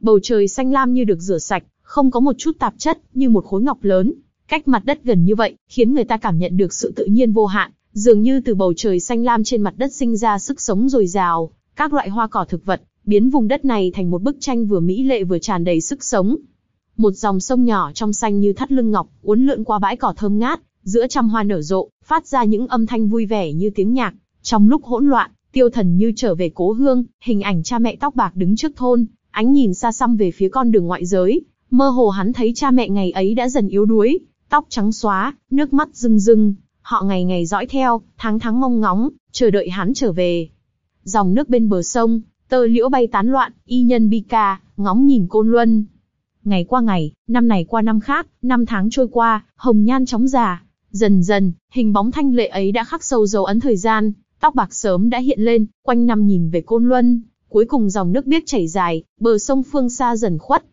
[SPEAKER 1] Bầu trời xanh lam như được rửa sạch, không có một chút tạp chất, như một khối ngọc lớn. Cách mặt đất gần như vậy, khiến người ta cảm nhận được sự tự nhiên vô hạn, dường như từ bầu trời xanh lam trên mặt đất sinh ra sức sống dồi dào, các loại hoa cỏ thực vật, biến vùng đất này thành một bức tranh vừa mỹ lệ vừa tràn đầy sức sống. Một dòng sông nhỏ trong xanh như thắt lưng ngọc, uốn lượn qua bãi cỏ thơm ngát, giữa trăm hoa nở rộ, phát ra những âm thanh vui vẻ như tiếng nhạc. Trong lúc hỗn loạn, tiêu thần như trở về cố hương, hình ảnh cha mẹ tóc bạc đứng trước thôn, ánh nhìn xa xăm về phía con đường ngoại giới, Mơ hồ hắn thấy cha mẹ ngày ấy đã dần yếu đuối, tóc trắng xóa, nước mắt rưng rưng, họ ngày ngày dõi theo, tháng tháng mong ngóng, chờ đợi hắn trở về. Dòng nước bên bờ sông, tơ liễu bay tán loạn, y nhân bi ca, ngóng nhìn côn luân. Ngày qua ngày, năm này qua năm khác, năm tháng trôi qua, hồng nhan chóng già. Dần dần, hình bóng thanh lệ ấy đã khắc sâu dấu ấn thời gian, tóc bạc sớm đã hiện lên, quanh năm nhìn về côn luân. Cuối cùng dòng nước biếc chảy dài, bờ sông phương xa dần khuất,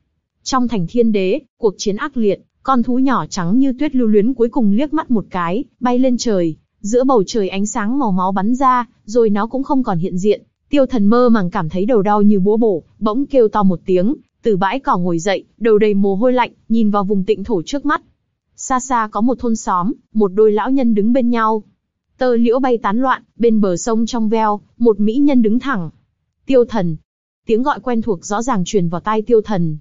[SPEAKER 1] trong thành thiên đế, cuộc chiến ác liệt, con thú nhỏ trắng như tuyết lưu luyến cuối cùng liếc mắt một cái, bay lên trời, giữa bầu trời ánh sáng màu máu bắn ra, rồi nó cũng không còn hiện diện. Tiêu thần mơ màng cảm thấy đầu đau như búa bổ, bỗng kêu to một tiếng, từ bãi cỏ ngồi dậy, đầu đầy mồ hôi lạnh, nhìn vào vùng tịnh thổ trước mắt. Xa xa có một thôn xóm, một đôi lão nhân đứng bên nhau. Tơ liễu bay tán loạn, bên bờ sông trong veo, một mỹ nhân đứng thẳng. Tiêu thần. Tiếng gọi quen thuộc rõ ràng truyền vào tai tiêu thần,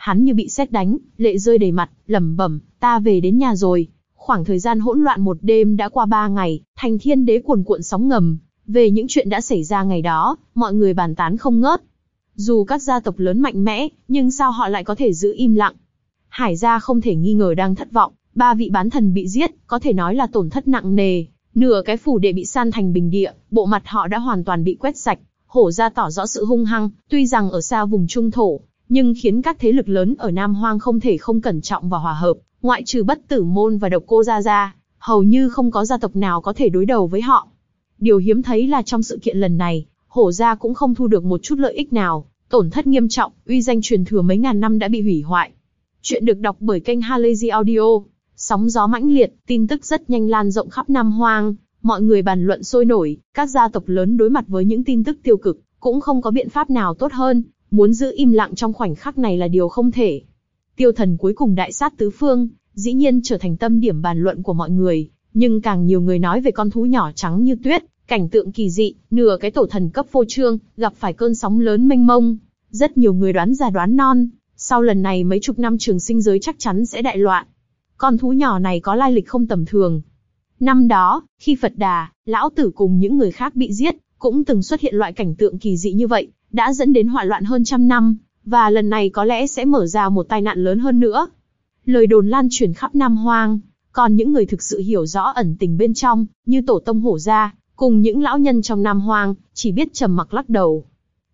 [SPEAKER 1] Hắn như bị sét đánh, lệ rơi đầy mặt, lẩm bẩm, ta về đến nhà rồi. Khoảng thời gian hỗn loạn một đêm đã qua ba ngày, thành thiên đế cuồn cuộn sóng ngầm, Về những chuyện đã xảy ra ngày đó, mọi người bàn tán không ngớt. Dù các gia tộc lớn mạnh mẽ, nhưng sao họ lại có thể giữ im lặng? Hải gia không thể nghi ngờ đang thất vọng, ba vị bán thần bị giết, có thể nói là tổn thất nặng nề. Nửa cái phủ đệ bị san thành bình địa, bộ mặt họ đã hoàn toàn bị quét sạch. Hổ gia tỏ rõ sự hung hăng, tuy rằng ở xa vùng trung thổ, nhưng khiến các thế lực lớn ở Nam Hoang không thể không cẩn trọng và hòa hợp, ngoại trừ bất tử môn và độc cô gia gia, hầu như không có gia tộc nào có thể đối đầu với họ. Điều hiếm thấy là trong sự kiện lần này, hổ gia cũng không thu được một chút lợi ích nào, tổn thất nghiêm trọng, uy danh truyền thừa mấy ngàn năm đã bị hủy hoại. Chuyện được đọc bởi kênh Halazy Audio, sóng gió mãnh liệt, tin tức rất nhanh lan rộng khắp Nam Hoang, mọi người bàn luận sôi nổi, các gia tộc lớn đối mặt với những tin tức tiêu cực, cũng không có biện pháp nào tốt hơn, muốn giữ im lặng trong khoảnh khắc này là điều không thể. Tiêu thần cuối cùng đại sát tứ phương, dĩ nhiên trở thành tâm điểm bàn luận của mọi người, nhưng càng nhiều người nói về con thú nhỏ trắng như tuyết, cảnh tượng kỳ dị, nửa cái tổ thần cấp phô trương, gặp phải cơn sóng lớn mênh mông. Rất nhiều người đoán già đoán non, sau lần này mấy chục năm trường sinh giới chắc chắn sẽ đại loạn. Con thú nhỏ này có lai lịch không tầm thường. Năm đó, khi Phật Đà, Lão Tử cùng những người khác bị giết, cũng từng xuất hiện loại cảnh tượng kỳ dị như vậy, đã dẫn đến hỏa loạn hơn trăm năm, và lần này có lẽ sẽ mở ra một tai nạn lớn hơn nữa. Lời đồn lan truyền khắp Nam Hoang, còn những người thực sự hiểu rõ ẩn tình bên trong, như tổ tông hổ gia, cùng những lão nhân trong Nam Hoang, chỉ biết trầm mặc lắc đầu.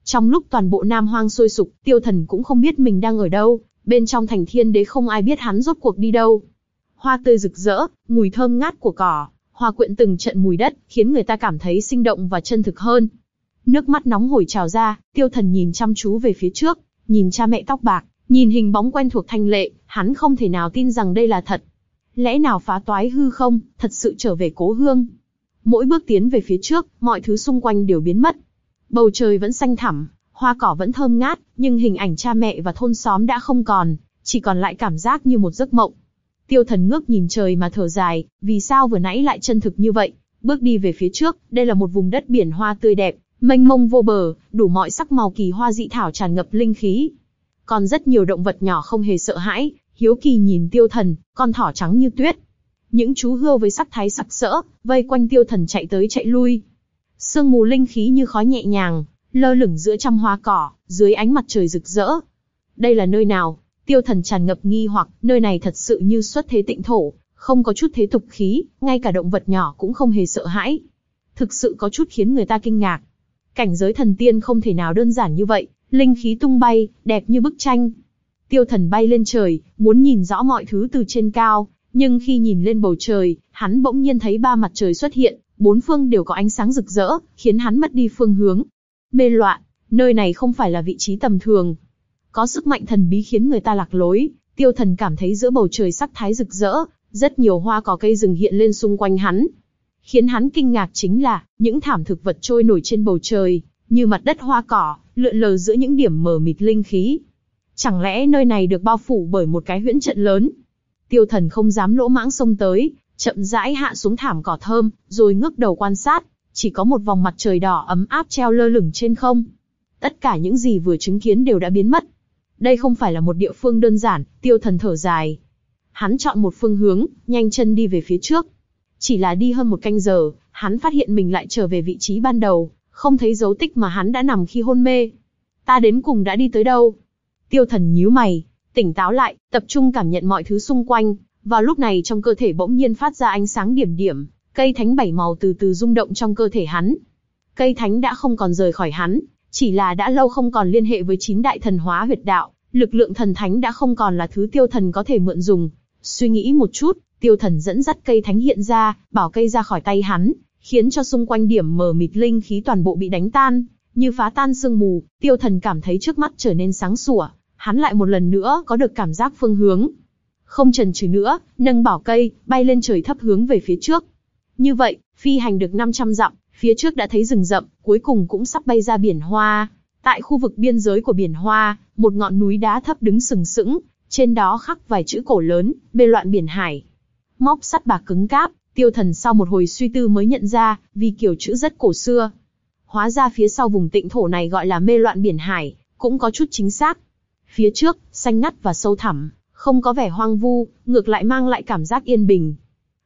[SPEAKER 1] Trong lúc toàn bộ Nam Hoang sôi sục, tiêu thần cũng không biết mình đang ở đâu, bên trong thành thiên đế không ai biết hắn rốt cuộc đi đâu. Hoa tươi rực rỡ, mùi thơm ngát của cỏ, hòa quyện từng trận mùi đất, khiến người ta cảm thấy sinh động và chân thực hơn. Nước mắt nóng hổi trào ra, tiêu thần nhìn chăm chú về phía trước, nhìn cha mẹ tóc bạc, nhìn hình bóng quen thuộc thanh lệ, hắn không thể nào tin rằng đây là thật. Lẽ nào phá toái hư không, thật sự trở về cố hương. Mỗi bước tiến về phía trước, mọi thứ xung quanh đều biến mất. Bầu trời vẫn xanh thẳm, hoa cỏ vẫn thơm ngát, nhưng hình ảnh cha mẹ và thôn xóm đã không còn, chỉ còn lại cảm giác như một giấc mộng. Tiêu thần ngước nhìn trời mà thở dài, vì sao vừa nãy lại chân thực như vậy? Bước đi về phía trước, đây là một vùng đất biển hoa tươi đẹp, mênh mông vô bờ, đủ mọi sắc màu kỳ hoa dị thảo tràn ngập linh khí. Còn rất nhiều động vật nhỏ không hề sợ hãi, hiếu kỳ nhìn tiêu thần, con thỏ trắng như tuyết. Những chú hươu với sắc thái sặc sỡ, vây quanh tiêu thần chạy tới chạy lui. Sương mù linh khí như khói nhẹ nhàng, lơ lửng giữa trăm hoa cỏ, dưới ánh mặt trời rực rỡ. Đây là nơi nào? Tiêu thần tràn ngập nghi hoặc, nơi này thật sự như xuất thế tịnh thổ, không có chút thế tục khí, ngay cả động vật nhỏ cũng không hề sợ hãi. Thực sự có chút khiến người ta kinh ngạc. Cảnh giới thần tiên không thể nào đơn giản như vậy, linh khí tung bay, đẹp như bức tranh. Tiêu thần bay lên trời, muốn nhìn rõ mọi thứ từ trên cao, nhưng khi nhìn lên bầu trời, hắn bỗng nhiên thấy ba mặt trời xuất hiện, bốn phương đều có ánh sáng rực rỡ, khiến hắn mất đi phương hướng. Mê loạn, nơi này không phải là vị trí tầm thường. Có sức mạnh thần bí khiến người ta lạc lối, tiêu thần cảm thấy giữa bầu trời sắc thái rực rỡ, rất nhiều hoa cỏ cây rừng hiện lên xung quanh hắn. Khiến hắn kinh ngạc chính là, những thảm thực vật trôi nổi trên bầu trời, như mặt đất hoa cỏ, lượn lờ giữa những điểm mờ mịt linh khí. Chẳng lẽ nơi này được bao phủ bởi một cái huyễn trận lớn? Tiêu thần không dám lỗ mãng xông tới, chậm rãi hạ xuống thảm cỏ thơm, rồi ngước đầu quan sát, chỉ có một vòng mặt trời đỏ ấm áp treo lơ lửng trên không. Tất cả những gì vừa chứng kiến đều đã biến mất. Đây không phải là một địa phương đơn giản, tiêu thần thở dài. Hắn chọn một phương hướng, nhanh chân đi về phía trước. Chỉ là đi hơn một canh giờ, hắn phát hiện mình lại trở về vị trí ban đầu, không thấy dấu tích mà hắn đã nằm khi hôn mê. Ta đến cùng đã đi tới đâu? Tiêu thần nhíu mày, tỉnh táo lại, tập trung cảm nhận mọi thứ xung quanh. Vào lúc này trong cơ thể bỗng nhiên phát ra ánh sáng điểm điểm, cây thánh bảy màu từ từ rung động trong cơ thể hắn. Cây thánh đã không còn rời khỏi hắn, chỉ là đã lâu không còn liên hệ với chín đại thần hóa huyệt đạo, lực lượng thần thánh đã không còn là thứ tiêu thần có thể mượn dùng. Suy nghĩ một chút, tiêu thần dẫn dắt cây thánh hiện ra, bảo cây ra khỏi tay hắn, khiến cho xung quanh điểm mờ mịt linh khí toàn bộ bị đánh tan, như phá tan sương mù, tiêu thần cảm thấy trước mắt trở nên sáng sủa, hắn lại một lần nữa có được cảm giác phương hướng. Không chần chừ nữa, nâng bảo cây, bay lên trời thấp hướng về phía trước. Như vậy, phi hành được 500 dặm, phía trước đã thấy rừng rậm, cuối cùng cũng sắp bay ra biển hoa. Tại khu vực biên giới của biển hoa, một ngọn núi đá thấp đứng sừng sững, trên đó khắc vài chữ cổ lớn, bê loạn biển hải. Móc sắt bạc cứng cáp, tiêu thần sau một hồi suy tư mới nhận ra, vì kiểu chữ rất cổ xưa. Hóa ra phía sau vùng tịnh thổ này gọi là mê loạn biển hải, cũng có chút chính xác. Phía trước, xanh ngắt và sâu thẳm, không có vẻ hoang vu, ngược lại mang lại cảm giác yên bình.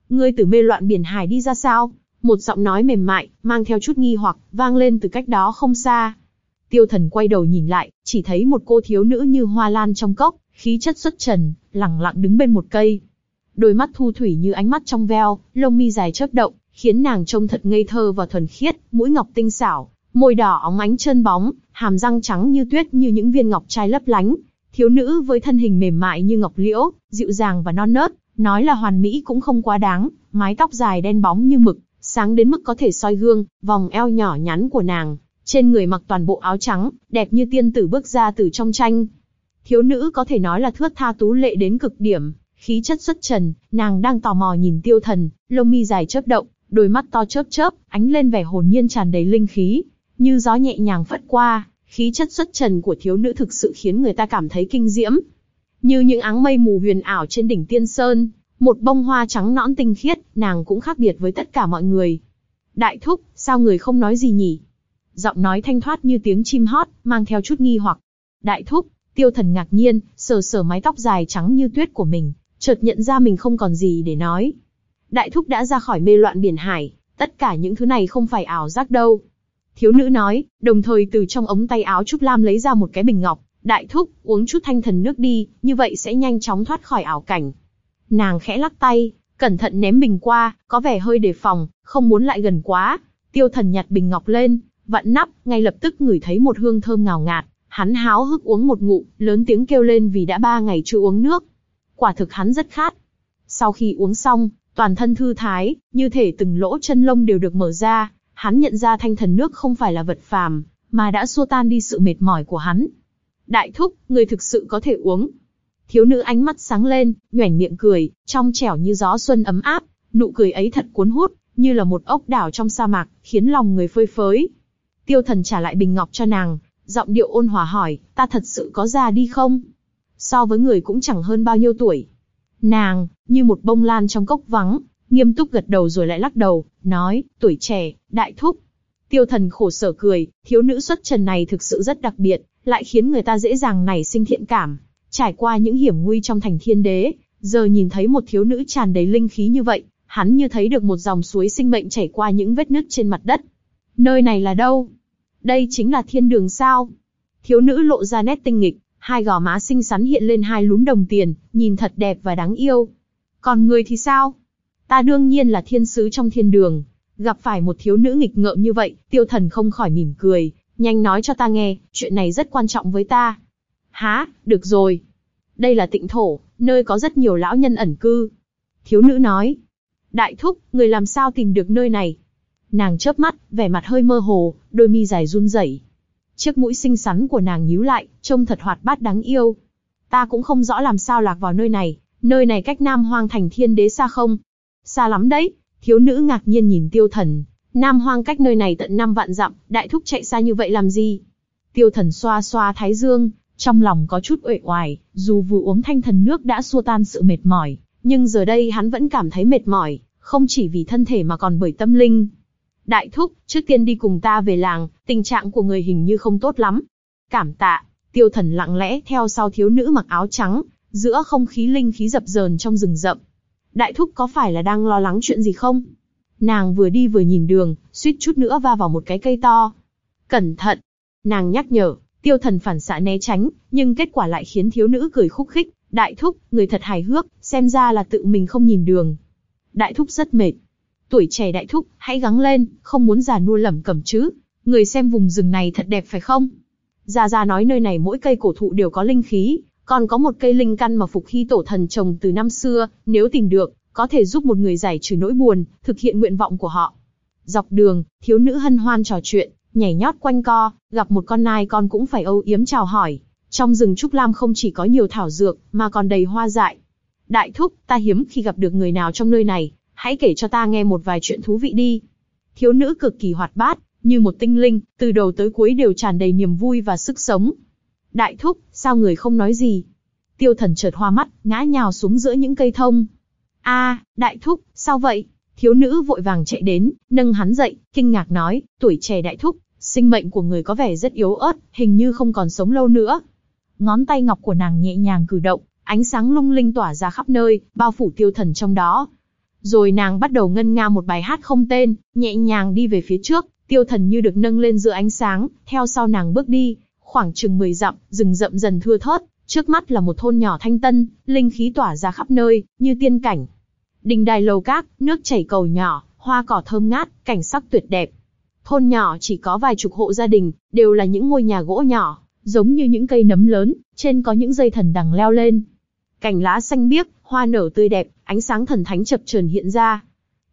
[SPEAKER 1] Ngươi từ mê loạn biển hải đi ra sao? Một giọng nói mềm mại, mang theo chút nghi hoặc, vang lên từ cách đó không xa. Tiêu thần quay đầu nhìn lại, chỉ thấy một cô thiếu nữ như hoa lan trong cốc, khí chất xuất trần, lẳng lặng đứng bên một cây. Đôi mắt thu thủy như ánh mắt trong veo, lông mi dài chớp động, khiến nàng trông thật ngây thơ và thuần khiết, mũi ngọc tinh xảo, môi đỏ óng ánh chân bóng, hàm răng trắng như tuyết như những viên ngọc trai lấp lánh. Thiếu nữ với thân hình mềm mại như ngọc liễu, dịu dàng và non nớt, nói là hoàn mỹ cũng không quá đáng, mái tóc dài đen bóng như mực, sáng đến mức có thể soi gương, vòng eo nhỏ nhắn của nàng, trên người mặc toàn bộ áo trắng, đẹp như tiên tử bước ra từ trong tranh. Thiếu nữ có thể nói là thướt tha tú lệ đến cực điểm, khí chất xuất trần, nàng đang tò mò nhìn tiêu thần, lông mi dài chớp động, đôi mắt to chớp chớp, ánh lên vẻ hồn nhiên tràn đầy linh khí, như gió nhẹ nhàng phất qua, khí chất xuất trần của thiếu nữ thực sự khiến người ta cảm thấy kinh diễm. Như những áng mây mù huyền ảo trên đỉnh tiên sơn, một bông hoa trắng nõn tinh khiết, nàng cũng khác biệt với tất cả mọi người. Đại thúc, sao người không nói gì nhỉ? Giọng nói thanh thoát như tiếng chim hót, mang theo chút nghi hoặc. Đại thúc, tiêu thần ngạc nhiên, sờ sờ mái tóc dài trắng như tuyết của mình, chợt nhận ra mình không còn gì để nói. Đại thúc đã ra khỏi mê loạn biển hải, tất cả những thứ này không phải ảo giác đâu. Thiếu nữ nói, đồng thời từ trong ống tay áo Trúc Lam lấy ra một cái bình ngọc. Đại thúc, uống chút thanh thần nước đi, như vậy sẽ nhanh chóng thoát khỏi ảo cảnh. Nàng khẽ lắc tay, cẩn thận ném bình qua, có vẻ hơi đề phòng, không muốn lại gần quá. Tiêu thần nhặt bình ngọc lên, vặn nắp, ngay lập tức ngửi thấy một hương thơm ngào ngạt. Hắn háo hức uống một ngụm, lớn tiếng kêu lên vì đã ba ngày chưa uống nước. Quả thực hắn rất khát. Sau khi uống xong, toàn thân thư thái, như thể từng lỗ chân lông đều được mở ra, hắn nhận ra thanh thần nước không phải là vật phàm, mà đã xua tan đi sự mệt mỏi của hắn. Đại thúc, người thực sự có thể uống. Thiếu nữ ánh mắt sáng lên, nhoẻn miệng cười, trong trẻo như gió xuân ấm áp, nụ cười ấy thật cuốn hút, như là một ốc đảo trong sa mạc, khiến lòng người phơi phới. Tiêu thần trả lại bình ngọc cho nàng, giọng điệu ôn hòa hỏi, ta thật sự có già đi không? So với người cũng chẳng hơn bao nhiêu tuổi. Nàng, như một bông lan trong cốc vắng, nghiêm túc gật đầu rồi lại lắc đầu, nói, tuổi trẻ, đại thúc. Tiêu thần khổ sở cười, thiếu nữ xuất trần này thực sự rất đặc biệt, lại khiến người ta dễ dàng nảy sinh thiện cảm. Trải qua những hiểm nguy trong thành thiên đế, giờ nhìn thấy một thiếu nữ tràn đầy linh khí như vậy, hắn như thấy được một dòng suối sinh mệnh chảy qua những vết nứt trên mặt đất. Nơi này là đâu? Đây chính là thiên đường sao? Thiếu nữ lộ ra nét tinh nghịch, hai gò má xinh xắn hiện lên hai lúm đồng tiền, nhìn thật đẹp và đáng yêu. Còn người thì sao? Ta đương nhiên là thiên sứ trong thiên đường. Gặp phải một thiếu nữ nghịch ngợm như vậy, tiêu thần không khỏi mỉm cười, nhanh nói cho ta nghe, chuyện này rất quan trọng với ta. Há, được rồi. Đây là tịnh thổ, nơi có rất nhiều lão nhân ẩn cư. Thiếu nữ nói. Đại thúc, người làm sao tìm được nơi này? Nàng chớp mắt, vẻ mặt hơi mơ hồ, đôi mi dài run rẩy. Chiếc mũi xinh xắn của nàng nhíu lại, trông thật hoạt bát đáng yêu. Ta cũng không rõ làm sao lạc vào nơi này, nơi này cách Nam Hoang thành thiên đế xa không? Xa lắm đấy, thiếu nữ ngạc nhiên nhìn tiêu thần. Nam Hoang cách nơi này tận năm vạn dặm, đại thúc chạy xa như vậy làm gì? Tiêu thần xoa xoa thái dương, trong lòng có chút uể oải, dù vừa uống thanh thần nước đã xua tan sự mệt mỏi, nhưng giờ đây hắn vẫn cảm thấy mệt mỏi, không chỉ vì thân thể mà còn bởi tâm linh. Đại thúc, trước tiên đi cùng ta về làng, tình trạng của người hình như không tốt lắm. Cảm tạ, tiêu thần lặng lẽ theo sau thiếu nữ mặc áo trắng, giữa không khí linh khí dập dờn trong rừng rậm. Đại thúc có phải là đang lo lắng chuyện gì không? Nàng vừa đi vừa nhìn đường, suýt chút nữa va vào một cái cây to. Cẩn thận! Nàng nhắc nhở, tiêu thần phản xạ né tránh, nhưng kết quả lại khiến thiếu nữ cười khúc khích. Đại thúc, người thật hài hước, xem ra là tự mình không nhìn đường. Đại thúc rất mệt, Tuổi trẻ đại thúc, hãy gắng lên, không muốn già nua lẩm cẩm chứ. Người xem vùng rừng này thật đẹp phải không? Gia Gia nói nơi này mỗi cây cổ thụ đều có linh khí, còn có một cây linh căn mà phục hy tổ thần trồng từ năm xưa, nếu tìm được, có thể giúp một người giải trừ nỗi buồn, thực hiện nguyện vọng của họ. Dọc đường, thiếu nữ hân hoan trò chuyện, nhảy nhót quanh co, gặp một con nai con cũng phải âu yếm chào hỏi. Trong rừng Trúc Lam không chỉ có nhiều thảo dược, mà còn đầy hoa dại. Đại thúc, ta hiếm khi gặp được người nào trong nơi này, hãy kể cho ta nghe một vài chuyện thú vị đi. Thiếu nữ cực kỳ hoạt bát, như một tinh linh, từ đầu tới cuối đều tràn đầy niềm vui và sức sống. Đại thúc, sao người không nói gì? Tiêu thần chợt hoa mắt, ngã nhào xuống giữa những cây thông. A, đại thúc, sao vậy? Thiếu nữ vội vàng chạy đến, nâng hắn dậy, kinh ngạc nói, tuổi trẻ đại thúc, sinh mệnh của người có vẻ rất yếu ớt, hình như không còn sống lâu nữa. Ngón tay ngọc của nàng nhẹ nhàng cử động, ánh sáng lung linh tỏa ra khắp nơi, bao phủ tiêu thần trong đó. Rồi nàng bắt đầu ngân nga một bài hát không tên, nhẹ nhàng đi về phía trước, tiêu thần như được nâng lên giữa ánh sáng, theo sau nàng bước đi, khoảng chừng 10 dặm, rừng rậm dần thưa thớt, trước mắt là một thôn nhỏ thanh tân, linh khí tỏa ra khắp nơi, như tiên cảnh. Đình đài lầu cát, nước chảy cầu nhỏ, hoa cỏ thơm ngát, cảnh sắc tuyệt đẹp. Thôn nhỏ chỉ có vài chục hộ gia đình, đều là những ngôi nhà gỗ nhỏ, giống như những cây nấm lớn, trên có những dây thần đằng leo lên. Cành lá xanh biếc, hoa nở tươi đẹp, ánh sáng thần thánh chập chờn hiện ra.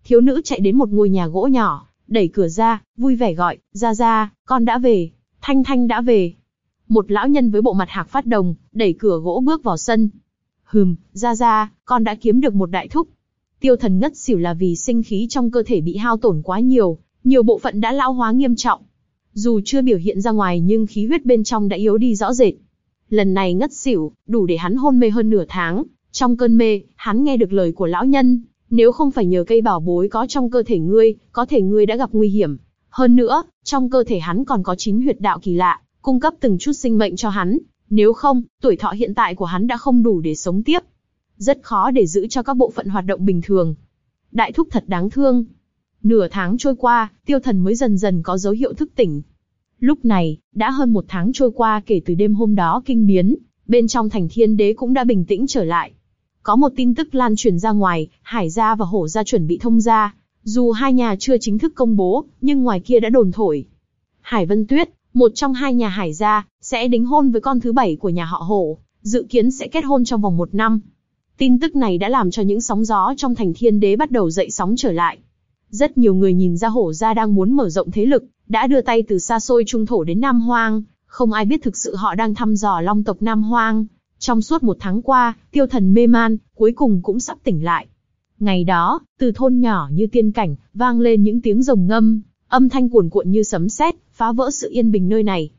[SPEAKER 1] Thiếu nữ chạy đến một ngôi nhà gỗ nhỏ, đẩy cửa ra, vui vẻ gọi, ra ra, con đã về, Thanh Thanh đã về. Một lão nhân với bộ mặt hạc phát đồng, đẩy cửa gỗ bước vào sân. Hừm, ra ra, con đã kiếm được một đại thúc. Tiêu thần ngất xỉu là vì sinh khí trong cơ thể bị hao tổn quá nhiều, nhiều bộ phận đã lão hóa nghiêm trọng. Dù chưa biểu hiện ra ngoài nhưng khí huyết bên trong đã yếu đi rõ rệt. Lần này ngất xỉu, đủ để hắn hôn mê hơn nửa tháng. Trong cơn mê, hắn nghe được lời của lão nhân, nếu không phải nhờ cây bảo bối có trong cơ thể ngươi, có thể ngươi đã gặp nguy hiểm. Hơn nữa, trong cơ thể hắn còn có chín huyệt đạo kỳ lạ, cung cấp từng chút sinh mệnh cho hắn. Nếu không, tuổi thọ hiện tại của hắn đã không đủ để sống tiếp. Rất khó để giữ cho các bộ phận hoạt động bình thường. Đại thúc thật đáng thương. Nửa tháng trôi qua, tiêu thần mới dần dần có dấu hiệu thức tỉnh. Lúc này, đã hơn một tháng trôi qua kể từ đêm hôm đó kinh biến, bên trong thành thiên đế cũng đã bình tĩnh trở lại. Có một tin tức lan truyền ra ngoài, Hải gia và Hổ gia chuẩn bị thông gia. Dù hai nhà chưa chính thức công bố, nhưng ngoài kia đã đồn thổi. Hải Vân Tuyết, một trong hai nhà Hải gia, sẽ đính hôn với con thứ bảy của nhà họ Hổ, dự kiến sẽ kết hôn trong vòng một năm. Tin tức này đã làm cho những sóng gió trong thành thiên đế bắt đầu dậy sóng trở lại. Rất nhiều người nhìn ra hổ gia đang muốn mở rộng thế lực, đã đưa tay từ xa xôi trung thổ đến Nam Hoang, không ai biết thực sự họ đang thăm dò long tộc Nam Hoang. Trong suốt một tháng qua, tiêu thần mê man, cuối cùng cũng sắp tỉnh lại. Ngày đó, từ thôn nhỏ như tiên cảnh, vang lên những tiếng rồng ngâm, âm thanh cuồn cuộn như sấm sét, phá vỡ sự yên bình nơi này.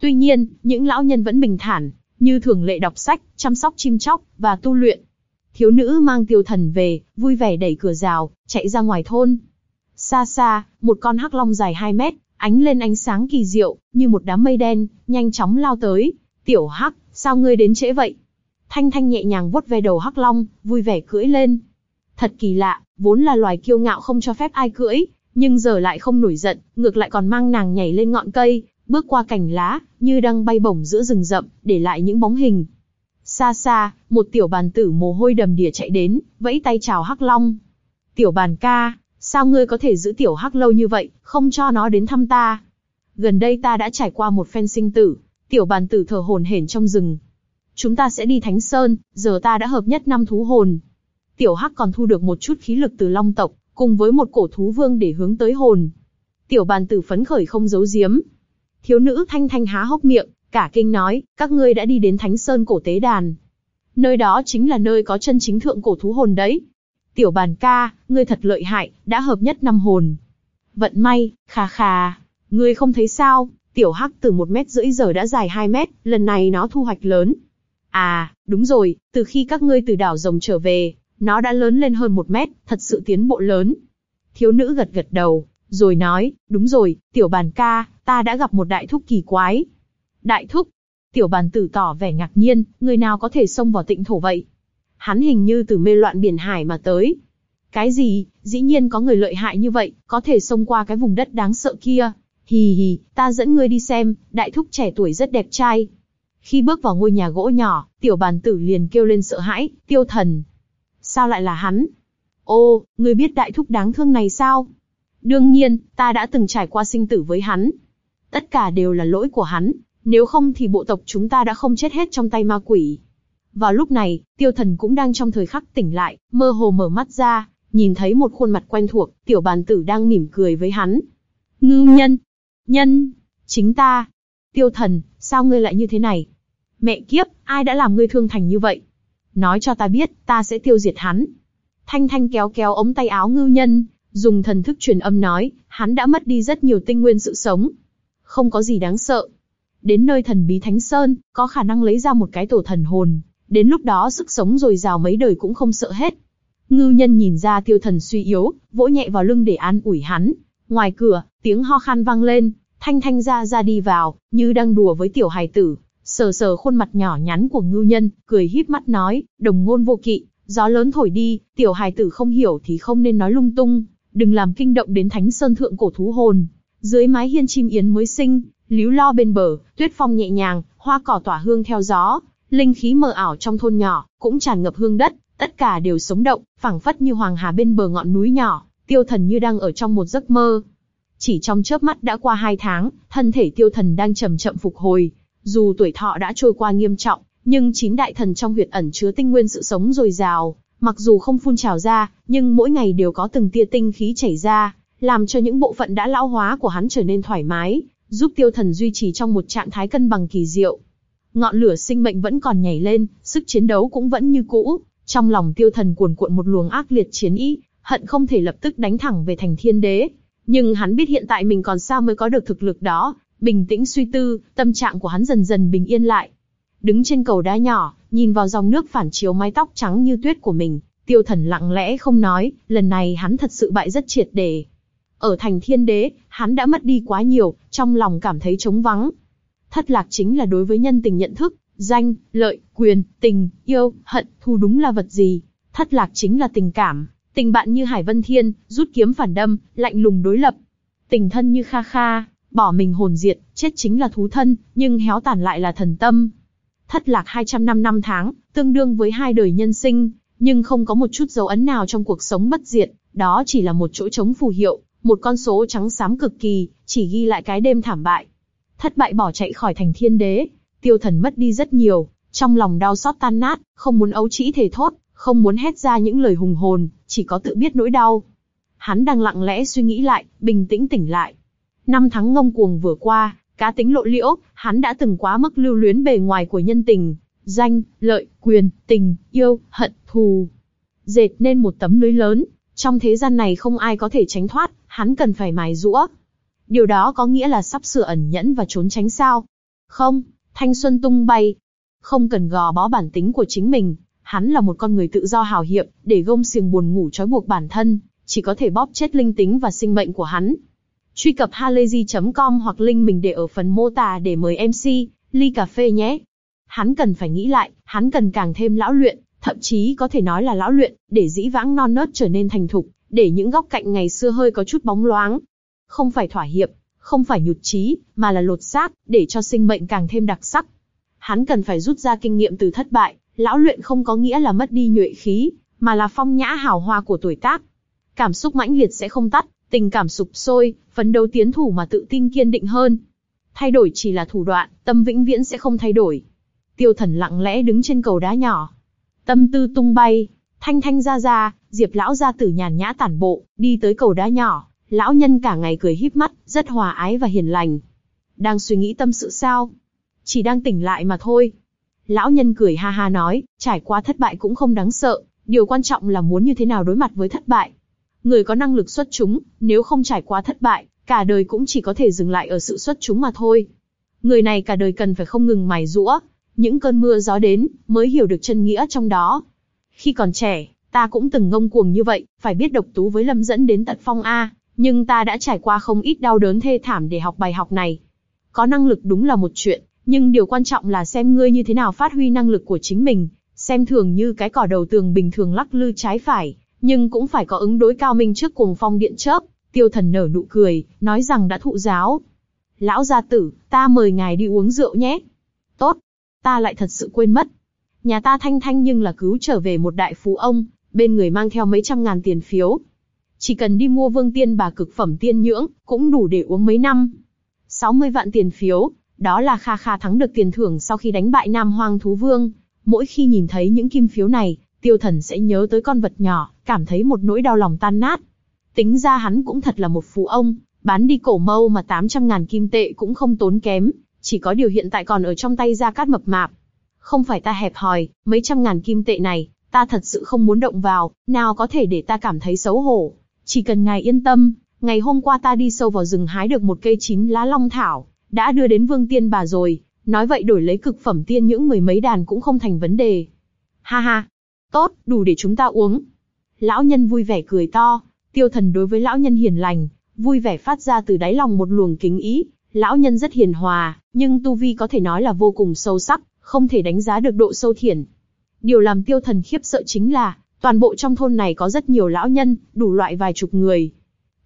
[SPEAKER 1] Tuy nhiên, những lão nhân vẫn bình thản, như thường lệ đọc sách, chăm sóc chim chóc, và tu luyện. Thiếu nữ mang tiêu thần về, vui vẻ đẩy cửa rào, chạy ra ngoài thôn. Xa xa, một con hắc long dài 2 mét, ánh lên ánh sáng kỳ diệu, như một đám mây đen, nhanh chóng lao tới. Tiểu hắc, sao ngươi đến trễ vậy? Thanh Thanh nhẹ nhàng vuốt ve đầu hắc long, vui vẻ cưỡi lên. Thật kỳ lạ, vốn là loài kiêu ngạo không cho phép ai cưỡi, nhưng giờ lại không nổi giận, ngược lại còn mang nàng nhảy lên ngọn cây, bước qua cành lá, như đang bay bổng giữa rừng rậm, để lại những bóng hình. Xa xa, một tiểu bàn tử mồ hôi đầm đìa chạy đến, vẫy tay chào hắc long. Tiểu bàn ca, Sao ngươi có thể giữ tiểu hắc lâu như vậy, không cho nó đến thăm ta? Gần đây ta đã trải qua một phen sinh tử, tiểu bàn tử thở hồn hển trong rừng. Chúng ta sẽ đi Thánh Sơn, giờ ta đã hợp nhất năm thú hồn. Tiểu hắc còn thu được một chút khí lực từ long tộc, cùng với một cổ thú vương để hướng tới hồn. Tiểu bàn tử phấn khởi không giấu giếm. Thiếu nữ thanh thanh há hốc miệng, cả kinh nói, các ngươi đã đi đến Thánh Sơn cổ tế đàn. Nơi đó chính là nơi có chân chính thượng cổ thú hồn đấy. Tiểu bàn ca, ngươi thật lợi hại, đã hợp nhất năm hồn. Vận may, khà khà, ngươi không thấy sao, tiểu hắc từ một mét rưỡi giờ đã dài 2 mét, lần này nó thu hoạch lớn. À, đúng rồi, từ khi các ngươi từ đảo rồng trở về, nó đã lớn lên hơn một mét, thật sự tiến bộ lớn. Thiếu nữ gật gật đầu, rồi nói, đúng rồi, tiểu bàn ca, ta đã gặp một đại thúc kỳ quái. Đại thúc, tiểu bàn tử tỏ vẻ ngạc nhiên, người nào có thể xông vào tịnh thổ vậy? hắn hình như từ mê loạn biển hải mà tới. Cái gì, dĩ nhiên có người lợi hại như vậy, có thể xông qua cái vùng đất đáng sợ kia. Hì hì, ta dẫn ngươi đi xem, đại thúc trẻ tuổi rất đẹp trai. Khi bước vào ngôi nhà gỗ nhỏ, tiểu bàn tử liền kêu lên sợ hãi, tiêu thần. Sao lại là hắn? Ô, ngươi biết đại thúc đáng thương này sao? Đương nhiên, ta đã từng trải qua sinh tử với hắn. Tất cả đều là lỗi của hắn, nếu không thì bộ tộc chúng ta đã không chết hết trong tay ma quỷ. Vào lúc này, tiêu thần cũng đang trong thời khắc tỉnh lại, mơ hồ mở mắt ra, nhìn thấy một khuôn mặt quen thuộc, tiểu bàn tử đang mỉm cười với hắn. Ngư nhân! Nhân! Chính ta! Tiêu thần, sao ngươi lại như thế này? Mẹ kiếp, ai đã làm ngươi thương thành như vậy? Nói cho ta biết, ta sẽ tiêu diệt hắn. Thanh Thanh kéo kéo ống tay áo ngư nhân, dùng thần thức truyền âm nói, hắn đã mất đi rất nhiều tinh nguyên sự sống. Không có gì đáng sợ. Đến nơi thần bí Thánh Sơn, có khả năng lấy ra một cái tổ thần hồn, Đến lúc đó sức sống dồi rào mấy đời cũng không sợ hết. Ngư nhân nhìn ra tiêu thần suy yếu, vỗ nhẹ vào lưng để an ủi hắn. Ngoài cửa, tiếng ho khan vang lên, thanh thanh ra ra đi vào, như đang đùa với tiểu hài tử, sờ sờ khuôn mặt nhỏ nhắn của ngư nhân, cười híp mắt nói, đồng ngôn vô kỵ, Gió lớn thổi đi, tiểu hài tử không hiểu thì không nên nói lung tung, đừng làm kinh động đến thánh sơn thượng cổ thú hồn. Dưới mái hiên chim yến mới sinh, líu lo bên bờ, tuyết phong nhẹ nhàng, hoa cỏ tỏa hương theo gió, linh khí mờ ảo trong thôn nhỏ, cũng tràn ngập hương đất, tất cả đều sống động, phảng phất như hoàng hà bên bờ ngọn núi nhỏ, tiêu thần như đang ở trong một giấc mơ. Chỉ trong chớp mắt đã qua hai tháng, thân thể tiêu thần đang chậm chậm phục hồi. Dù tuổi thọ đã trôi qua nghiêm trọng, nhưng chín đại thần trong huyệt ẩn chứa tinh nguyên sự sống dồi dào, mặc dù không phun trào ra, nhưng mỗi ngày đều có từng tia tinh khí chảy ra, làm cho những bộ phận đã lão hóa của hắn trở nên thoải mái, giúp tiêu thần duy trì trong một trạng thái cân bằng kỳ diệu. Ngọn lửa sinh mệnh vẫn còn nhảy lên, sức chiến đấu cũng vẫn như cũ, trong lòng tiêu thần cuồn cuộn một luồng ác liệt chiến ý, hận không thể lập tức đánh thẳng về thành thiên đế. Nhưng hắn biết hiện tại mình còn sao mới có được thực lực đó, bình tĩnh suy tư, tâm trạng của hắn dần dần bình yên lại. Đứng trên cầu đá nhỏ, nhìn vào dòng nước phản chiếu mái tóc trắng như tuyết của mình, tiêu thần lặng lẽ không nói, lần này hắn thật sự bại rất triệt để. Ở thành thiên đế, hắn đã mất đi quá nhiều, trong lòng cảm thấy trống vắng. Thất lạc chính là đối với nhân tình nhận thức, danh, lợi, quyền, tình, yêu, hận, thù đúng là vật gì. Thất lạc chính là tình cảm, tình bạn như Hải Vân Thiên, rút kiếm phản đâm, lạnh lùng đối lập. Tình thân như Kha Kha, bỏ mình hồn diệt, chết chính là thú thân, nhưng héo tàn lại là thần tâm. Thất lạc 200 năm năm tháng, tương đương với hai đời nhân sinh, nhưng không có một chút dấu ấn nào trong cuộc sống bất diệt, đó chỉ là một chỗ trống phù hiệu, một con số trắng xám cực kỳ, chỉ ghi lại cái đêm thảm bại. Thất bại bỏ chạy khỏi thành thiên đế, tiêu thần mất đi rất nhiều, trong lòng đau xót tan nát, không muốn ấu trĩ thể thốt, không muốn hét ra những lời hùng hồn, chỉ có tự biết nỗi đau. Hắn đang lặng lẽ suy nghĩ lại, bình tĩnh tỉnh lại. Năm tháng ngông cuồng vừa qua, cá tính lộ liễu, hắn đã từng quá mức lưu luyến bề ngoài của nhân tình, danh, lợi, quyền, tình, yêu, hận, thù. Dệt nên một tấm lưới lớn, trong thế gian này không ai có thể tránh thoát, hắn cần phải mài rũa. Điều đó có nghĩa là sắp sửa ẩn nhẫn và trốn tránh sao? Không, thanh xuân tung bay. Không cần gò bó bản tính của chính mình, hắn là một con người tự do hào hiệp, để gông xiềng buồn ngủ trói buộc bản thân, chỉ có thể bóp chết linh tính và sinh mệnh của hắn. Truy cập halayzi.com hoặc link mình để ở phần mô tả để mời MC, ly cà phê nhé. Hắn cần phải nghĩ lại, hắn cần càng thêm lão luyện, thậm chí có thể nói là lão luyện, để dĩ vãng non nớt trở nên thành thục, để những góc cạnh ngày xưa hơi có chút bóng loáng. Không phải thỏa hiệp, không phải nhụt chí, mà là lột xác, để cho sinh mệnh càng thêm đặc sắc. Hắn cần phải rút ra kinh nghiệm từ thất bại, lão luyện không có nghĩa là mất đi nhuệ khí, mà là phong nhã hào hoa của tuổi tác. Cảm xúc mãnh liệt sẽ không tắt, tình cảm sụp sôi, phấn đấu tiến thủ mà tự tin kiên định hơn. Thay đổi chỉ là thủ đoạn, tâm vĩnh viễn sẽ không thay đổi. Tiêu thần lặng lẽ đứng trên cầu đá nhỏ. Tâm tư tung bay, thanh thanh ra ra, diệp lão gia tử nhàn nhã tản bộ, đi tới cầu đá nhỏ. Lão nhân cả ngày cười híp mắt, rất hòa ái và hiền lành. Đang suy nghĩ tâm sự sao? Chỉ đang tỉnh lại mà thôi. Lão nhân cười ha ha nói, trải qua thất bại cũng không đáng sợ, điều quan trọng là muốn như thế nào đối mặt với thất bại. Người có năng lực xuất chúng, nếu không trải qua thất bại, cả đời cũng chỉ có thể dừng lại ở sự xuất chúng mà thôi. Người này cả đời cần phải không ngừng mài rũa, những cơn mưa gió đến, mới hiểu được chân nghĩa trong đó. Khi còn trẻ, ta cũng từng ngông cuồng như vậy, phải biết độc tú với lâm dẫn đến tận phong A, nhưng ta đã trải qua không ít đau đớn thê thảm để học bài học này. Có năng lực đúng là một chuyện, nhưng điều quan trọng là xem ngươi như thế nào phát huy năng lực của chính mình, xem thường như cái cỏ đầu tường bình thường lắc lư trái phải, nhưng cũng phải có ứng đối cao minh trước cùng phong điện chớp. Tiêu thần nở nụ cười, nói rằng đã thụ giáo. Lão gia tử, ta mời ngài đi uống rượu nhé. Tốt, ta lại thật sự quên mất. Nhà ta thanh thanh nhưng là cứu trở về một đại phú ông, bên người mang theo mấy trăm ngàn tiền phiếu. Chỉ cần đi mua vương tiên bà cực phẩm tiên nhưỡng, cũng đủ để uống mấy năm. 60 vạn tiền phiếu, đó là Kha Kha thắng được tiền thưởng sau khi đánh bại Nam Hoang Thú Vương. Mỗi khi nhìn thấy những kim phiếu này, tiêu thần sẽ nhớ tới con vật nhỏ, cảm thấy một nỗi đau lòng tan nát. Tính ra hắn cũng thật là một phú ông, bán đi cổ mâu mà 800 ngàn kim tệ cũng không tốn kém, chỉ có điều hiện tại còn ở trong tay Gia Cát mập mạp. Không phải ta hẹp hòi, mấy trăm ngàn kim tệ này, ta thật sự không muốn động vào, nào có thể để ta cảm thấy xấu hổ. Chỉ cần ngài yên tâm, ngày hôm qua ta đi sâu vào rừng hái được một cây chín lá long thảo, đã đưa đến vương tiên bà rồi, nói vậy đổi lấy cực phẩm tiên những mười mấy đàn cũng không thành vấn đề. Ha ha, tốt, đủ để chúng ta uống. Lão nhân vui vẻ cười to, tiêu thần đối với lão nhân hiền lành, vui vẻ phát ra từ đáy lòng một luồng kính ý. Lão nhân rất hiền hòa, nhưng tu vi có thể nói là vô cùng sâu sắc, không thể đánh giá được độ sâu thiển. Điều làm tiêu thần khiếp sợ chính là, toàn bộ trong thôn này có rất nhiều lão nhân, đủ loại vài chục người.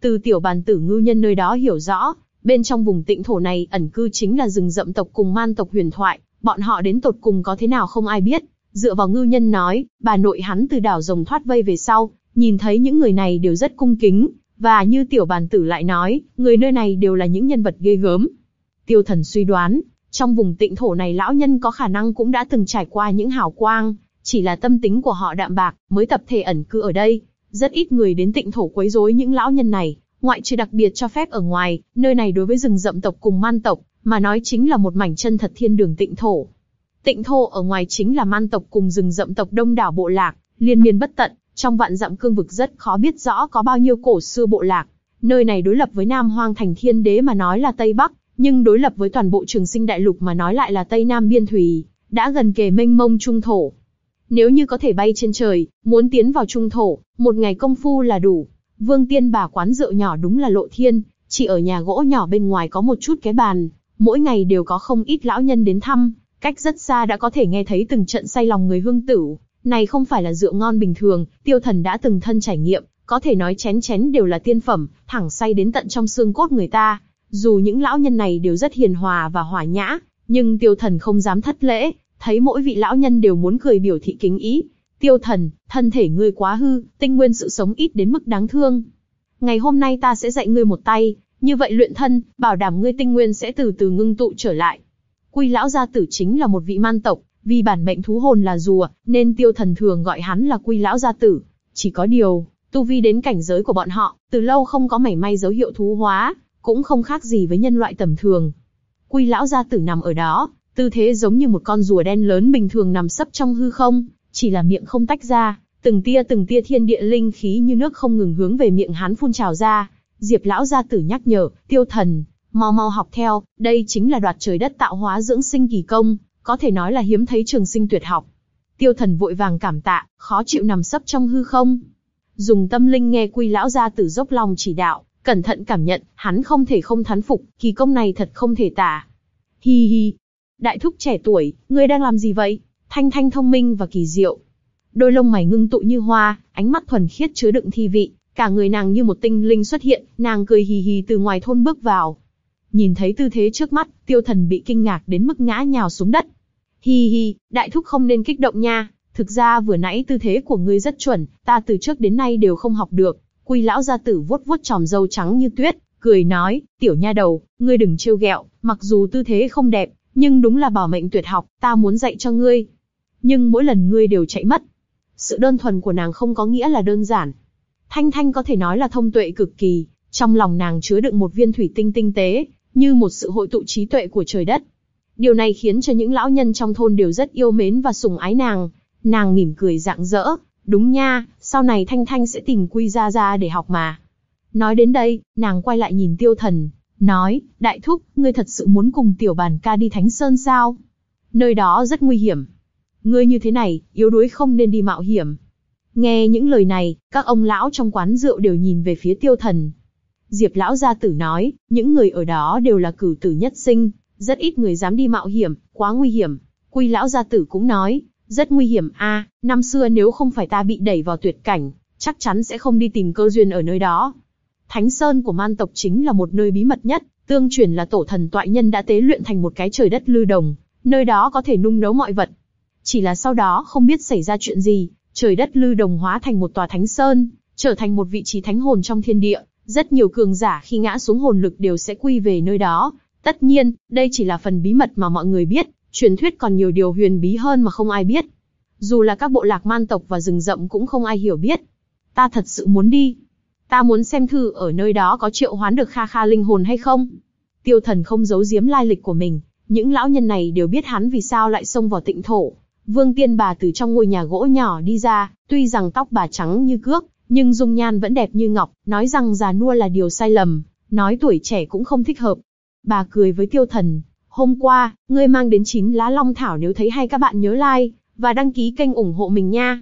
[SPEAKER 1] Từ tiểu bàn tử ngư nhân nơi đó hiểu rõ, bên trong vùng tịnh thổ này ẩn cư chính là rừng rậm tộc cùng man tộc huyền thoại, bọn họ đến tột cùng có thế nào không ai biết. Dựa vào ngư nhân nói, bà nội hắn từ đảo rồng thoát vây về sau, nhìn thấy những người này đều rất cung kính, và như tiểu bàn tử lại nói, người nơi này đều là những nhân vật ghê gớm. Tiêu thần suy đoán, trong vùng tịnh thổ này lão nhân có khả năng cũng đã từng trải qua những hào quang, chỉ là tâm tính của họ đạm bạc, mới tập thể ẩn cư ở đây. Rất ít người đến tịnh thổ quấy rối những lão nhân này, ngoại trừ đặc biệt cho phép ở ngoài, nơi này đối với rừng rậm tộc cùng man tộc, mà nói chính là một mảnh chân thật thiên đường tịnh thổ. Tịnh thổ ở ngoài chính là man tộc cùng rừng rậm tộc đông đảo bộ lạc, liên miên bất tận, trong vạn dặm cương vực rất khó biết rõ có bao nhiêu cổ xưa bộ lạc. Nơi này đối lập với Nam Hoang thành thiên đế mà nói là Tây Bắc, nhưng đối lập với toàn bộ trường sinh đại lục mà nói lại là Tây Nam biên thùy, đã gần kề mênh mông trung thổ. Nếu như có thể bay trên trời, muốn tiến vào trung thổ, một ngày công phu là đủ. Vương Tiên bà quán rượu nhỏ đúng là lộ thiên, chỉ ở nhà gỗ nhỏ bên ngoài có một chút cái bàn, mỗi ngày đều có không ít lão nhân đến thăm, cách rất xa đã có thể nghe thấy từng trận say lòng người hương tử. Này không phải là rượu ngon bình thường, tiêu thần đã từng thân trải nghiệm, có thể nói chén chén đều là tiên phẩm, thẳng say đến tận trong xương cốt người ta. Dù những lão nhân này đều rất hiền hòa và hòa nhã, nhưng tiêu thần không dám thất lễ, thấy mỗi vị lão nhân đều muốn cười biểu thị kính ý. Tiêu thần, thân thể ngươi quá hư, tinh nguyên sự sống ít đến mức đáng thương. Ngày hôm nay ta sẽ dạy ngươi một tay, như vậy luyện thân, bảo đảm ngươi tinh nguyên sẽ từ từ ngưng tụ trở lại. Quy lão gia tử chính là một vị man tộc, vì bản mệnh thú hồn là rùa, nên tiêu thần thường gọi hắn là quy lão gia tử. Chỉ có điều, tu vi đến cảnh giới của bọn họ, từ lâu không có mảy may dấu hiệu thú hóa, cũng không khác gì với nhân loại tầm thường. Quy lão gia tử nằm ở đó, tư thế giống như một con rùa đen lớn bình thường nằm sấp trong hư không, chỉ là miệng không tách ra, từng tia từng tia thiên địa linh khí như nước không ngừng hướng về miệng hắn phun trào ra. Diệp lão gia tử nhắc nhở, tiêu thần, mau mau học theo, đây chính là đoạt trời đất tạo hóa dưỡng sinh kỳ công, có thể nói là hiếm thấy trường sinh tuyệt học. Tiêu thần vội vàng cảm tạ, khó chịu nằm sấp trong hư không. Dùng tâm linh nghe quy lão gia tử dốc lòng chỉ đạo, cẩn thận cảm nhận, hắn không thể không thán phục, kỳ công này thật không thể tả. Hi hi. Đại thúc trẻ tuổi, ngươi đang làm gì vậy? Thanh thanh thông minh và kỳ diệu. Đôi lông mày ngưng tụ như hoa, ánh mắt thuần khiết chứa đựng thi vị, cả người nàng như một tinh linh xuất hiện, nàng cười hì hì từ ngoài thôn bước vào. Nhìn thấy tư thế trước mắt, tiêu thần bị kinh ngạc đến mức ngã nhào xuống đất. Hi hi, đại thúc không nên kích động nha, thực ra vừa nãy tư thế của ngươi rất chuẩn, ta từ trước đến nay đều không học được. Quy lão gia tử vuốt vuốt tròm râu trắng như tuyết, cười nói, tiểu nha đầu, ngươi đừng trêu ghẹo, mặc dù tư thế không đẹp, nhưng đúng là bảo mệnh tuyệt học, ta muốn dạy cho ngươi. Nhưng mỗi lần ngươi đều chạy mất. Sự đơn thuần của nàng không có nghĩa là đơn giản. Thanh Thanh có thể nói là thông tuệ cực kỳ, trong lòng nàng chứa đựng một viên thủy tinh tinh tế, như một sự hội tụ trí tuệ của trời đất. Điều này khiến cho những lão nhân trong thôn đều rất yêu mến và sùng ái nàng. Nàng mỉm cười rạng rỡ, đúng nha, sau này Thanh Thanh sẽ tìm Quy Gia Gia để học mà. Nói đến đây, nàng quay lại nhìn tiêu thần, nói, đại thúc, ngươi thật sự muốn cùng tiểu bàn ca đi Thánh Sơn sao? Nơi đó rất nguy hiểm. Ngươi như thế này, yếu đuối không nên đi mạo hiểm. Nghe những lời này, các ông lão trong quán rượu đều nhìn về phía tiêu thần. Diệp lão gia tử nói, những người ở đó đều là cử tử nhất sinh, rất ít người dám đi mạo hiểm, quá nguy hiểm. Quy lão gia tử cũng nói, rất nguy hiểm a, năm xưa nếu không phải ta bị đẩy vào tuyệt cảnh, chắc chắn sẽ không đi tìm cơ duyên ở nơi đó. Thánh Sơn của man tộc chính là một nơi bí mật nhất, tương truyền là tổ thần toại nhân đã tế luyện thành một cái trời đất lư đồng, nơi đó có thể nung nấu mọi vật. Chỉ là sau đó không biết xảy ra chuyện gì, trời đất lư đồng hóa thành một tòa thánh sơn, trở thành một vị trí thánh hồn trong thiên địa. Rất nhiều cường giả khi ngã xuống hồn lực đều sẽ quy về nơi đó. Tất nhiên, đây chỉ là phần bí mật mà mọi người biết, truyền thuyết còn nhiều điều huyền bí hơn mà không ai biết. Dù là các bộ lạc man tộc và rừng rậm cũng không ai hiểu biết. Ta thật sự muốn đi. Ta muốn xem thử ở nơi đó có triệu hoán được kha kha linh hồn hay không. Tiêu thần không giấu giếm lai lịch của mình, những lão nhân này đều biết hắn vì sao lại xông vào tịnh thổ. Vương tiên bà từ trong ngôi nhà gỗ nhỏ đi ra, tuy rằng tóc bà trắng như cước, nhưng dung nhan vẫn đẹp như ngọc, nói rằng già nua là điều sai lầm, nói tuổi trẻ cũng không thích hợp. Bà cười với tiêu thần, hôm qua, ngươi mang đến chín lá long thảo nếu thấy hay các bạn nhớ like, và đăng ký kênh ủng hộ mình nha.